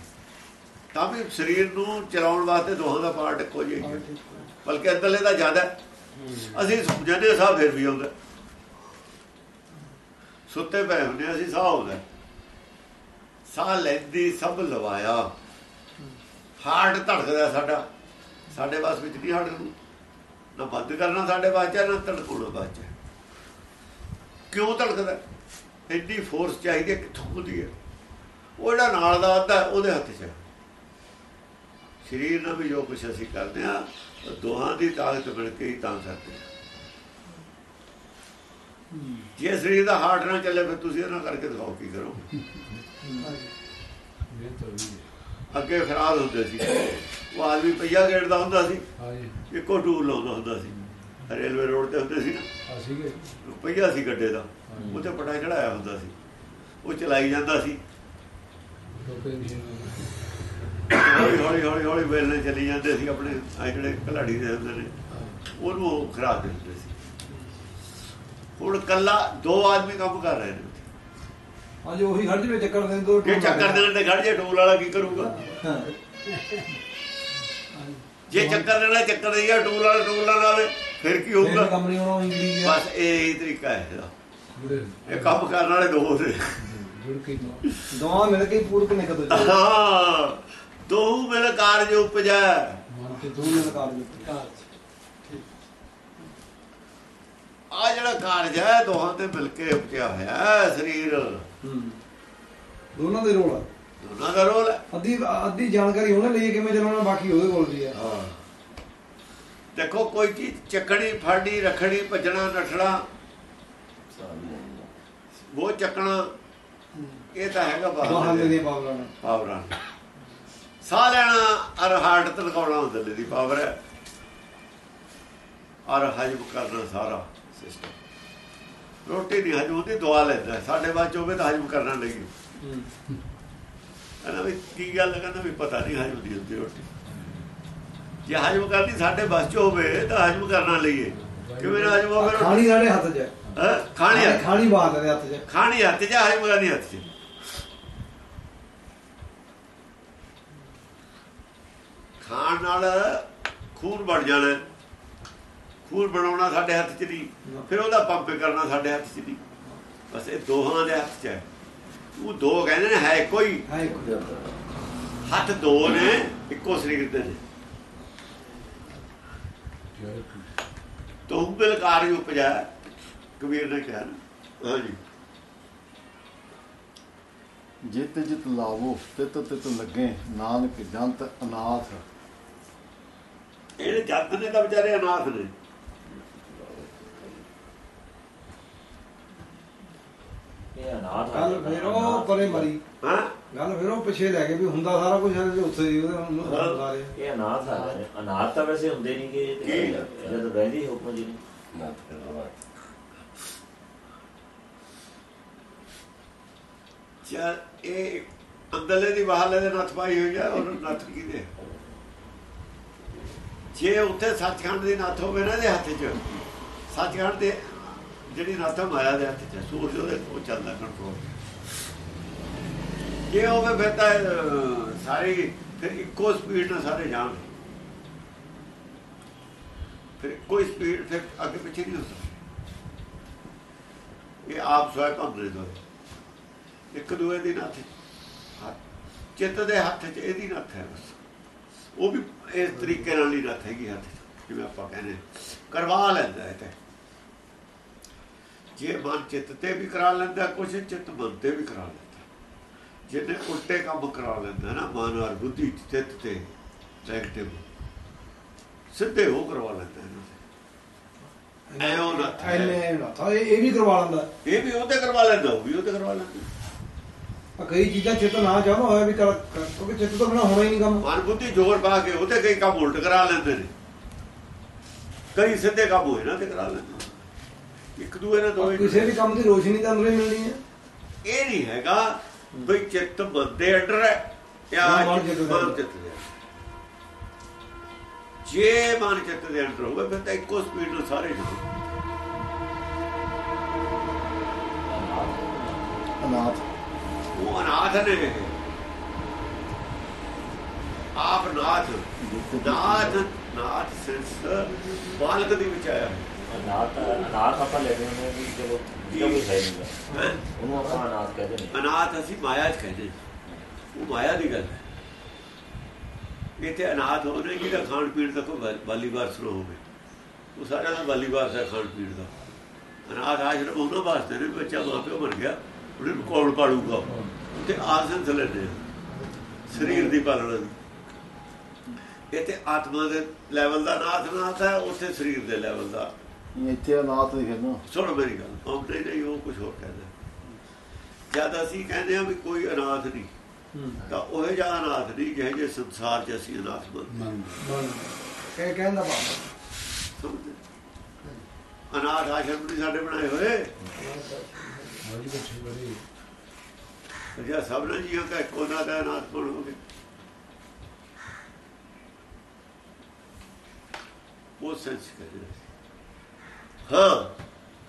ਤਾਂ ਵੀ ਸਰੀਰ ਨੂੰ ਚਲਾਉਣ ਵਾਸਤੇ ਦੋਹਾਂ ਦਾ ਪਾਰਟ ਇੱਕੋ ਜਿਹਾ ਹੀ ਬਲਕਿ ਅੰਦਰਲੇ ਦਾ ਜ਼ਿਆਦਾ। ਅਸੀਂ ਸਮਝਦੇ ਸਾਹ ਫਿਰ ਵੀ ਆਉਂਦਾ ਸੁੱਤੇ ਪਏ ਹੁੰਦੇ ਅਸੀਂ ਸਾਹ ਆਉਂਦਾ ਸਾਹ ਲੈਂਦੀ ਸਭ ਲਵਾਇਆ। ਹਾਰਟ ਧੜਕਦਾ ਸਾਡਾ। ਸਾਡੇ ਵਾਸ ਵਿੱਚ ਨਹੀਂ ਹਾਰਟ ਨੂੰ? ਨਾ ਬੰਦ ਕਰਨਾ ਸਾਡੇ ਵਾਸਤੇ ਨਾ ਧੜਕਾਉਣਾ ਵਾਸਤੇ ਕਿਉਂ ਧੜਕਦਾ ਇੰਨੀ ਫੋਰਸ ਚਾਹੀਦੀ ਕਿੱਥੋਂ ਹੁੰਦੀ ਹੈ? ਉਹ ਜਿਹੜਾ ਨਾਲ ਦਾ ਅੱਧਾ ਹੈ, ਉਹਦੇ ਹੱਥ 'ਚ ਹੈ। ਸਰੀਰ ਨਾਲ ਵੀ ਜੋ ਕੁਛ ਅਸੀਂ ਕਰਦੇ ਆ ਦੋਹਾਂ ਦੀ ਤਾਕਤ ਮਿਲ ਕੇ ਹੀ ਤਾਂ ਕਰਦੇ ਆ ਜੇ ਸਰੀਰ ਦਾ ਹਾਰਟ ਨਾ ਚੱਲੇ, ਫਿਰ ਤੁਸੀਂ ਇਹਨਾਂ ਕਰਕੇ ਦਿਖਾਓ ਕੀ ਕਰੋ। ਅੱਗੇ ਖਰਾਬ ਹੁੰਦੇ ਸੀ। ਉਹ ਆਦਮੀ ਪਈਆ ਗੇੜਦਾ ਹੁੰਦਾ ਸੀ। ਹਾਂ ਇੱਕੋ ਟੂਲ ਲਾਉਂਦਾ ਹੁੰਦਾ ਸੀ। ਰੇਲਵੇ ਰੋਡ ਤੇ ਹੁੰਦੇ ਸੀ ਨਾ। ਆ ਪਈਆ ਸੀ ਗੱਡੇ ਦਾ। ਉੱਤੇ ਪਟਾ ਚੜਾਇਆ ਹੁੰਦਾ ਸੀ। ਉਹ ਚਲਾਈ ਜਾਂਦਾ ਸੀ। ਹੌਲੀ ਹੌਲੀ ਹੌਲੀ ਹੌਲੀ ਵੇਲਣੇ ਚਲੀ ਜਾਂਦੇ ਸੀ ਆਪਣੇ ਆ ਜਿਹੜੇ ਕਲਾੜੀ ਦੇ ਹੁੰਦੇ ਨੇ ਉਹਨੂੰ ਉਹ ਖਰਾਬ ਦੇ ਹੁੰਦੇ ਸੀ। ਹੁਣ ਕੱਲਾ ਦੋ ਆਦਮੀ ਕੰਮ ਕਰ ਰਹੇ ਨੇ। ਅੱਜ ਉਹੀ ਹਰ ਜਵੇ ਚੱਕਰ ਦੇ ਦੋ ਜੇ ਚੱਕਰ ਦੇਣ ਤੇ ਖੜ ਜੇ ਟੂਲ ਵਾਲਾ ਕੀ ਕਰੂਗਾ? ਹਾਂ। ਜੇ ਚੱਕਰ ਦੇਣਾ ਚੱਕਰ ਦੇ ਗਿਆ ਟੂਲ ਵਾਲਾ ਟੂਲ ਨਾਲ ਫਿਰ ਕੀ ਹੋਊਗਾ? ਕੰਮ ਨਹੀਂ ਹੋਣਾ ਇੰਗਲਿਸ਼ ਆ। ਬਸ ਇਹ ਹੀ ਤਰੀਕਾ ਹੈ ਇਹਦਾ। ਇਹ ਕੰਮ ਕਰਨ ਵਾਲੇ ਦੋ ਨੇ। ਜੁੜ ਕੇ ਨਾ। ਦੋਵਾਂ ਮਿਲ ਕੇ ਹੀ ਪੂਰਕ ਨਿਕਲ ਦੋ ਹਾਂ। ਦੋ ਮਿਲ ਕਾਰਜ ਉਪਜੈ। ਦੋ ਆ ਜਿਹੜਾ ਕਾਰਜ ਹੈ ਦੋਹਾਂ ਤੇ ਮਿਲ ਕੇ ਉਪਜਿਆ ਹੋਇਆ ਹੈ ਸਰੀਰ। ਦੋਨਾਂ ਦੇ ਰੋਲ ਦੋਨਾਂ ਦਾ ਰੋਲ ਹੈ। ਅੱਧੀ ਅੱਧੀ ਜਾਣਕਾਰੀ ਉਹਨੇ ਲਈ ਕਿਵੇਂ ਚਲਾਉਣਾ ਬਾਕੀ ਉਹਦੇ ਕੋਲ ਵੀ ਹੈ। ਦੇਖੋ ਕੋਈ ਚੀਜ਼ ਚੱਕਣੀ ਫੜਨੀ ਰੱਖਣੀ ਭੱਜਣਾ ਨੱਠਣਾ ਉਹ ਚੱਕਣਾ ਇਹ ਤਾਂ ਹੈਗਾ ਬਾਹਰ ਦੇ ਪਾਵਰਾਂ ਪਾਵਰਾਂ ਸਾਹ ਲੈਣਾ ਅਰ ਹਾਰਟ ਤੇ ਲਗਾਉਣਾ ਦਿਲ ਦੀ ਪਾਵਰ ਹੈ। ਅਰ ਹਜਮ ਕਰਨਾ ਸਾਰਾ ਸਿਸਟਮ ਰੋਟੀ ਨਹੀਂ ਹਜਮ ਹੁੰਦੀ ਦਵਾ ਲੈਂਦਾ। ਸਾਡੇ ਬਾਅਦ ਚ ਹੋਵੇ ਤਾਂ ਹਜਮ ਕਰਨਾ ਲਈ ਕਹਿੰਦਾ ਵੀ ਕੀ ਗੱਲ ਕਹਿੰਦਾ ਵੀ ਪਤਾ ਨਹੀਂ ਹਜਮ ਦੀ ਹੁੰਦੀ ਰੋਟੀ। ਜੇ ਹਜਮ ਕਰਨੀ ਸਾਡੇ ਬਸ ਚ ਹੋਵੇ ਤਾਂ ਹਜਮ ਕਰਨਾ ਲਈਏ। ਕਿਵੇਂ ਨਾ ਹਜਮ ਹੋਵੇ ਖਾਣੀ ਸਾਡੇ ਹੱਥ 'ਚ ਹੈ? ਖਾਣੀ ਖਾਣੀ ਬਾਤ ਦੇ ਹੱਥ 'ਚ। ਖਾਣੀ ਹੱਥ 'ਚ ਹਜਮ ਕਰਨੀ ਹੱਥ 'ਚ। ਖਾਣ ਨਾਲ ਖੂਨ ਬਣ ਜਾਣਾ। ਖੂਨ ਬਣਾਉਣਾ ਸਾਡੇ ਹੱਥ 'ਚ ਨਹੀਂ। ਫਿਰ ਉਹਦਾ ਪੰਪ ਕਰਨਾ ਸਾਡੇ ਹੱਥ 'ਚ ਨਹੀਂ। ਬਸ ਇਹ ਦੋਹਾਂ ਦੇ ਹੱਥ 'ਚ ਹੈ। ਉਹ ਦੋ ਕਹਿੰਦੇ ਨੇ ਹੈ ਕੋਈ। ਹੱਥ ਦੋ ਨੇ ਇੱਕੋ ਸਰੀਰ ਦੇ ਨੇ। ਤੂੰ ਬਿਲ ਕਾਰਜ ਉਪਜਾ ਕਬੀਰ ਨੇ ਕਿਹਾ ਨਾ। ਹਾਂਜੀ। ਜਿਤ ਜਿਤ ਲਾਵੋ ਤਿਤ ਤਿਤ ਲੱਗੇ ਨਾਨਕ ਜੰਤ ਅਨਾਥ। ਇਹਨੇ ਜੱਤ ਨੇ ਤਾਂ ਵਿਚਾਰੇ ਅਨਾਥ ਨੇ। ਇਹ ਅਨਾਥ ਕੱਲ ਫਿਰ ਉਹ ਪਰੇ ਮਰੀ। ਹਾਂ? ਗੱਲ ਫਿਰ ਉਹ ਪਿੱਛੇ ਲੈ ਗਏ ਵੀ ਹੁੰਦਾ ਸਾਰਾ ਕੁਝ ਉੱਥੇ ਹੀ ਉਹਦੇ ਨੂੰ ਸਾਰੇ। ਇਹ ਅਨਾਥ ਆ ਅਨਾਥ ਤਾਂ ਵੈਸੇ ਹੁੰਦੇ ਨਹੀਂ ਕਿ ਇਹ ਤੇ ਜਦ ਬਹਿੰਦੀ ਹੁਕਮ ਜੀ। ਨੂੰ ਚਾ ਇਹ ਅੰਦਰਲੇ ਦੀ ਬਾਹਰਲੇ ਦੇ ਨੱਥ ਪਾਈ ਹੋਈ ਹੈ ਉਹ ਨੱਥ ਕਿਹਦੇ ਜੇ ਉੱਥੇ ਸੱਚਖੰਡ ਦੀ ਨੱਥ ਹੋਵੇ ਨਾ ਇਹਦੇ ਹੱਥ 'ਚ, ਸੱਚਖੰਡ ਦੇ ਜਿਹੜੀ ਨੱਥ ਹੈ ਮਾਇਆ ਦੇ ਹੱਥ 'ਚ ਸੂਰਜ ਉਹਦੇ ਉਹ ਚੱਲਦਾ ਕੰਟਰੋਲ ਜੇ ਹੋਵੇ ਫਿਰ ਤਾਂ ਸਾਰੀ ਫਿਰ ਇੱਕੋ ਸਪੀਡ ਨਾਲ ਸਾਰੇ ਜਾਣ ਫਿਰ ਕੋਈ ਸਪੀਡ ਫਿਰ ਅੱਗੇ ਪਿੱਛੇ ਨਹੀਂ ਹੋ ਸਕਦੀ। ਇਹ ਆਪ ਸਵੈ ਭੰਗਦੇ ਦੋ ਇੱਕ ਦੂਏ ਦੀ ਨੱਥ ਚਿੱਤ ਦੇ ਹੱਥ 'ਚ ਇਹਦੀ ਨੱਥ ਹੈ ਬਸ। ਉਹ ਵੀ ਇਸ ਤਰੀਕੇ ਨਾਲ ਹੀ ਨੱਥ ਹੈਗੀ ਹੱਥ ਜਿਵੇਂ ਆਪਾਂ ਕਹਿੰਦੇ ਕਰਵਾ ਲੈਂਦਾ ਹੈ ਤੇ। ਜੇ ਮਨ ਚਿੱਤ ਤੇ ਵੀ ਕਰਾ ਲੈਂਦਾ ਕੁਛ ਚਿੱਤ ਮਨ ਤੇ ਵੀ ਕਰਾ ਲੈਂਦਾ। ਜਿਹਨੇ ਉਲਟੇ ਕੰਮ ਕਰਾ ਲੈਂਦਾ ਨਾ ਮਨ ਔਰ ਬੁੱਧੀ ਚਿੱਤ ਤੇ ਨੈਗੇਟਿਵ ਸਿੱਧੇ ਉਹ ਕਰਵਾ ਲੈਂਦਾ। ਐਂ ਉਹ ਹੈ। ਤਾਂ ਇਹ ਵੀ ਕਰਵਾ ਲੈਂਦਾ। ਇਹ ਵੀ ਉਹਦੇ ਕਰਵਾ ਲੈਂਦਾ ਉਹ ਵੀ ਉਹਦੇ ਕਰਵਾ ਲੈਂਦਾ। ਕਈ ਚੀਜ਼ਾਂ ਚਿੱਤ ਨਾ ਚਾਹਣਾ ਹੋਇਆ ਵੀ ਕਰ ਕਿਉਂਕਿ ਚਿੱਤ ਤੋਂ ਬਿਨਾ ਹੋਣਾ ਹੀ ਨਹੀਂ ਕੰਮ। ਮਨ ਬੁੱਧੀ ਜ਼ੋਰ ਪਾ ਕੇ ਉਹਦੇ ਕਈ ਕੰਮ ਉਲਟ ਕਰਾ ਲੈਂਦੇ ਨੇ। ਕਈ ਸਿੱਧੇ ਕੰਮ ਹੋਏ ਨਾ ਤੇ ਕਰਾ ਲੈਂਦੇ। ਇੱਕ ਦੂਏ ਨਾਲ ਦੋਏ ਕਿਸੇ ਵੀ ਕੰਮ ਦੀ ਰੋਸ਼ਨੀ ਤਾਂ ਅੰਦਰੇ ਮਿਲਣੀ ਹੈ। ਇਹ ਨਹੀਂ ਹੈਗਾ ਬਈ ਚਿੱਤ ਬੰਦੇ ਅੰਡਰ ਹੈ ਜਾਂ ਚਿੱਤ ਦੇ। ਜੇ ਮਨ ਚਿੱਤ ਦੇ ਅੰਦਰ ਹੋਵੇ ਫਿਰ ਤਾਂ ਇੱਕੋ ਸਪੀਡ ਨਾਲ ਸਾਰੇ ਜਾਣ। ਅਨਾਥ। ਉਹ ਅਨਾਥ ਨੇ। ਆਪ ਨਾਥ ਨਾਥ ਨਾਥ ਸਿਰਸ ਬਾਲਕ ਦੀ ਵਿੱਚ ਆਇਆ। ਅਨਾਥ ਅਨਾਥ ਆਪਾਂ ਲੈਦੇ ਹੁੰਦੇ ਵੀ ਚਲੋ ਜਿਹਦਾ ਕੋਈ ਹੈ ਨਹੀਂ ਗਾ। ਹੈ? ਉਹਨੂੰ ਆਪਾਂ ਅਨਾਥ ਕਹਿੰਦੇ ਨੇ। ਅਨਾਥ ਅਸੀਂ ਮਾਇਆ 'ਚ ਕਹਿੰਦੇ। ਉਹ ਮਾਇਆ ਦੀ ਗੱਲ ਹੈ। ਇੱਥੇ ਅਨਾਥ ਹੋਣੇ ਜਿਹਦਾ ਖਾਣ ਪੀਣ ਦਾ ਕੋਈ ਵਾਰਸ ਨਾ ਹੋਵੇ। ਉਹ ਸਾਰਾ ਦਾ ਵਾਲੀ ਵਾਰਸ ਹੈ ਖਾਣ ਪੀਣ ਦਾ। ਅਨਾਥ ਆਸ਼ਰਮ ਉਹਨਾਂ ਵਾਸਤੇ ਨੇ ਬੱਚਾ ਮਾਂ ਪਿਓ ਮਰ ਗਿਆ। ਉਹਨੂੰ ਕੌਣ ਪਾਲੂਗਾ ਤੇ ਆਸਨ ਲੈਂਦੇ ਆ ਸਰੀਰ ਦੀ ਪਾਲਣਾ ਦੀ। ਇੱਥੇ ਆਤਮਾ ਦੇ ਲੈਵਲ ਦਾ ਨਾਥ ਨਾਥ ਹੈ ਉੱਥੇ ਸਰੀਰ ਦੇ ਲੈਵਲ ਦਾ। ਇੱਥੇ ਅਨਾਥ ਲਿਖੇ ਨਾ। ਸੁਣ ਮੇਰੀ ਗੱਲ ਆਉਂਦੇ ਨਹੀਂ ਉਹ ਕੁਝ ਹੋਰ ਕਹਿੰਦਾ। ਜਦ ਅਸੀਂ ਕਹਿੰਦੇ ਆ ਵੀ ਕੋਈ ਅਨਾਥ ਨਹੀਂ ਤਾਂ ਉਹ ਜਿਹਾ ਅਨਾਥ ਨਹੀਂ ਜਿਹੇ ਜਿਹੇ ਸੰਸਾਰ 'ਚ ਅਸੀਂ ਅਨਾਥ ਮੰਨਦੇ ਮੰਨ ਬਣ ਕਹਿ ਕਹਿੰਦਾ ਬਾਬਾ? ਅਨਾਥ ਆਸ਼ਰਮ ਨਹੀਂ ਸਾਡੇ ਬਣਾਏ ਹੋਏ। ਜੇ ਸਭ ਨੇ ਇੱਕੋ ਦਾ ਦਾ ਅਨਾਥ ਕੋਣ ਹੋ ਗਏ ਉਹ ਸੱਚ ਕਹਿੰਦੇ ਹਾਂ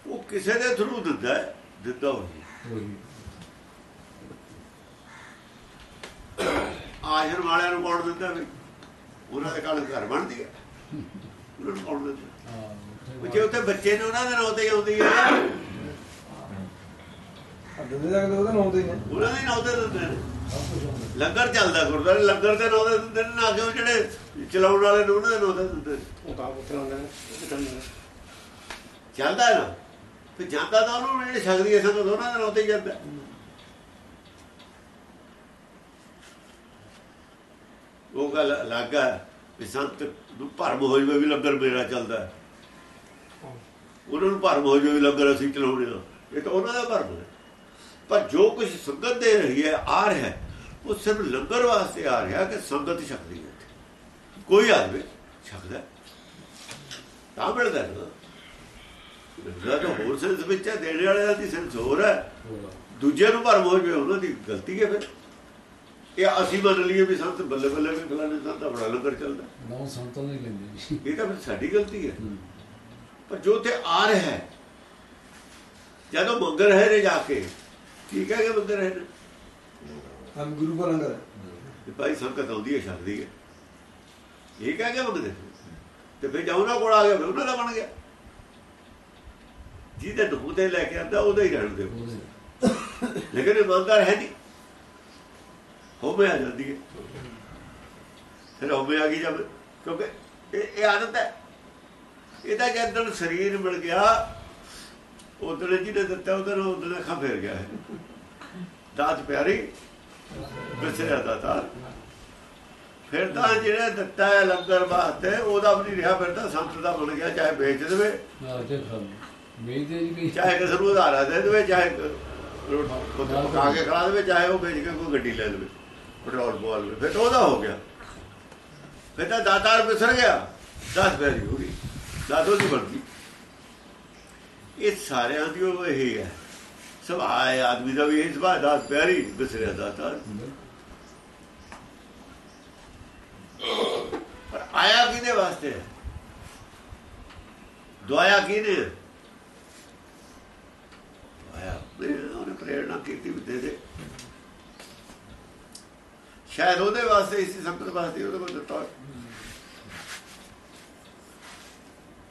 ਉਹ ਕਿਸੇ ਦੇ ਥਰੂ ਦਿੰਦਾ ਦਿੰਦਾ ਹੋਈ ਉਹੀ। ਆਸ਼ਰਮ ਵਾਲਿਆਂ ਨੂੰ ਕੌਣ ਦਿੰਦਾ ਵੀ ਉਹਨਾਂ ਦੇ ਕਾਲ ਘਰ ਬਣਦੀ ਹੈ। ਉਹਨਾਂ ਨੂੰ ਕੌਣ ਦਿੰਦਾ? ਉਹ ਜੇ ਉੱਥੇ ਬੱਚੇ ਨੇ ਉਹਨਾਂ ਦੇ ਨਾਂ ਤੇ ਆਉਂਦੀ ਹੈ ਦੇ ਉਹਦੇ ਨਾਮ ਤੇ ਹੀ ਨੇ ਉਹਨਾਂ ਦੇ ਨਾਂ ਤੇ ਦਿੰਦੇ ਨੇ। ਲੰਗਰ ਚੱਲਦਾ ਗੁਰਦੁਆਰੇ ਲੰਗਰ ਦੇ ਨਾਂ ਤੇ ਦਿੰਦੇ ਨੇ ਨਾ ਕਿ ਜਿਹੜੇ ਚਲਾਉਣ ਵਾਲੇ ਨੇ ਉਹਨਾਂ ਦੇ ਨਾਂ ਤੇ ਦਿੰਦੇ ਨੇ। ਉਹ ਤਾਂ ਪੁੱਤਰ ਨੇ ਤਾਂ ਨਹੀਂ ਚੱਲਦਾ ਨਾ। ਫਿਰ ਜਾਂਦਾ ਤਾਂ ਉਹਨੂੰ ਜਿਹੜੇ ਛਕਦੀ ਐ ਸੰਗਤ ਉਹਨਾਂ ਦੇ ਨਾਂ ਤੇ ਹੀ ਜਾਂਦਾ। ਉਹ ਗੱਲ ਅਲੱਗ ਹੈ ਵੀ ਸੰਤ ਨੂੰ ਭਰਮ ਹੋ ਜਾਵੇ ਵੀ ਲੰਗਰ ਮੇਰਾ ਚੱਲਦਾ ਉਹਨਾਂ ਨੂੰ ਭਰਮ ਹੋ ਜਾਵੇ ਵੀ ਲੰਗਰ ਅਸੀਂ ਚਲਾਉਣੇ ਆ। ਇਹ ਤਾਂ ਉਹਨਾਂ ਦਾ ਭਰਮ ਹੈ। ਪਰ ਜੋ ਕੁਝ ਸੰਗਤ ਦੇ ਰਹੀ ਹੈ ਆ ਰਿਹਾ ਹੈ, ਉਹ ਸਿਰਫ ਲੰਗਰ ਵਾਸਤੇ ਆ ਰਿਹਾ ਕਿ ਸੰਗਤ ਛਕਦੀ ਹੈ ਕੋਈ ਆਦਮੀ ਛਕਦਾ ਹੈ। ਤਾਂ ਮਿਲਦਾ ਹੈ ਨਾ। ਮਿਲਦਾ ਤਾਂ ਹੋਰ ਸੈਂਸ ਵਿੱਚ ਹੈ ਦੇਣੇ ਵਾਲੇ ਦੀ ਸੈਂਸ ਹੋਰ ਹੈ। ਦੂਜਿਆਂ ਨੂੰ ਭਰਮ ਹੋ ਜਾਵੇ ਉਹਨਾਂ ਦੀ ਗਲਤੀ ਹੈ ਫਿਰ। ਇਹ ਅਸੀਂ ਮੰਨ ਲਈਏ ਵੀ ਸੰਤ ਬੱਲੇ ਬੱਲੇ ਵੀ ਫਲਾਣੇ ਸੰਤ ਦਾ ਬੜਾ ਲੰਗਰ ਚੱਲਦਾ ਨੌ ਸੰਤਾਂ ਦੇ ਲੈਂਦੇ ਇਹ ਤਾਂ ਫਿਰ ਸਾਡੀ ਗਲਤੀ ਹੈ। ਪਰ ਜੋ ਤੇ ਆ ਰਿਹਾ ਹੈ ਜਦੋਂ ਮੰਗ ਰਹੇ ਨੇ ਜਾ ਕੇ ਠੀਕ ਹੈ ਕਿ ਮੰਗ ਰਹੇ ਨੇ? ਹਮ ਗੁਰੂ ਕਾ ਲੰਗਰ ਹੈ। ਵੀ ਭਾਈ ਸੰਗਤ ਆਉਂਦੀ ਹੈ ਛੱਡਦੀ ਹੈ। ਇਹ ਕਹਿ ਕੇ ਮੰਗਦੇ ਤੇ ਫਿਰ ਉਹਨਾਂ ਕੋਲ ਆ ਗਿਆ ਫਿਰ ਉਹਨਾਂ ਦਾ ਬਣ ਗਿਆ। ਜਿਹਦੇ ਦੁੱਖ ਤੇ ਲੈ ਕੇ ਆਂਦਾ ਉਹਦਾ ਹੀ ਰਹਿਣ ਦਿਓ। ਲੇਕਿਨ ਇਮਾਨਦਾਰ ਹੈ ਨਹੀਂ। ਹੋਵੇ ਆ ਜਾਂਦੀ ਹੈ। ਫਿਰ ਹੋਵੇ ਆ ਗਈ ਜਦ ਕਿਉਂਕਿ ਇਹ ਇਹ ਆਦਤ ਹੈ। ਇਹਦਾ ਜਦੋਂ ਸਰੀਰ ਮਿਲ ਗਿਆ ਉਦੋਂ ਜਿਹਨੇ ਦਿੱਤਾ ਉਦੋਂ ਉਦੋਂ ਅੱਖਾਂ ਫੇਰ ਗਿਆ। ਹੈ ਦਾਤ ਪਿਆਰੀ ਬਿਸਰਿਆ ਦਾਤਾ ਫਿਰ ਤਾਂ ਜਿਹੜਾ ਦਿੱਤਾ ਹੈ ਲੰਗਰ ਵਾਸਤੇ ਉਹਦਾ ਵੀ ਰਿਹਾ ਫਿਰ ਤਾਂ ਸੰਤ ਦਾ ਬਣ ਗਿਆ ਚਾਹੇ ਵੇਚ ਦੇਵੇ। ਚਾਹੇ ਕਿਸੇ ਨੂੰ ਉਧਾਰਾ ਦੇ ਦੇਵੇ ਚਾਹੇ ਪਕਾ ਕੇ ਖਾ ਦੇਵੇ ਚਾਹੇ ਉਹ ਵੇਚ ਕੇ ਕੋਈ ਗੱਡੀ ਲੈ ਲਵੇ ਪੈਟਰੋਲ ਪਵਾ ਲਵੇ ਫਿਰ ਉਹਦਾ ਹੋ ਗਿਆ। ਫਿਰ ਤਾਂ ਦਾਤਾਰ ਬਿਸਰ ਗਿਆ। ਦਸ ਬੈਰੀ ਹੋ ਗਈ। ਦਾਦੋ ਦੀ ਬਣਦੀ। ਇਹ ਸਾਰਿਆਂ ਦੀ ਉਹ ਇਹ ਹੈ। ਸੁਭਾਅ ਆਦਮੀ ਦਾ ਵੀ ਇਹ ਸੁਭਾਅ ਦਾ, ਪਿਆਰੀ ਬਿਸਰਿਆ ਦਾਤਾਰ ਪਰ ਆਇਆ ਕਿਹਦੇ ਵਾਸਤੇ? ਦੁਆਇਆ ਕਿਹਨੇ? ਆਇਆ ਉਹਨੇ ਪ੍ਰੇਰਣਾ ਕੀਤੀ ਵੀ ਦੇ ਦੇ। ਸ਼ਾਇਦ ਉਹਦੇ ਵਾਸਤੇ, ਇਸੇ ਸੰਕਟ ਵਾਸਤੇ ਉਹਦੇ ਕੋਲ ਦਿੱਤਾ। ਹੋਇਆ।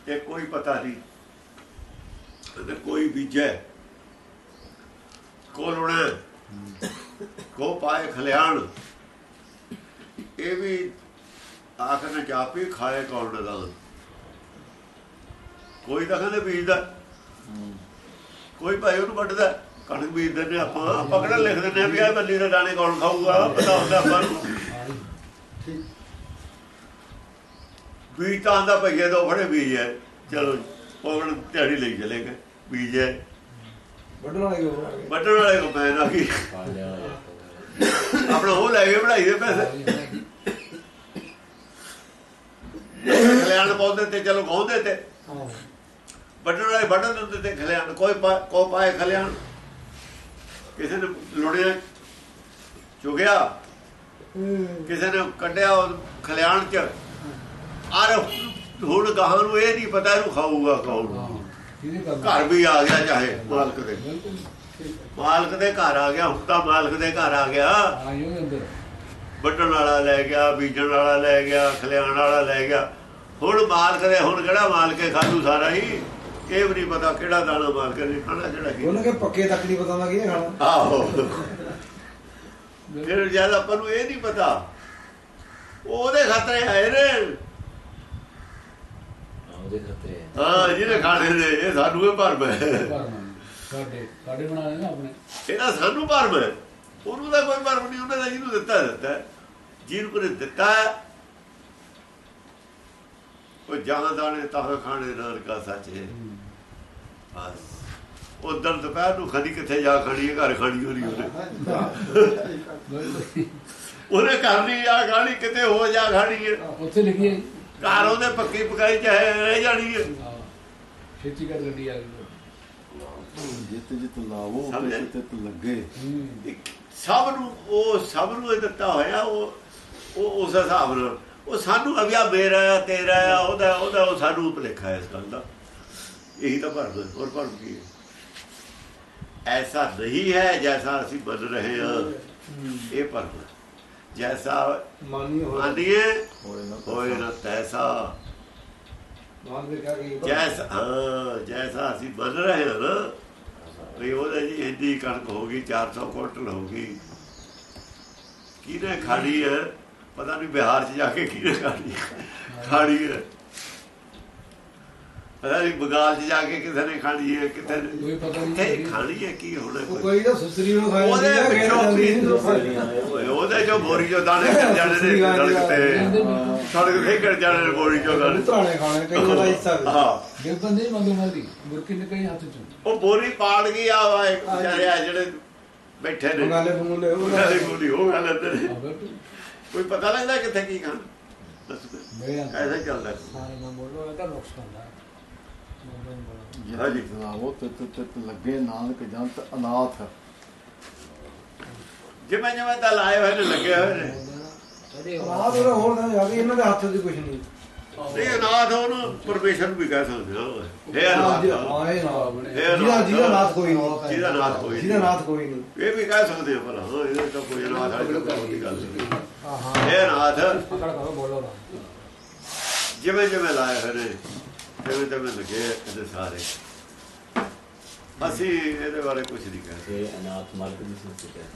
ਇਹ ਕੋਈ ਪਤਾ ਨਹੀਂ। ਤੇ ਕੋਈ ਬੀਜੈ। ਕੋ ਲੁਣਾ ਕੋ ਪਾਏ ਖਲਿਆਣ? ਇਹ ਵੀ ਆਖਰ ਨੇ ਜਾਪੀ ਖਾਏ ਕੌਣ ਦਾ ਕੋਈ ਤਾਂ ਕਹਿੰਦੇ ਬੀਜਦਾ। ਕੋਈ ਭਾਈ ਉਹਨੂੰ ਵੱਢਦਾ। ਕਣਕ ਬੀਜ ਦਿੰਦੇ ਆਪਾਂ। ਆਪਾਂ ਕਿਹੜਾ ਲਿਖ ਦਿੰਦੇ ਆ ਵੀ ਆ ਬੱਲੀ ਦੇ ਦਾਣੇ ਕੌਣ ਖਾਊਗਾ? ਪਤਾ ਹੁੰਦਾ ਆਪਾਂ ਨੂੰ। ਬੀਜ ਤਾਂ ਆਂਦਾ ਭਈਏ ਦੋ ਫੜੇ ਬੀਜ ਹੈ। ਚਲੋ ਉਹ ਹੁਣ ਦਿਹਾੜੀ ਲਈ ਚਲੇਗਾ ਬੀਜ ਵੱਢਣ ਵਾਲੇ ਕੋ? ਵੱਢਣ ਵਾਲੇ ਕੋ ਪੈ ਨਾ ਕੀ? ਆਪਣਾ ਉਹ ਲੈ ਕੇ ਬਣਾਈ ਦੇ ਪੈਸੇ। ਖਲਿਆਣ ਪਾਉਂਦੇ ਤੇ ਚਲੋ ਗਾਉਂਦੇ ਤੇ ਵੱਢਣ ਵਾਲੇ ਵੱਢਣ ਦਿੰਦੇ ਤੇ ਖਲਿਆਣ ਕੋਈ ਕੋ ਪਾਏ ਖਲਿਆਣ। ਕਿਸੇ ਨੇ ਲੁੜਿਆ ਚੁਗਿਆ ਕਿਸੇ ਨੇ ਕੱਢਿਆ ਖਲਿਆਣ ਚ। ਆਰ ਹੁਣ ਗਾਹਾਂ ਨੂੰ ਇਹ ਨਹੀਂ ਪਤਾ ਇਹਨੂੰ ਖਾਊਗਾ ਕੌਣ। ਘਰ ਵੀ ਆ ਗਿਆ ਚਾਹੇ ਮਾਲਕ ਦੇ। ਬਿਲਕੁਲ ਮਾਲਕ ਦੇ ਘਰ ਆ ਗਿਆ ਹੁਣ ਤਾਂ ਮਾਲਕ ਦੇ ਘਰ ਆ ਗਿਆ। ਵੱਢਣ ਵਾਲਾ ਲੈ ਗਿਆ ਬੀਜਣ ਵਾਲਾ ਲੈ ਗਿਆ ਖਲਿਆਣ ਵਾਲਾ ਲੈ ਗਿਆ। ਹੁਣ ਮਾਲਕ ਦੇ ਹੁਣ ਕਿਹੜਾ ਮਾਲਕ ਹੈ ਖਾਦੂ ਸਾਰਾ ਹੀ? ਇਹ ਵੀ ਨਹੀਂ ਪਤਾ ਕਿਹੜਾ ਦਾਣਾ ਮਾਲਕ ਨੇ ਖਾਣਾ ਜਿਹੜਾ ਕੀ। ਉਹਨਾਂ ਕੇ ਪੱਕੇ ਤੱਕ ਨਹੀਂ ਪਤਾ ਕਿਹਨੇ ਖਾਣਾ। ਆਹੋ। ਫਿਰ ਜਦ ਆਪਾਂ ਨੂੰ ਇਹ ਨਹੀਂ ਪਤਾ ਉਹਦੇ ਖਤਰੇ ਆਏ ਨੇ। ਉਹਦੇ ਖਤਰੇ ਹੈ ਹਾਂ ਜਿਹਨੇ ਖਾਣੇ ਨੇ ਇਹ ਸਾਨੂੰ ਇਹ ਭਰਮ ਹੈ। ਸਾਡੇ ਸਾਡੇ ਬਣਾਏ ਨਾ ਆਪਣੇ। ਇਹਦਾ ਸਾਨੂੰ ਭਰਮ ਹੈ। ਉਹਨੂੰ ਤਾਂ ਕੋਈ ਭਰਮ ਨਹੀਂ ਉਹਨਾਂ ਦਾ ਜਿਹਨੂੰ ਦਿੱਤਾ ਦਿੱਤਾ ਹੈ। ਜਿਹਨੂੰ ਕੋਈ ਦਿੱਤਾ ਹੈ, ਉਹ ਜਹਾਂ ਦਾਣੇ ਤਾਂ ਖਾਣੇ ਨਾਨਕਾ ਸੱਚ ਹੈ। ਬਸ। ਉਹ ਦਿਨ ਦੁਪਹਿਰ ਨੂੰ ਖੜੀ ਕਿੱਥੇ ਜਾ ਹੈ ਘਰ ਖਾਣੀ ਹੋਣੀ ਉਹਨੇ। ਬਿਲਕੁਲ। ਉਹਨੇ ਕਰਨੀ ਆ ਖਾਣੀ ਕਿਤੇ ਹੋ ਜਾ ਖਾਣੀ ਹੈ। ਉੱਥੇ ਲਿਖੀ ਹੈ। ਘਰ ਉਹਦੇ ਪੱਕੀ ਪਕਾਈ ਚਾਹੇ ਰਹਿ ਜਾਣੀ ਹੈ। ਛੇਤੀ ਕਰ ਗੱਡੀ ਆ ਗਈ। ਜਿੱਤ ਜਿੱਤ ਲਾਵੋ? ਤੇ ਤਿੱਤ ਲੱਗੇ ਸਭ ਨੂੰ ਉਹ ਸਭ ਨੂੰ ਇਹ ਦਿੱਤਾ ਹੋਇਆ ਉਹ ਉਹ ਉਸ ਹਿਸਾਬ ਨਾਲ। ਉਹ ਸਾਨੂੰ ਅਵਿਆ ਮੇਰਾ ਆ, ਤੇਰਾ ਆ, ਉਹਦਾ ਉਹਦਾ ਉਹ ਸਾਨੂੰ ਭੁਲੇਖਾ ਇਸ ਗੱਲ ਦਾ। ਇਹੀ ਤਾਂ ਭਰਮ ਹੈ ਹੋਰ ਭਰਮ ਕੀ ਹੈ? ਐਸਾ ਨਹੀਂ ਹੈ ਜੈਸਾ ਅਸੀਂ ਬਣ ਰਹੇ ਹਾਂ। ਇਹ ਭਰਮ ਹੈ। ਜੈਸਾ ਮਾਨੀ ਹੋਏ ਨਾ ਹੋਏ ਨਾ ਤੈਸਾ ਮਾਨ ਦੇ ਕਹਾ ਕਿ ਜੈਸਾ ਹਾਂ ਜੈਸਾ ਅਸੀਂ ਬਣ ਰਹੇ ਹਾਂ ਨਾ ਵੀ ਉਹਦੇ ਜੀ ਇੰਨੀ ਕਣਕ ਹੋ ਗਈ 400 ਕੁਇੰਟਲ ਹੋ ਗਈ ਕਿਹਨੇ ਖਾਣੀ ਹੈ ਪਤਾ ਨਹੀਂ ਬਿਹਾਰ 'ਚ ਜਾ ਕੇ ਕਿਹਨੇ ਖਾਣੀ ਹੈ ਖਾਣੀ ਹੈ ਪਤਾ ਨਹੀਂ ਬਗਾਲ 'ਚ ਜਾ ਕੇ ਕਿਸੇ ਨੇ ਖਾਣੀ ਹੈ ਕਿਤੇ ਨੇ? ਨਹੀਂ ਕਿੱਥੇ ਖਾਣੀ ਹੈ ਕੀ ਹੋਣਾ ਕੋਈ? ਤਾਂ ਸੁਸਰੀ ਨੂੰ ਖਾਇਆ ਉਹਦੇ। ਓਏ ਉਹਦੇ ਜੋ ਬੋਰੀ ਚੋਂ ਦਾਣੇ ਜਾਣੇ ਨੇ ਸੜਕ। ਤੇ ਸੜਕ ਤੇ ਕੱਢ ਜਾਣੇ ਨੇ ਬੋਰੀ ਚੋਂ ਦਾਣੇ। ਖਾਣੇ ਕਈ ਦਾ ਹਿੱਸਾ ਹਾਂ। ਜੇ ਬੰਦੇ ਮੰਗੋ ਮਾਰੀ ਬੁਰਕੀ ਨੇ ਕਈ ਹੱਥ ਚ। ਉਹ ਬੋਰੀ ਪਾੜ ਗਈ ਆ ਵਾ ਇੱਕ ਵਿਚਾਰੇ ਆ ਜਿਹੜੇ ਬੈਠੇ ਨੇ। ਬੰਗੂਲੇ ਉਹ ਉਹਨਾਂ ਦੀ ਬੋਲੀ ਹੋ ਗੱਲ ਅਗਰ ਕੋਈ ਪਤਾ ਲੱਗਦਾ ਕਿੱਥੇ ਕੀ ਖਾਣ? ਐਸਾ ਚੱਲਦਾ। ਸਾਰੇ ਨਾ ਬੋਲੋ ਇਹ ਤਾਂ ਨੁਕਸ ਹੁੰਦਾ ਹੈ ਹਾਂਜੀ। ਜਨਾਬੋ ਤਿਤ ਤਿਤ ਲੱਗੇ ਨਾਨਕ ਜੰਤ ਅਨਾਥ। ਜਿਵੇਂ ਜਿਵੇਂ ਤਾਂ ਲਾਏ ਹੋਏ ਨੇ ਲੱਗੇ ਹੋਏ ਨੇ। ਰਾਤ ਉਹਦਾ ਹੋਰ ਤਾਂ ਜਾ ਕੇ ਇਹਨਾਂ ਦੇ ਹੱਥ 'ਚ ਕੁਝ ਨਹੀਂ। ਨਹੀਂ ਅਨਾਥ ਉਹਨੂੰ ਪਰਮੇਸ਼ਰ ਵੀ ਕਹਿ ਸਕਦੇ ਹਾਂ। ਇਹ ਅਨਾਥ ਇਹ ਇਹ ਜਿਹਦਾ ਨਾਥ। ਜਿਹਦਾ ਨਾਥ ਕੋਈ ਨਹੀਂ। ਜਿਹਦਾ ਨਾਥ ਕੋਈ ਜਿਹਦਾ ਨਾਥ ਕੋਈ ਨਹੀਂ। ਇਹ ਵੀ ਕਹਿ ਸਕਦੇ ਹਾਂ ਭਲਾ ਹਾਂ ਇਹਦੇ ਤਾਂ ਕੋਈ ਅਨਾਥ ਵਾਲੀ ਕੋਈ ਗੱਲ ਨਹੀਂ। ਹਾਂ ਹਾਂ। ਇਹ ਅਨਾਥ ਪਕੜ ਕਰੋ ਬੋਲੋ ਨਾ ਜਿਵੇਂ ਜਿਵੇਂ ਲਾਏ ਹੋਏ ਨੇ। ਜਿਵੇਂ ਜਿਵੇਂ ਲੱਗੇ ਇਹਦੇ ਸਾਰੇ। ਅਸੀਂ ਇਹਦੇ ਬਾਰੇ ਕੁਝ ਨਹੀਂ ਕਹਿ ਸਕਦੇ। ਇਹ ਅਨਾਥ ਮਾਰਗ ਦੀ ਸੰਸਥਾ ਹੈ।